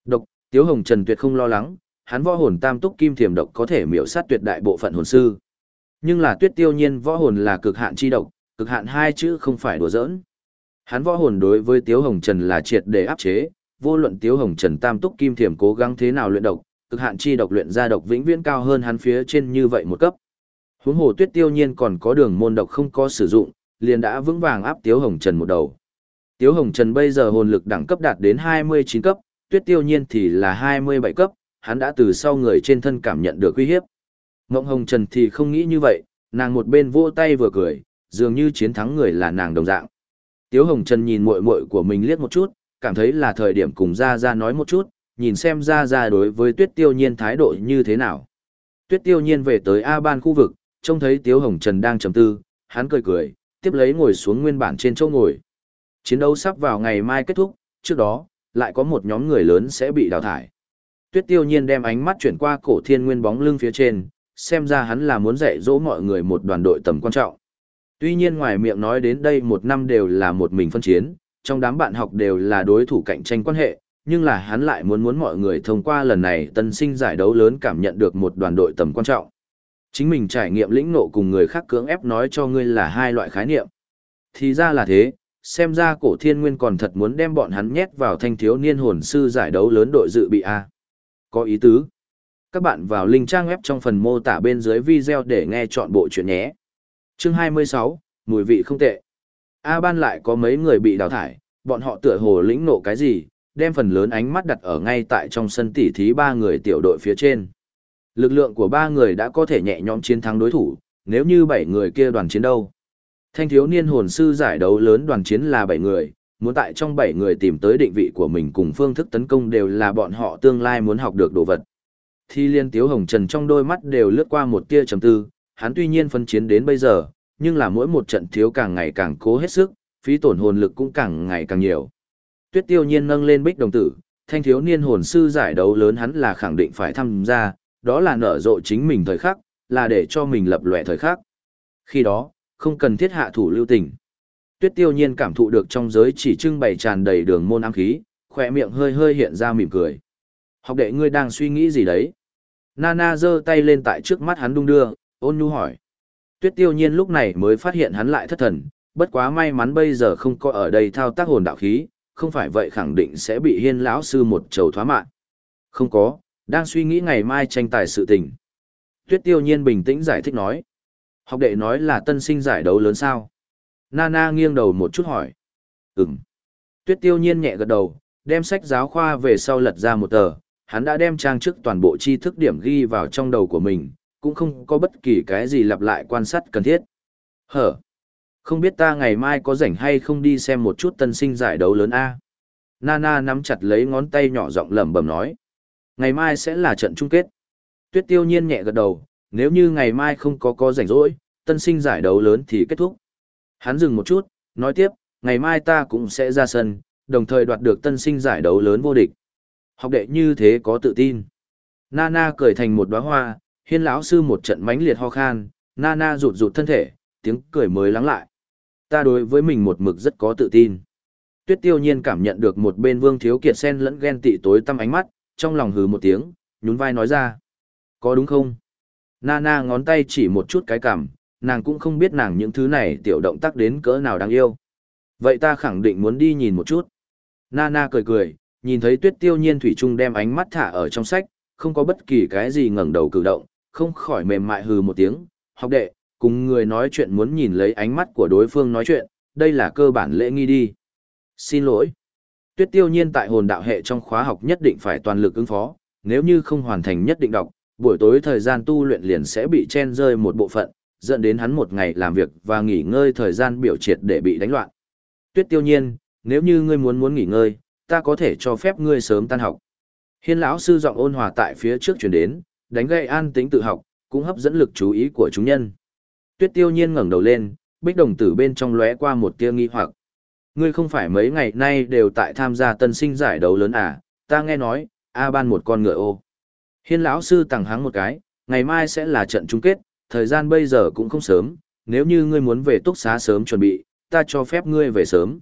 Độc, Tiếu Hồng Trần tuyệt không lo lắng, hắn võ hồn tam túc kim thiềm độc có thể miểu sát tuyệt đại bộ phận hồn sư. Nhưng là tuyết tiêu nhiên võ hồn là cực hạn chi độc, cực hạn hai chữ không phải đùa giỡn. Hắn võ hồn đối với Tiếu Hồng Trần là triệt để áp chế, vô luận Tiếu Hồng Trần tam túc kim thiểm cố gắng thế nào luyện độc, cực hạn chi độc luyện ra độc vĩnh viễn cao hơn hắn phía trên như vậy một cấp. Huống hồ Tuyết Tiêu Nhiên còn có đường môn độc không có sử dụng, liền đã vững vàng áp Tiếu Hồng Trần một đầu. Tiếu Hồng Trần bây giờ hồn lực đẳng cấp đạt đến 29 cấp, Tuyết Tiêu Nhiên thì là 27 cấp, hắn đã từ sau người trên thân cảm nhận được uy hiếp. Ngộng Hồng Trần thì không nghĩ như vậy, nàng một bên vỗ tay vừa cười, dường như chiến thắng người là nàng đồng dạng. Tiếu Hồng Trần nhìn muội muội của mình liếc một chút, cảm thấy là thời điểm cùng Gia Gia nói một chút, nhìn xem Gia Gia đối với Tuyết Tiêu Nhiên thái độ như thế nào. Tuyết Tiêu Nhiên về tới A Ban khu vực, trông thấy Tiếu Hồng Trần đang trầm tư, hắn cười cười, tiếp lấy ngồi xuống nguyên bản trên chỗ ngồi. Chiến đấu sắp vào ngày mai kết thúc, trước đó, lại có một nhóm người lớn sẽ bị đào thải. Tuyết tiêu nhiên đem ánh mắt chuyển qua cổ thiên nguyên bóng lưng phía trên, xem ra hắn là muốn dạy dỗ mọi người một đoàn đội tầm quan trọng. Tuy nhiên ngoài miệng nói đến đây một năm đều là một mình phân chiến, trong đám bạn học đều là đối thủ cạnh tranh quan hệ, nhưng là hắn lại muốn muốn mọi người thông qua lần này tân sinh giải đấu lớn cảm nhận được một đoàn đội tầm quan trọng. Chính mình trải nghiệm lĩnh nộ cùng người khác cưỡng ép nói cho ngươi là hai loại khái niệm. Thì ra là thế, xem ra cổ thiên nguyên còn thật muốn đem bọn hắn nhét vào thanh thiếu niên hồn sư giải đấu lớn đội dự bị A. Có ý tứ. Các bạn vào link trang web trong phần mô tả bên dưới video để nghe chọn bộ chuyện nhé. Chương 26, mùi vị không tệ. A ban lại có mấy người bị đào thải, bọn họ tựa hồ lĩnh nộ cái gì, đem phần lớn ánh mắt đặt ở ngay tại trong sân tỉ thí ba người tiểu đội phía trên. Lực lượng của ba người đã có thể nhẹ nhõm chiến thắng đối thủ, nếu như bảy người kia đoàn chiến đâu. Thanh thiếu niên hồn sư giải đấu lớn đoàn chiến là bảy người, muốn tại trong bảy người tìm tới định vị của mình cùng phương thức tấn công đều là bọn họ tương lai muốn học được đồ vật. Thi liên tiếu hồng trần trong đôi mắt đều lướt qua một tia trầm tư, hắn tuy nhiên phân chiến đến bây giờ, nhưng là mỗi một trận thiếu càng ngày càng cố hết sức, phí tổn hồn lực cũng càng ngày càng nhiều. Tuyết tiêu nhiên nâng lên bích đồng tử, thanh thiếu niên hồn sư giải đấu lớn hắn là khẳng định phải tham gia, đó là nở rộ chính mình thời khắc, là để cho mình lập lòe thời khắc. Khi đó, không cần thiết hạ thủ lưu tình. Tuyết tiêu nhiên cảm thụ được trong giới chỉ trưng bày tràn đầy đường môn ám khí, khỏe miệng hơi hơi hiện ra mỉm cười. Học đệ ngươi đang suy nghĩ gì đấy? Nana giơ tay lên tại trước mắt hắn đung đưa, ôn nhu hỏi. Tuyết tiêu nhiên lúc này mới phát hiện hắn lại thất thần, bất quá may mắn bây giờ không có ở đây thao tác hồn đạo khí, không phải vậy khẳng định sẽ bị hiên lão sư một trầu thoá mạng. Không có, đang suy nghĩ ngày mai tranh tài sự tình. Tuyết tiêu nhiên bình tĩnh giải thích nói. Học đệ nói là tân sinh giải đấu lớn sao? Nana nghiêng đầu một chút hỏi. Ừm. Tuyết tiêu nhiên nhẹ gật đầu, đem sách giáo khoa về sau lật ra một tờ, hắn đã đem trang trước toàn bộ tri thức điểm ghi vào trong đầu của mình, cũng không có bất kỳ cái gì lặp lại quan sát cần thiết. Hở? Không biết ta ngày mai có rảnh hay không đi xem một chút tân sinh giải đấu lớn A. Nana nắm chặt lấy ngón tay nhỏ giọng lẩm bẩm nói. Ngày mai sẽ là trận chung kết. Tuyết tiêu nhiên nhẹ gật đầu, nếu như ngày mai không có có rảnh rỗi, tân sinh giải đấu lớn thì kết thúc. Hắn dừng một chút, nói tiếp, ngày mai ta cũng sẽ ra sân, đồng thời đoạt được tân sinh giải đấu lớn vô địch. Học đệ như thế có tự tin. Nana cười thành một đóa hoa, hiên lão sư một trận mãnh liệt ho khan, Nana rụt rụt thân thể, tiếng cười mới lắng lại. Ta đối với mình một mực rất có tự tin. Tuyết tiêu nhiên cảm nhận được một bên vương thiếu kiệt sen lẫn ghen tị tối tăm ánh mắt, trong lòng hừ một tiếng, nhún vai nói ra. Có đúng không? Nana ngón tay chỉ một chút cái cảm, nàng cũng không biết nàng những thứ này tiểu động tác đến cỡ nào đáng yêu. Vậy ta khẳng định muốn đi nhìn một chút. Nana cười cười, nhìn thấy tuyết tiêu nhiên thủy trung đem ánh mắt thả ở trong sách, không có bất kỳ cái gì ngẩng đầu cử động, không khỏi mềm mại hừ một tiếng. Học đệ, cùng người nói chuyện muốn nhìn lấy ánh mắt của đối phương nói chuyện, đây là cơ bản lễ nghi đi. Xin lỗi. Tuyết tiêu nhiên tại hồn đạo hệ trong khóa học nhất định phải toàn lực ứng phó, nếu như không hoàn thành nhất định đọc, buổi tối thời gian tu luyện liền sẽ bị chen rơi một bộ phận, dẫn đến hắn một ngày làm việc và nghỉ ngơi thời gian biểu triệt để bị đánh loạn. Tuyết tiêu nhiên, nếu như ngươi muốn muốn nghỉ ngơi, ta có thể cho phép ngươi sớm tan học. Hiên lão sư giọng ôn hòa tại phía trước chuyển đến, đánh gây an tính tự học, cũng hấp dẫn lực chú ý của chúng nhân. Tuyết tiêu nhiên ngẩng đầu lên, bích đồng tử bên trong lóe qua một tia nghi hoặc. Ngươi không phải mấy ngày nay đều tại tham gia tân sinh giải đấu lớn à, ta nghe nói, A ban một con ngựa ô. Hiên lão sư tặng hắng một cái, ngày mai sẽ là trận chung kết, thời gian bây giờ cũng không sớm, nếu như ngươi muốn về túc xá sớm chuẩn bị, ta cho phép ngươi về sớm.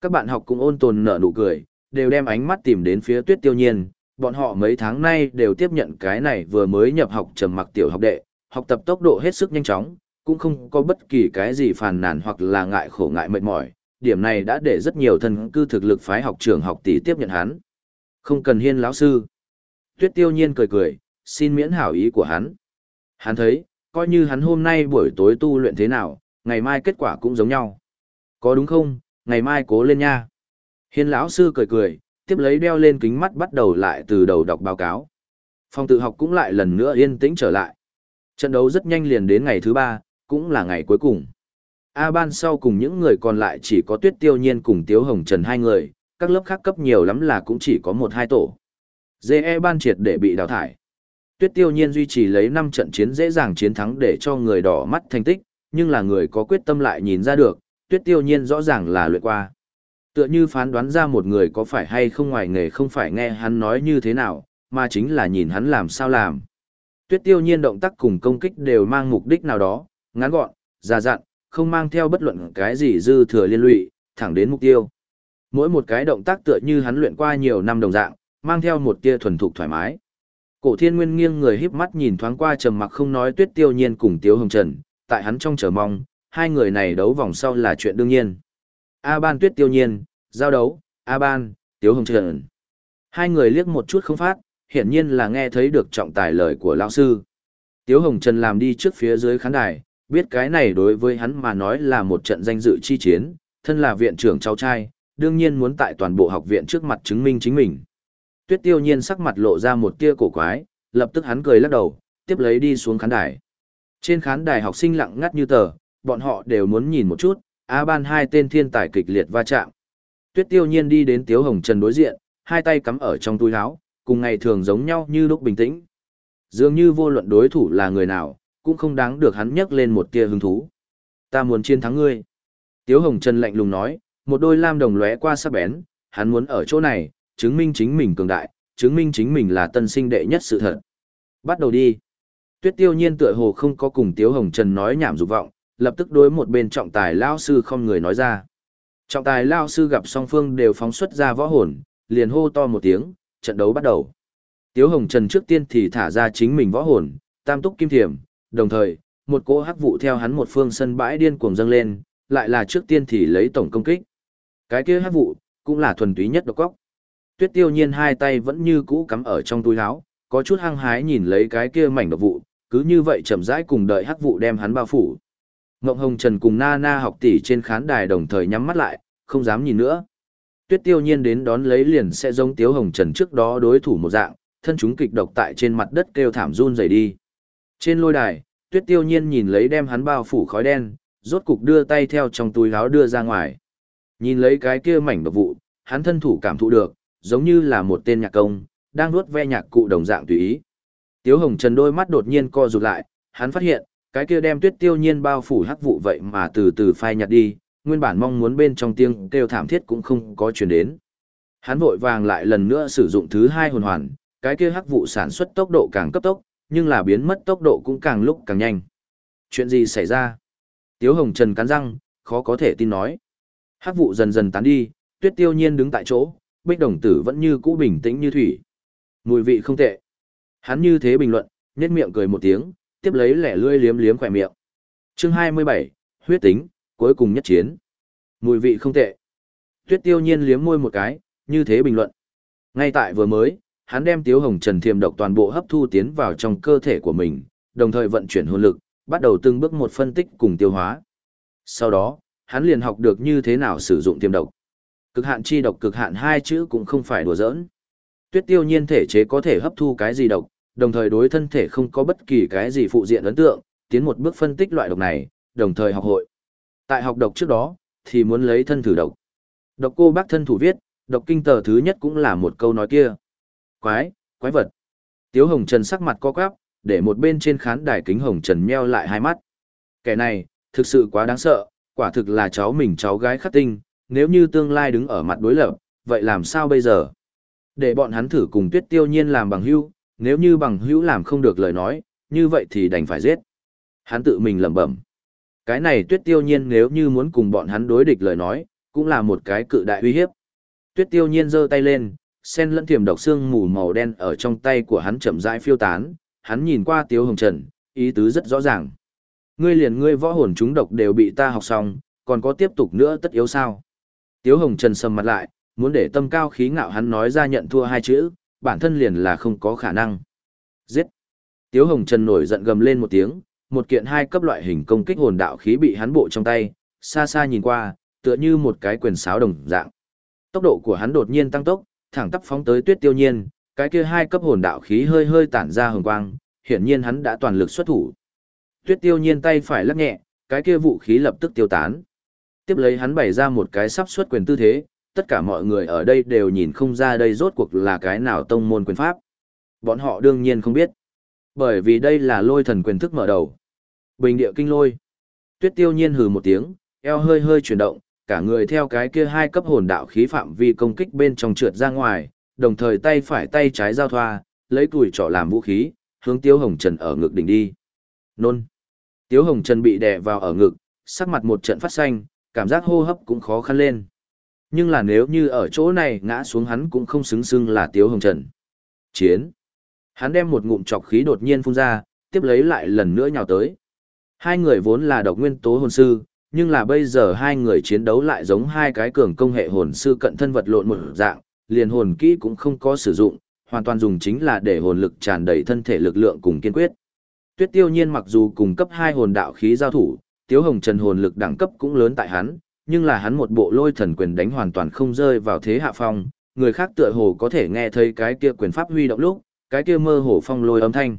Các bạn học cũng ôn tồn nở nụ cười, đều đem ánh mắt tìm đến phía tuyết tiêu nhiên, bọn họ mấy tháng nay đều tiếp nhận cái này vừa mới nhập học trầm mặc tiểu học đệ, học tập tốc độ hết sức nhanh chóng, cũng không có bất kỳ cái gì phàn nàn hoặc là ngại khổ ngại mệt mỏi, điểm này đã để rất nhiều thân cư thực lực phái học trưởng học tỷ tiếp nhận hắn. Không cần hiên lão sư. Tuyết tiêu nhiên cười cười, xin miễn hảo ý của hắn. Hắn thấy, coi như hắn hôm nay buổi tối tu luyện thế nào, ngày mai kết quả cũng giống nhau. Có đúng không, ngày mai cố lên nha. Hiên lão sư cười cười, tiếp lấy đeo lên kính mắt bắt đầu lại từ đầu đọc báo cáo. Phòng tự học cũng lại lần nữa yên tĩnh trở lại. Trận đấu rất nhanh liền đến ngày thứ ba, cũng là ngày cuối cùng. A ban sau cùng những người còn lại chỉ có tuyết tiêu nhiên cùng tiếu hồng trần hai người, các lớp khác cấp nhiều lắm là cũng chỉ có một hai tổ. GE ban triệt để bị đào thải. Tuyết tiêu nhiên duy trì lấy 5 trận chiến dễ dàng chiến thắng để cho người đỏ mắt thành tích, nhưng là người có quyết tâm lại nhìn ra được, tuyết tiêu nhiên rõ ràng là luyện qua. Tựa như phán đoán ra một người có phải hay không ngoài nghề không phải nghe hắn nói như thế nào, mà chính là nhìn hắn làm sao làm. Tuyết tiêu nhiên động tác cùng công kích đều mang mục đích nào đó, ngắn gọn, già dặn, không mang theo bất luận cái gì dư thừa liên lụy, thẳng đến mục tiêu. Mỗi một cái động tác tựa như hắn luyện qua nhiều năm đồng dạng, mang theo một tia thuần thục thoải mái. Cổ thiên nguyên nghiêng người híp mắt nhìn thoáng qua trầm mặc không nói tuyết tiêu nhiên cùng tiếu hồng trần, tại hắn trong chờ mong, hai người này đấu vòng sau là chuyện đương nhiên. A ban tuyết tiêu nhiên, giao đấu, A ban, tiếu hồng trần. Hai người liếc một chút không phát, hiển nhiên là nghe thấy được trọng tài lời của lão sư. Tiếu hồng trần làm đi trước phía dưới khán đài, biết cái này đối với hắn mà nói là một trận danh dự chi chiến, thân là viện trưởng cháu trai, đương nhiên muốn tại toàn bộ học viện trước mặt chứng minh chính mình. Tuyết tiêu nhiên sắc mặt lộ ra một tia cổ quái, lập tức hắn cười lắc đầu, tiếp lấy đi xuống khán đài. Trên khán đài học sinh lặng ngắt như tờ, bọn họ đều muốn nhìn một chút, A ban hai tên thiên tài kịch liệt va chạm. Tuyết tiêu nhiên đi đến Tiếu Hồng Trần đối diện, hai tay cắm ở trong túi áo, cùng ngày thường giống nhau như lúc bình tĩnh. Dường như vô luận đối thủ là người nào, cũng không đáng được hắn nhắc lên một tia hứng thú. Ta muốn chiến thắng ngươi. Tiếu Hồng Trần lạnh lùng nói, một đôi lam đồng lóe qua sắc bén, hắn muốn ở chỗ này, chứng minh chính mình cường đại, chứng minh chính mình là tân sinh đệ nhất sự thật. Bắt đầu đi. Tuyết tiêu nhiên tựa hồ không có cùng Tiếu Hồng Trần nói nhảm dục vọng, lập tức đối một bên trọng tài lao sư không người nói ra. Trọng tài lao sư gặp song phương đều phóng xuất ra võ hồn, liền hô to một tiếng, trận đấu bắt đầu. Tiếu Hồng Trần trước tiên thì thả ra chính mình võ hồn, tam túc kim thiểm, đồng thời, một cỗ hắc vụ theo hắn một phương sân bãi điên cuồng dâng lên, lại là trước tiên thì lấy tổng công kích. Cái kia hắc vụ, cũng là thuần túy nhất độc góc. Tuyết tiêu nhiên hai tay vẫn như cũ cắm ở trong túi áo, có chút hăng hái nhìn lấy cái kia mảnh độc vụ, cứ như vậy chậm rãi cùng đợi hắc vụ đem hắn bao phủ. Ngộng Hồng Trần cùng Na Na học tỷ trên khán đài đồng thời nhắm mắt lại, không dám nhìn nữa. Tuyết tiêu nhiên đến đón lấy liền sẽ giống Tiếu Hồng Trần trước đó đối thủ một dạng, thân chúng kịch độc tại trên mặt đất kêu thảm run rẩy đi. Trên lôi đài, Tuyết Tiêu Nhiên nhìn lấy đem hắn bao phủ khói đen, rốt cục đưa tay theo trong túi áo đưa ra ngoài. Nhìn lấy cái kia mảnh độc vụ, hắn thân thủ cảm thụ được, giống như là một tên nhạc công, đang nuốt ve nhạc cụ đồng dạng tùy ý. Tiếu Hồng Trần đôi mắt đột nhiên co rụt lại, hắn phát hiện, cái kia đem Tuyết Tiêu Nhiên bao phủ hắc vụ vậy mà từ từ phai nhạt đi, nguyên bản mong muốn bên trong tiếng kêu thảm thiết cũng không có truyền đến. Hắn vội vàng lại lần nữa sử dụng thứ hai hồn hoàn, cái kia hắc vụ sản xuất tốc độ càng cấp tốc, nhưng là biến mất tốc độ cũng càng lúc càng nhanh. Chuyện gì xảy ra? Tiếu Hồng Trần cắn răng, khó có thể tin nói. Hắc vụ dần dần tán đi, Tuyết Tiêu Nhiên đứng tại chỗ, Bích Đồng Tử vẫn như cũ bình tĩnh như thủy. Mùi vị không tệ. Hắn như thế bình luận, nhếch miệng cười một tiếng, tiếp lấy lẻ lươi liếm liếm khỏe miệng. Chương 27, huyết tính, cuối cùng nhất chiến. Mùi vị không tệ. Tuyết Tiêu Nhiên liếm môi một cái, như thế bình luận. Ngay tại vừa mới, hắn đem Tiếu Hồng Trần thiềm độc toàn bộ hấp thu tiến vào trong cơ thể của mình, đồng thời vận chuyển hồn lực, bắt đầu từng bước một phân tích cùng tiêu hóa. Sau đó, hắn liền học được như thế nào sử dụng tiềm độc. Cực hạn chi độc cực hạn hai chữ cũng không phải đùa giỡn. Tuyết tiêu nhiên thể chế có thể hấp thu cái gì độc, đồng thời đối thân thể không có bất kỳ cái gì phụ diện ấn tượng, tiến một bước phân tích loại độc này, đồng thời học hội. Tại học độc trước đó, thì muốn lấy thân thử độc. Độc cô bác thân thủ viết, độc kinh tờ thứ nhất cũng là một câu nói kia. Quái, quái vật. Tiếu Hồng Trần sắc mặt co quắp, để một bên trên khán đài kính Hồng Trần meo lại hai mắt. Kẻ này, thực sự quá đáng sợ, quả thực là cháu mình cháu gái khắc tinh, nếu như tương lai đứng ở mặt đối lập, vậy làm sao bây giờ? Để bọn hắn thử cùng tuyết tiêu nhiên làm bằng hữu, nếu như bằng hữu làm không được lời nói, như vậy thì đành phải giết. Hắn tự mình lẩm bẩm. Cái này tuyết tiêu nhiên nếu như muốn cùng bọn hắn đối địch lời nói, cũng là một cái cự đại uy hiếp. Tuyết tiêu nhiên giơ tay lên, sen lẫn thiểm độc xương mù màu đen ở trong tay của hắn chậm rãi phiêu tán, hắn nhìn qua Tiếu Hồng Trần, ý tứ rất rõ ràng. Ngươi liền ngươi võ hồn chúng độc đều bị ta học xong, còn có tiếp tục nữa tất yếu sao? Tiếu Hồng Trần sầm mặt lại, muốn để tâm cao khí ngạo hắn nói ra nhận thua hai chữ, bản thân liền là không có khả năng. Giết! Tiếu Hồng Trần nổi giận gầm lên một tiếng, một kiện hai cấp loại hình công kích hồn đạo khí bị hắn bộ trong tay, xa xa nhìn qua, tựa như một cái quyền sáo đồng dạng. Tốc độ của hắn đột nhiên tăng tốc, thẳng tắp phóng tới Tuyết Tiêu Nhiên, cái kia hai cấp hồn đạo khí hơi hơi tản ra hồng quang, hiển nhiên hắn đã toàn lực xuất thủ. Tuyết Tiêu Nhiên tay phải lắc nhẹ, cái kia vũ khí lập tức tiêu tán. Tiếp lấy hắn bày ra một cái sắp xuất quyền tư thế, tất cả mọi người ở đây đều nhìn không ra đây rốt cuộc là cái nào tông môn quyền pháp. Bọn họ đương nhiên không biết. Bởi vì đây là lôi thần quyền thức mở đầu. Bình địa kinh lôi. Tuyết tiêu nhiên hừ một tiếng, eo hơi hơi chuyển động, cả người theo cái kia hai cấp hồn đạo khí phạm vi công kích bên trong trượt ra ngoài, đồng thời tay phải tay trái giao thoa, lấy tuổi trỏ làm vũ khí, hướng Tiêu Hồng Trần ở ngực đỉnh đi. Nôn. Tiêu Hồng Trần bị đè vào ở ngực, sắc mặt một trận phát xanh, cảm giác hô hấp cũng khó khăn lên. Nhưng là nếu như ở chỗ này ngã xuống hắn cũng không xứng xưng là Tiêu Hồng Trần. Chiến. Hắn đem một ngụm chọc khí đột nhiên phun ra, tiếp lấy lại lần nữa nhào tới. Hai người vốn là độc nguyên tố hồn sư, nhưng là bây giờ hai người chiến đấu lại giống hai cái cường công hệ hồn sư cận thân vật lộn một dạng, liền hồn kỹ cũng không có sử dụng, hoàn toàn dùng chính là để hồn lực tràn đầy thân thể lực lượng cùng kiên quyết. Tuyết Tiêu Nhiên mặc dù cùng cấp hai hồn đạo khí giao thủ, Tiếu Hồng Trần hồn lực đẳng cấp cũng lớn tại hắn, nhưng là hắn một bộ lôi thần quyền đánh hoàn toàn không rơi vào thế hạ phong, người khác tựa hồ có thể nghe thấy cái kia quyền pháp huy động lúc, cái kia mơ hồ phong lôi âm thanh.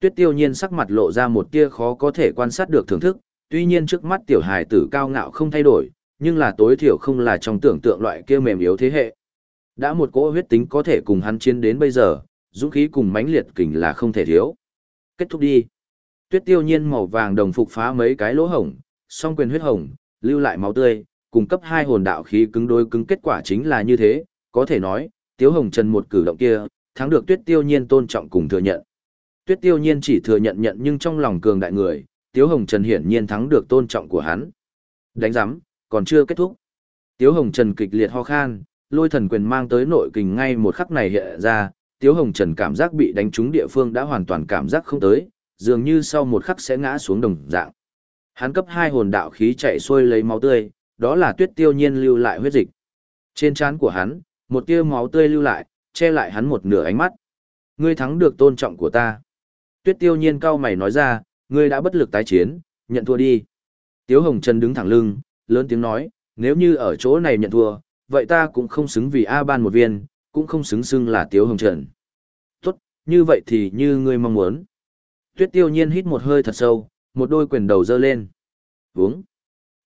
Tuyết Tiêu Nhiên sắc mặt lộ ra một tia khó có thể quan sát được thưởng thức, tuy nhiên trước mắt tiểu hài tử cao ngạo không thay đổi, nhưng là tối thiểu không là trong tưởng tượng loại kia mềm yếu thế hệ. Đã một cỗ huyết tính có thể cùng hắn chiến đến bây giờ, dũng khí cùng mãnh liệt kình là không thể thiếu. Kết thúc đi. Tuyết tiêu nhiên màu vàng đồng phục phá mấy cái lỗ hổng, song quyền huyết hồng, lưu lại máu tươi, cung cấp hai hồn đạo khí cứng đôi cứng kết quả chính là như thế, có thể nói, Tiếu Hồng Trần một cử động kia, thắng được Tuyết Tiêu Nhiên tôn trọng cùng thừa nhận. Tuyết Tiêu Nhiên chỉ thừa nhận nhận nhưng trong lòng cường đại người, Tiếu Hồng Trần hiển nhiên thắng được tôn trọng của hắn. Đánh giám, còn chưa kết thúc. Tiếu Hồng Trần kịch liệt ho khan, lôi thần quyền mang tới nội kình ngay một khắc này hiện ra, Tiếu Hồng Trần cảm giác bị đánh trúng địa phương đã hoàn toàn cảm giác không tới, dường như sau một khắc sẽ ngã xuống đồng dạng. Hắn cấp hai hồn đạo khí chạy xuôi lấy máu tươi, đó là tuyết tiêu nhiên lưu lại huyết dịch. Trên trán của hắn, một tia máu tươi lưu lại, che lại hắn một nửa ánh mắt. Ngươi thắng được tôn trọng của ta. Tuyết tiêu nhiên cao mày nói ra, ngươi đã bất lực tái chiến, nhận thua đi. Tiếu Hồng Trần đứng thẳng lưng, lớn tiếng nói, nếu như ở chỗ này nhận thua, vậy ta cũng không xứng vì A ban một viên, cũng không xứng xưng là Tiếu Hồng Trần. Tốt, như vậy thì như ngươi mong muốn. Tuyết tiêu nhiên hít một hơi thật sâu, một đôi quyền đầu dơ lên. Vúng.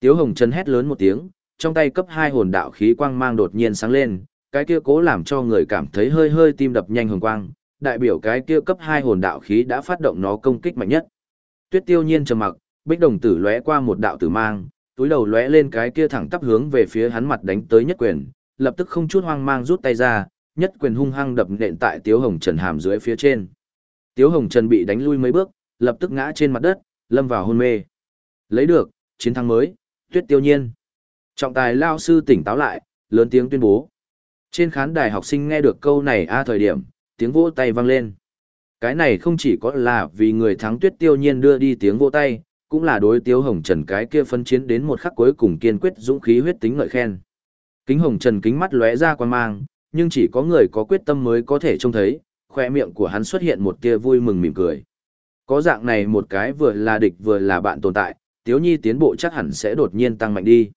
Tiếu hồng Trần hét lớn một tiếng, trong tay cấp hai hồn đạo khí quang mang đột nhiên sáng lên, cái kia cố làm cho người cảm thấy hơi hơi tim đập nhanh hồng quang, đại biểu cái kia cấp hai hồn đạo khí đã phát động nó công kích mạnh nhất. Tuyết tiêu nhiên trầm mặc, bích đồng tử lóe qua một đạo tử mang, túi đầu lóe lên cái kia thẳng tắp hướng về phía hắn mặt đánh tới nhất quyền, lập tức không chút hoang mang rút tay ra, nhất quyền hung hăng đập nện tại Tiếu Hồng Trần hàm dưới phía trên. Tiếu Hồng Trần bị đánh lui mấy bước, lập tức ngã trên mặt đất, lâm vào hôn mê. Lấy được, chiến thắng mới, tuyết tiêu nhiên. Trọng tài lao sư tỉnh táo lại, lớn tiếng tuyên bố. Trên khán đài học sinh nghe được câu này a thời điểm, tiếng vỗ tay vang lên. Cái này không chỉ có là vì người thắng tuyết tiêu nhiên đưa đi tiếng vỗ tay, cũng là đối tiêu Hồng Trần cái kia phân chiến đến một khắc cuối cùng kiên quyết dũng khí huyết tính ngợi khen. Kính Hồng Trần kính mắt lóe ra quan mang, nhưng chỉ có người có quyết tâm mới có thể trông thấy, khoe miệng của hắn xuất hiện một tia vui mừng mỉm cười. Có dạng này một cái vừa là địch vừa là bạn tồn tại, Tiếu Nhi tiến bộ chắc hẳn sẽ đột nhiên tăng mạnh đi.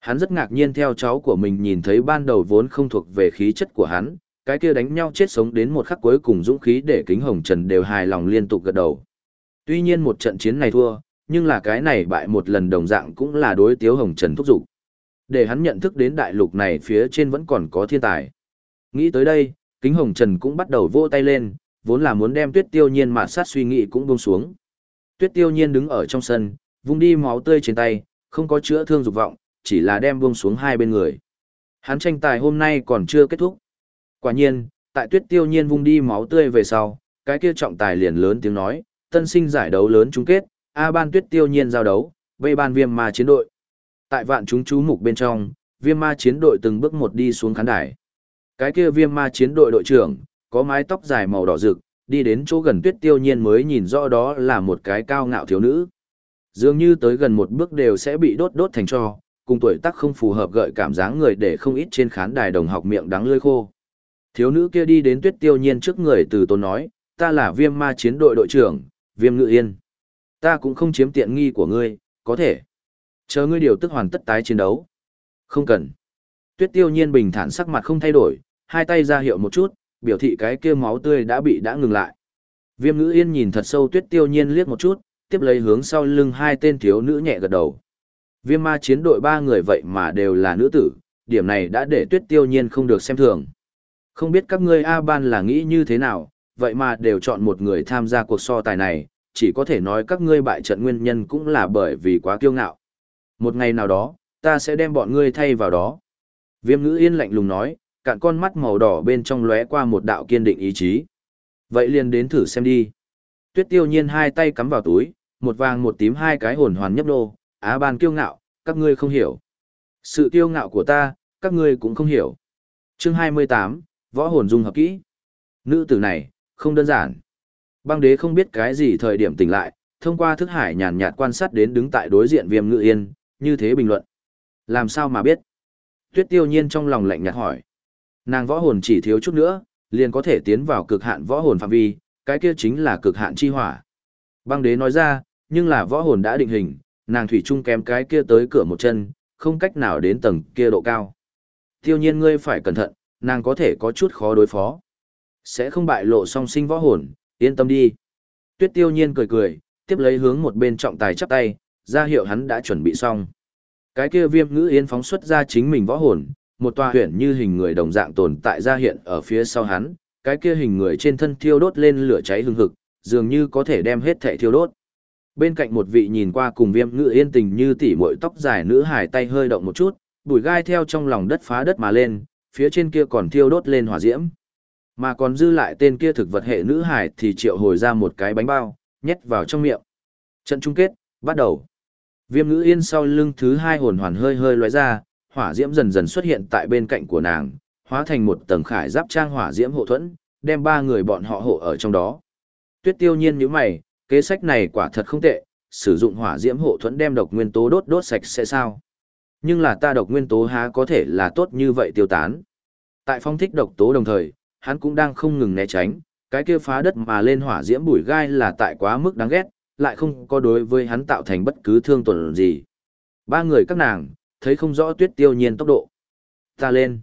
Hắn rất ngạc nhiên theo cháu của mình nhìn thấy ban đầu vốn không thuộc về khí chất của hắn, cái kia đánh nhau chết sống đến một khắc cuối cùng dũng khí để kính hồng trần đều hài lòng liên tục gật đầu. Tuy nhiên một trận chiến này thua, nhưng là cái này bại một lần đồng dạng cũng là đối tiếu hồng trần thúc giục. Để hắn nhận thức đến đại lục này phía trên vẫn còn có thiên tài. Nghĩ tới đây, kính hồng trần cũng bắt đầu vỗ tay lên, vốn là muốn đem tuyết tiêu nhiên mạt sát suy nghĩ cũng buông xuống. Tuyết tiêu nhiên đứng ở trong sân, vung đi máu tươi trên tay, không có chữa thương dục vọng, chỉ là đem buông xuống hai bên người. Hắn tranh tài hôm nay còn chưa kết thúc. Quả nhiên, tại tuyết tiêu nhiên vung đi máu tươi về sau, cái kia trọng tài liền lớn tiếng nói, tân sinh giải đấu lớn chung kết, A ban tuyết tiêu nhiên giao đấu, B ban viêm ma chiến đội. Tại vạn chúng chú mục bên trong, viêm ma chiến đội từng bước một đi xuống khán đài. Cái kia viêm ma chiến đội đội trưởng, có mái tóc dài màu đỏ rực, đi đến chỗ gần tuyết tiêu nhiên mới nhìn rõ đó là một cái cao ngạo thiếu nữ. Dường như tới gần một bước đều sẽ bị đốt đốt thành cho, cùng tuổi tác không phù hợp gợi cảm dáng người để không ít trên khán đài đồng học miệng đắng lưỡi khô. Thiếu nữ kia đi đến tuyết tiêu nhiên trước người từ tôn nói, ta là viêm ma chiến đội đội trưởng, viêm ngự yên. Ta cũng không chiếm tiện nghi của ngươi, có thể. Chờ ngươi điều tức hoàn tất tái chiến đấu. Không cần. Tuyết tiêu nhiên bình thản sắc mặt không thay đổi, hai tay ra hiệu một chút, biểu thị cái kia máu tươi đã bị đã ngừng lại. Viêm ngữ yên nhìn thật sâu tuyết tiêu nhiên liếc một chút, tiếp lấy hướng sau lưng hai tên thiếu nữ nhẹ gật đầu. Viêm ma chiến đội ba người vậy mà đều là nữ tử, điểm này đã để tuyết tiêu nhiên không được xem thường. Không biết các ngươi A-ban là nghĩ như thế nào, vậy mà đều chọn một người tham gia cuộc so tài này, chỉ có thể nói các ngươi bại trận nguyên nhân cũng là bởi vì quá kiêu ngạo. Một ngày nào đó, ta sẽ đem bọn ngươi thay vào đó. Viêm ngữ yên lạnh lùng nói, cạn con mắt màu đỏ bên trong lóe qua một đạo kiên định ý chí. Vậy liền đến thử xem đi. Tuyết tiêu nhiên hai tay cắm vào túi, một vàng một tím hai cái hồn hoàn nhấp nô, á bàn kiêu ngạo, các ngươi không hiểu. Sự kiêu ngạo của ta, các ngươi cũng không hiểu. Chương 28, Võ hồn dung hợp kỹ. Nữ tử này, không đơn giản. Băng đế không biết cái gì thời điểm tỉnh lại, thông qua thức hải nhàn nhạt quan sát đến đứng tại đối diện viêm ngự yên, như thế bình luận. Làm sao mà biết? Tuyết tiêu nhiên trong lòng lạnh nhạt hỏi. Nàng võ hồn chỉ thiếu chút nữa, liền có thể tiến vào cực hạn võ hồn phạm vi, cái kia chính là cực hạn chi hỏa. Băng đế nói ra, nhưng là võ hồn đã định hình, nàng thủy chung kém cái kia tới cửa một chân, không cách nào đến tầng kia độ cao. Tiêu nhiên ngươi phải cẩn thận, nàng có thể có chút khó đối phó. Sẽ không bại lộ song sinh võ hồn, yên tâm đi. Tuyết tiêu nhiên cười cười, tiếp lấy hướng một bên trọng tài chắp tay, ra hiệu hắn đã chuẩn bị xong. Cái kia viêm ngữ yên phóng xuất ra chính mình võ hồn, một tòa huyện như hình người đồng dạng tồn tại ra hiện ở phía sau hắn, cái kia hình người trên thân thiêu đốt lên lửa cháy hừng hực, dường như có thể đem hết thể thiêu đốt. Bên cạnh một vị nhìn qua cùng viêm ngự yên tình như tỉ muội tóc dài nữ hài tay hơi động một chút, bụi gai theo trong lòng đất phá đất mà lên, phía trên kia còn thiêu đốt lên hỏa diễm. Mà còn dư lại tên kia thực vật hệ nữ hải thì triệu hồi ra một cái bánh bao, nhét vào trong miệng. Trận chung kết, bắt đầu. Viêm ngữ yên sau lưng thứ hai hồn hoàn hơi hơi lóe ra, hỏa diễm dần dần xuất hiện tại bên cạnh của nàng, hóa thành một tầng khải giáp trang hỏa diễm hộ thuẫn, đem ba người bọn họ hộ ở trong đó. Tuyết tiêu nhiên nhíu mày, kế sách này quả thật không tệ, sử dụng hỏa diễm hộ thuẫn đem độc nguyên tố đốt đốt sạch sẽ sao. Nhưng là ta độc nguyên tố há có thể là tốt như vậy tiêu tán. Tại phong thích độc tố đồng thời, hắn cũng đang không ngừng né tránh, cái kia phá đất mà lên hỏa diễm bùi gai là tại quá mức đáng ghét, lại không có đối với hắn tạo thành bất cứ thương tổn gì. Ba người các nàng, thấy không rõ tuyết tiêu nhiên tốc độ. Ta lên.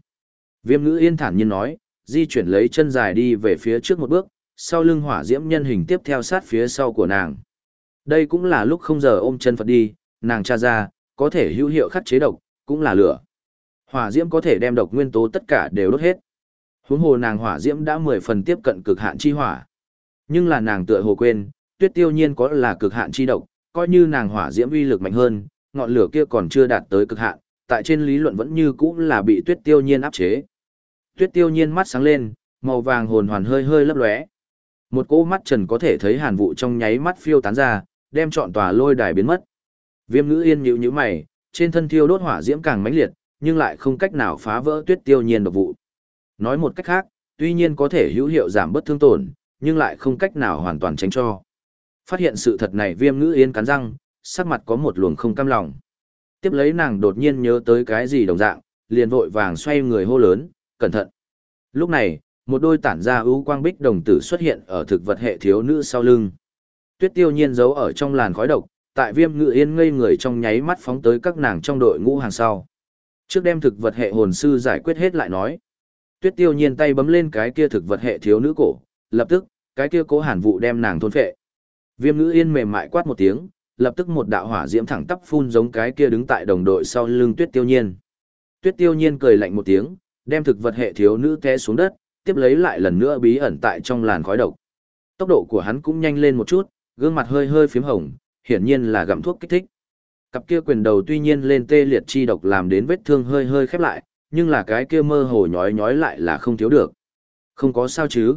Viêm ngữ yên thản nhiên nói, di chuyển lấy chân dài đi về phía trước một bước, sau lưng hỏa diễm nhân hình tiếp theo sát phía sau của nàng. Đây cũng là lúc không giờ ôm chân Phật đi, nàng tra ra, có thể hữu hiệu khắc chế độc, cũng là lửa. Hỏa diễm có thể đem độc nguyên tố tất cả đều đốt hết. Huống hồ nàng hỏa diễm đã 10 phần tiếp cận cực hạn chi hỏa. Nhưng là nàng tựa hồ quên, tuyết tiêu nhiên có là cực hạn chi độc, coi như nàng hỏa diễm uy lực mạnh hơn, ngọn lửa kia còn chưa đạt tới cực hạn, tại trên lý luận vẫn như cũ là bị tuyết tiêu nhiên áp chế. Tuyết tiêu nhiên mắt sáng lên, màu vàng hồn hoàn hơi hơi lấp lóe. Một cỗ mắt trần có thể thấy hàn vụ trong nháy mắt phiêu tán ra, đem trọn tòa lôi đài biến mất. Viêm ngữ yên nhíu nhíu mày, trên thân thiêu đốt hỏa diễm càng mãnh liệt, nhưng lại không cách nào phá vỡ tuyết tiêu nhiên độc vụ. Nói một cách khác, tuy nhiên có thể hữu hiệu giảm bất thương tổn, nhưng lại không cách nào hoàn toàn tránh cho. Phát hiện sự thật này viêm ngữ yên cắn răng, sắc mặt có một luồng không cam lòng. Tiếp lấy nàng đột nhiên nhớ tới cái gì đồng dạng, liền vội vàng xoay người hô lớn, cẩn thận. Lúc này, một đôi tản ra ưu quang bích đồng tử xuất hiện ở thực vật hệ thiếu nữ sau lưng. Tuyết tiêu nhiên giấu ở trong làn khói độc, tại viêm ngự yên ngây người trong nháy mắt phóng tới các nàng trong đội ngũ hàng sau. Trước đem thực vật hệ hồn sư giải quyết hết lại nói. Tuyết tiêu nhiên tay bấm lên cái kia thực vật hệ thiếu nữ cổ, lập tức, cái kia cố hàn vụ đem nàng thôn phệ. Viêm ngữ yên mềm mại quát một tiếng, lập tức một đạo hỏa diễm thẳng tắp phun giống cái kia đứng tại đồng đội sau lưng tuyết tiêu nhiên. Tuyết tiêu nhiên cười lạnh một tiếng, đem thực vật hệ thiếu nữ té xuống đất, tiếp lấy lại lần nữa bí ẩn tại trong làn khói độc. Tốc độ của hắn cũng nhanh lên một chút, gương mặt hơi hơi phím hồng, hiển nhiên là gặm thuốc kích thích. Cặp kia quyền đầu tuy nhiên lên tê liệt chi độc làm đến vết thương hơi hơi khép lại, nhưng là cái kia mơ hồ nhói nhói lại là không thiếu được. Không có sao chứ.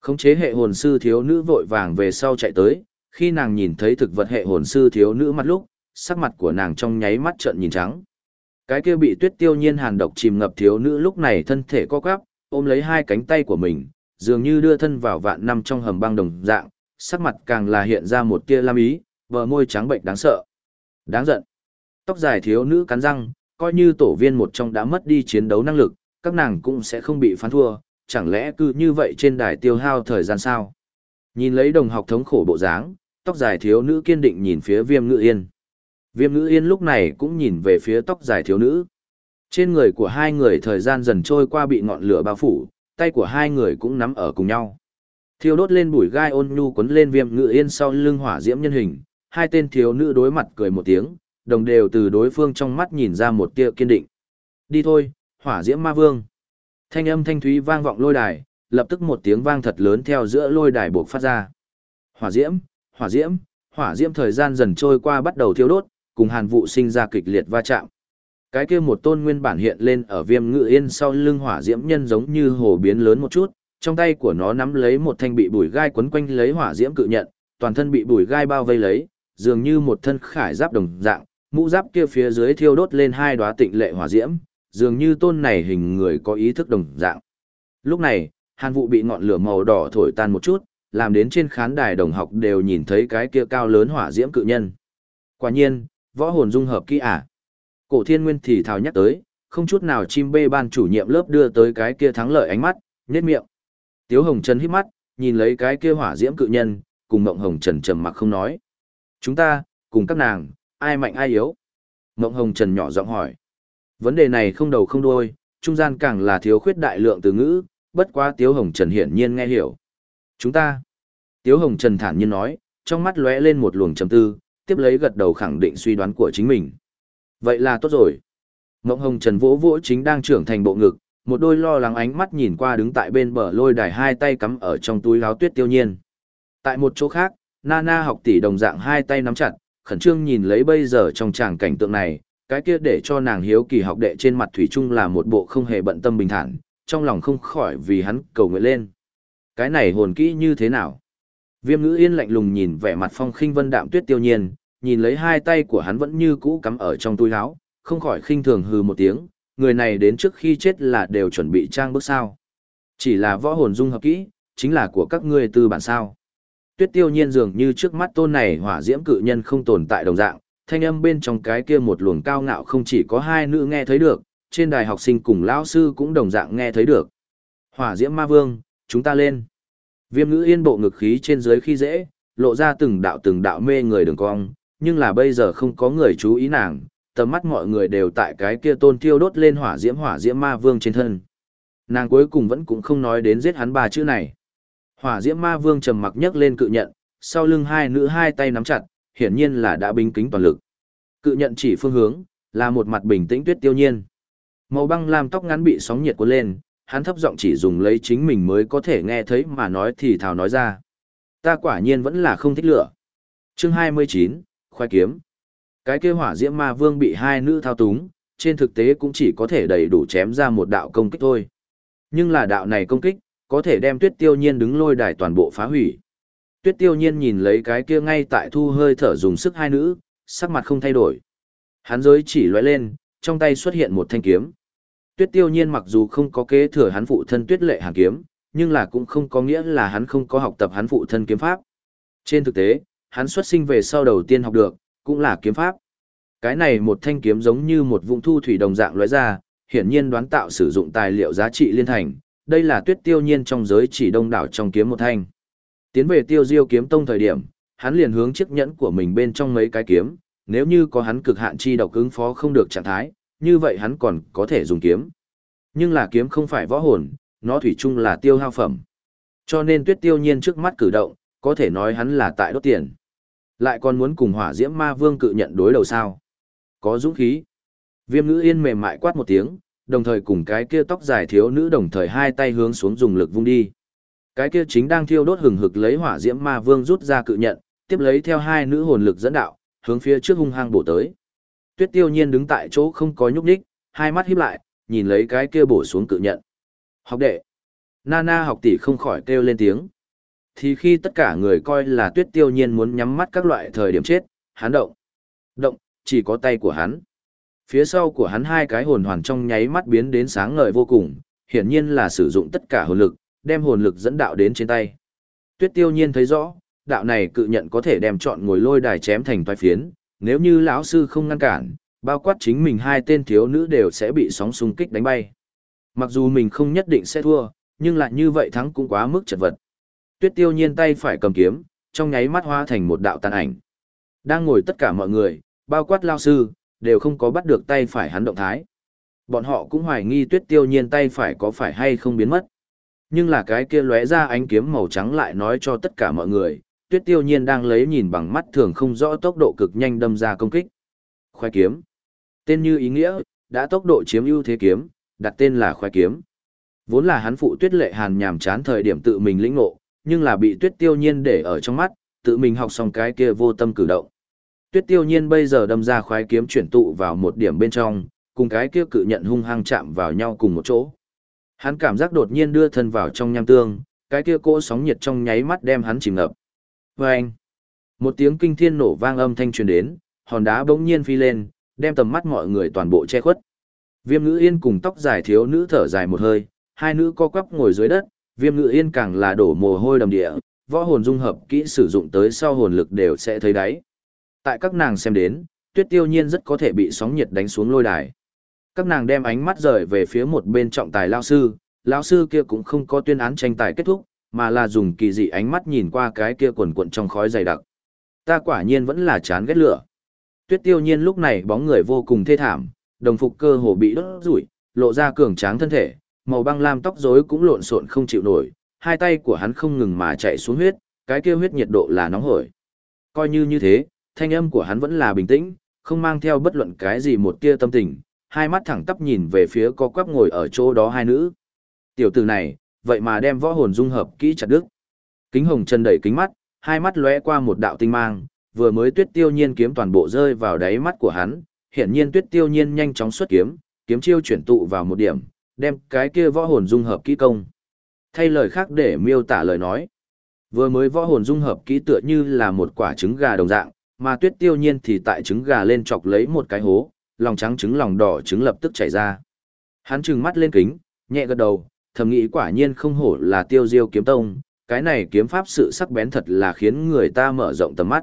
Khống chế hệ hồn sư thiếu nữ vội vàng về sau chạy tới, khi nàng nhìn thấy thực vật hệ hồn sư thiếu nữ mắt lúc, sắc mặt của nàng trong nháy mắt trợn nhìn trắng. Cái kia bị tuyết tiêu nhiên hàn độc chìm ngập thiếu nữ lúc này thân thể co quắp, ôm lấy hai cánh tay của mình, dường như đưa thân vào vạn năm trong hầm băng đồng dạng, sắc mặt càng là hiện ra một tia lam ý, bờ môi trắng bệnh đáng sợ. Đáng giận. Tóc dài thiếu nữ cắn răng, coi như tổ viên một trong đã mất đi chiến đấu năng lực, các nàng cũng sẽ không bị phán thua, chẳng lẽ cứ như vậy trên đài tiêu hao thời gian sao? Nhìn lấy đồng học thống khổ bộ dáng, tóc dài thiếu nữ kiên định nhìn phía viêm ngữ yên. Viêm ngữ yên lúc này cũng nhìn về phía tóc dài thiếu nữ. Trên người của hai người thời gian dần trôi qua bị ngọn lửa bao phủ, tay của hai người cũng nắm ở cùng nhau. Thiêu đốt lên bụi gai ôn nhu quấn lên viêm ngữ yên sau lưng hỏa diễm nhân hình, hai tên thiếu nữ đối mặt cười một tiếng, đồng đều từ đối phương trong mắt nhìn ra một tia kiên định. Đi thôi, hỏa diễm ma vương. Thanh âm thanh thúy vang vọng lôi đài, lập tức một tiếng vang thật lớn theo giữa lôi đài buộc phát ra. Hỏa diễm, hỏa diễm, hỏa diễm thời gian dần trôi qua bắt đầu thiêu đốt, cùng hàn Vũ sinh ra kịch liệt va chạm. Cái kia một tôn nguyên bản hiện lên ở viêm ngự yên sau lưng hỏa diễm nhân giống như hồ biến lớn một chút, trong tay của nó nắm lấy một thanh bị bùi gai quấn quanh lấy hỏa diễm cự nhận, toàn thân bị bùi gai bao vây lấy, dường như một thân khải giáp đồng dạng, mũ giáp kia phía dưới thiêu đốt lên hai đóa tịnh lệ hỏa diễm, dường như tôn này hình người có ý thức đồng dạng. Lúc này, hàn Vũ bị ngọn lửa màu đỏ thổi tan một chút, làm đến trên khán đài đồng học đều nhìn thấy cái kia cao lớn hỏa diễm cự nhân. Quả nhiên, võ hồn dung hợp kỹ à. Cổ thiên nguyên thì thào nhắc tới, không chút nào chim bê ban chủ nhiệm lớp đưa tới cái kia thắng lợi ánh mắt, nhét miệng. Tiếu Hồng Trần hít mắt, nhìn lấy cái kia hỏa diễm cự nhân, cùng Mộng Hồng Trần trầm mặc không nói. Chúng ta, cùng các nàng, ai mạnh ai yếu? Mộng Hồng Trần nhỏ giọng hỏi. Vấn đề này không đầu không đuôi, trung gian càng là thiếu khuyết đại lượng từ ngữ, bất quá Tiếu Hồng Trần hiển nhiên nghe hiểu. Chúng ta. Tiếu Hồng Trần thản nhiên nói, trong mắt lóe lên một luồng trầm tư, tiếp lấy gật đầu khẳng định suy đoán của chính mình. Vậy là tốt rồi. Mộng Hồng Trần vỗ vỗ chính đang trưởng thành bộ ngực, một đôi lo lắng ánh mắt nhìn qua đứng tại bên bờ lôi đài hai tay cắm ở trong túi áo tuyết tiêu nhiên. Tại một chỗ khác, Nana học tỷ đồng dạng hai tay nắm chặt, khẩn trương nhìn lấy bây giờ trong tràng cảnh tượng này, cái kia để cho nàng hiếu kỳ học đệ trên mặt thủy chung là một bộ không hề bận tâm bình thản, trong lòng không khỏi vì hắn cầu nguyện lên. Cái này hồn kỹ như thế nào? Viêm ngữ yên lạnh lùng nhìn vẻ mặt phong khinh vân đạm tuyết tiêu nhiên, nhìn lấy hai tay của hắn vẫn như cũ cắm ở trong túi áo, không khỏi khinh thường hừ một tiếng, người này đến trước khi chết là đều chuẩn bị trang bước sao. Chỉ là võ hồn dung hợp kỹ, chính là của các ngươi tư bản sao. Tuyết tiêu nhiên dường như trước mắt tôn này hỏa diễm cự nhân không tồn tại đồng dạng, thanh âm bên trong cái kia một luồng cao ngạo không chỉ có hai nữ nghe thấy được, trên đài học sinh cùng lão sư cũng đồng dạng nghe thấy được. Hỏa diễm ma vương, chúng ta lên. Viêm ngữ yên bộ ngực khí trên dưới khi dễ, lộ ra từng đạo từng đạo mê người đường cong, nhưng là bây giờ không có người chú ý nàng, tầm mắt mọi người đều tại cái kia tôn tiêu đốt lên hỏa diễm hỏa diễm ma vương trên thân. Nàng cuối cùng vẫn cũng không nói đến giết hắn ba chữ này. Hỏa diễm ma vương trầm mặc nhấc lên cự nhận, sau lưng hai nữ hai tay nắm chặt, hiển nhiên là đã binh kính toàn lực. Cự nhận chỉ phương hướng, là một mặt bình tĩnh tuyết tiêu nhiên. Màu băng làm tóc ngắn bị sóng nhiệt cuốn lên, hắn thấp giọng chỉ dùng lấy chính mình mới có thể nghe thấy mà nói thì thào nói ra. Ta quả nhiên vẫn là không thích lửa. Chương 29, khoai kiếm. Cái kia hỏa diễm ma vương bị hai nữ thao túng, trên thực tế cũng chỉ có thể đầy đủ chém ra một đạo công kích thôi. Nhưng là đạo này công kích, có thể đem tuyết tiêu nhiên đứng lôi đài toàn bộ phá hủy. Tuyết tiêu nhiên nhìn lấy cái kia ngay tại thu hơi thở dùng sức hai nữ, sắc mặt không thay đổi. Hắn giới chỉ lóe lên, trong tay xuất hiện một thanh kiếm. Tuyết tiêu nhiên mặc dù không có kế thừa hắn phụ thân tuyết lệ hàng kiếm, nhưng là cũng không có nghĩa là hắn không có học tập hắn phụ thân kiếm pháp. Trên thực tế, hắn xuất sinh về sau đầu tiên học được, cũng là kiếm pháp. Cái này một thanh kiếm giống như một vũng thu thủy đồng dạng lóe ra, hiển nhiên đoán tạo sử dụng tài liệu giá trị liên thành, đây là tuyết tiêu nhiên trong giới chỉ đông đảo trong kiếm một thanh. Tiến về tiêu diêu kiếm tông thời điểm, hắn liền hướng chiếc nhẫn của mình bên trong mấy cái kiếm, nếu như có hắn cực hạn chi độc ứng phó không được trạng thái, như vậy hắn còn có thể dùng kiếm. Nhưng là kiếm không phải võ hồn, nó thủy chung là tiêu hao phẩm. Cho nên tuyết tiêu nhiên trước mắt cử động, có thể nói hắn là tại đốt tiền. Lại còn muốn cùng hỏa diễm ma vương cự nhận đối đầu sao. Có dũng khí. Viêm ngữ yên mềm mại quát một tiếng, đồng thời cùng cái kia tóc dài thiếu nữ đồng thời hai tay hướng xuống dùng lực vung đi. Cái kia chính đang thiêu đốt hừng hực lấy hỏa diễm ma vương rút ra cự nhận, tiếp lấy theo hai nữ hồn lực dẫn đạo, hướng phía trước hung hăng bổ tới. Tuyết Tiêu Nhiên đứng tại chỗ không có nhúc nhích, hai mắt híp lại, nhìn lấy cái kia bổ xuống cự nhận. Học đệ. Nana học tỷ không khỏi kêu lên tiếng. Thì khi tất cả người coi là Tuyết Tiêu Nhiên muốn nhắm mắt các loại thời điểm chết, hắn động. Động, chỉ có tay của hắn. Phía sau của hắn hai cái hồn hoàn trong nháy mắt biến đến sáng ngời vô cùng, hiển nhiên là sử dụng tất cả hồn lực, đem hồn lực dẫn đạo đến trên tay. Tuyết Tiêu Nhiên thấy rõ, đạo này cự nhận có thể đem chọn ngồi lôi đài chém thành toái phiến, nếu như lão sư không ngăn cản, bao quát chính mình hai tên thiếu nữ đều sẽ bị sóng xung kích đánh bay. Mặc dù mình không nhất định sẽ thua, nhưng lại như vậy thắng cũng quá mức chật vật. Tuyết Tiêu Nhiên tay phải cầm kiếm, trong nháy mắt hóa thành một đạo tàn ảnh. Đang ngồi tất cả mọi người, bao quát lão sư, đều không có bắt được tay phải hắn động thái. Bọn họ cũng hoài nghi Tuyết Tiêu Nhiên tay phải có phải hay không biến mất. Nhưng là cái kia lóe ra ánh kiếm màu trắng lại nói cho tất cả mọi người, tuyết tiêu nhiên đang lấy nhìn bằng mắt thường không rõ tốc độ cực nhanh đâm ra công kích. Khoai kiếm. Tên như ý nghĩa, đã tốc độ chiếm ưu thế kiếm, đặt tên là khoai kiếm. Vốn là hắn phụ tuyết lệ hàn nhàm chán thời điểm tự mình lĩnh ngộ, nhưng là bị tuyết tiêu nhiên để ở trong mắt, tự mình học xong cái kia vô tâm cử động. Tuyết tiêu nhiên bây giờ đâm ra khoái kiếm chuyển tụ vào một điểm bên trong, cùng cái kia cự nhận hung hăng chạm vào nhau cùng một chỗ. Hắn cảm giác đột nhiên đưa thân vào trong nham tương, cái kia cỗ sóng nhiệt trong nháy mắt đem hắn chìm ngập. Và anh, một tiếng kinh thiên nổ vang âm thanh truyền đến, hòn đá bỗng nhiên phi lên, đem tầm mắt mọi người toàn bộ che khuất. Viêm ngữ yên cùng tóc dài thiếu nữ thở dài một hơi, hai nữ co quắp ngồi dưới đất, viêm ngữ yên càng là đổ mồ hôi đầm địa, võ hồn dung hợp kỹ sử dụng tới sau hồn lực đều sẽ thấy đáy. Tại các nàng xem đến, tuyết tiêu nhiên rất có thể bị sóng nhiệt đánh xuống lôi đài. Các nàng đem ánh mắt rời về phía một bên trọng tài lao sư, lao sư kia cũng không có tuyên án tranh tài kết thúc, mà là dùng kỳ dị ánh mắt nhìn qua cái kia quần cuộn trong khói dày đặc. Ta quả nhiên vẫn là chán ghét lửa. Tuyết tiêu nhiên lúc này bóng người vô cùng thê thảm, đồng phục cơ hồ bị đốt rủi, lộ ra cường tráng thân thể, màu băng lam tóc rối cũng lộn xộn không chịu nổi, hai tay của hắn không ngừng mà chạy xuống huyết, cái kia huyết nhiệt độ là nóng hổi. Coi như như thế, thanh âm của hắn vẫn là bình tĩnh, không mang theo bất luận cái gì một tia tâm tình, hai mắt thẳng tắp nhìn về phía có quắp ngồi ở chỗ đó hai nữ. Tiểu tử này, vậy mà đem võ hồn dung hợp kỹ chặt đứt. Kính hồng chân đẩy kính mắt, hai mắt lóe qua một đạo tinh mang, vừa mới tuyết tiêu nhiên kiếm toàn bộ rơi vào đáy mắt của hắn, hiển nhiên tuyết tiêu nhiên nhanh chóng xuất kiếm, kiếm chiêu chuyển tụ vào một điểm, đem cái kia võ hồn dung hợp kỹ công. Thay lời khác để miêu tả lời nói, vừa mới võ hồn dung hợp kỹ tựa như là một quả trứng gà đồng dạng, mà tuyết tiêu nhiên thì tại trứng gà lên chọc lấy một cái hố, lòng trắng trứng lòng đỏ trứng lập tức chảy ra. Hắn trừng mắt lên kính, nhẹ gật đầu, thầm nghĩ quả nhiên không hổ là tiêu diêu kiếm tông, cái này kiếm pháp sự sắc bén thật là khiến người ta mở rộng tầm mắt.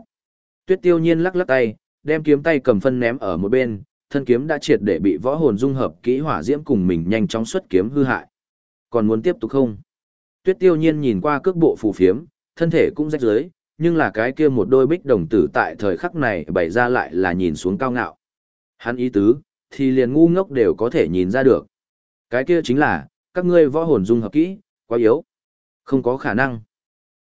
Tuyết tiêu nhiên lắc lắc tay, đem kiếm tay cầm phân ném ở một bên, thân kiếm đã triệt để bị võ hồn dung hợp kỹ hỏa diễm cùng mình nhanh chóng xuất kiếm hư hại. Còn muốn tiếp tục không? Tuyết tiêu nhiên nhìn qua cước bộ phù phiếm, thân thể cũng rách rưới, nhưng là cái kia một đôi bích đồng tử tại thời khắc này bày ra lại là nhìn xuống cao ngạo. Hắn ý tứ, thì liền ngu ngốc đều có thể nhìn ra được. Cái kia chính là, các ngươi võ hồn dung hợp kỹ, quá yếu. Không có khả năng.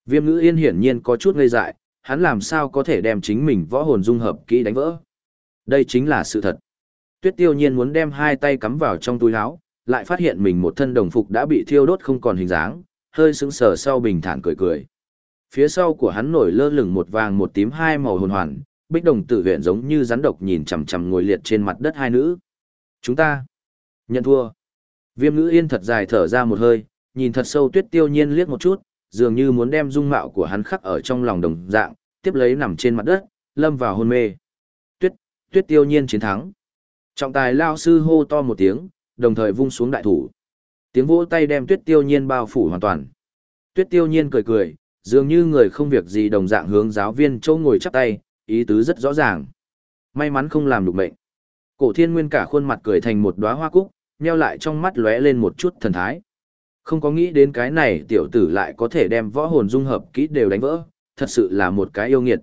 Viêm ngữ yên hiển nhiên có chút ngây dại, hắn làm sao có thể đem chính mình võ hồn dung hợp kỹ đánh vỡ. Đây chính là sự thật. Tuyết tiêu nhiên muốn đem hai tay cắm vào trong túi áo, lại phát hiện mình một thân đồng phục đã bị thiêu đốt không còn hình dáng, hơi sững sờ sau bình thản cười cười. Phía sau của hắn nổi lơ lửng một vàng một tím hai màu hồn hoàn, bích đồng tử huyện giống như rắn độc nhìn chằm chằm ngồi liệt trên mặt đất hai nữ. Chúng ta nhận thua. Viêm ngữ yên thật dài thở ra một hơi, nhìn thật sâu tuyết tiêu nhiên liếc một chút, dường như muốn đem dung mạo của hắn khắc ở trong lòng đồng dạng, tiếp lấy nằm trên mặt đất, lâm vào hôn mê. Tuyết, tuyết tiêu nhiên chiến thắng. Trọng tài lao sư hô to một tiếng, đồng thời vung xuống đại thủ. Tiếng vỗ tay đem tuyết tiêu nhiên bao phủ hoàn toàn. Tuyết tiêu nhiên cười cười, dường như người không việc gì đồng dạng hướng giáo viên châu ngồi chắp tay, ý tứ rất rõ ràng. May mắn không làm được mệnh. Cổ thiên nguyên cả khuôn mặt cười thành một đóa hoa cúc, nheo lại trong mắt lóe lên một chút thần thái. Không có nghĩ đến cái này tiểu tử lại có thể đem võ hồn dung hợp kỹ đều đánh vỡ, thật sự là một cái yêu nghiệt.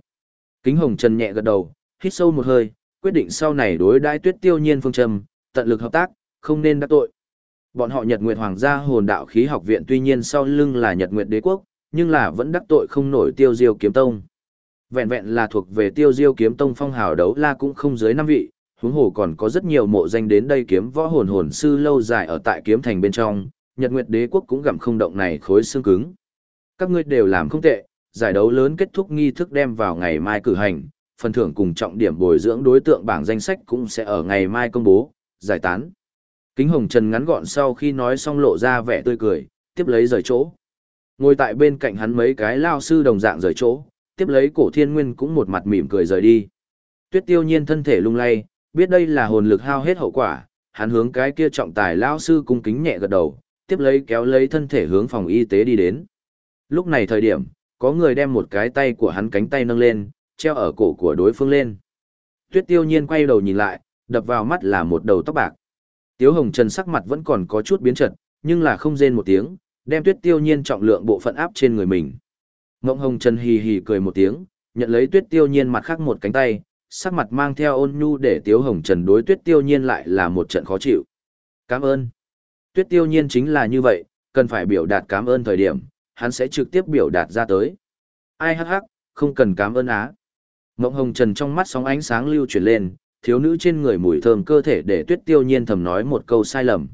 Kính hồng trần nhẹ gật đầu, hít sâu một hơi, quyết định sau này đối đãi tuyết tiêu nhiên phương trầm, tận lực hợp tác, không nên đắc tội. Bọn họ Nhật Nguyệt Hoàng gia hồn đạo khí học viện tuy nhiên sau lưng là Nhật Nguyệt đế quốc, nhưng là vẫn đắc tội không nổi tiêu diêu kiếm tông. Vẹn vẹn là thuộc về tiêu diêu kiếm tông phong hào đấu la cũng không dưới năm vị, huống hồ còn có rất nhiều mộ danh đến đây kiếm võ hồn hồn sư lâu dài ở tại kiếm thành bên trong, Nhật Nguyệt đế quốc cũng gặm không động này khối xương cứng. Các ngươi đều làm không tệ, giải đấu lớn kết thúc nghi thức đem vào ngày mai cử hành, phần thưởng cùng trọng điểm bồi dưỡng đối tượng bảng danh sách cũng sẽ ở ngày mai công bố, giải tán. Kính Hồng Trần ngắn gọn sau khi nói xong lộ ra vẻ tươi cười, tiếp lấy rời chỗ. Ngồi tại bên cạnh hắn mấy cái lao sư đồng dạng rời chỗ, tiếp lấy cổ thiên nguyên cũng một mặt mỉm cười rời đi. Tuyết tiêu nhiên thân thể lung lay, biết đây là hồn lực hao hết hậu quả, hắn hướng cái kia trọng tài lao sư cung kính nhẹ gật đầu, tiếp lấy kéo lấy thân thể hướng phòng y tế đi đến. Lúc này thời điểm, có người đem một cái tay của hắn cánh tay nâng lên, treo ở cổ của đối phương lên. Tuyết tiêu nhiên quay đầu nhìn lại, đập vào mắt là một đầu tóc bạc. Tiếu hồng trần sắc mặt vẫn còn có chút biến trật, nhưng là không rên một tiếng, đem tuyết tiêu nhiên trọng lượng bộ phận áp trên người mình. Ngộng hồng trần hì hì cười một tiếng, nhận lấy tuyết tiêu nhiên mặt khác một cánh tay, sắc mặt mang theo ôn nhu để tiếu hồng trần đối tuyết tiêu nhiên lại là một trận khó chịu. Cảm ơn. Tuyết tiêu nhiên chính là như vậy, cần phải biểu đạt cảm ơn thời điểm, hắn sẽ trực tiếp biểu đạt ra tới. Ai hắc hắc, không cần cảm ơn á. Ngộng hồng trần trong mắt sóng ánh sáng lưu chuyển lên, thiếu nữ trên người mùi thơm cơ thể để tuyết tiêu nhiên thầm nói một câu sai lầm.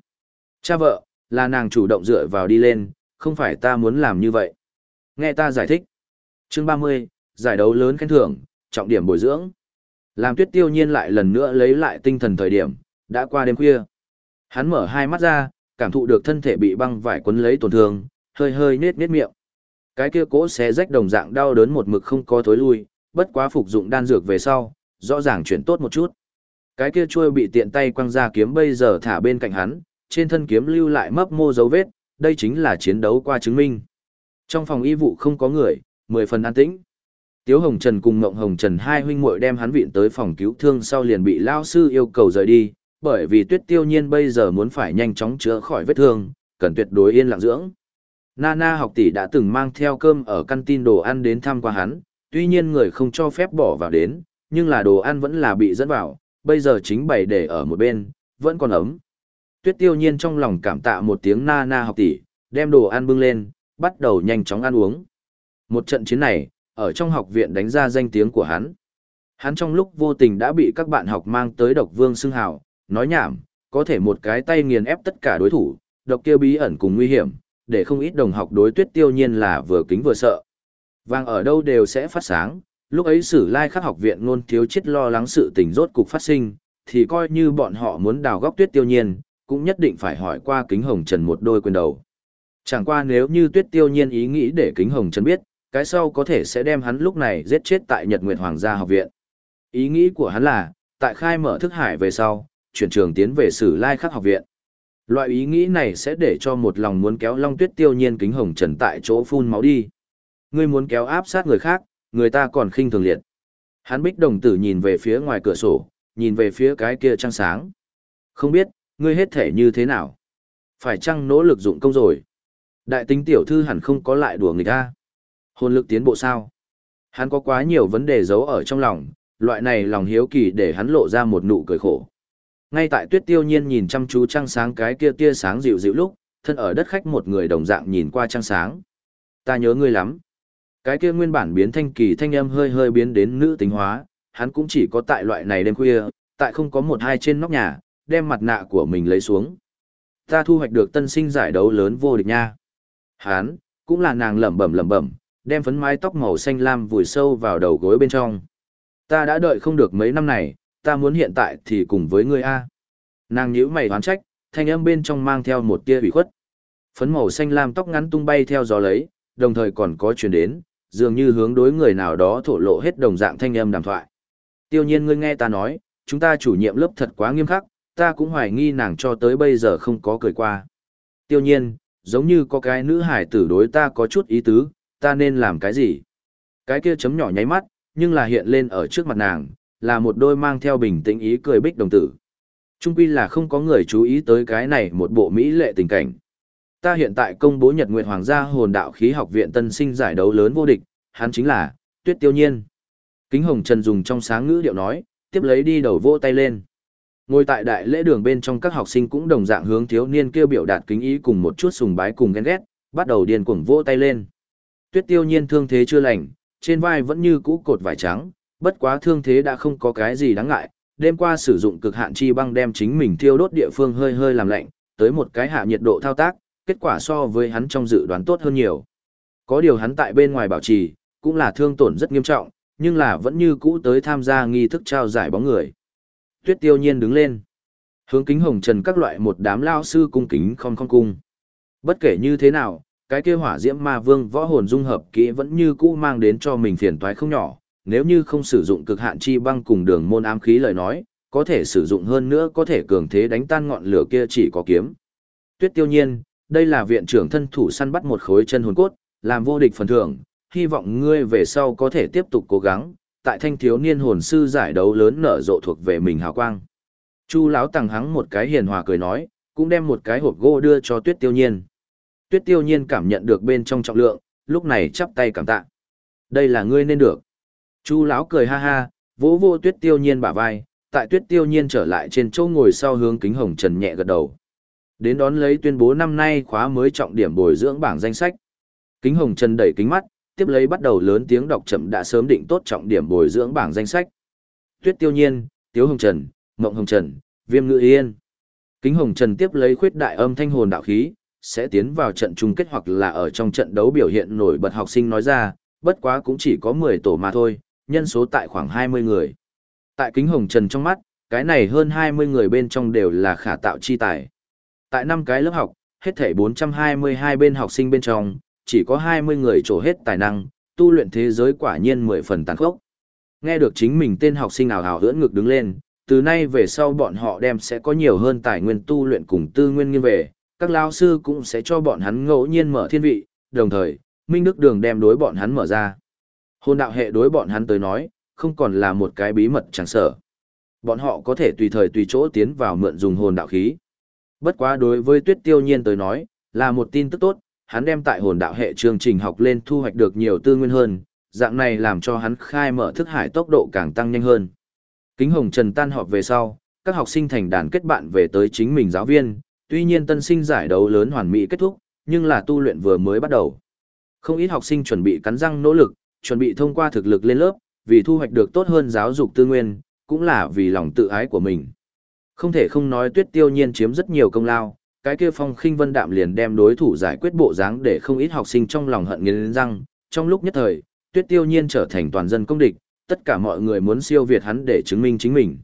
Cha vợ, là nàng chủ động dựa vào đi lên, không phải ta muốn làm như vậy. Nghe ta giải thích. Chương 30, giải đấu lớn khen thưởng, trọng điểm bồi dưỡng. Làm tuyết tiêu nhiên lại lần nữa lấy lại tinh thần thời điểm, đã qua đêm khuya. Hắn mở hai mắt ra, cảm thụ được thân thể bị băng vải quấn lấy tổn thương, hơi hơi nết nết miệng. Cái kia cỗ xé rách đồng dạng đau đớn một mực không có thối lui, bất quá phục dụng đan dược về sau, rõ ràng chuyển tốt một chút. Cái kia chuôi bị tiện tay quăng ra kiếm bây giờ thả bên cạnh hắn, trên thân kiếm lưu lại mấp mô dấu vết, đây chính là chiến đấu qua chứng minh. Trong phòng y vụ không có người, mười phần an tĩnh. Tiếu Hồng Trần cùng Ngộng Hồng Trần hai huynh muội đem hắn viện tới phòng cứu thương sau liền bị lao sư yêu cầu rời đi, bởi vì Tuyết Tiêu Nhiên bây giờ muốn phải nhanh chóng chữa khỏi vết thương, cần tuyệt đối yên lặng dưỡng. Nana học tỷ đã từng mang theo cơm ở căn tin đồ ăn đến thăm qua hắn, tuy nhiên người không cho phép bỏ vào đến, nhưng là đồ ăn vẫn là bị dẫn vào, bây giờ chính bày để ở một bên, vẫn còn ấm. Tuyết tiêu nhiên trong lòng cảm tạ một tiếng Nana học tỷ, đem đồ ăn bưng lên, bắt đầu nhanh chóng ăn uống. Một trận chiến này, ở trong học viện đánh ra danh tiếng của hắn. Hắn trong lúc vô tình đã bị các bạn học mang tới độc vương xưng hào, nói nhảm, có thể một cái tay nghiền ép tất cả đối thủ, độc kia bí ẩn cùng nguy hiểm, để không ít đồng học đối tuyết tiêu nhiên là vừa kính vừa sợ. Vàng ở đâu đều sẽ phát sáng, lúc ấy sử lai khắc học viện ngôn thiếu chết lo lắng sự tình rốt cục phát sinh, thì coi như bọn họ muốn đào góc tuyết tiêu nhiên, cũng nhất định phải hỏi qua kính hồng trần một đôi quyền đầu. Chẳng qua nếu như tuyết tiêu nhiên ý nghĩ để kính hồng trần biết, cái sau có thể sẽ đem hắn lúc này giết chết tại Nhật Nguyệt Hoàng gia học viện. Ý nghĩ của hắn là, tại khai mở thức hải về sau, chuyển trường tiến về sử lai khắc học viện. Loại ý nghĩ này sẽ để cho một lòng muốn kéo Long Tuyết Tiêu Nhiên kính hồng trần tại chỗ phun máu đi. Ngươi muốn kéo áp sát người khác, người ta còn khinh thường liệt. Hắn bích đồng tử nhìn về phía ngoài cửa sổ, nhìn về phía cái kia trăng sáng. Không biết, ngươi hết thể như thế nào? Phải chăng nỗ lực dụng công rồi? Đại tính tiểu thư hẳn không có lại đùa người ta. Hồn lực tiến bộ sao? Hắn có quá nhiều vấn đề giấu ở trong lòng, loại này lòng hiếu kỳ để hắn lộ ra một nụ cười khổ. Ngay tại tuyết tiêu nhiên nhìn chăm chú trăng sáng cái kia tia sáng dịu dịu lúc, thân ở đất khách một người đồng dạng nhìn qua trăng sáng. Ta nhớ ngươi lắm. Cái kia nguyên bản biến thanh kỳ thanh âm hơi hơi biến đến nữ tính hóa, hắn cũng chỉ có tại loại này đêm khuya, tại không có một hai trên nóc nhà, đem mặt nạ của mình lấy xuống. Ta thu hoạch được tân sinh giải đấu lớn vô địch nha. Hắn, cũng là nàng lẩm bẩm lẩm bẩm, đem phấn mái tóc màu xanh lam vùi sâu vào đầu gối bên trong. Ta đã đợi không được mấy năm này, ta muốn hiện tại thì cùng với ngươi a. Nàng nhíu mày oán trách, thanh âm bên trong mang theo một tia ủy khuất. Phấn màu xanh lam tóc ngắn tung bay theo gió lấy, đồng thời còn có truyền đến, dường như hướng đối người nào đó thổ lộ hết đồng dạng thanh âm đàm thoại. Tiêu nhiên ngươi nghe ta nói, chúng ta chủ nhiệm lớp thật quá nghiêm khắc, ta cũng hoài nghi nàng cho tới bây giờ không có cười qua. Tiêu nhiên, giống như có cái nữ hải tử đối ta có chút ý tứ, ta nên làm cái gì? Cái kia chấm nhỏ nháy mắt, nhưng là hiện lên ở trước mặt nàng, là một đôi mang theo bình tĩnh ý cười bích đồng tử. Trung quy là không có người chú ý tới cái này một bộ mỹ lệ tình cảnh. Ta hiện tại công bố Nhật Nguyệt Hoàng gia hồn đạo khí học viện tân sinh giải đấu lớn vô địch, hắn chính là Tuyết Tiêu Nhiên. Kính Hồng Trần dùng trong sáng ngữ điệu nói, tiếp lấy đi đầu vỗ tay lên. Ngồi tại đại lễ đường bên trong các học sinh cũng đồng dạng hướng thiếu niên kêu biểu đạt kính ý cùng một chút sùng bái cùng ghen ghét, bắt đầu điên cuồng vỗ tay lên. Tuyết Tiêu Nhiên thương thế chưa lành, trên vai vẫn như cũ cột vải trắng, bất quá thương thế đã không có cái gì đáng ngại, đêm qua sử dụng cực hạn chi băng đem chính mình thiêu đốt địa phương hơi hơi làm lạnh, tới một cái hạ nhiệt độ thao tác, kết quả so với hắn trong dự đoán tốt hơn nhiều. Có điều hắn tại bên ngoài bảo trì, cũng là thương tổn rất nghiêm trọng, nhưng là vẫn như cũ tới tham gia nghi thức trao giải bóng người. Tuyết tiêu nhiên đứng lên. Hướng kính hồng trần các loại một đám lao sư cung kính không không cung. Bất kể như thế nào, cái kia hỏa diễm ma vương võ hồn dung hợp kỹ vẫn như cũ mang đến cho mình phiền toái không nhỏ, nếu như không sử dụng cực hạn chi băng cùng đường môn ám khí lời nói, có thể sử dụng hơn nữa có thể cường thế đánh tan ngọn lửa kia chỉ có kiếm. Tuyết tiêu nhiên, đây là viện trưởng thân thủ săn bắt một khối chân hồn cốt, làm vô địch phần thưởng, hy vọng ngươi về sau có thể tiếp tục cố gắng, tại thanh thiếu niên hồn sư giải đấu lớn nở rộ thuộc về mình hào quang. Chu lão tàng hắng một cái hiền hòa cười nói, cũng đem một cái hộp gỗ đưa cho Tuyết Tiêu Nhiên. Tuyết Tiêu Nhiên cảm nhận được bên trong trọng lượng, lúc này chắp tay cảm tạ. Đây là ngươi nên được. Chu lão cười ha ha, vỗ vô Tuyết Tiêu Nhiên bả vai, tại Tuyết Tiêu Nhiên trở lại trên chỗ ngồi sau hướng kính hồng trần nhẹ gật đầu. Đến đón lấy tuyên bố năm nay khóa mới trọng điểm bồi dưỡng bảng danh sách. Kính hồng trần đẩy kính mắt, tiếp lấy bắt đầu lớn tiếng đọc chậm đã sớm định tốt trọng điểm bồi dưỡng bảng danh sách. Tuyết Tiêu Nhiên, Tiếu Hồng Trần, Mộng Hồng Trần, Viêm Ngự Yên. Kính Hồng Trần tiếp lấy khuyết đại âm thanh hồn đạo khí, sẽ tiến vào trận chung kết hoặc là ở trong trận đấu biểu hiện nổi bật học sinh nói ra, bất quá cũng chỉ có 10 tổ mà thôi, nhân số tại khoảng 20 người. Tại Kính Hồng Trần trong mắt, cái này hơn 20 người bên trong đều là khả tạo chi tài. Tại năm cái lớp học, hết thảy 422 bên học sinh bên trong, chỉ có 20 người trổ hết tài năng, tu luyện thế giới quả nhiên 10 phần tàn khốc. Nghe được chính mình tên học sinh nào hào hưỡng ngực đứng lên, từ nay về sau bọn họ đem sẽ có nhiều hơn tài nguyên tu luyện cùng tư nguyên nghiêng về, các lao sư cũng sẽ cho bọn hắn ngẫu nhiên mở thiên vị, đồng thời, Minh Đức Đường đem đối bọn hắn mở ra. Hồn đạo hệ đối bọn hắn tới nói, không còn là một cái bí mật chẳng sở. Bọn họ có thể tùy thời tùy chỗ tiến vào mượn dùng hồn đạo khí. Bất quá đối với tuyết tiêu nhiên tới nói, là một tin tức tốt, hắn đem tại hồn đạo hệ chương trình học lên thu hoạch được nhiều tư nguyên hơn, dạng này làm cho hắn khai mở thức hải tốc độ càng tăng nhanh hơn. Kính Hồng Trần tan họp về sau, các học sinh thành đàn kết bạn về tới chính mình giáo viên, tuy nhiên tân sinh giải đấu lớn hoàn mỹ kết thúc, nhưng là tu luyện vừa mới bắt đầu. Không ít học sinh chuẩn bị cắn răng nỗ lực, chuẩn bị thông qua thực lực lên lớp, vì thu hoạch được tốt hơn giáo dục tư nguyên, cũng là vì lòng tự ái của mình. Không thể không nói tuyết tiêu nhiên chiếm rất nhiều công lao, cái kia phong khinh vân đạm liền đem đối thủ giải quyết bộ dáng để không ít học sinh trong lòng hận nghiến răng, trong lúc nhất thời, tuyết tiêu nhiên trở thành toàn dân công địch, tất cả mọi người muốn siêu việt hắn để chứng minh chính mình.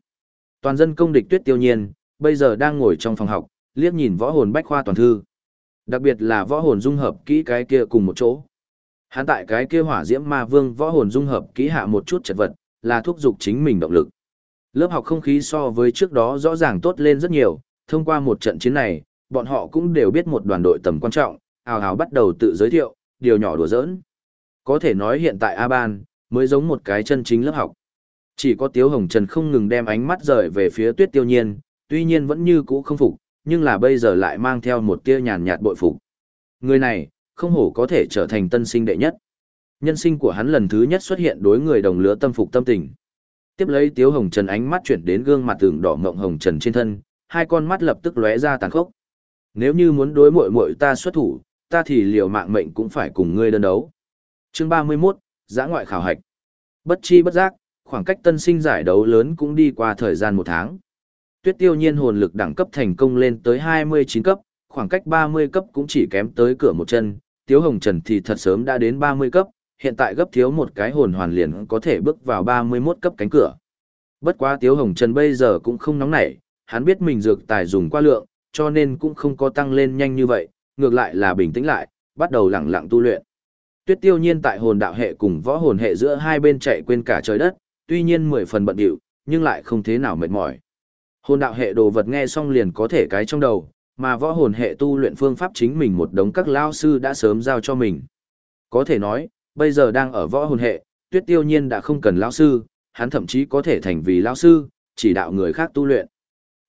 Toàn dân công địch tuyết tiêu nhiên, bây giờ đang ngồi trong phòng học, liếc nhìn võ hồn bách khoa toàn thư. Đặc biệt là võ hồn dung hợp kỹ cái kia cùng một chỗ. Hắn tại cái kia hỏa diễm ma vương võ hồn dung hợp kỹ hạ một chút chật vật, là thúc giục chính mình động lực. Lớp học không khí so với trước đó rõ ràng tốt lên rất nhiều, thông qua một trận chiến này, bọn họ cũng đều biết một đoàn đội tầm quan trọng, hào hào bắt đầu tự giới thiệu, điều nhỏ đùa giỡn. Có thể nói hiện tại A-Ban, mới giống một cái chân chính lớp học. Chỉ có Tiếu Hồng Trần không ngừng đem ánh mắt rời về phía tuyết tiêu nhiên, tuy nhiên vẫn như cũ không phục, nhưng là bây giờ lại mang theo một tia nhàn nhạt bội phục. Người này, không hổ có thể trở thành tân sinh đệ nhất. Nhân sinh của hắn lần thứ nhất xuất hiện đối người đồng lứa tâm phục tâm tình. Tiếp lấy Tiếu Hồng Trần ánh mắt chuyển đến gương mặt tường đỏ mộng hồng trần trên thân, hai con mắt lập tức lóe ra tàn khốc. Nếu như muốn đối muội muội ta xuất thủ, ta thì liều mạng mệnh cũng phải cùng ngươi đơn đấu. Chương 31, giã ngoại khảo hạch. Bất chi bất giác, khoảng cách tân sinh giải đấu lớn cũng đi qua thời gian một tháng. Tuyết tiêu nhiên hồn lực đẳng cấp thành công lên tới 29 cấp, khoảng cách 30 cấp cũng chỉ kém tới cửa một chân, Tiếu Hồng Trần thì thật sớm đã đến 30 cấp, hiện tại gấp thiếu một cái hồn hoàn liền có thể bước vào 31 cấp cánh cửa. Bất quá Tiếu Hồng Trần bây giờ cũng không nóng nảy, hắn biết mình dược tài dùng qua lượng, cho nên cũng không có tăng lên nhanh như vậy, ngược lại là bình tĩnh lại, bắt đầu lặng lặng tu luyện. Tuyết tiêu nhiên tại hồn đạo hệ cùng võ hồn hệ giữa hai bên chạy quên cả trời đất, tuy nhiên mười phần bận điệu, nhưng lại không thế nào mệt mỏi. Hồn đạo hệ đồ vật nghe xong liền có thể cái trong đầu, mà võ hồn hệ tu luyện phương pháp chính mình một đống các lao sư đã sớm giao cho mình. Có thể nói, bây giờ đang ở võ hồn hệ, tuyết tiêu nhiên đã không cần lao sư, hắn thậm chí có thể thành vì lao sư, chỉ đạo người khác tu luyện.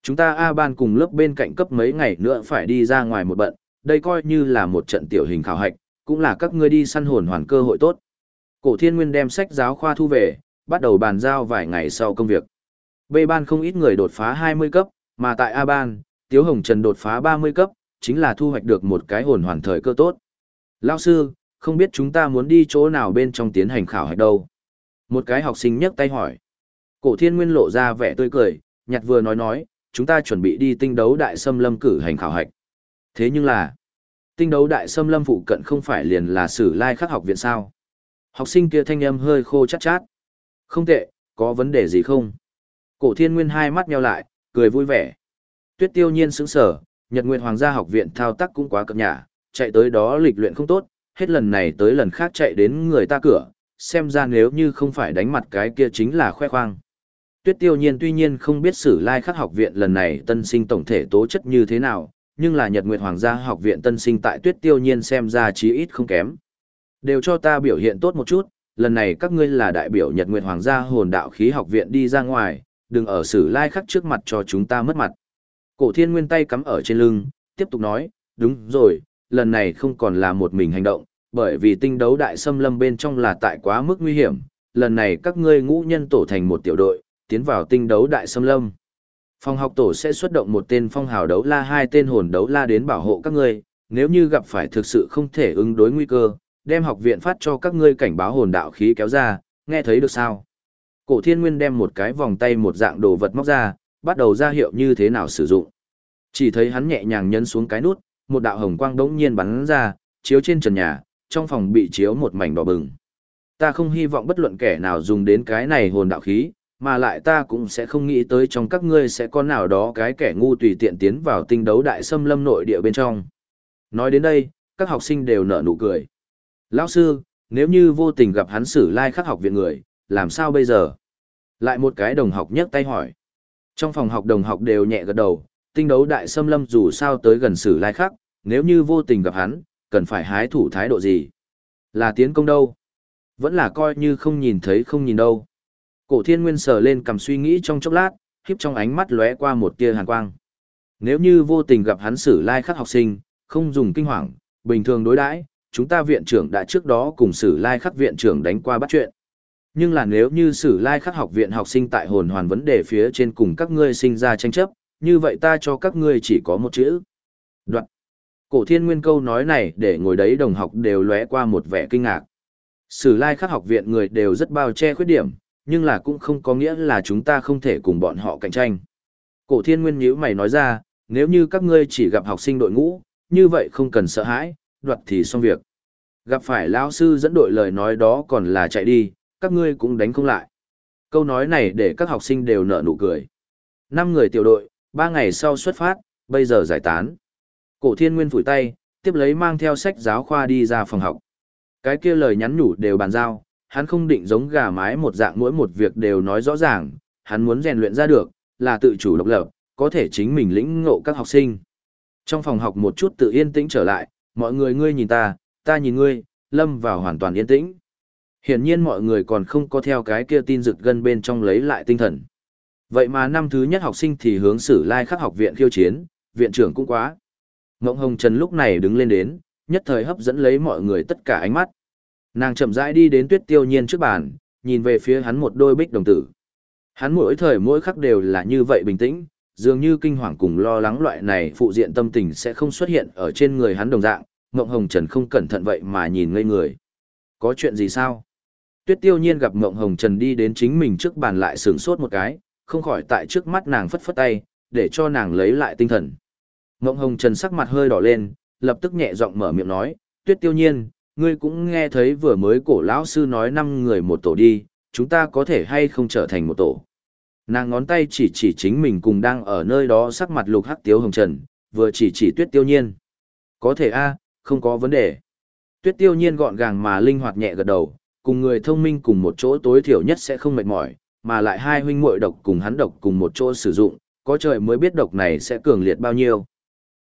Chúng ta A-ban cùng lớp bên cạnh cấp mấy ngày nữa phải đi ra ngoài một bận, đây coi như là một trận tiểu hình khảo hạch, cũng là các ngươi đi săn hồn hoàn cơ hội tốt. Cổ thiên nguyên đem sách giáo khoa thu về, bắt đầu bàn giao vài ngày sau công việc. B-ban không ít người đột phá 20 cấp, mà tại A-ban, Tiếu Hồng Trần đột phá 30 cấp, chính là thu hoạch được một cái hồn hoàn thời cơ tốt. Lão sư, không biết chúng ta muốn đi chỗ nào bên trong tiến hành khảo hạch đâu. Một cái học sinh nhấc tay hỏi. Cổ thiên nguyên lộ ra vẻ tươi cười, nhặt vừa nói nói, chúng ta chuẩn bị đi tinh đấu đại xâm lâm cử hành khảo hạch. Thế nhưng là, tinh đấu đại xâm lâm phụ cận không phải liền là sử lai khắc học viện sao. Học sinh kia thanh âm hơi khô chát chát. Không tệ, có vấn đề gì không? Cổ thiên nguyên hai mắt nheo lại, cười vui vẻ. Tuyết tiêu nhiên sững sở, Nhật Nguyệt Hoàng gia học viện thao tác cũng quá cập nhà, chạy tới đó lịch luyện không tốt, hết lần này tới lần khác chạy đến người ta cửa, xem ra nếu như không phải đánh mặt cái kia chính là khoe khoang. Tuyết tiêu nhiên tuy nhiên không biết sử lai khắc học viện lần này tân sinh tổng thể tố chất như thế nào, nhưng là Nhật Nguyệt Hoàng gia học viện tân sinh tại tuyết tiêu nhiên xem ra chí ít không kém. Đều cho ta biểu hiện tốt một chút, lần này các ngươi là đại biểu Nhật Nguyệt Hoàng gia hồn đạo khí học viện đi ra ngoài, đừng ở sử lai khắc trước mặt cho chúng ta mất mặt. Cổ thiên nguyên tay cắm ở trên lưng, tiếp tục nói, đúng rồi, lần này không còn là một mình hành động, bởi vì tinh đấu đại xâm lâm bên trong là tại quá mức nguy hiểm, lần này các ngươi ngũ nhân tổ thành một tiểu đội, tiến vào tinh đấu đại xâm lâm. Phòng học tổ sẽ xuất động một tên phong hào đấu la hai tên hồn đấu la đến bảo hộ các ngươi, nếu như gặp phải thực sự không thể ứng đối nguy cơ, đem học viện phát cho các ngươi cảnh báo hồn đạo khí kéo ra, nghe thấy được sao? Cổ thiên nguyên đem một cái vòng tay một dạng đồ vật móc ra, bắt đầu ra hiệu như thế nào sử dụng. Chỉ thấy hắn nhẹ nhàng nhấn xuống cái nút, một đạo hồng quang đống nhiên bắn ra, chiếu trên trần nhà, trong phòng bị chiếu một mảnh đỏ bừng. Ta không hy vọng bất luận kẻ nào dùng đến cái này hồn đạo khí, mà lại ta cũng sẽ không nghĩ tới trong các ngươi sẽ có nào đó cái kẻ ngu tùy tiện tiến vào tinh đấu đại xâm lâm nội địa bên trong. Nói đến đây, các học sinh đều nở nụ cười. Lão sư, nếu như vô tình gặp hắn xử lai like khắc học viện người, làm sao bây giờ? Lại một cái đồng học nhấc tay hỏi. Trong phòng học đồng học đều nhẹ gật đầu, tinh đấu đại xâm lâm dù sao tới gần sử lai khắc, nếu như vô tình gặp hắn, cần phải hái thủ thái độ gì? Là tiến công đâu? Vẫn là coi như không nhìn thấy không nhìn đâu. Cổ thiên nguyên sờ lên cầm suy nghĩ trong chốc lát, khiếp trong ánh mắt lóe qua một tia hàn quang. Nếu như vô tình gặp hắn sử lai khắc học sinh, không dùng kinh hoàng, bình thường đối đãi, chúng ta viện trưởng đã trước đó cùng sử lai khắc viện trưởng đánh qua bắt chuyện. Nhưng là nếu như sử lai khắc học viện học sinh tại hồn hoàn vấn đề phía trên cùng các ngươi sinh ra tranh chấp, như vậy ta cho các ngươi chỉ có một chữ. Đoạn. Cổ thiên nguyên câu nói này để ngồi đấy đồng học đều lóe qua một vẻ kinh ngạc. Sử lai khắc học viện người đều rất bao che khuyết điểm, nhưng là cũng không có nghĩa là chúng ta không thể cùng bọn họ cạnh tranh. Cổ thiên nguyên nhữ mày nói ra, nếu như các ngươi chỉ gặp học sinh đội ngũ, như vậy không cần sợ hãi, đoạt thì xong việc. Gặp phải lão sư dẫn đội lời nói đó còn là chạy đi, các ngươi cũng đánh không lại. Câu nói này để các học sinh đều nở nụ cười. Năm người tiểu đội, ba ngày sau xuất phát, bây giờ giải tán. Cổ thiên nguyên phủi tay, tiếp lấy mang theo sách giáo khoa đi ra phòng học. Cái kia lời nhắn nhủ đều bàn giao, hắn không định giống gà mái một dạng mỗi một việc đều nói rõ ràng, hắn muốn rèn luyện ra được, là tự chủ độc lập, có thể chính mình lĩnh ngộ các học sinh. Trong phòng học một chút tự yên tĩnh trở lại, mọi người ngươi nhìn ta, ta nhìn ngươi, lâm vào hoàn toàn yên tĩnh. Hiển nhiên mọi người còn không có theo cái kia tin rực gân bên trong lấy lại tinh thần. Vậy mà năm thứ nhất học sinh thì hướng sử lai khắc học viện khiêu chiến, viện trưởng cũng quá. Ngộng Hồng Trần lúc này đứng lên đến, nhất thời hấp dẫn lấy mọi người tất cả ánh mắt. Nàng chậm rãi đi đến tuyết tiêu nhiên trước bàn, nhìn về phía hắn một đôi bích đồng tử. Hắn mỗi thời mỗi khắc đều là như vậy bình tĩnh, dường như kinh hoàng cùng lo lắng loại này phụ diện tâm tình sẽ không xuất hiện ở trên người hắn đồng dạng, Ngộng Hồng Trần không cẩn thận vậy mà nhìn ngây người. Có chuyện gì sao? Tuyết tiêu nhiên gặp Ngộng Hồng Trần đi đến chính mình trước bàn lại sướng sốt một cái, không khỏi tại trước mắt nàng phất phất tay, để cho nàng lấy lại tinh thần. Ngộng Hồng Trần sắc mặt hơi đỏ lên, lập tức nhẹ giọng mở miệng nói, Tuyết tiêu nhiên, ngươi cũng nghe thấy vừa mới cổ lão sư nói năm người một tổ đi, chúng ta có thể hay không trở thành một tổ. Nàng ngón tay chỉ chỉ chính mình cùng đang ở nơi đó sắc mặt lục hắc tiếu hồng trần, vừa chỉ chỉ tuyết tiêu nhiên. Có thể a không có vấn đề. Tuyết tiêu nhiên gọn gàng mà linh hoạt nhẹ gật đầu, cùng người thông minh cùng một chỗ tối thiểu nhất sẽ không mệt mỏi, mà lại hai huynh muội độc cùng hắn độc cùng một chỗ sử dụng, có trời mới biết độc này sẽ cường liệt bao nhiêu.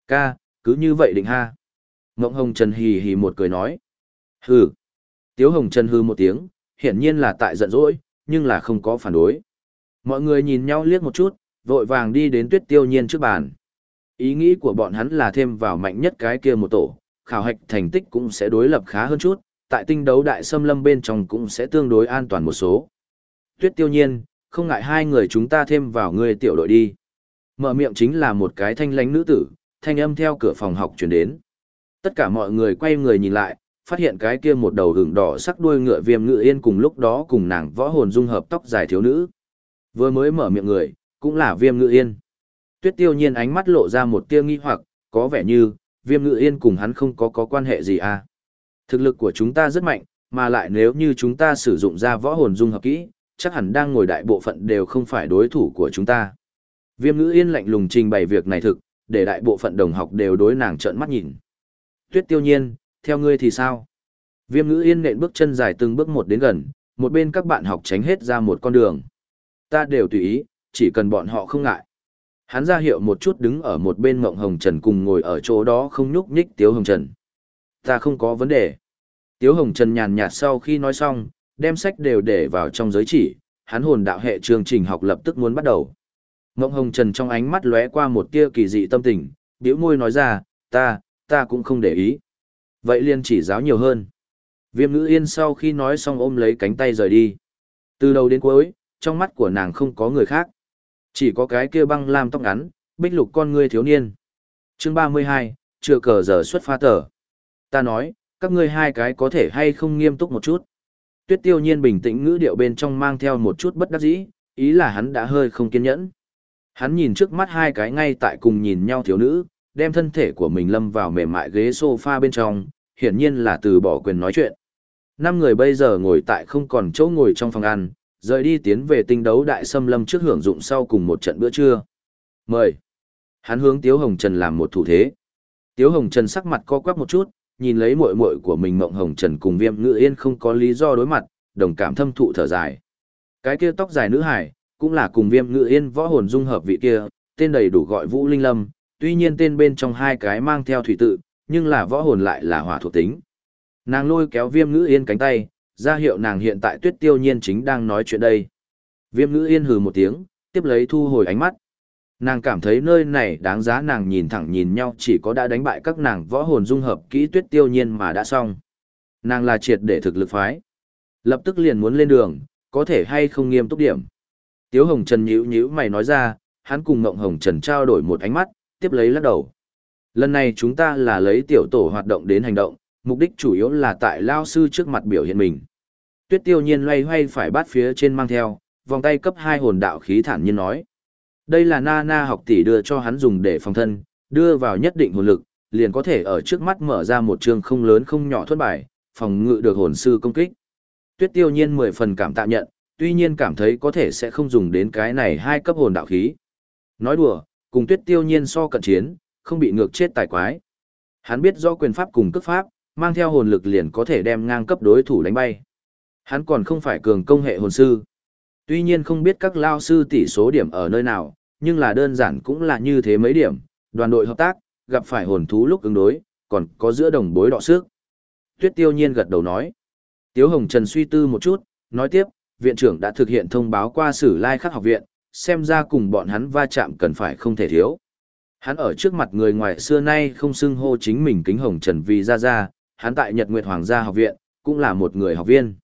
Ca, cứ như vậy định ha. Ngộng Hồng Trần hì hì một cười nói. Hừ. Tiếu Hồng Trần hư một tiếng, hiển nhiên là tại giận dỗi, nhưng là không có phản đối. Mọi người nhìn nhau liếc một chút, vội vàng đi đến tuyết tiêu nhiên trước bàn. Ý nghĩ của bọn hắn là thêm vào mạnh nhất cái kia một tổ, khảo hạch thành tích cũng sẽ đối lập khá hơn chút, tại tinh đấu đại xâm lâm bên trong cũng sẽ tương đối an toàn một số. Tuyết tiêu nhiên, không ngại hai người chúng ta thêm vào người tiểu đội đi. Mở miệng chính là một cái thanh lãnh nữ tử, thanh âm theo cửa phòng học chuyển đến. Tất cả mọi người quay người nhìn lại, phát hiện cái kia một đầu hưởng đỏ sắc đuôi ngựa viêm ngựa yên cùng lúc đó cùng nàng võ hồn dung hợp tóc dài thiếu nữ. Vừa mới mở miệng người, cũng là viêm ngựa yên. Tuyết tiêu nhiên ánh mắt lộ ra một tia nghi hoặc, có vẻ như, viêm ngựa yên cùng hắn không có có quan hệ gì à. Thực lực của chúng ta rất mạnh, mà lại nếu như chúng ta sử dụng ra võ hồn dung hợp kỹ, chắc hẳn đang ngồi đại bộ phận đều không phải đối thủ của chúng ta. Viêm ngữ yên lạnh lùng trình bày việc này thực, để đại bộ phận đồng học đều đối nàng trợn mắt nhìn. Tuyết tiêu nhiên, theo ngươi thì sao? Viêm ngữ yên nện bước chân dài từng bước một đến gần, một bên các bạn học tránh hết ra một con đường. Ta đều tùy ý, chỉ cần bọn họ không ngại. Hắn ra hiệu một chút đứng ở một bên mộng hồng trần cùng ngồi ở chỗ đó không nhúc nhích tiếu hồng trần. Ta không có vấn đề. Tiếu hồng trần nhàn nhạt sau khi nói xong, đem sách đều để vào trong giới chỉ, hắn hồn đạo hệ chương trình học lập tức muốn bắt đầu. Mộng hồng trần trong ánh mắt lóe qua một tia kỳ dị tâm tình, biểu môi nói ra, ta, ta cũng không để ý. Vậy liền chỉ giáo nhiều hơn. Viêm ngữ yên sau khi nói xong ôm lấy cánh tay rời đi. Từ đầu đến cuối, trong mắt của nàng không có người khác. Chỉ có cái kia băng lam tóc ngắn, bích lục con ngươi thiếu niên. chương 32, chưa cờ giờ xuất pha tờ. Ta nói, các ngươi hai cái có thể hay không nghiêm túc một chút. Tuyết tiêu nhiên bình tĩnh ngữ điệu bên trong mang theo một chút bất đắc dĩ, ý là hắn đã hơi không kiên nhẫn. Hắn nhìn trước mắt hai cái ngay tại cùng nhìn nhau thiếu nữ, đem thân thể của mình lâm vào mềm mại ghế sofa bên trong, hiển nhiên là từ bỏ quyền nói chuyện. Năm người bây giờ ngồi tại không còn chỗ ngồi trong phòng ăn, rời đi tiến về tinh đấu đại xâm lâm trước hưởng dụng sau cùng một trận bữa trưa. Mời. Hắn hướng Tiếu Hồng Trần làm một thủ thế. Tiếu Hồng Trần sắc mặt co quắp một chút, nhìn lấy muội muội của mình Mộng Hồng Trần cùng Viêm Ngự Yên không có lý do đối mặt, đồng cảm thâm thụ thở dài. Cái kia tóc dài nữ hải, cũng là cùng Viêm Ngự Yên võ hồn dung hợp vị kia, tên đầy đủ gọi Vũ Linh Lâm, tuy nhiên tên bên trong hai cái mang theo thủy tự, nhưng là võ hồn lại là hỏa thuộc tính. Nàng lôi kéo Viêm Ngự Yên cánh tay, ra hiệu nàng hiện tại tuyết tiêu nhiên chính đang nói chuyện đây. Viêm ngữ yên hừ một tiếng, tiếp lấy thu hồi ánh mắt. Nàng cảm thấy nơi này đáng giá nàng nhìn thẳng nhìn nhau chỉ có đã đánh bại các nàng võ hồn dung hợp kỹ tuyết tiêu nhiên mà đã xong. Nàng là triệt để thực lực phái. Lập tức liền muốn lên đường, có thể hay không nghiêm túc điểm. Tiếu Hồng Trần nhíu nhíu mày nói ra, hắn cùng Ngộng Hồng Trần trao đổi một ánh mắt, tiếp lấy lắc đầu. Lần này chúng ta là lấy tiểu tổ hoạt động đến hành động, mục đích chủ yếu là tại lao sư trước mặt biểu hiện mình tuyết tiêu nhiên loay hoay phải bắt phía trên mang theo, vòng tay cấp hai hồn đạo khí thản nhiên nói. Đây là na na học tỷ đưa cho hắn dùng để phòng thân, đưa vào nhất định hồn lực, liền có thể ở trước mắt mở ra một trường không lớn không nhỏ thuất bài, phòng ngự được hồn sư công kích. Tuyết tiêu nhiên mười phần cảm tạ nhận, tuy nhiên cảm thấy có thể sẽ không dùng đến cái này hai cấp hồn đạo khí. Nói đùa, cùng tuyết tiêu nhiên so cận chiến, không bị ngược chết tài quái. Hắn biết do quyền pháp cùng cấp pháp, mang theo hồn lực liền có thể đem ngang cấp đối thủ đánh bay. Hắn còn không phải cường công hệ hồn sư. Tuy nhiên không biết các lao sư tỷ số điểm ở nơi nào, nhưng là đơn giản cũng là như thế mấy điểm, đoàn đội hợp tác, gặp phải hồn thú lúc ứng đối, còn có giữa đồng bối đọ sức. Tuyết tiêu nhiên gật đầu nói. Tiếu Hồng Trần suy tư một chút, nói tiếp, viện trưởng đã thực hiện thông báo qua sử lai khắc học viện, xem ra cùng bọn hắn va chạm cần phải không thể thiếu. Hắn ở trước mặt người ngoài xưa nay không xưng hô chính mình kính Hồng Trần vì ra ra, hắn tại Nhật Nguyệt Hoàng gia học viện, cũng là một người học viên.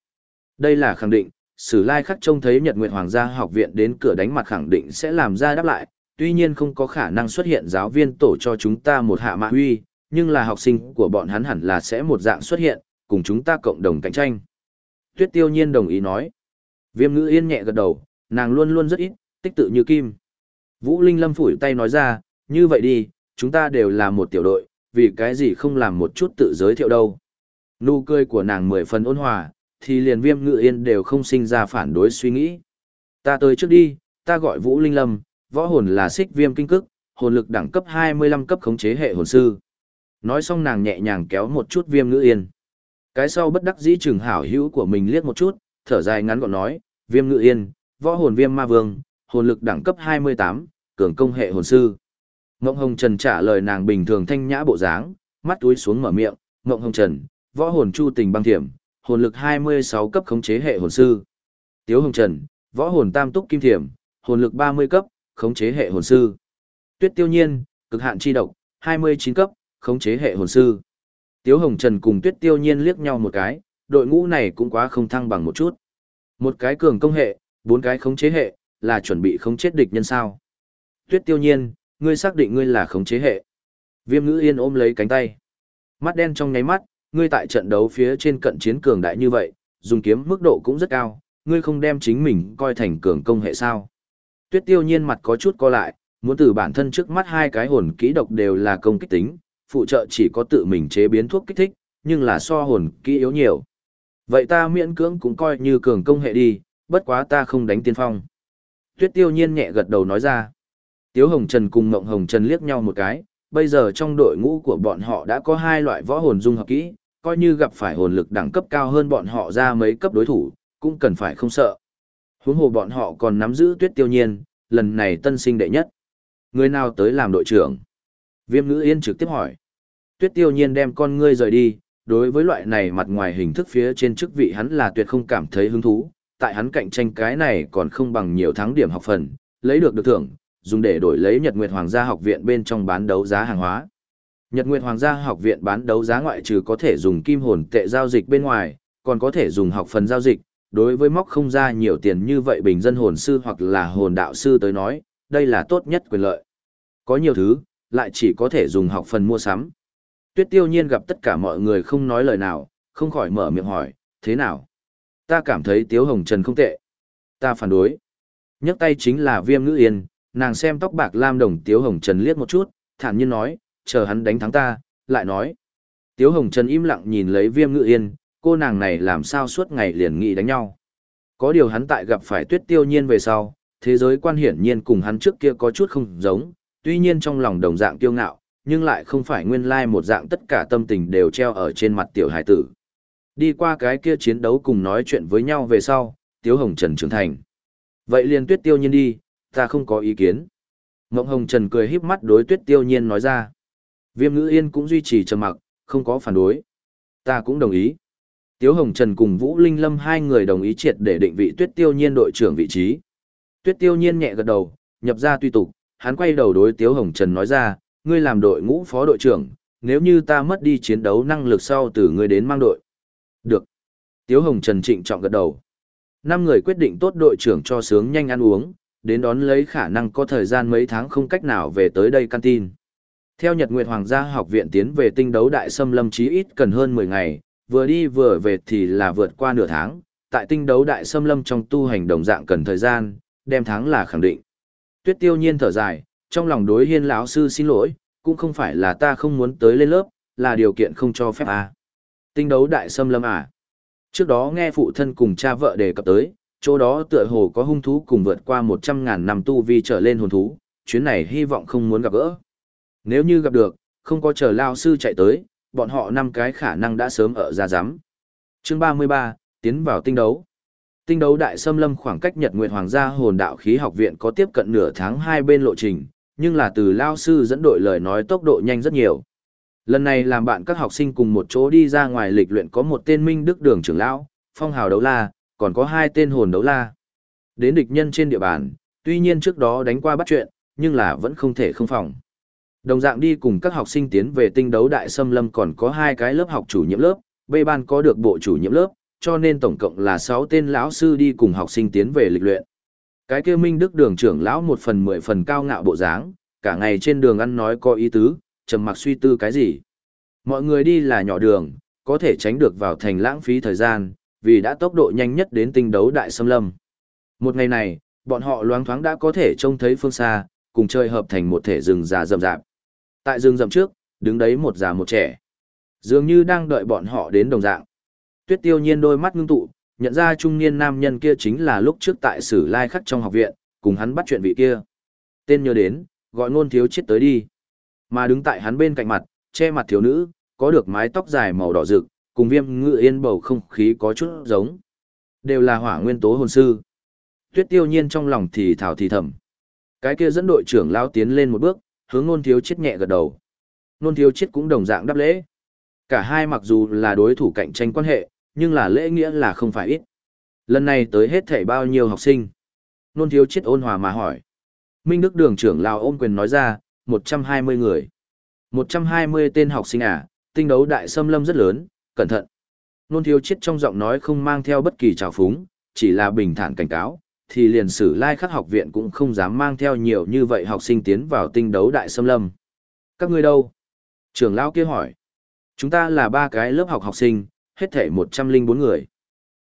Đây là khẳng định, Sử Lai Khắc trông thấy Nhật Nguyệt Hoàng gia học viện đến cửa đánh mặt khẳng định sẽ làm ra đáp lại, tuy nhiên không có khả năng xuất hiện giáo viên tổ cho chúng ta một hạ mạ huy, nhưng là học sinh của bọn hắn hẳn là sẽ một dạng xuất hiện, cùng chúng ta cộng đồng cạnh tranh. Tuyết tiêu nhiên đồng ý nói. Viêm ngữ yên nhẹ gật đầu, nàng luôn luôn rất ít, tích tự như kim. Vũ Linh Lâm phủi tay nói ra, như vậy đi, chúng ta đều là một tiểu đội, vì cái gì không làm một chút tự giới thiệu đâu. Nụ cười của nàng mười phần ôn hòa, thì liền viêm ngự yên đều không sinh ra phản đối suy nghĩ. Ta tới trước đi, ta gọi Vũ Linh Lâm, võ hồn là xích viêm kinh cức, hồn lực đẳng cấp 25 cấp khống chế hệ hồn sư. Nói xong nàng nhẹ nhàng kéo một chút viêm ngự yên. Cái sau bất đắc dĩ chừng hảo hữu của mình liếc một chút, thở dài ngắn gọn nói, viêm ngự yên, võ hồn viêm ma vương, hồn lực đẳng cấp 28, cường công hệ hồn sư. Ngộng Hồng Trần trả lời nàng bình thường thanh nhã bộ dáng, mắt túi xuống mở miệng, Ngộng Hồng Trần, võ hồn chu tình băng thiểm, hồn lực 26 cấp khống chế hệ hồn sư. Tiếu Hồng Trần, võ hồn tam túc kim thiểm, hồn lực 30 cấp, khống chế hệ hồn sư. Tuyết Tiêu Nhiên, cực hạn chi độc, 29 cấp, khống chế hệ hồn sư. Tiếu Hồng Trần cùng Tuyết Tiêu Nhiên liếc nhau một cái, đội ngũ này cũng quá không thăng bằng một chút. Một cái cường công hệ, bốn cái khống chế hệ, là chuẩn bị khống chết địch nhân sao. Tuyết Tiêu Nhiên, ngươi xác định ngươi là khống chế hệ. Viêm Ngữ Yên ôm lấy cánh tay. Mắt đen trong nháy mắt, ngươi tại trận đấu phía trên cận chiến cường đại như vậy, dùng kiếm mức độ cũng rất cao, ngươi không đem chính mình coi thành cường công hệ sao. Tuyết Tiêu Nhiên mặt có chút co lại, muốn từ bản thân trước mắt hai cái hồn kỹ độc đều là công kích tính, phụ trợ chỉ có tự mình chế biến thuốc kích thích, nhưng là so hồn kỹ yếu nhiều. Vậy ta miễn cưỡng cũng coi như cường công hệ đi, bất quá ta không đánh tiên phong. Tuyết tiêu nhiên nhẹ gật đầu nói ra. Tiếu Hồng Trần cùng Ngộng Hồng Trần liếc nhau một cái, bây giờ trong đội ngũ của bọn họ đã có hai loại võ hồn dung hợp kỹ, coi như gặp phải hồn lực đẳng cấp cao hơn bọn họ ra mấy cấp đối thủ, cũng cần phải không sợ. Huống hồ bọn họ còn nắm giữ tuyết tiêu nhiên, lần này tân sinh đệ nhất. Người nào tới làm đội trưởng? Viêm ngữ yên trực tiếp hỏi. Tuyết tiêu nhiên đem con ngươi rời đi, đối với loại này mặt ngoài hình thức phía trên chức vị hắn là tuyệt không cảm thấy hứng thú, tại hắn cạnh tranh cái này còn không bằng nhiều thắng điểm học phần, lấy được được thưởng, dùng để đổi lấy Nhật Nguyệt Hoàng gia học viện bên trong bán đấu giá hàng hóa. Nhật Nguyệt Hoàng gia học viện bán đấu giá ngoại trừ có thể dùng kim hồn tệ giao dịch bên ngoài, còn có thể dùng học phần giao dịch, đối với móc không ra nhiều tiền như vậy bình dân hồn sư hoặc là hồn đạo sư tới nói, đây là tốt nhất quyền lợi. Có nhiều thứ, lại chỉ có thể dùng học phần mua sắm. Tuyết tiêu nhiên gặp tất cả mọi người không nói lời nào, không khỏi mở miệng hỏi, thế nào? Ta cảm thấy Tiếu Hồng Trần không tệ. Ta phản đối. nhấc tay chính là viêm ngữ yên, nàng xem tóc bạc lam đồng Tiếu Hồng Trần liếc một chút, thản nhiên nói, chờ hắn đánh thắng ta, lại nói. Tiếu Hồng Trần im lặng nhìn lấy viêm ngự yên, cô nàng này làm sao suốt ngày liền nghị đánh nhau. Có điều hắn tại gặp phải tuyết tiêu nhiên về sau, thế giới quan hiển nhiên cùng hắn trước kia có chút không giống, tuy nhiên trong lòng đồng dạng kiêu ngạo, nhưng lại không phải nguyên lai một dạng tất cả tâm tình đều treo ở trên mặt tiểu hải tử. Đi qua cái kia chiến đấu cùng nói chuyện với nhau về sau, Tiếu Hồng Trần trưởng thành. Vậy liền tuyết tiêu nhiên đi, ta không có ý kiến. Ngộng Hồng Trần cười híp mắt đối tuyết tiêu nhiên nói ra. Viêm ngữ yên cũng duy trì trầm mặc, không có phản đối. Ta cũng đồng ý. Tiếu Hồng Trần cùng Vũ Linh Lâm hai người đồng ý triệt để định vị tuyết tiêu nhiên đội trưởng vị trí. Tuyết tiêu nhiên nhẹ gật đầu, nhập ra tuy tục, hắn quay đầu đối Tiếu Hồng Trần nói ra, ngươi làm đội ngũ phó đội trưởng, nếu như ta mất đi chiến đấu năng lực sau từ ngươi đến mang đội. Được. Tiếu Hồng Trần trịnh trọng gật đầu. Năm người quyết định tốt đội trưởng cho sướng nhanh ăn uống, đến đón lấy khả năng có thời gian mấy tháng không cách nào về tới đây căn tin. Theo Nhật Nguyệt Hoàng gia học viện tiến về tinh đấu đại xâm lâm chí ít cần hơn 10 ngày, vừa đi vừa về thì là vượt qua nửa tháng, tại tinh đấu đại xâm lâm trong tu hành đồng dạng cần thời gian, đem tháng là khẳng định. Tuyết tiêu nhiên thở dài, trong lòng đối hiên lão sư xin lỗi, cũng không phải là ta không muốn tới lên lớp, là điều kiện không cho phép à. Tinh đấu đại xâm lâm à. Trước đó nghe phụ thân cùng cha vợ đề cập tới, chỗ đó tựa hồ có hung thú cùng vượt qua 100.000 năm tu vi trở lên hồn thú, chuyến này hy vọng không muốn gặp gỡ. Nếu như gặp được, không có chờ lao sư chạy tới, bọn họ năm cái khả năng đã sớm ở ra giám. Chương 33, tiến vào tinh đấu. Tinh đấu đại xâm lâm khoảng cách Nhật Nguyệt Hoàng gia hồn đạo khí học viện có tiếp cận nửa tháng hai bên lộ trình, nhưng là từ lao sư dẫn đội lời nói tốc độ nhanh rất nhiều. Lần này làm bạn các học sinh cùng một chỗ đi ra ngoài lịch luyện có một tên Minh Đức Đường trưởng lão, Phong Hào Đấu La, còn có hai tên hồn đấu la. Đến địch nhân trên địa bàn, tuy nhiên trước đó đánh qua bắt chuyện, nhưng là vẫn không thể không phòng. Đồng dạng đi cùng các học sinh tiến về tinh đấu đại xâm lâm còn có hai cái lớp học chủ nhiệm lớp, B ban có được bộ chủ nhiệm lớp, cho nên tổng cộng là 6 tên lão sư đi cùng học sinh tiến về lịch luyện. Cái kia Minh Đức đường trưởng lão một phần mười phần cao ngạo bộ dáng, cả ngày trên đường ăn nói có ý tứ, trầm mặc suy tư cái gì. Mọi người đi là nhỏ đường, có thể tránh được vào thành lãng phí thời gian, vì đã tốc độ nhanh nhất đến tinh đấu đại xâm lâm. Một ngày này, bọn họ loáng thoáng đã có thể trông thấy phương xa, cùng chơi hợp thành một thể rừng già rậm rạp. Tại rừng rậm trước, đứng đấy một già một trẻ. Dường như đang đợi bọn họ đến đồng dạng. Tuyết tiêu nhiên đôi mắt ngưng tụ, nhận ra trung niên nam nhân kia chính là lúc trước tại sử lai khắc trong học viện, cùng hắn bắt chuyện vị kia. Tên nhớ đến, gọi ngôn thiếu chết tới đi. Mà đứng tại hắn bên cạnh mặt, che mặt thiếu nữ, có được mái tóc dài màu đỏ rực, cùng viêm ngự yên bầu không khí có chút giống. Đều là hỏa nguyên tố hồn sư. Tuyết tiêu nhiên trong lòng thì thảo thì thầm. Cái kia dẫn đội trưởng lao tiến lên một bước, hướng nôn thiếu chết nhẹ gật đầu. Nôn thiếu chết cũng đồng dạng đáp lễ. Cả hai mặc dù là đối thủ cạnh tranh quan hệ, nhưng là lễ nghĩa là không phải ít. Lần này tới hết thảy bao nhiêu học sinh? Nôn thiếu chết ôn hòa mà hỏi. Minh Đức đường trưởng lao ôm quyền nói ra, 120 người. 120 tên học sinh à, tinh đấu đại xâm lâm rất lớn, cẩn thận. Nôn thiếu chết trong giọng nói không mang theo bất kỳ trào phúng, chỉ là bình thản cảnh cáo, thì liền sử lai khắc học viện cũng không dám mang theo nhiều như vậy học sinh tiến vào tinh đấu đại xâm lâm. Các ngươi đâu? Trưởng lão kia hỏi. Chúng ta là ba cái lớp học học sinh, hết thể 104 người.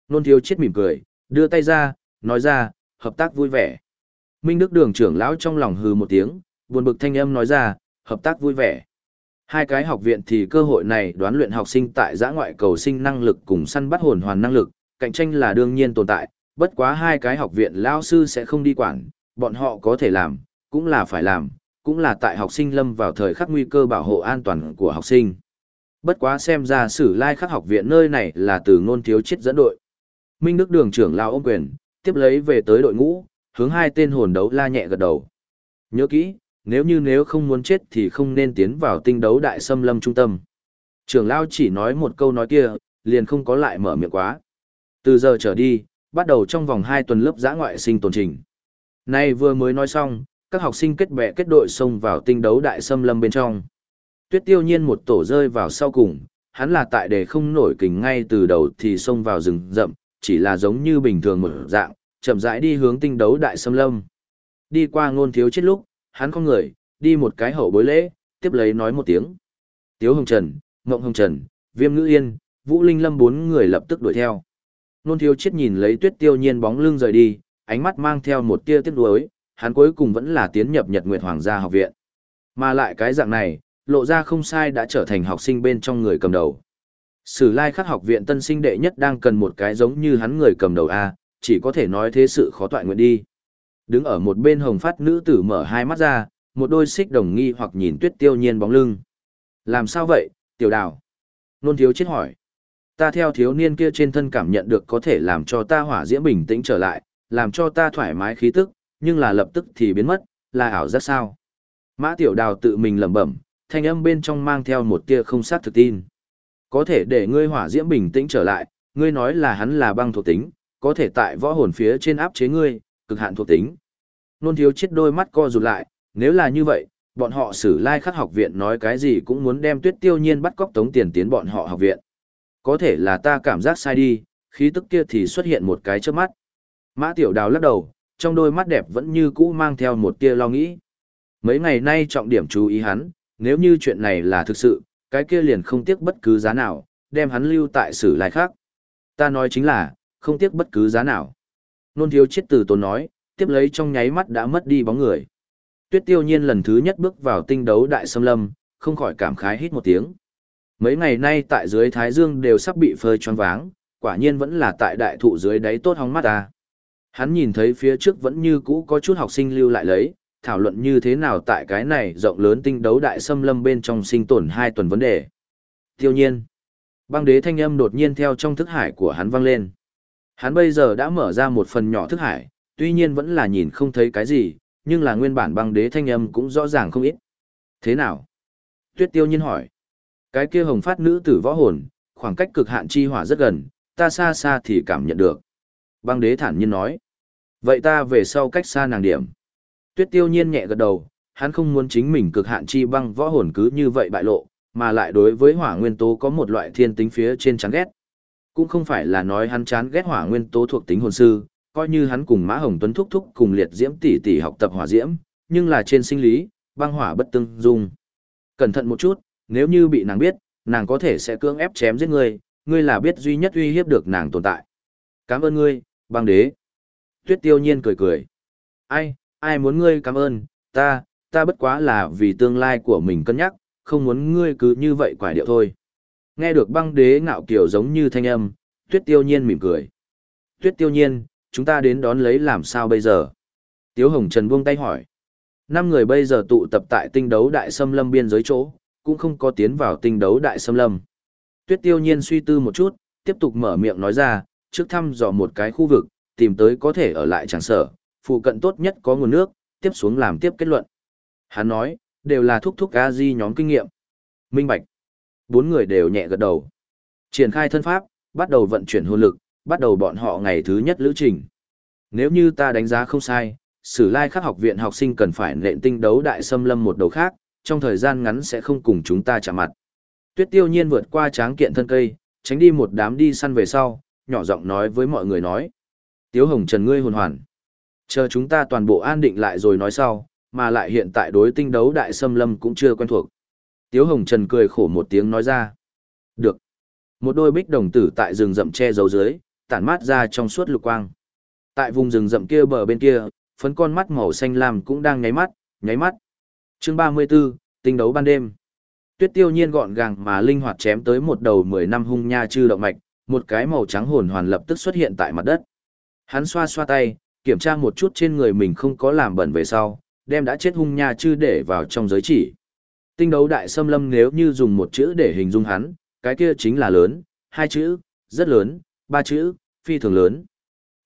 Nôn thiếu chết mỉm cười, đưa tay ra, nói ra, hợp tác vui vẻ. Minh Đức đường trưởng lão trong lòng hừ một tiếng, buồn bực thanh âm nói ra, hợp tác vui vẻ. Hai cái học viện thì cơ hội này đoán luyện học sinh tại giã ngoại cầu sinh năng lực cùng săn bắt hồn hoàn năng lực, cạnh tranh là đương nhiên tồn tại, bất quá hai cái học viện lao sư sẽ không đi quản, bọn họ có thể làm, cũng là phải làm, cũng là tại học sinh lâm vào thời khắc nguy cơ bảo hộ an toàn của học sinh. Bất quá xem ra sử lai khắc học viện nơi này là từ ngôn thiếu chết dẫn đội. Minh Đức đường trưởng lao ôm quyền, tiếp lấy về tới đội ngũ, hướng hai tên hồn đấu la nhẹ gật đầu. Nhớ kỹ, nếu như nếu không muốn chết thì không nên tiến vào tinh đấu đại xâm lâm trung tâm. Trưởng Lão chỉ nói một câu nói kia, liền không có lại mở miệng quá. Từ giờ trở đi, bắt đầu trong vòng 2 tuần lớp giã ngoại sinh tồn trình. Nay vừa mới nói xong, các học sinh kết bè kết đội xông vào tinh đấu đại xâm lâm bên trong. Tuyết tiêu nhiên một tổ rơi vào sau cùng, hắn là tại để không nổi kình ngay từ đầu thì xông vào rừng rậm, chỉ là giống như bình thường một dạng, chậm rãi đi hướng tinh đấu đại xâm lâm. Đi qua ngôn thiếu chết lúc, hắn không người, đi một cái hậu bối lễ, tiếp lấy nói một tiếng. Tiếu Hồng Trần, Ngộng Hồng Trần, Viêm Ngữ Yên, Vũ Linh Lâm bốn người lập tức đuổi theo. Nôn thiếu chết nhìn lấy tuyết tiêu nhiên bóng lưng rời đi, ánh mắt mang theo một tia tiếc nuối, hắn cuối cùng vẫn là tiến nhập Nhật Nguyệt Hoàng gia học viện. Mà lại cái dạng này, lộ ra không sai đã trở thành học sinh bên trong người cầm đầu. Sử lai khắc học viện tân sinh đệ nhất đang cần một cái giống như hắn người cầm đầu A, chỉ có thể nói thế sự khó toại nguyện đi. Đứng ở một bên hồng phát nữ tử mở hai mắt ra, một đôi xích đồng nghi hoặc nhìn tuyết tiêu nhiên bóng lưng. Làm sao vậy, tiểu đào? Nôn thiếu chết hỏi. Ta theo thiếu niên kia trên thân cảm nhận được có thể làm cho ta hỏa diễm bình tĩnh trở lại, làm cho ta thoải mái khí tức, nhưng là lập tức thì biến mất, là ảo giác sao? Mã tiểu đào tự mình lẩm bẩm, thanh âm bên trong mang theo một tia không sát thực tin. Có thể để ngươi hỏa diễm bình tĩnh trở lại, ngươi nói là hắn là băng thuộc tính, có thể tại võ hồn phía trên áp chế ngươi, cực hạn thuộc tính. Nôn thiếu chết đôi mắt co rụt lại, nếu là như vậy, bọn họ xử lai khắc học viện nói cái gì cũng muốn đem tuyết tiêu nhiên bắt cóc tống tiền tiến bọn họ học viện. Có thể là ta cảm giác sai đi, khí tức kia thì xuất hiện một cái trước mắt. Mã tiểu đào lắc đầu, trong đôi mắt đẹp vẫn như cũ mang theo một tia lo nghĩ. Mấy ngày nay trọng điểm chú ý hắn, nếu như chuyện này là thực sự, cái kia liền không tiếc bất cứ giá nào, đem hắn lưu tại sử lai khác. Ta nói chính là, không tiếc bất cứ giá nào. Nôn thiếu chết từ tốn nói, tiếp lấy trong nháy mắt đã mất đi bóng người. Tuyết tiêu nhiên lần thứ nhất bước vào tinh đấu đại xâm lâm, không khỏi cảm khái hít một tiếng. Mấy ngày nay tại dưới Thái Dương đều sắp bị phơi choáng váng, quả nhiên vẫn là tại đại thụ dưới đáy tốt hóng mắt ta. Hắn nhìn thấy phía trước vẫn như cũ có chút học sinh lưu lại lấy, thảo luận như thế nào tại cái này rộng lớn tinh đấu đại xâm lâm bên trong sinh tồn hai tuần vấn đề. Tiêu nhiên, băng đế thanh âm đột nhiên theo trong thức hải của hắn vang lên. Hắn bây giờ đã mở ra một phần nhỏ thức hải, tuy nhiên vẫn là nhìn không thấy cái gì, nhưng là nguyên bản băng đế thanh âm cũng rõ ràng không ít. Thế nào? Tuyết tiêu nhiên hỏi. Cái kia hồng phát nữ tử võ hồn, khoảng cách cực hạn chi hỏa rất gần, ta xa xa thì cảm nhận được. Băng đế thản nhiên nói. Vậy ta về sau cách xa nàng điểm. Tuyết tiêu nhiên nhẹ gật đầu, hắn không muốn chính mình cực hạn chi băng võ hồn cứ như vậy bại lộ, mà lại đối với hỏa nguyên tố có một loại thiên tính phía trên chán ghét. Cũng không phải là nói hắn chán ghét hỏa nguyên tố thuộc tính hồn sư, coi như hắn cùng Mã Hồng Tuấn thúc thúc cùng liệt diễm tỷ tỷ học tập hỏa diễm, nhưng là trên sinh lý, băng hỏa bất tương dung. Cẩn thận một chút, nếu như bị nàng biết, nàng có thể sẽ cưỡng ép chém giết ngươi, ngươi là biết duy nhất uy hiếp được nàng tồn tại. Cảm ơn ngươi, băng đế. Tuyết tiêu nhiên cười cười. Ai, ai muốn ngươi cảm ơn, ta, ta bất quá là vì tương lai của mình cân nhắc, không muốn ngươi cứ như vậy quải điệu thôi. Nghe được băng đế ngạo kiểu giống như thanh âm, tuyết tiêu nhiên mỉm cười. Tuyết tiêu nhiên, chúng ta đến đón lấy làm sao bây giờ? Tiếu Hồng Trần buông tay hỏi. Năm người bây giờ tụ tập tại tinh đấu đại xâm lâm biên giới chỗ, cũng không có tiến vào tinh đấu đại xâm lâm. Tuyết tiêu nhiên suy tư một chút, tiếp tục mở miệng nói ra, trước thăm dò một cái khu vực, tìm tới có thể ở lại chẳng sở, phụ cận tốt nhất có nguồn nước, tiếp xuống làm tiếp kết luận. Hắn nói, đều là thúc thúc a di nhóm kinh nghiệm. Minh Bạch. Bốn người đều nhẹ gật đầu. Triển khai thân pháp, bắt đầu vận chuyển hồn lực, bắt đầu bọn họ ngày thứ nhất lữ trình. Nếu như ta đánh giá không sai, Sử Lai Khắc học viện học sinh cần phải nện tinh đấu đại xâm lâm một đầu khác, trong thời gian ngắn sẽ không cùng chúng ta chạm mặt. Tuyết Tiêu Nhiên vượt qua tráng kiện thân cây, tránh đi một đám đi săn về sau, nhỏ giọng nói với mọi người nói: "Tiếu Hồng Trần ngươi hồn hoàn, chờ chúng ta toàn bộ an định lại rồi nói sau, mà lại hiện tại đối tinh đấu đại xâm lâm cũng chưa quen thuộc." Tiếu Hồng Trần cười khổ một tiếng nói ra: "Được." Một đôi bích đồng tử tại rừng rậm che giấu dưới, tản mát ra trong suốt lục quang. Tại vùng rừng rậm kia bờ bên kia, phấn con mắt màu xanh lam cũng đang nháy mắt, nháy mắt. Chương 34, tinh đấu ban đêm. Tuyết Tiêu Nhiên gọn gàng mà linh hoạt chém tới một đầu 10 năm hung nha chư động mạch, một cái màu trắng hồn hoàn lập tức xuất hiện tại mặt đất. Hắn xoa xoa tay, kiểm tra một chút trên người mình không có làm bẩn về sau, đem đã chết hung nha chư để vào trong giới chỉ. Tinh đấu đại xâm lâm nếu như dùng một chữ để hình dung hắn, cái kia chính là lớn, hai chữ, rất lớn, ba chữ, phi thường lớn.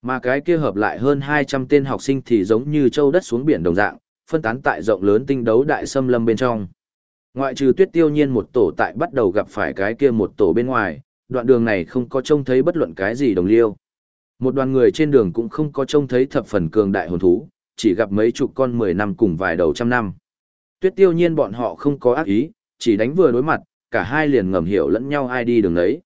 Mà cái kia hợp lại hơn 200 tên học sinh thì giống như châu đất xuống biển đồng dạng, phân tán tại rộng lớn tinh đấu đại xâm lâm bên trong. Ngoại trừ tuyết tiêu nhiên một tổ tại bắt đầu gặp phải cái kia một tổ bên ngoài, đoạn đường này không có trông thấy bất luận cái gì đồng liêu. Một đoàn người trên đường cũng không có trông thấy thập phần cường đại hồn thú, chỉ gặp mấy chục con 10 năm cùng vài đầu trăm năm. Tuyết tiêu nhiên bọn họ không có ác ý, chỉ đánh vừa đối mặt, cả hai liền ngầm hiểu lẫn nhau ai đi đường đấy.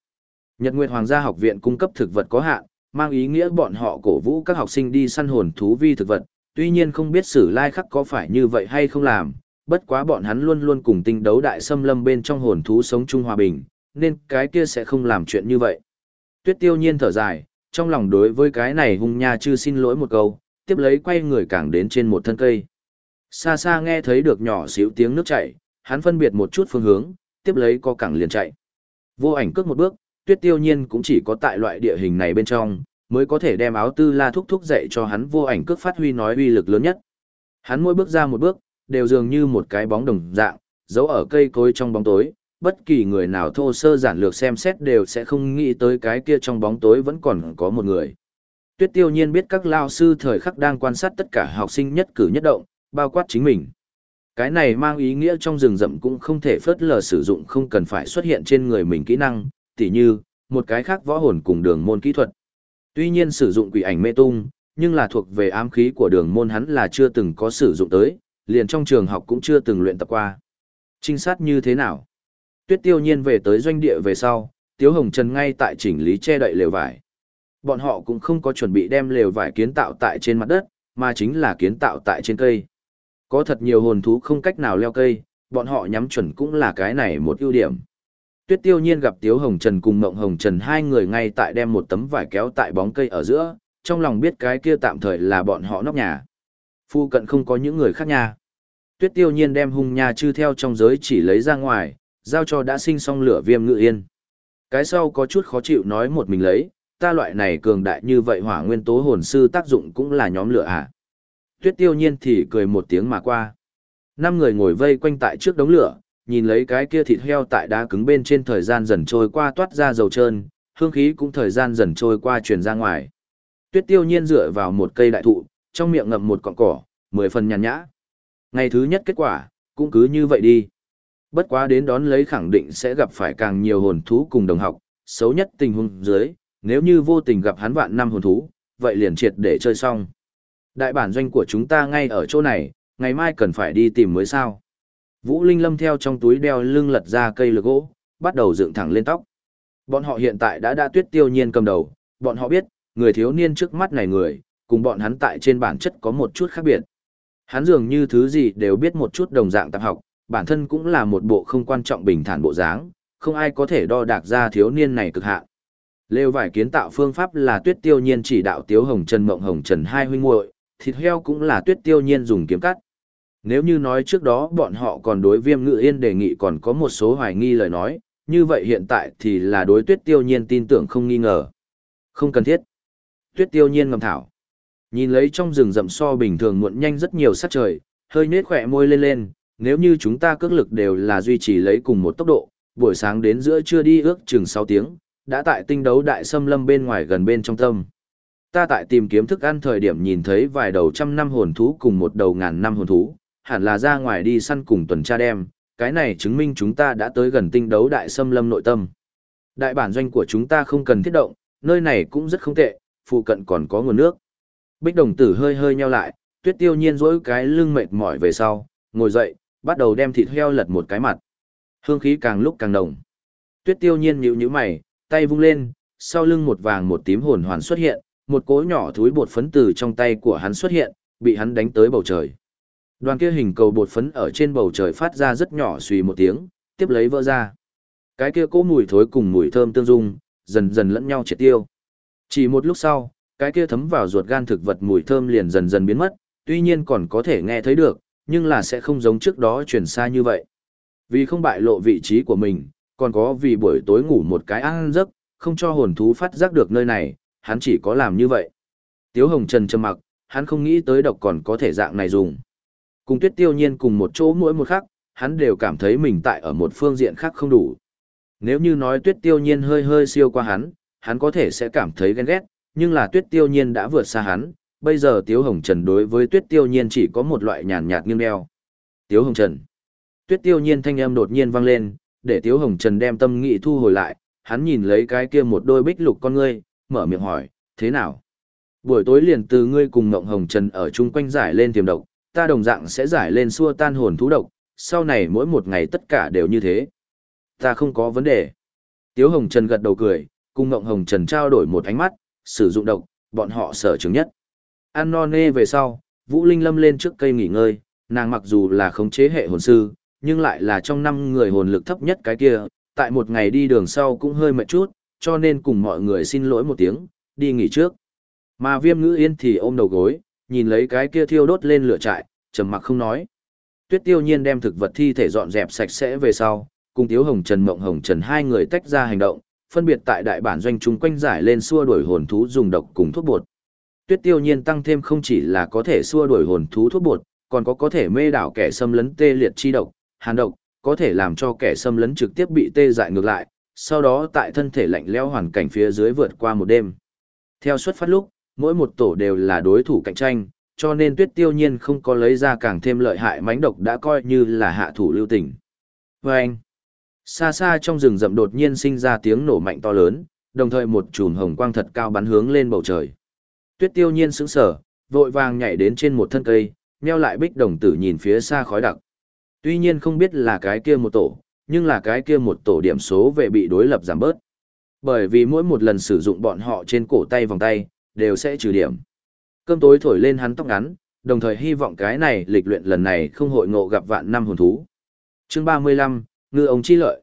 Nhật Nguyệt Hoàng gia học viện cung cấp thực vật có hạn, mang ý nghĩa bọn họ cổ vũ các học sinh đi săn hồn thú vi thực vật, tuy nhiên không biết sử lai khắc có phải như vậy hay không làm, bất quá bọn hắn luôn luôn cùng tinh đấu đại xâm lâm bên trong hồn thú sống chung hòa bình, nên cái kia sẽ không làm chuyện như vậy. Tuyết tiêu nhiên thở dài, trong lòng đối với cái này hung nha chư xin lỗi một câu, tiếp lấy quay người càng đến trên một thân cây. Xa xa nghe thấy được nhỏ xíu tiếng nước chảy, hắn phân biệt một chút phương hướng, tiếp lấy có cẳng liền chạy. Vô ảnh cước một bước, tuyết tiêu nhiên cũng chỉ có tại loại địa hình này bên trong, mới có thể đem áo tư la thúc thúc dạy cho hắn vô ảnh cước phát huy nói uy lực lớn nhất. Hắn mỗi bước ra một bước, đều dường như một cái bóng đồng dạng, giấu ở cây cối trong bóng tối, bất kỳ người nào thô sơ giản lược xem xét đều sẽ không nghĩ tới cái kia trong bóng tối vẫn còn có một người. Tuyết tiêu nhiên biết các lao sư thời khắc đang quan sát tất cả học sinh nhất cử nhất động, bao quát chính mình. Cái này mang ý nghĩa trong rừng rậm cũng không thể phớt lờ sử dụng không cần phải xuất hiện trên người mình kỹ năng, tỉ như, một cái khác võ hồn cùng đường môn kỹ thuật. Tuy nhiên sử dụng quỷ ảnh mê tung, nhưng là thuộc về ám khí của đường môn hắn là chưa từng có sử dụng tới, liền trong trường học cũng chưa từng luyện tập qua. Trinh sát như thế nào? Tuyết tiêu nhiên về tới doanh địa về sau, Tiếu Hồng Trần ngay tại chỉnh lý che đậy lều vải. Bọn họ cũng không có chuẩn bị đem lều vải kiến tạo tại trên mặt đất, mà chính là kiến tạo tại trên cây. Có thật nhiều hồn thú không cách nào leo cây, bọn họ nhắm chuẩn cũng là cái này một ưu điểm. Tuyết tiêu nhiên gặp Tiếu Hồng Trần cùng Mộng Hồng Trần hai người ngay tại đem một tấm vải kéo tại bóng cây ở giữa, trong lòng biết cái kia tạm thời là bọn họ nóc nhà. Phu cận không có những người khác nha. Tuyết tiêu nhiên đem hung nha chư theo trong giới chỉ lấy ra ngoài, giao cho đã sinh xong lửa viêm ngự yên. Cái sau có chút khó chịu nói một mình lấy, ta loại này cường đại như vậy hỏa nguyên tố hồn sư tác dụng cũng là nhóm lửa à. Tuyết tiêu nhiên thì cười một tiếng mà qua. Năm người ngồi vây quanh tại trước đống lửa, nhìn lấy cái kia thịt heo tại đá cứng bên trên thời gian dần trôi qua toát ra dầu trơn, hương khí cũng thời gian dần trôi qua truyền ra ngoài. Tuyết tiêu nhiên dựa vào một cây đại thụ, trong miệng ngậm một cọng cỏ, mười phần nhàn nhã. Ngày thứ nhất kết quả, cũng cứ như vậy đi. Bất quá đến đón lấy khẳng định sẽ gặp phải càng nhiều hồn thú cùng đồng học, xấu nhất tình huống dưới, nếu như vô tình gặp hắn vạn năm hồn thú, vậy liền triệt để chơi xong. Đại bản doanh của chúng ta ngay ở chỗ này, ngày mai cần phải đi tìm mới sao. Vũ Linh Lâm theo trong túi đeo lưng lật ra cây lược gỗ, bắt đầu dựng thẳng lên tóc. Bọn họ hiện tại đã đã tuyết tiêu nhiên cầm đầu, bọn họ biết, người thiếu niên trước mắt này người, cùng bọn hắn tại trên bản chất có một chút khác biệt. Hắn dường như thứ gì đều biết một chút đồng dạng tạp học, bản thân cũng là một bộ không quan trọng bình thản bộ dáng, không ai có thể đo đạc ra thiếu niên này cực hạn. Lêu vải kiến tạo phương pháp là tuyết tiêu nhiên chỉ đạo tiếu hồng trần mộng hồng trần hai huynh muội thịt heo cũng là tuyết tiêu nhiên dùng kiếm cắt. Nếu như nói trước đó bọn họ còn đối viêm ngự yên đề nghị còn có một số hoài nghi lời nói, như vậy hiện tại thì là đối tuyết tiêu nhiên tin tưởng không nghi ngờ. Không cần thiết. Tuyết tiêu nhiên ngầm thảo. Nhìn lấy trong rừng rậm so bình thường muộn nhanh rất nhiều sắc trời, hơi nết khỏe môi lên lên, nếu như chúng ta cước lực đều là duy trì lấy cùng một tốc độ, buổi sáng đến giữa trưa đi ước chừng 6 tiếng, đã tại tinh đấu đại xâm lâm bên ngoài gần bên trong tâm. Ta tại tìm kiếm thức ăn thời điểm nhìn thấy vài đầu trăm năm hồn thú cùng một đầu ngàn năm hồn thú, hẳn là ra ngoài đi săn cùng tuần tra đem, cái này chứng minh chúng ta đã tới gần tinh đấu đại xâm lâm nội tâm. Đại bản doanh của chúng ta không cần thiết động, nơi này cũng rất không tệ, phụ cận còn có nguồn nước. Bích đồng tử hơi hơi nheo lại, tuyết tiêu nhiên rỗi cái lưng mệt mỏi về sau, ngồi dậy, bắt đầu đem thịt heo lật một cái mặt. Hương khí càng lúc càng nồng. Tuyết tiêu nhiên nhíu nhíu mày, tay vung lên, sau lưng một vàng một tím hồn hoàn xuất hiện, một cỗ nhỏ thúi bột phấn từ trong tay của hắn xuất hiện, bị hắn đánh tới bầu trời. Đoàn kia hình cầu bột phấn ở trên bầu trời phát ra rất nhỏ xùy một tiếng, tiếp lấy vỡ ra. Cái kia cỗ mùi thối cùng mùi thơm tương dung, dần dần lẫn nhau triệt tiêu. Chỉ một lúc sau, cái kia thấm vào ruột gan thực vật mùi thơm liền dần dần biến mất, tuy nhiên còn có thể nghe thấy được, nhưng là sẽ không giống trước đó truyền xa như vậy. Vì không bại lộ vị trí của mình, còn có vì buổi tối ngủ một cái ăn giấc, không cho hồn thú phát giác được nơi này, hắn chỉ có làm như vậy. Tiếu Hồng Trần trầm mặc, hắn không nghĩ tới độc còn có thể dạng này dùng. Cùng Tuyết Tiêu Nhiên cùng một chỗ mỗi một khắc, hắn đều cảm thấy mình tại ở một phương diện khác không đủ. Nếu như nói Tuyết Tiêu Nhiên hơi hơi siêu qua hắn, hắn có thể sẽ cảm thấy ghen ghét, nhưng là Tuyết Tiêu Nhiên đã vượt xa hắn, bây giờ Tiếu Hồng Trần đối với Tuyết Tiêu Nhiên chỉ có một loại nhàn nhạt nghiêng đeo. Tiếu Hồng Trần. Tuyết Tiêu Nhiên thanh âm đột nhiên vang lên, để Tiếu Hồng Trần đem tâm nghị thu hồi lại, hắn nhìn lấy cái kia một đôi bích lục con ngươi, mở miệng hỏi, thế nào? Buổi tối liền từ ngươi cùng Ngộng Hồng Trần ở chung quanh giải lên tiềm độc, ta đồng dạng sẽ giải lên xua tan hồn thú độc, sau này mỗi một ngày tất cả đều như thế. Ta không có vấn đề. Tiếu Hồng Trần gật đầu cười, cùng Ngộng Hồng Trần trao đổi một ánh mắt, sử dụng độc, bọn họ sở chứng nhất. Ăn no nê về sau, Vũ Linh lâm lên trước cây nghỉ ngơi, nàng mặc dù là khống chế hệ hồn sư, nhưng lại là trong năm người hồn lực thấp nhất cái kia, tại một ngày đi đường sau cũng hơi mệt chút, cho nên cùng mọi người xin lỗi một tiếng, đi nghỉ trước. Mà viêm ngữ yên thì ôm đầu gối, nhìn lấy cái kia thiêu đốt lên lửa trại, trầm mặc không nói. Tuyết tiêu nhiên đem thực vật thi thể dọn dẹp sạch sẽ về sau, cùng Tiếu Hồng Trần Mộng Hồng Trần hai người tách ra hành động, phân biệt tại đại bản doanh chúng quanh giải lên xua đuổi hồn thú dùng độc cùng thuốc bột. Tuyết tiêu nhiên tăng thêm không chỉ là có thể xua đuổi hồn thú thuốc bột, còn có có thể mê đảo kẻ xâm lấn tê liệt chi độc, hàn độc, có thể làm cho kẻ xâm lấn trực tiếp bị tê dại ngược lại, sau đó tại thân thể lạnh lẽo hoàn cảnh phía dưới vượt qua một đêm. Theo xuất phát lúc, mỗi một tổ đều là đối thủ cạnh tranh, cho nên tuyết tiêu nhiên không có lấy ra càng thêm lợi hại mánh độc đã coi như là hạ thủ lưu tình. Và xa xa trong rừng rậm đột nhiên sinh ra tiếng nổ mạnh to lớn, đồng thời một chùm hồng quang thật cao bắn hướng lên bầu trời. Tuyết tiêu nhiên sững sờ, vội vàng nhảy đến trên một thân cây, nheo lại bích đồng tử nhìn phía xa khói đặc. Tuy nhiên không biết là cái kia một tổ, nhưng là cái kia một tổ điểm số về bị đối lập giảm bớt. Bởi vì mỗi một lần sử dụng bọn họ trên cổ tay vòng tay, đều sẽ trừ điểm. Cơm tối thổi lên hắn tóc ngắn, đồng thời hy vọng cái này lịch luyện lần này không hội ngộ gặp vạn năm hồn thú. Chương 35, Ngư ống chi lợi.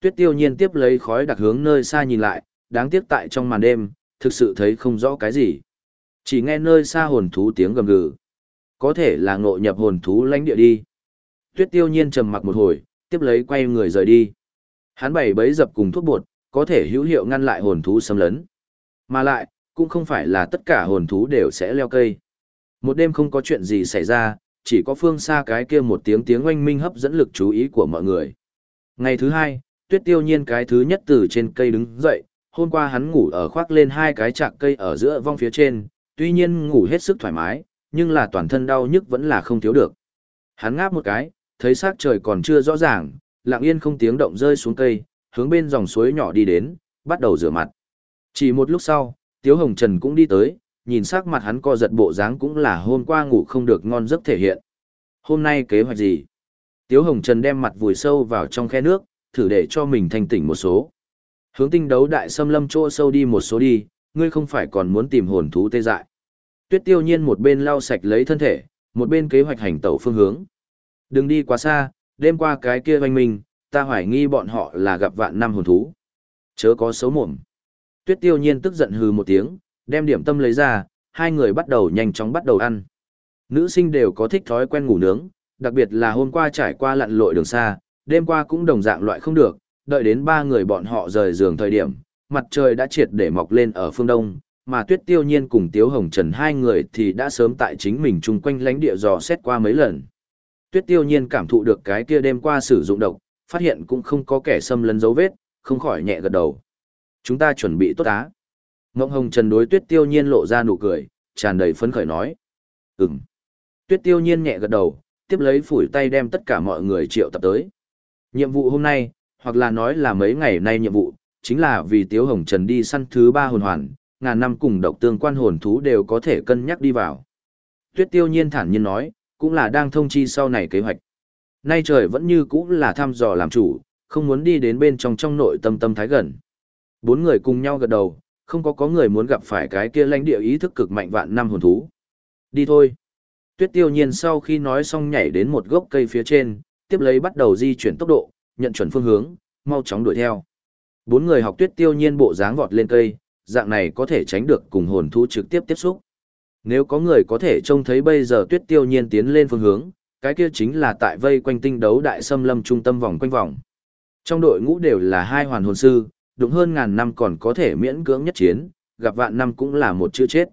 Tuyết tiêu nhiên tiếp lấy khói đặc hướng nơi xa nhìn lại, đáng tiếc tại trong màn đêm, thực sự thấy không rõ cái gì. Chỉ nghe nơi xa hồn thú tiếng gầm gừ. Có thể là ngộ nhập hồn thú lãnh địa đi. Tuyết tiêu nhiên trầm mặc một hồi, tiếp lấy quay người rời đi. Hắn bày bấy dập cùng thuốc bột, có thể hữu hiệu ngăn lại hồn thú xâm lấn. Mà lại, cũng không phải là tất cả hồn thú đều sẽ leo cây. Một đêm không có chuyện gì xảy ra, chỉ có phương xa cái kia một tiếng tiếng oanh minh hấp dẫn lực chú ý của mọi người. Ngày thứ hai, tuyết tiêu nhiên cái thứ nhất từ trên cây đứng dậy, hôm qua hắn ngủ ở khoác lên hai cái chạc cây ở giữa vong phía trên, tuy nhiên ngủ hết sức thoải mái, nhưng là toàn thân đau nhức vẫn là không thiếu được. Hắn ngáp một cái, thấy sắc trời còn chưa rõ ràng, lặng yên không tiếng động rơi xuống cây, hướng bên dòng suối nhỏ đi đến, bắt đầu rửa mặt. Chỉ một lúc sau, Tiếu Hồng Trần cũng đi tới, nhìn sắc mặt hắn co giật bộ dáng cũng là hôm qua ngủ không được ngon giấc thể hiện. Hôm nay kế hoạch gì? Tiếu Hồng Trần đem mặt vùi sâu vào trong khe nước, thử để cho mình thanh tỉnh một số. Hướng tinh đấu đại xâm lâm chỗ sâu đi một số đi, ngươi không phải còn muốn tìm hồn thú tê dại. Tuyết tiêu nhiên một bên lau sạch lấy thân thể, một bên kế hoạch hành tẩu phương hướng. Đừng đi quá xa, đêm qua cái kia hoành mình, ta hoài nghi bọn họ là gặp vạn năm hồn thú. Chớ có xấu mồm. Tuyết tiêu nhiên tức giận hừ một tiếng, đem điểm tâm lấy ra, hai người bắt đầu nhanh chóng bắt đầu ăn. Nữ sinh đều có thích thói quen ngủ nướng, đặc biệt là hôm qua trải qua lặn lội đường xa, đêm qua cũng đồng dạng loại không được, đợi đến ba người bọn họ rời giường thời điểm, mặt trời đã triệt để mọc lên ở phương đông, mà Tuyết Tiêu Nhiên cùng Tiếu Hồng Trần hai người thì đã sớm tại chính mình chung quanh lãnh địa dò xét qua mấy lần. Tuyết Tiêu Nhiên cảm thụ được cái kia đêm qua sử dụng độc, phát hiện cũng không có kẻ xâm lấn dấu vết, không khỏi nhẹ gật đầu. Chúng ta chuẩn bị tốt á. Ngộng Hồng Trần đối Tuyết Tiêu Nhiên lộ ra nụ cười, tràn đầy phấn khởi nói. Ừm. Tuyết Tiêu Nhiên nhẹ gật đầu, tiếp lấy phủi tay đem tất cả mọi người triệu tập tới. Nhiệm vụ hôm nay, hoặc là nói là mấy ngày nay nhiệm vụ, chính là vì Tiếu Hồng Trần đi săn thứ ba hồn hoàn, ngàn năm cùng độc tương quan hồn thú đều có thể cân nhắc đi vào. Tuyết Tiêu Nhiên thản nhiên nói, cũng là đang thông chi sau này kế hoạch. Nay trời vẫn như cũ là thăm dò làm chủ, không muốn đi đến bên trong trong nội tâm tâm thái gần. Bốn người cùng nhau gật đầu, không có có người muốn gặp phải cái kia lãnh địa ý thức cực mạnh vạn năm hồn thú. Đi thôi. Tuyết tiêu nhiên sau khi nói xong nhảy đến một gốc cây phía trên, tiếp lấy bắt đầu di chuyển tốc độ, nhận chuẩn phương hướng, mau chóng đuổi theo. Bốn người học tuyết tiêu nhiên bộ dáng vọt lên cây, dạng này có thể tránh được cùng hồn thú trực tiếp tiếp xúc. Nếu có người có thể trông thấy bây giờ tuyết tiêu nhiên tiến lên phương hướng, cái kia chính là tại vây quanh tinh đấu đại xâm lâm trung tâm vòng quanh vòng. Trong đội ngũ đều là hai hoàn hồn sư, đúng hơn ngàn năm còn có thể miễn cưỡng nhất chiến, gặp vạn năm cũng là một chữ chết.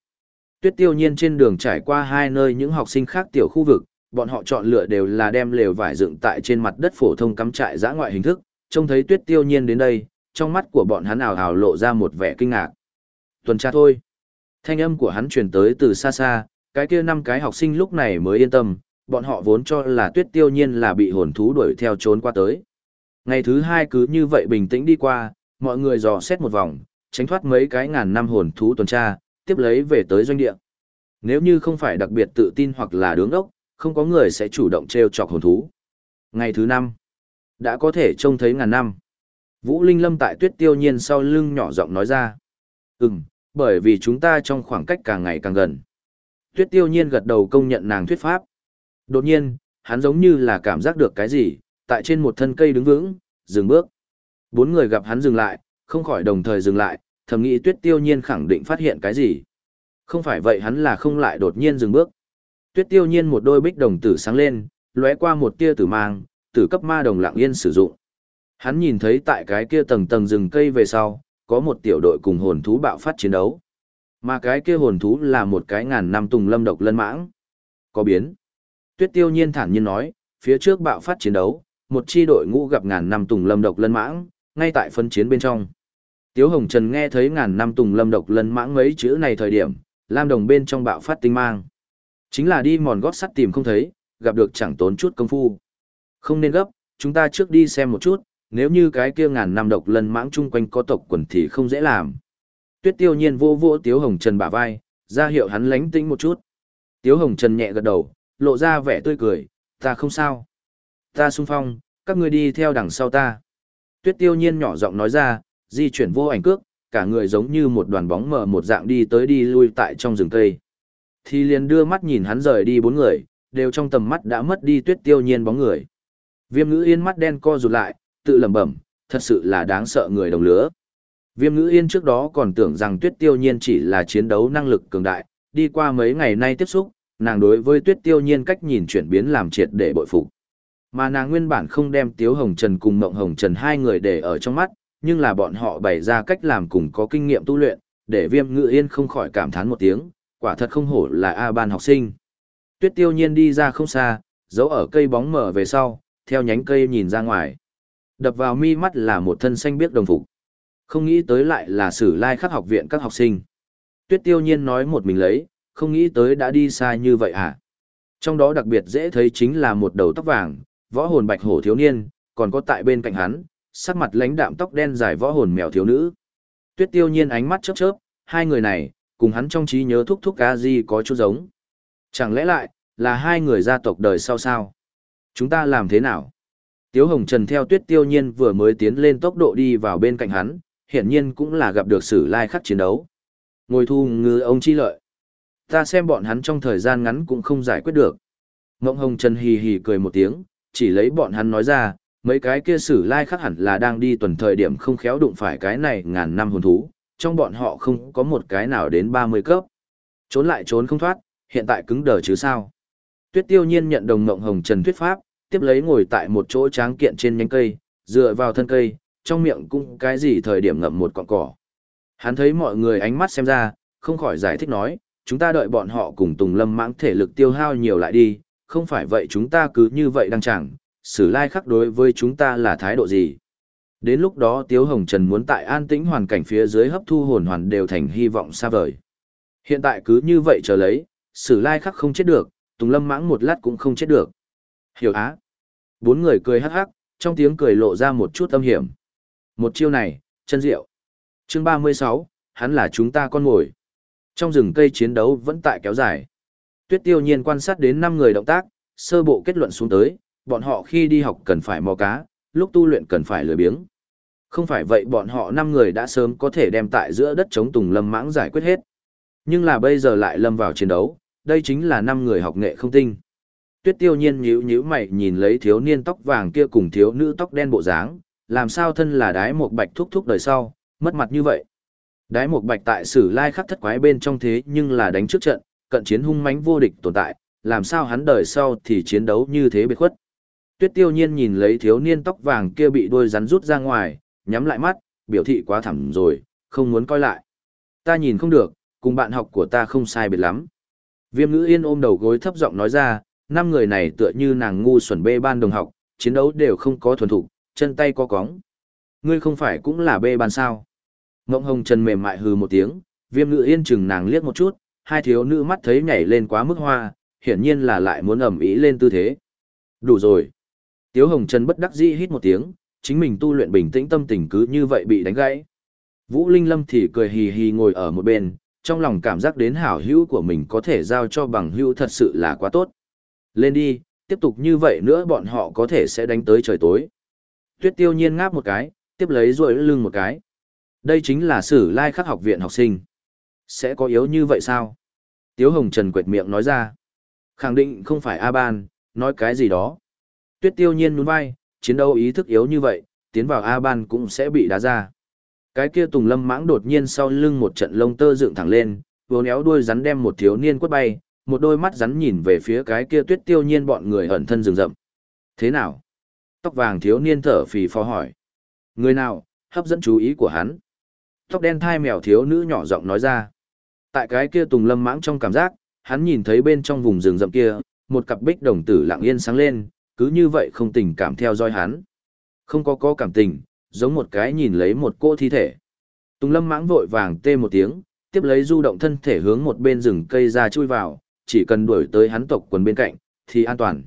Tuyết tiêu nhiên trên đường trải qua hai nơi những học sinh khác tiểu khu vực, bọn họ chọn lựa đều là đem lều vải dựng tại trên mặt đất phổ thông cắm trại giã ngoại hình thức, trông thấy tuyết tiêu nhiên đến đây, trong mắt của bọn hắn ảo ảo lộ ra một vẻ kinh ngạc. Tuần tra thôi. Thanh âm của hắn truyền tới từ xa xa, cái kia năm cái học sinh lúc này mới yên tâm, bọn họ vốn cho là tuyết tiêu nhiên là bị hồn thú đuổi theo trốn qua tới. Ngày thứ hai cứ như vậy bình tĩnh đi qua, mọi người dò xét một vòng, tránh thoát mấy cái ngàn năm hồn thú tuần tra, tiếp lấy về tới doanh địa. Nếu như không phải đặc biệt tự tin hoặc là đứng ốc, không có người sẽ chủ động treo chọc hồn thú. Ngày thứ năm, đã có thể trông thấy ngàn năm. Vũ Linh Lâm tại tuyết tiêu nhiên sau lưng nhỏ giọng nói ra. Ừm, bởi vì chúng ta trong khoảng cách càng ngày càng gần. Tuyết tiêu nhiên gật đầu công nhận nàng thuyết pháp. Đột nhiên, hắn giống như là cảm giác được cái gì, tại trên một thân cây đứng vững, dừng bước. Bốn người gặp hắn dừng lại, không khỏi đồng thời dừng lại, thầm nghĩ tuyết tiêu nhiên khẳng định phát hiện cái gì. Không phải vậy hắn là không lại đột nhiên dừng bước. Tuyết tiêu nhiên một đôi bích đồng tử sáng lên, lóe qua một tia tử mang, tử cấp ma đồng lặng yên sử dụng. Hắn nhìn thấy tại cái kia tầng tầng rừng cây về sau, có một tiểu đội cùng hồn thú bạo phát chiến đấu. Mà cái kia hồn thú là một cái ngàn năm tùng lâm độc lân mãng. Có biến. Tuyết tiêu nhiên thản nhiên nói, phía trước bạo phát chiến đấu, một chi đội ngũ gặp ngàn năm tùng lâm độc lân mãng, ngay tại phân chiến bên trong. Tiếu Hồng Trần nghe thấy ngàn năm tùng lâm độc lân mãng mấy chữ này thời điểm, lam đồng bên trong bạo phát tinh mang. Chính là đi mòn gót sắt tìm không thấy, gặp được chẳng tốn chút công phu. Không nên gấp, chúng ta trước đi xem một chút, nếu như cái kia ngàn năm độc lân mãng chung quanh có tộc quần thì không dễ làm. Tuyết tiêu nhiên vô vô Tiếu Hồng Trần bả vai, ra hiệu hắn lánh tĩnh một chút. Tiếu Hồng Trần nhẹ gật đầu, lộ ra vẻ tươi cười, ta không sao. Ta sung phong, các ngươi đi theo đằng sau ta. Tuyết tiêu nhiên nhỏ giọng nói ra, di chuyển vô ảnh cước, cả người giống như một đoàn bóng mờ một dạng đi tới đi lui tại trong rừng cây. Thì liền đưa mắt nhìn hắn rời đi bốn người, đều trong tầm mắt đã mất đi tuyết tiêu nhiên bóng người. Viêm ngữ yên mắt đen co rụt lại, tự lẩm bẩm, thật sự là đáng sợ người đồng lứa. Viêm ngữ yên trước đó còn tưởng rằng tuyết tiêu nhiên chỉ là chiến đấu năng lực cường đại, đi qua mấy ngày nay tiếp xúc, nàng đối với tuyết tiêu nhiên cách nhìn chuyển biến làm triệt để bội phục. Mà nàng nguyên bản không đem tiếu hồng trần cùng mộng hồng trần hai người để ở trong mắt nhưng là bọn họ bày ra cách làm cùng có kinh nghiệm tu luyện để viêm ngự yên không khỏi cảm thán một tiếng quả thật không hổ là a ban học sinh. Tuyết tiêu nhiên đi ra không xa giấu ở cây bóng mở về sau theo nhánh cây nhìn ra ngoài đập vào mi mắt là một thân xanh biếc đồng phục không nghĩ tới lại là sử lai khắc học viện các học sinh tuyết tiêu nhiên nói một mình lấy không nghĩ tới đã đi xa như vậy à. Trong đó đặc biệt dễ thấy chính là một đầu tóc vàng, võ hồn bạch hổ thiếu niên, còn có tại bên cạnh hắn, sắc mặt lãnh đạm tóc đen dài võ hồn mèo thiếu nữ. Tuyết tiêu nhiên ánh mắt chớp chớp, hai người này, cùng hắn trong trí nhớ thúc thúc ca di có chút giống. Chẳng lẽ lại, là hai người gia tộc đời sau sao? Chúng ta làm thế nào? Tiếu Hồng Trần theo tuyết tiêu nhiên vừa mới tiến lên tốc độ đi vào bên cạnh hắn, hiển nhiên cũng là gặp được sử lai khắc chiến đấu. Ngồi thu ngư ông chi lợi. Ta xem bọn hắn trong thời gian ngắn cũng không giải quyết được. Ngộng Hồng Trần hì hì cười một tiếng, chỉ lấy bọn hắn nói ra, Mấy cái kia sử lai khắc hẳn là đang đi tuần thời điểm không khéo đụng phải cái này ngàn năm hồn thú, trong bọn họ không có một cái nào đến 30 cấp. Trốn lại trốn không thoát, hiện tại cứng đờ chứ sao. Tuyết tiêu nhiên nhận đồng ngộng hồng trần thuyết pháp, tiếp lấy ngồi tại một chỗ tráng kiện trên nhánh cây, dựa vào thân cây, trong miệng cũng cái gì thời điểm ngậm một cọng cỏ. Hắn thấy mọi người ánh mắt xem ra, không khỏi giải thích nói, chúng ta đợi bọn họ cùng Tùng Lâm mãng thể lực tiêu hao nhiều lại đi, không phải vậy chúng ta cứ như vậy đang chẳng, xử lai khắc đối với chúng ta là thái độ gì. Đến lúc đó Tiếu Hồng Trần muốn tại an tĩnh hoàn cảnh phía dưới hấp thu hồn hoàn đều thành hy vọng xa vời. Hiện tại cứ như vậy chờ lấy, sử lai khắc không chết được, Tùng Lâm mãng một lát cũng không chết được. Hiểu á. Bốn người cười hắc hắc, trong tiếng cười lộ ra một chút âm hiểm. Một chiêu này, chân diệu. Chương 36, hắn là chúng ta con ngồi. Trong rừng cây chiến đấu vẫn tại kéo dài. Tuyết tiêu nhiên quan sát đến 5 người động tác, sơ bộ kết luận xuống tới, bọn họ khi đi học cần phải mò cá, lúc tu luyện cần phải lười biếng. Không phải vậy bọn họ 5 người đã sớm có thể đem tại giữa đất chống tùng lâm mãng giải quyết hết. Nhưng là bây giờ lại lâm vào chiến đấu, đây chính là 5 người học nghệ không tinh. Tuyết tiêu nhiên nhíu nhíu mày nhìn lấy thiếu niên tóc vàng kia cùng thiếu nữ tóc đen bộ dáng, làm sao thân là đái một bạch thúc thúc đời sau, mất mặt như vậy. Đái một bạch tại sử lai khắc thất quái bên trong thế nhưng là đánh trước trận, cận chiến hung mãnh vô địch tồn tại, làm sao hắn đời sau thì chiến đấu như thế biệt khuất. Tuyết tiêu nhiên nhìn lấy thiếu niên tóc vàng kia bị đôi rắn rút ra ngoài, nhắm lại mắt, biểu thị quá thẳm rồi, không muốn coi lại. Ta nhìn không được, cùng bạn học của ta không sai biệt lắm. Viêm ngữ yên ôm đầu gối thấp giọng nói ra, năm người này tựa như nàng ngu xuẩn bê ban đồng học, chiến đấu đều không có thuần thục, chân tay có cóng. Ngươi không phải cũng là bê ban sao? Ngộng hồng Trần mềm mại hừ một tiếng, viêm Ngự yên chừng nàng liếc một chút, hai thiếu nữ mắt thấy nhảy lên quá mức hoa, hiển nhiên là lại muốn ẩm ý lên tư thế. Đủ rồi. Tiếu hồng Trần bất đắc dĩ hít một tiếng, chính mình tu luyện bình tĩnh tâm tình cứ như vậy bị đánh gãy. Vũ Linh Lâm thì cười hì hì ngồi ở một bên, trong lòng cảm giác đến hảo hữu của mình có thể giao cho bằng hữu thật sự là quá tốt. Lên đi, tiếp tục như vậy nữa bọn họ có thể sẽ đánh tới trời tối. Tuyết tiêu nhiên ngáp một cái, tiếp lấy rồi lưng một cái. Đây chính là sử lai khắc học viện học sinh. Sẽ có yếu như vậy sao? Tiếu Hồng Trần quệt miệng nói ra. Khẳng định không phải A-ban, nói cái gì đó. Tuyết tiêu nhiên nhún vai, chiến đấu ý thức yếu như vậy, tiến vào A-ban cũng sẽ bị đá ra. Cái kia Tùng Lâm mãng đột nhiên sau lưng một trận lông tơ dựng thẳng lên, vô éo đuôi rắn đem một thiếu niên quất bay, một đôi mắt rắn nhìn về phía cái kia tuyết tiêu nhiên bọn người ẩn thân rừng rậm. Thế nào? Tóc vàng thiếu niên thở phì phò hỏi. Người nào, hấp dẫn chú ý của hắn? Tóc đen thai mèo thiếu nữ nhỏ giọng nói ra. Tại cái kia tùng lâm mãng trong cảm giác, hắn nhìn thấy bên trong vùng rừng rậm kia, một cặp bích đồng tử lặng yên sáng lên, cứ như vậy không tình cảm theo dõi hắn. Không có có cảm tình, giống một cái nhìn lấy một cô thi thể. Tùng lâm mãng vội vàng tê một tiếng, tiếp lấy du động thân thể hướng một bên rừng cây ra chui vào, chỉ cần đuổi tới hắn tộc quần bên cạnh, thì an toàn.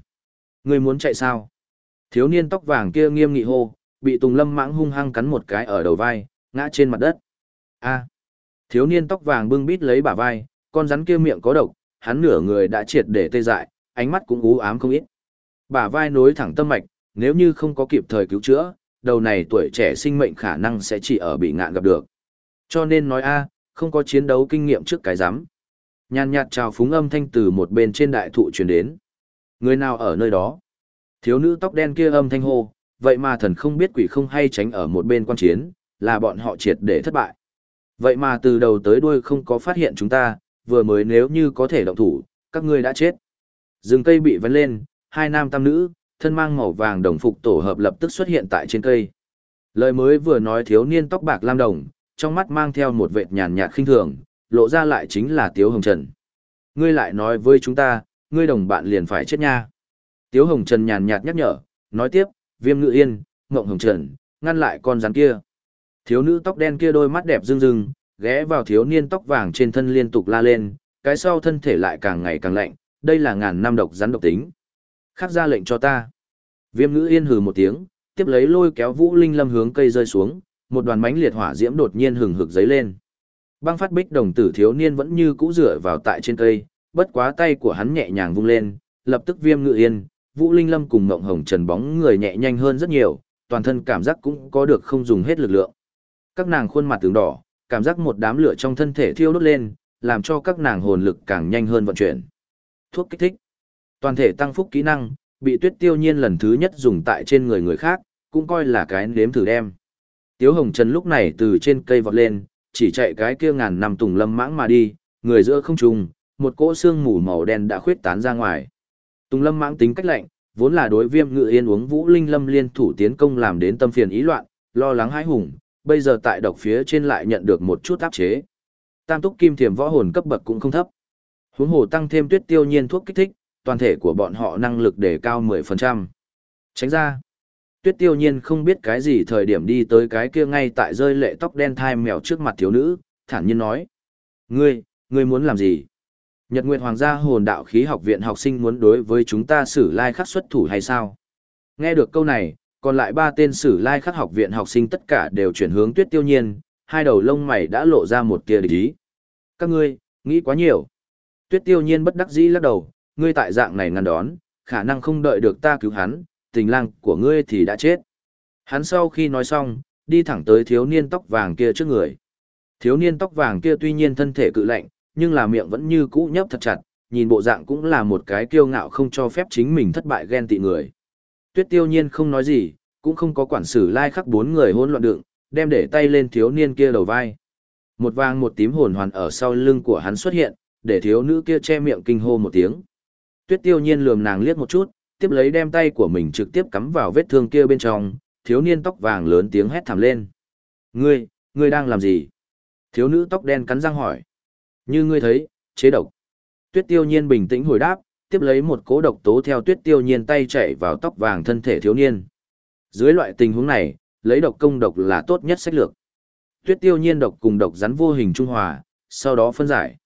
Người muốn chạy sao? Thiếu niên tóc vàng kia nghiêm nghị hô, bị Tùng Lâm mãng hung hăng cắn một cái ở đầu vai, ngã trên mặt đất. A. Thiếu niên tóc vàng bưng bít lấy bả vai, con rắn kia miệng có độc, hắn nửa người đã triệt để tê dại, ánh mắt cũng u ám không ít. Bả vai nối thẳng tâm mạch, nếu như không có kịp thời cứu chữa, đầu này tuổi trẻ sinh mệnh khả năng sẽ chỉ ở bị ngạn gặp được. Cho nên nói a, không có chiến đấu kinh nghiệm trước cái giám. Nhàn nhạt chào phúng âm thanh từ một bên trên đại thụ truyền đến. Người nào ở nơi đó? Thiếu nữ tóc đen kia âm thanh hô, vậy mà thần không biết quỷ không hay tránh ở một bên quan chiến, là bọn họ triệt để thất bại. Vậy mà từ đầu tới đuôi không có phát hiện chúng ta, vừa mới nếu như có thể động thủ, các ngươi đã chết. Rừng cây bị vấn lên, hai nam tam nữ, thân mang màu vàng đồng phục tổ hợp lập tức xuất hiện tại trên cây. Lời mới vừa nói thiếu niên tóc bạc lam đồng, trong mắt mang theo một vệt nhàn nhạt khinh thường, lộ ra lại chính là Tiếu Hồng Trần. Ngươi lại nói với chúng ta, ngươi đồng bạn liền phải chết nha. Tiếu Hồng Trần nhàn nhạt nhắc nhở, nói tiếp, viêm ngự yên, mộng hồng trần, ngăn lại con rắn kia. Thiếu nữ tóc đen kia đôi mắt đẹp rưng rưng, ghé vào thiếu niên tóc vàng trên thân liên tục la lên, cái sau thân thể lại càng ngày càng lạnh, đây là ngàn năm độc rắn độc tính. Khắc ra lệnh cho ta. Viêm ngữ yên hừ một tiếng, tiếp lấy lôi kéo vũ linh lâm hướng cây rơi xuống, một đoàn mánh liệt hỏa diễm đột nhiên hừng hực giấy lên. Băng phát bích đồng tử thiếu niên vẫn như cũ dựa vào tại trên cây, bất quá tay của hắn nhẹ nhàng vung lên, lập tức viêm ngự yên, Vũ Linh Lâm cùng Ngộng Hồng Trần bóng người nhẹ nhanh hơn rất nhiều, toàn thân cảm giác cũng có được không dùng hết lực lượng. Các nàng khuôn mặt tướng đỏ, cảm giác một đám lửa trong thân thể thiêu đốt lên, làm cho các nàng hồn lực càng nhanh hơn vận chuyển. Thuốc kích thích. Toàn thể tăng phúc kỹ năng, bị Tuyết Tiêu Nhiên lần thứ nhất dùng tại trên người người khác, cũng coi là cái nếm thử đem. Tiếu Hồng Trần lúc này từ trên cây vọt lên, chỉ chạy cái kia ngàn năm tùng lâm mãng mà đi, người giữa không trùng, một cỗ xương mù màu đen đã khuyết tán ra ngoài. Tùng lâm mãng tính cách lạnh, vốn là đối viêm ngự yên uống vũ linh lâm liên thủ tiến công làm đến tâm phiền ý loạn, lo lắng hãi hùng, bây giờ tại độc phía trên lại nhận được một chút áp chế. Tam túc kim thiềm võ hồn cấp bậc cũng không thấp. Huống hồ tăng thêm tuyết tiêu nhiên thuốc kích thích, toàn thể của bọn họ năng lực đề cao 10%. Tránh ra. Tuyết tiêu nhiên không biết cái gì thời điểm đi tới cái kia ngay tại rơi lệ tóc đen thai mèo trước mặt thiếu nữ, thản nhiên nói. Ngươi, ngươi muốn làm gì? Nhật Nguyệt Hoàng gia hồn đạo khí học viện học sinh muốn đối với chúng ta xử lai khắc xuất thủ hay sao? Nghe được câu này, còn lại ba tên sử lai khắc học viện học sinh tất cả đều chuyển hướng tuyết tiêu nhiên, hai đầu lông mày đã lộ ra một tia địch ý. Các ngươi, nghĩ quá nhiều. Tuyết tiêu nhiên bất đắc dĩ lắc đầu, ngươi tại dạng này ngăn đón, khả năng không đợi được ta cứu hắn, tình lang của ngươi thì đã chết. Hắn sau khi nói xong, đi thẳng tới thiếu niên tóc vàng kia trước người. Thiếu niên tóc vàng kia tuy nhiên thân thể cự lạnh, nhưng là miệng vẫn như cũ nhấp thật chặt, nhìn bộ dạng cũng là một cái kiêu ngạo không cho phép chính mình thất bại ghen tị người. Tuyết tiêu nhiên không nói gì, cũng không có quản xử lai khắc bốn người hỗn loạn đựng, đem để tay lên thiếu niên kia đầu vai. Một vàng một tím hồn hoàn ở sau lưng của hắn xuất hiện, để thiếu nữ kia che miệng kinh hô một tiếng. Tuyết tiêu nhiên lườm nàng liếc một chút, tiếp lấy đem tay của mình trực tiếp cắm vào vết thương kia bên trong, thiếu niên tóc vàng lớn tiếng hét thảm lên. Ngươi, ngươi đang làm gì? Thiếu nữ tóc đen cắn răng hỏi. Như ngươi thấy, chế độc. Tuyết tiêu nhiên bình tĩnh hồi đáp, tiếp lấy một cố độc tố theo tuyết tiêu nhiên tay chạy vào tóc vàng thân thể thiếu niên. Dưới loại tình huống này, lấy độc công độc là tốt nhất sách lược. Tuyết tiêu nhiên độc cùng độc rắn vô hình trung hòa, sau đó phân giải.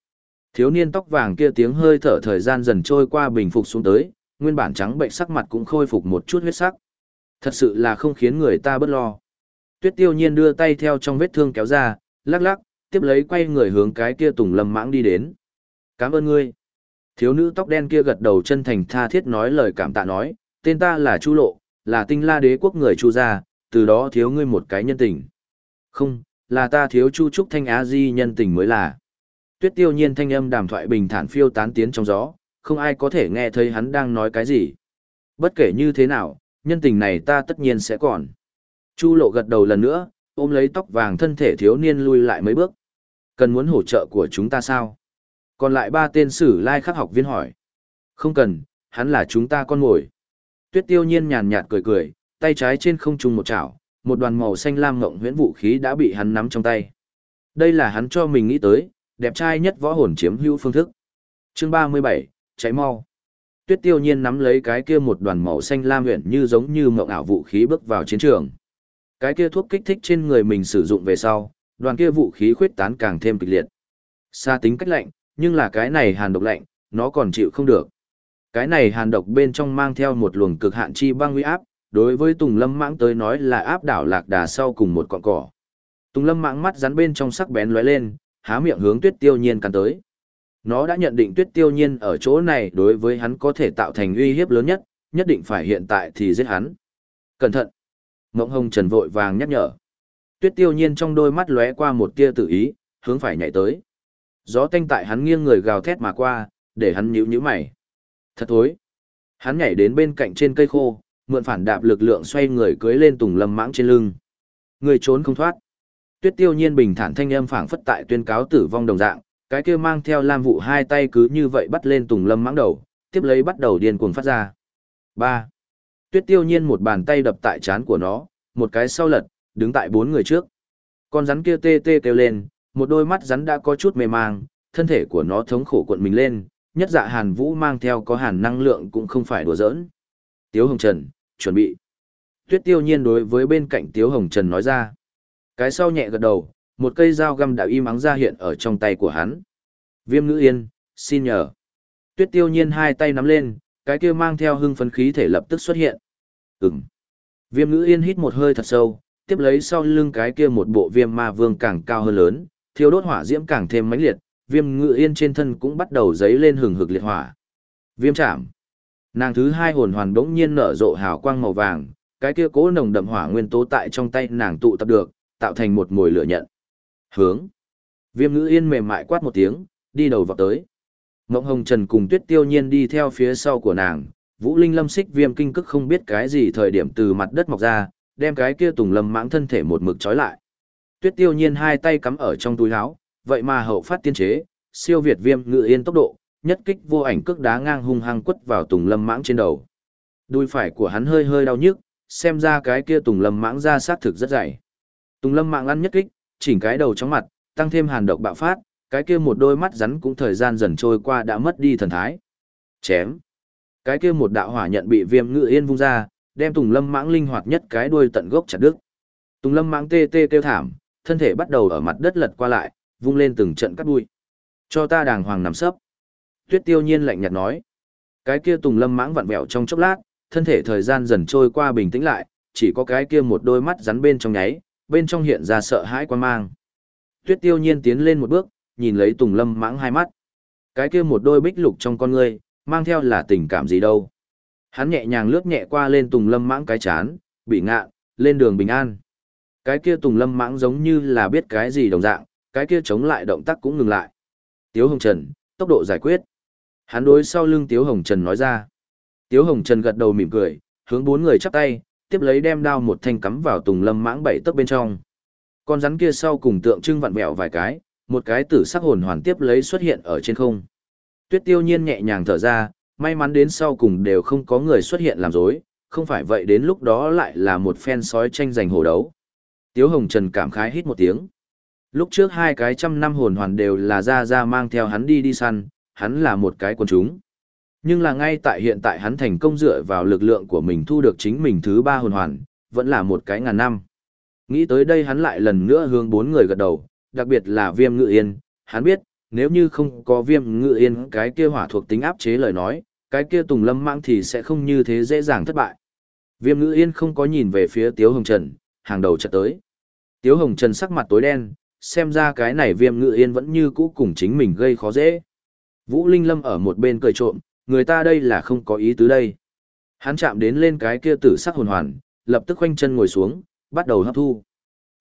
Thiếu niên tóc vàng kia tiếng hơi thở thời gian dần trôi qua bình phục xuống tới, nguyên bản trắng bệnh sắc mặt cũng khôi phục một chút huyết sắc. Thật sự là không khiến người ta bất lo. Tuyết tiêu nhiên đưa tay theo trong vết thương kéo ra, lắc lắc, tiếp lấy quay người hướng cái kia tùng lâm mãng đi đến. Cảm ơn ngươi. Thiếu nữ tóc đen kia gật đầu chân thành tha thiết nói lời cảm tạ nói, tên ta là Chu Lộ, là tinh la đế quốc người Chu gia, từ đó thiếu ngươi một cái nhân tình. Không, là ta thiếu Chu Trúc Thanh Á Di nhân tình mới là. Tuyết tiêu nhiên thanh âm đàm thoại bình thản phiêu tán tiến trong gió, không ai có thể nghe thấy hắn đang nói cái gì. Bất kể như thế nào, nhân tình này ta tất nhiên sẽ còn. Chu lộ gật đầu lần nữa, ôm lấy tóc vàng thân thể thiếu niên lui lại mấy bước. Cần muốn hỗ trợ của chúng ta sao? Còn lại ba tên sử lai khắc học viên hỏi. Không cần, hắn là chúng ta con ngồi. Tuyết tiêu nhiên nhàn nhạt cười cười, tay trái trên không trung một chảo, một đoàn màu xanh lam ngộng huyễn vũ khí đã bị hắn nắm trong tay. Đây là hắn cho mình nghĩ tới, đẹp trai nhất võ hồn chiếm hữu phương thức. Chương 37, cháy mau. Tuyết tiêu nhiên nắm lấy cái kia một đoàn màu xanh lam huyền như giống như mộng ảo vũ khí bước vào chiến trường. Cái kia thuốc kích thích trên người mình sử dụng về sau, đoàn kia vũ khí khuyết tán càng thêm kịch liệt. Xa tính cách lạnh, nhưng là cái này hàn độc lạnh, nó còn chịu không được. Cái này hàn độc bên trong mang theo một luồng cực hạn chi băng uy áp, đối với Tùng Lâm Mãng tới nói là áp đảo lạc đà sau cùng một cọng cỏ. Tùng Lâm Mãng mắt rắn bên trong sắc bén lóe lên, há miệng hướng Tuyết Tiêu Nhiên cắn tới. Nó đã nhận định Tuyết Tiêu Nhiên ở chỗ này đối với hắn có thể tạo thành uy hiếp lớn nhất, nhất định phải hiện tại thì giết hắn. Cẩn thận! Mộng Hồng Trần vội vàng nhắc nhở. Tuyết Tiêu Nhiên trong đôi mắt lóe qua một tia tự ý, hướng phải nhảy tới. Gió tanh tại hắn nghiêng người gào thét mà qua, để hắn nhíu nhíu mày. Thật thối. Hắn nhảy đến bên cạnh trên cây khô, mượn phản đạp lực lượng xoay người cưới lên Tùng Lâm Mãng trên lưng. Người trốn không thoát. Tuyết Tiêu Nhiên bình thản thanh âm phảng phất tại tuyên cáo tử vong đồng dạng, cái kia mang theo lam vụ hai tay cứ như vậy bắt lên Tùng Lâm Mãng đầu, tiếp lấy bắt đầu điên cuồng phát ra. ba Tuyết Tiêu Nhiên một bàn tay đập tại trán của nó, một cái sau lật, đứng tại bốn người trước. Con rắn kia tê tê kêu lên, một đôi mắt rắn đã có chút mê mang, thân thể của nó thống khổ cuộn mình lên, nhất dạ hàn vũ mang theo có hàn năng lượng cũng không phải đùa giỡn. Tiếu Hồng Trần, chuẩn bị. Tuyết tiêu nhiên đối với bên cạnh Tiếu Hồng Trần nói ra. Cái sau nhẹ gật đầu, một cây dao găm đã im ắng ra hiện ở trong tay của hắn. Viêm ngữ yên, xin nhờ. Tuyết tiêu nhiên hai tay nắm lên, cái kia mang theo hưng phấn khí thể lập tức xuất hiện. Ừm. Viêm ngữ yên hít một hơi thật sâu, tiếp lấy sau lưng cái kia một bộ viêm ma vương càng cao hơn lớn, thiêu đốt hỏa diễm càng thêm mãnh liệt, viêm ngự yên trên thân cũng bắt đầu dấy lên hừng hực liệt hỏa. Viêm chạm. Nàng thứ hai hồn hoàn đống nhiên nở rộ hào quang màu vàng, cái kia cố nồng đậm hỏa nguyên tố tại trong tay nàng tụ tập được, tạo thành một mồi lửa nhận. Hướng. Viêm ngữ yên mềm mại quát một tiếng, đi đầu vào tới. Ngộng Hồng Trần cùng Tuyết Tiêu Nhiên đi theo phía sau của nàng, Vũ Linh Lâm xích viêm kinh cức không biết cái gì thời điểm từ mặt đất mọc ra, đem cái kia tùng lâm mãng thân thể một mực trói lại. Tuyết tiêu nhiên hai tay cắm ở trong túi áo, vậy mà hậu phát tiên chế, siêu việt viêm ngự yên tốc độ, nhất kích vô ảnh cước đá ngang hung hăng quất vào tùng lâm mãng trên đầu. Đuôi phải của hắn hơi hơi đau nhức, xem ra cái kia tùng lâm mãng ra sát thực rất dày. Tùng lâm mãng ăn nhất kích, chỉnh cái đầu trong mặt, tăng thêm hàn độc bạo phát, cái kia một đôi mắt rắn cũng thời gian dần trôi qua đã mất đi thần thái. Chém. Cái kia một đạo hỏa nhận bị viêm ngự yên vung ra, đem Tùng Lâm mãng linh hoạt nhất cái đuôi tận gốc chặt đứt. Tùng Lâm mãng tê tê kêu thảm, thân thể bắt đầu ở mặt đất lật qua lại, vung lên từng trận cắt đuôi. Cho ta đàng hoàng nằm sấp. Tuyết Tiêu Nhiên lạnh nhạt nói. Cái kia Tùng Lâm mãng vặn vẹo trong chốc lát, thân thể thời gian dần trôi qua bình tĩnh lại, chỉ có cái kia một đôi mắt rắn bên trong nháy, bên trong hiện ra sợ hãi quan mang. Tuyết Tiêu Nhiên tiến lên một bước, nhìn lấy Tùng Lâm mãng hai mắt. Cái kia một đôi bích lục trong con ngươi, mang theo là tình cảm gì đâu. Hắn nhẹ nhàng lướt nhẹ qua lên Tùng Lâm mãng cái chán, bị ngạ, lên đường bình an. Cái kia Tùng Lâm mãng giống như là biết cái gì đồng dạng, cái kia chống lại động tác cũng ngừng lại. Tiếu Hồng Trần, tốc độ giải quyết. Hắn đối sau lưng Tiếu Hồng Trần nói ra. Tiếu Hồng Trần gật đầu mỉm cười, hướng bốn người chắp tay, tiếp lấy đem đao một thanh cắm vào Tùng Lâm mãng bảy tấc bên trong. Con rắn kia sau cùng tượng trưng vặn vẹo vài cái, một cái tử sắc hồn hoàn tiếp lấy xuất hiện ở trên không. Tuyết tiêu nhiên nhẹ nhàng thở ra, may mắn đến sau cùng đều không có người xuất hiện làm dối, không phải vậy đến lúc đó lại là một phen sói tranh giành hồ đấu. Tiếu Hồng Trần cảm khái hít một tiếng. Lúc trước hai cái trăm năm hồn hoàn đều là ra ra mang theo hắn đi đi săn, hắn là một cái quần chúng. Nhưng là ngay tại hiện tại hắn thành công dựa vào lực lượng của mình thu được chính mình thứ ba hồn hoàn, vẫn là một cái ngàn năm. Nghĩ tới đây hắn lại lần nữa hướng bốn người gật đầu, đặc biệt là viêm ngự yên, hắn biết, nếu như không có viêm ngự yên cái kia hỏa thuộc tính áp chế lời nói, cái kia tùng lâm mạng thì sẽ không như thế dễ dàng thất bại. Viêm ngự yên không có nhìn về phía Tiếu Hồng Trần, hàng đầu chợt tới. Tiếu Hồng Trần sắc mặt tối đen, xem ra cái này viêm ngự yên vẫn như cũ cùng chính mình gây khó dễ. Vũ Linh Lâm ở một bên cười trộm, người ta đây là không có ý tứ đây. Hắn chạm đến lên cái kia tử sắc hồn hoàn, lập tức khoanh chân ngồi xuống, bắt đầu hấp thu.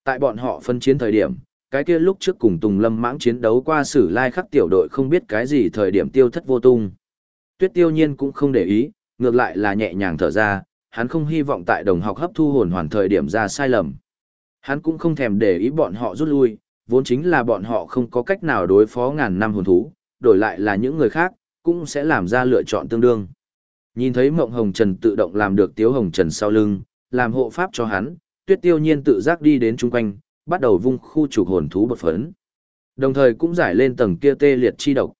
Tại bọn họ phân chiến thời điểm, cái kia lúc trước cùng Tùng Lâm mãng chiến đấu qua sử lai khắc tiểu đội không biết cái gì thời điểm tiêu thất vô tung. Tuyết tiêu nhiên cũng không để ý, ngược lại là nhẹ nhàng thở ra, hắn không hy vọng tại đồng học hấp thu hồn hoàn thời điểm ra sai lầm. Hắn cũng không thèm để ý bọn họ rút lui, vốn chính là bọn họ không có cách nào đối phó ngàn năm hồn thú, đổi lại là những người khác, cũng sẽ làm ra lựa chọn tương đương. Nhìn thấy Mộng Hồng Trần tự động làm được Tiếu Hồng Trần sau lưng, làm hộ pháp cho hắn, Tuyết Tiêu Nhiên tự giác đi đến chung quanh, bắt đầu vung khu trục hồn thú bột phấn. Đồng thời cũng giải lên tầng kia tê liệt chi độc.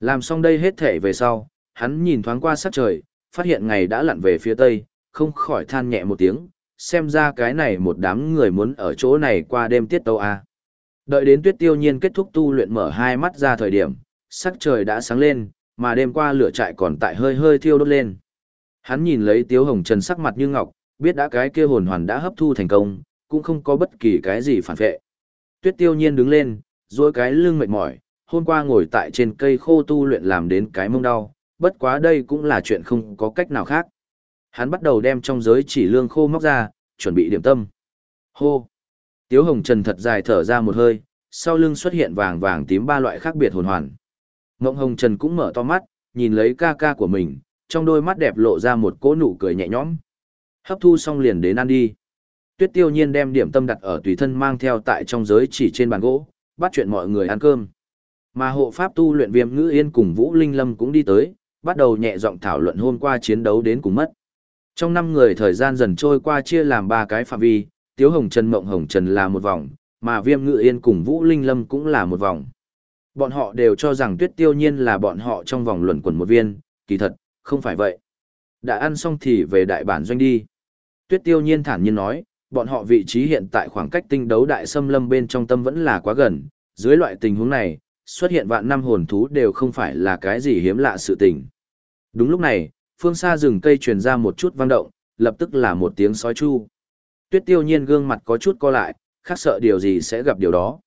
Làm xong đây hết thể về sau, hắn nhìn thoáng qua sắc trời, phát hiện ngày đã lặn về phía tây, không khỏi than nhẹ một tiếng, xem ra cái này một đám người muốn ở chỗ này qua đêm tiết tâu à. Đợi đến tuyết tiêu nhiên kết thúc tu luyện mở hai mắt ra thời điểm, sắc trời đã sáng lên, mà đêm qua lửa trại còn tại hơi hơi thiêu đốt lên. Hắn nhìn lấy tiếu hồng trần sắc mặt như ngọc, biết đã cái kia hồn hoàn đã hấp thu thành công, cũng không có bất kỳ cái gì phản vệ. Tuyết tiêu nhiên đứng lên, duỗi cái lưng mệt mỏi, hôm qua ngồi tại trên cây khô tu luyện làm đến cái mông đau, bất quá đây cũng là chuyện không có cách nào khác. Hắn bắt đầu đem trong giới chỉ lương khô móc ra, chuẩn bị điểm tâm. Hô! Tiếu hồng trần thật dài thở ra một hơi, sau lưng xuất hiện vàng vàng tím ba loại khác biệt hồn hoàn. Ngộng hồng trần cũng mở to mắt, nhìn lấy ca ca của mình, trong đôi mắt đẹp lộ ra một cỗ nụ cười nhẹ nhõm. Hấp thu xong liền đến ăn đi tuyết tiêu nhiên đem điểm tâm đặt ở tùy thân mang theo tại trong giới chỉ trên bàn gỗ, bắt chuyện mọi người ăn cơm. Mà hộ pháp tu luyện viêm ngữ yên cùng Vũ Linh Lâm cũng đi tới, bắt đầu nhẹ giọng thảo luận hôm qua chiến đấu đến cùng mất. Trong năm người thời gian dần trôi qua chia làm ba cái phạm vi, Tiếu Hồng Trần Mộng Hồng Trần là một vòng, mà Viêm Ngự Yên cùng Vũ Linh Lâm cũng là một vòng. Bọn họ đều cho rằng Tuyết Tiêu Nhiên là bọn họ trong vòng luẩn quẩn một viên, kỳ thật, không phải vậy. Đã ăn xong thì về đại bản doanh đi. Tuyết Tiêu Nhiên thản nhiên nói, bọn họ vị trí hiện tại khoảng cách tinh đấu đại xâm lâm bên trong tâm vẫn là quá gần, dưới loại tình huống này, xuất hiện vạn năm hồn thú đều không phải là cái gì hiếm lạ sự tình. Đúng lúc này, phương xa rừng cây truyền ra một chút vang động, lập tức là một tiếng sói chu. Tuyết tiêu nhiên gương mặt có chút co lại, khác sợ điều gì sẽ gặp điều đó.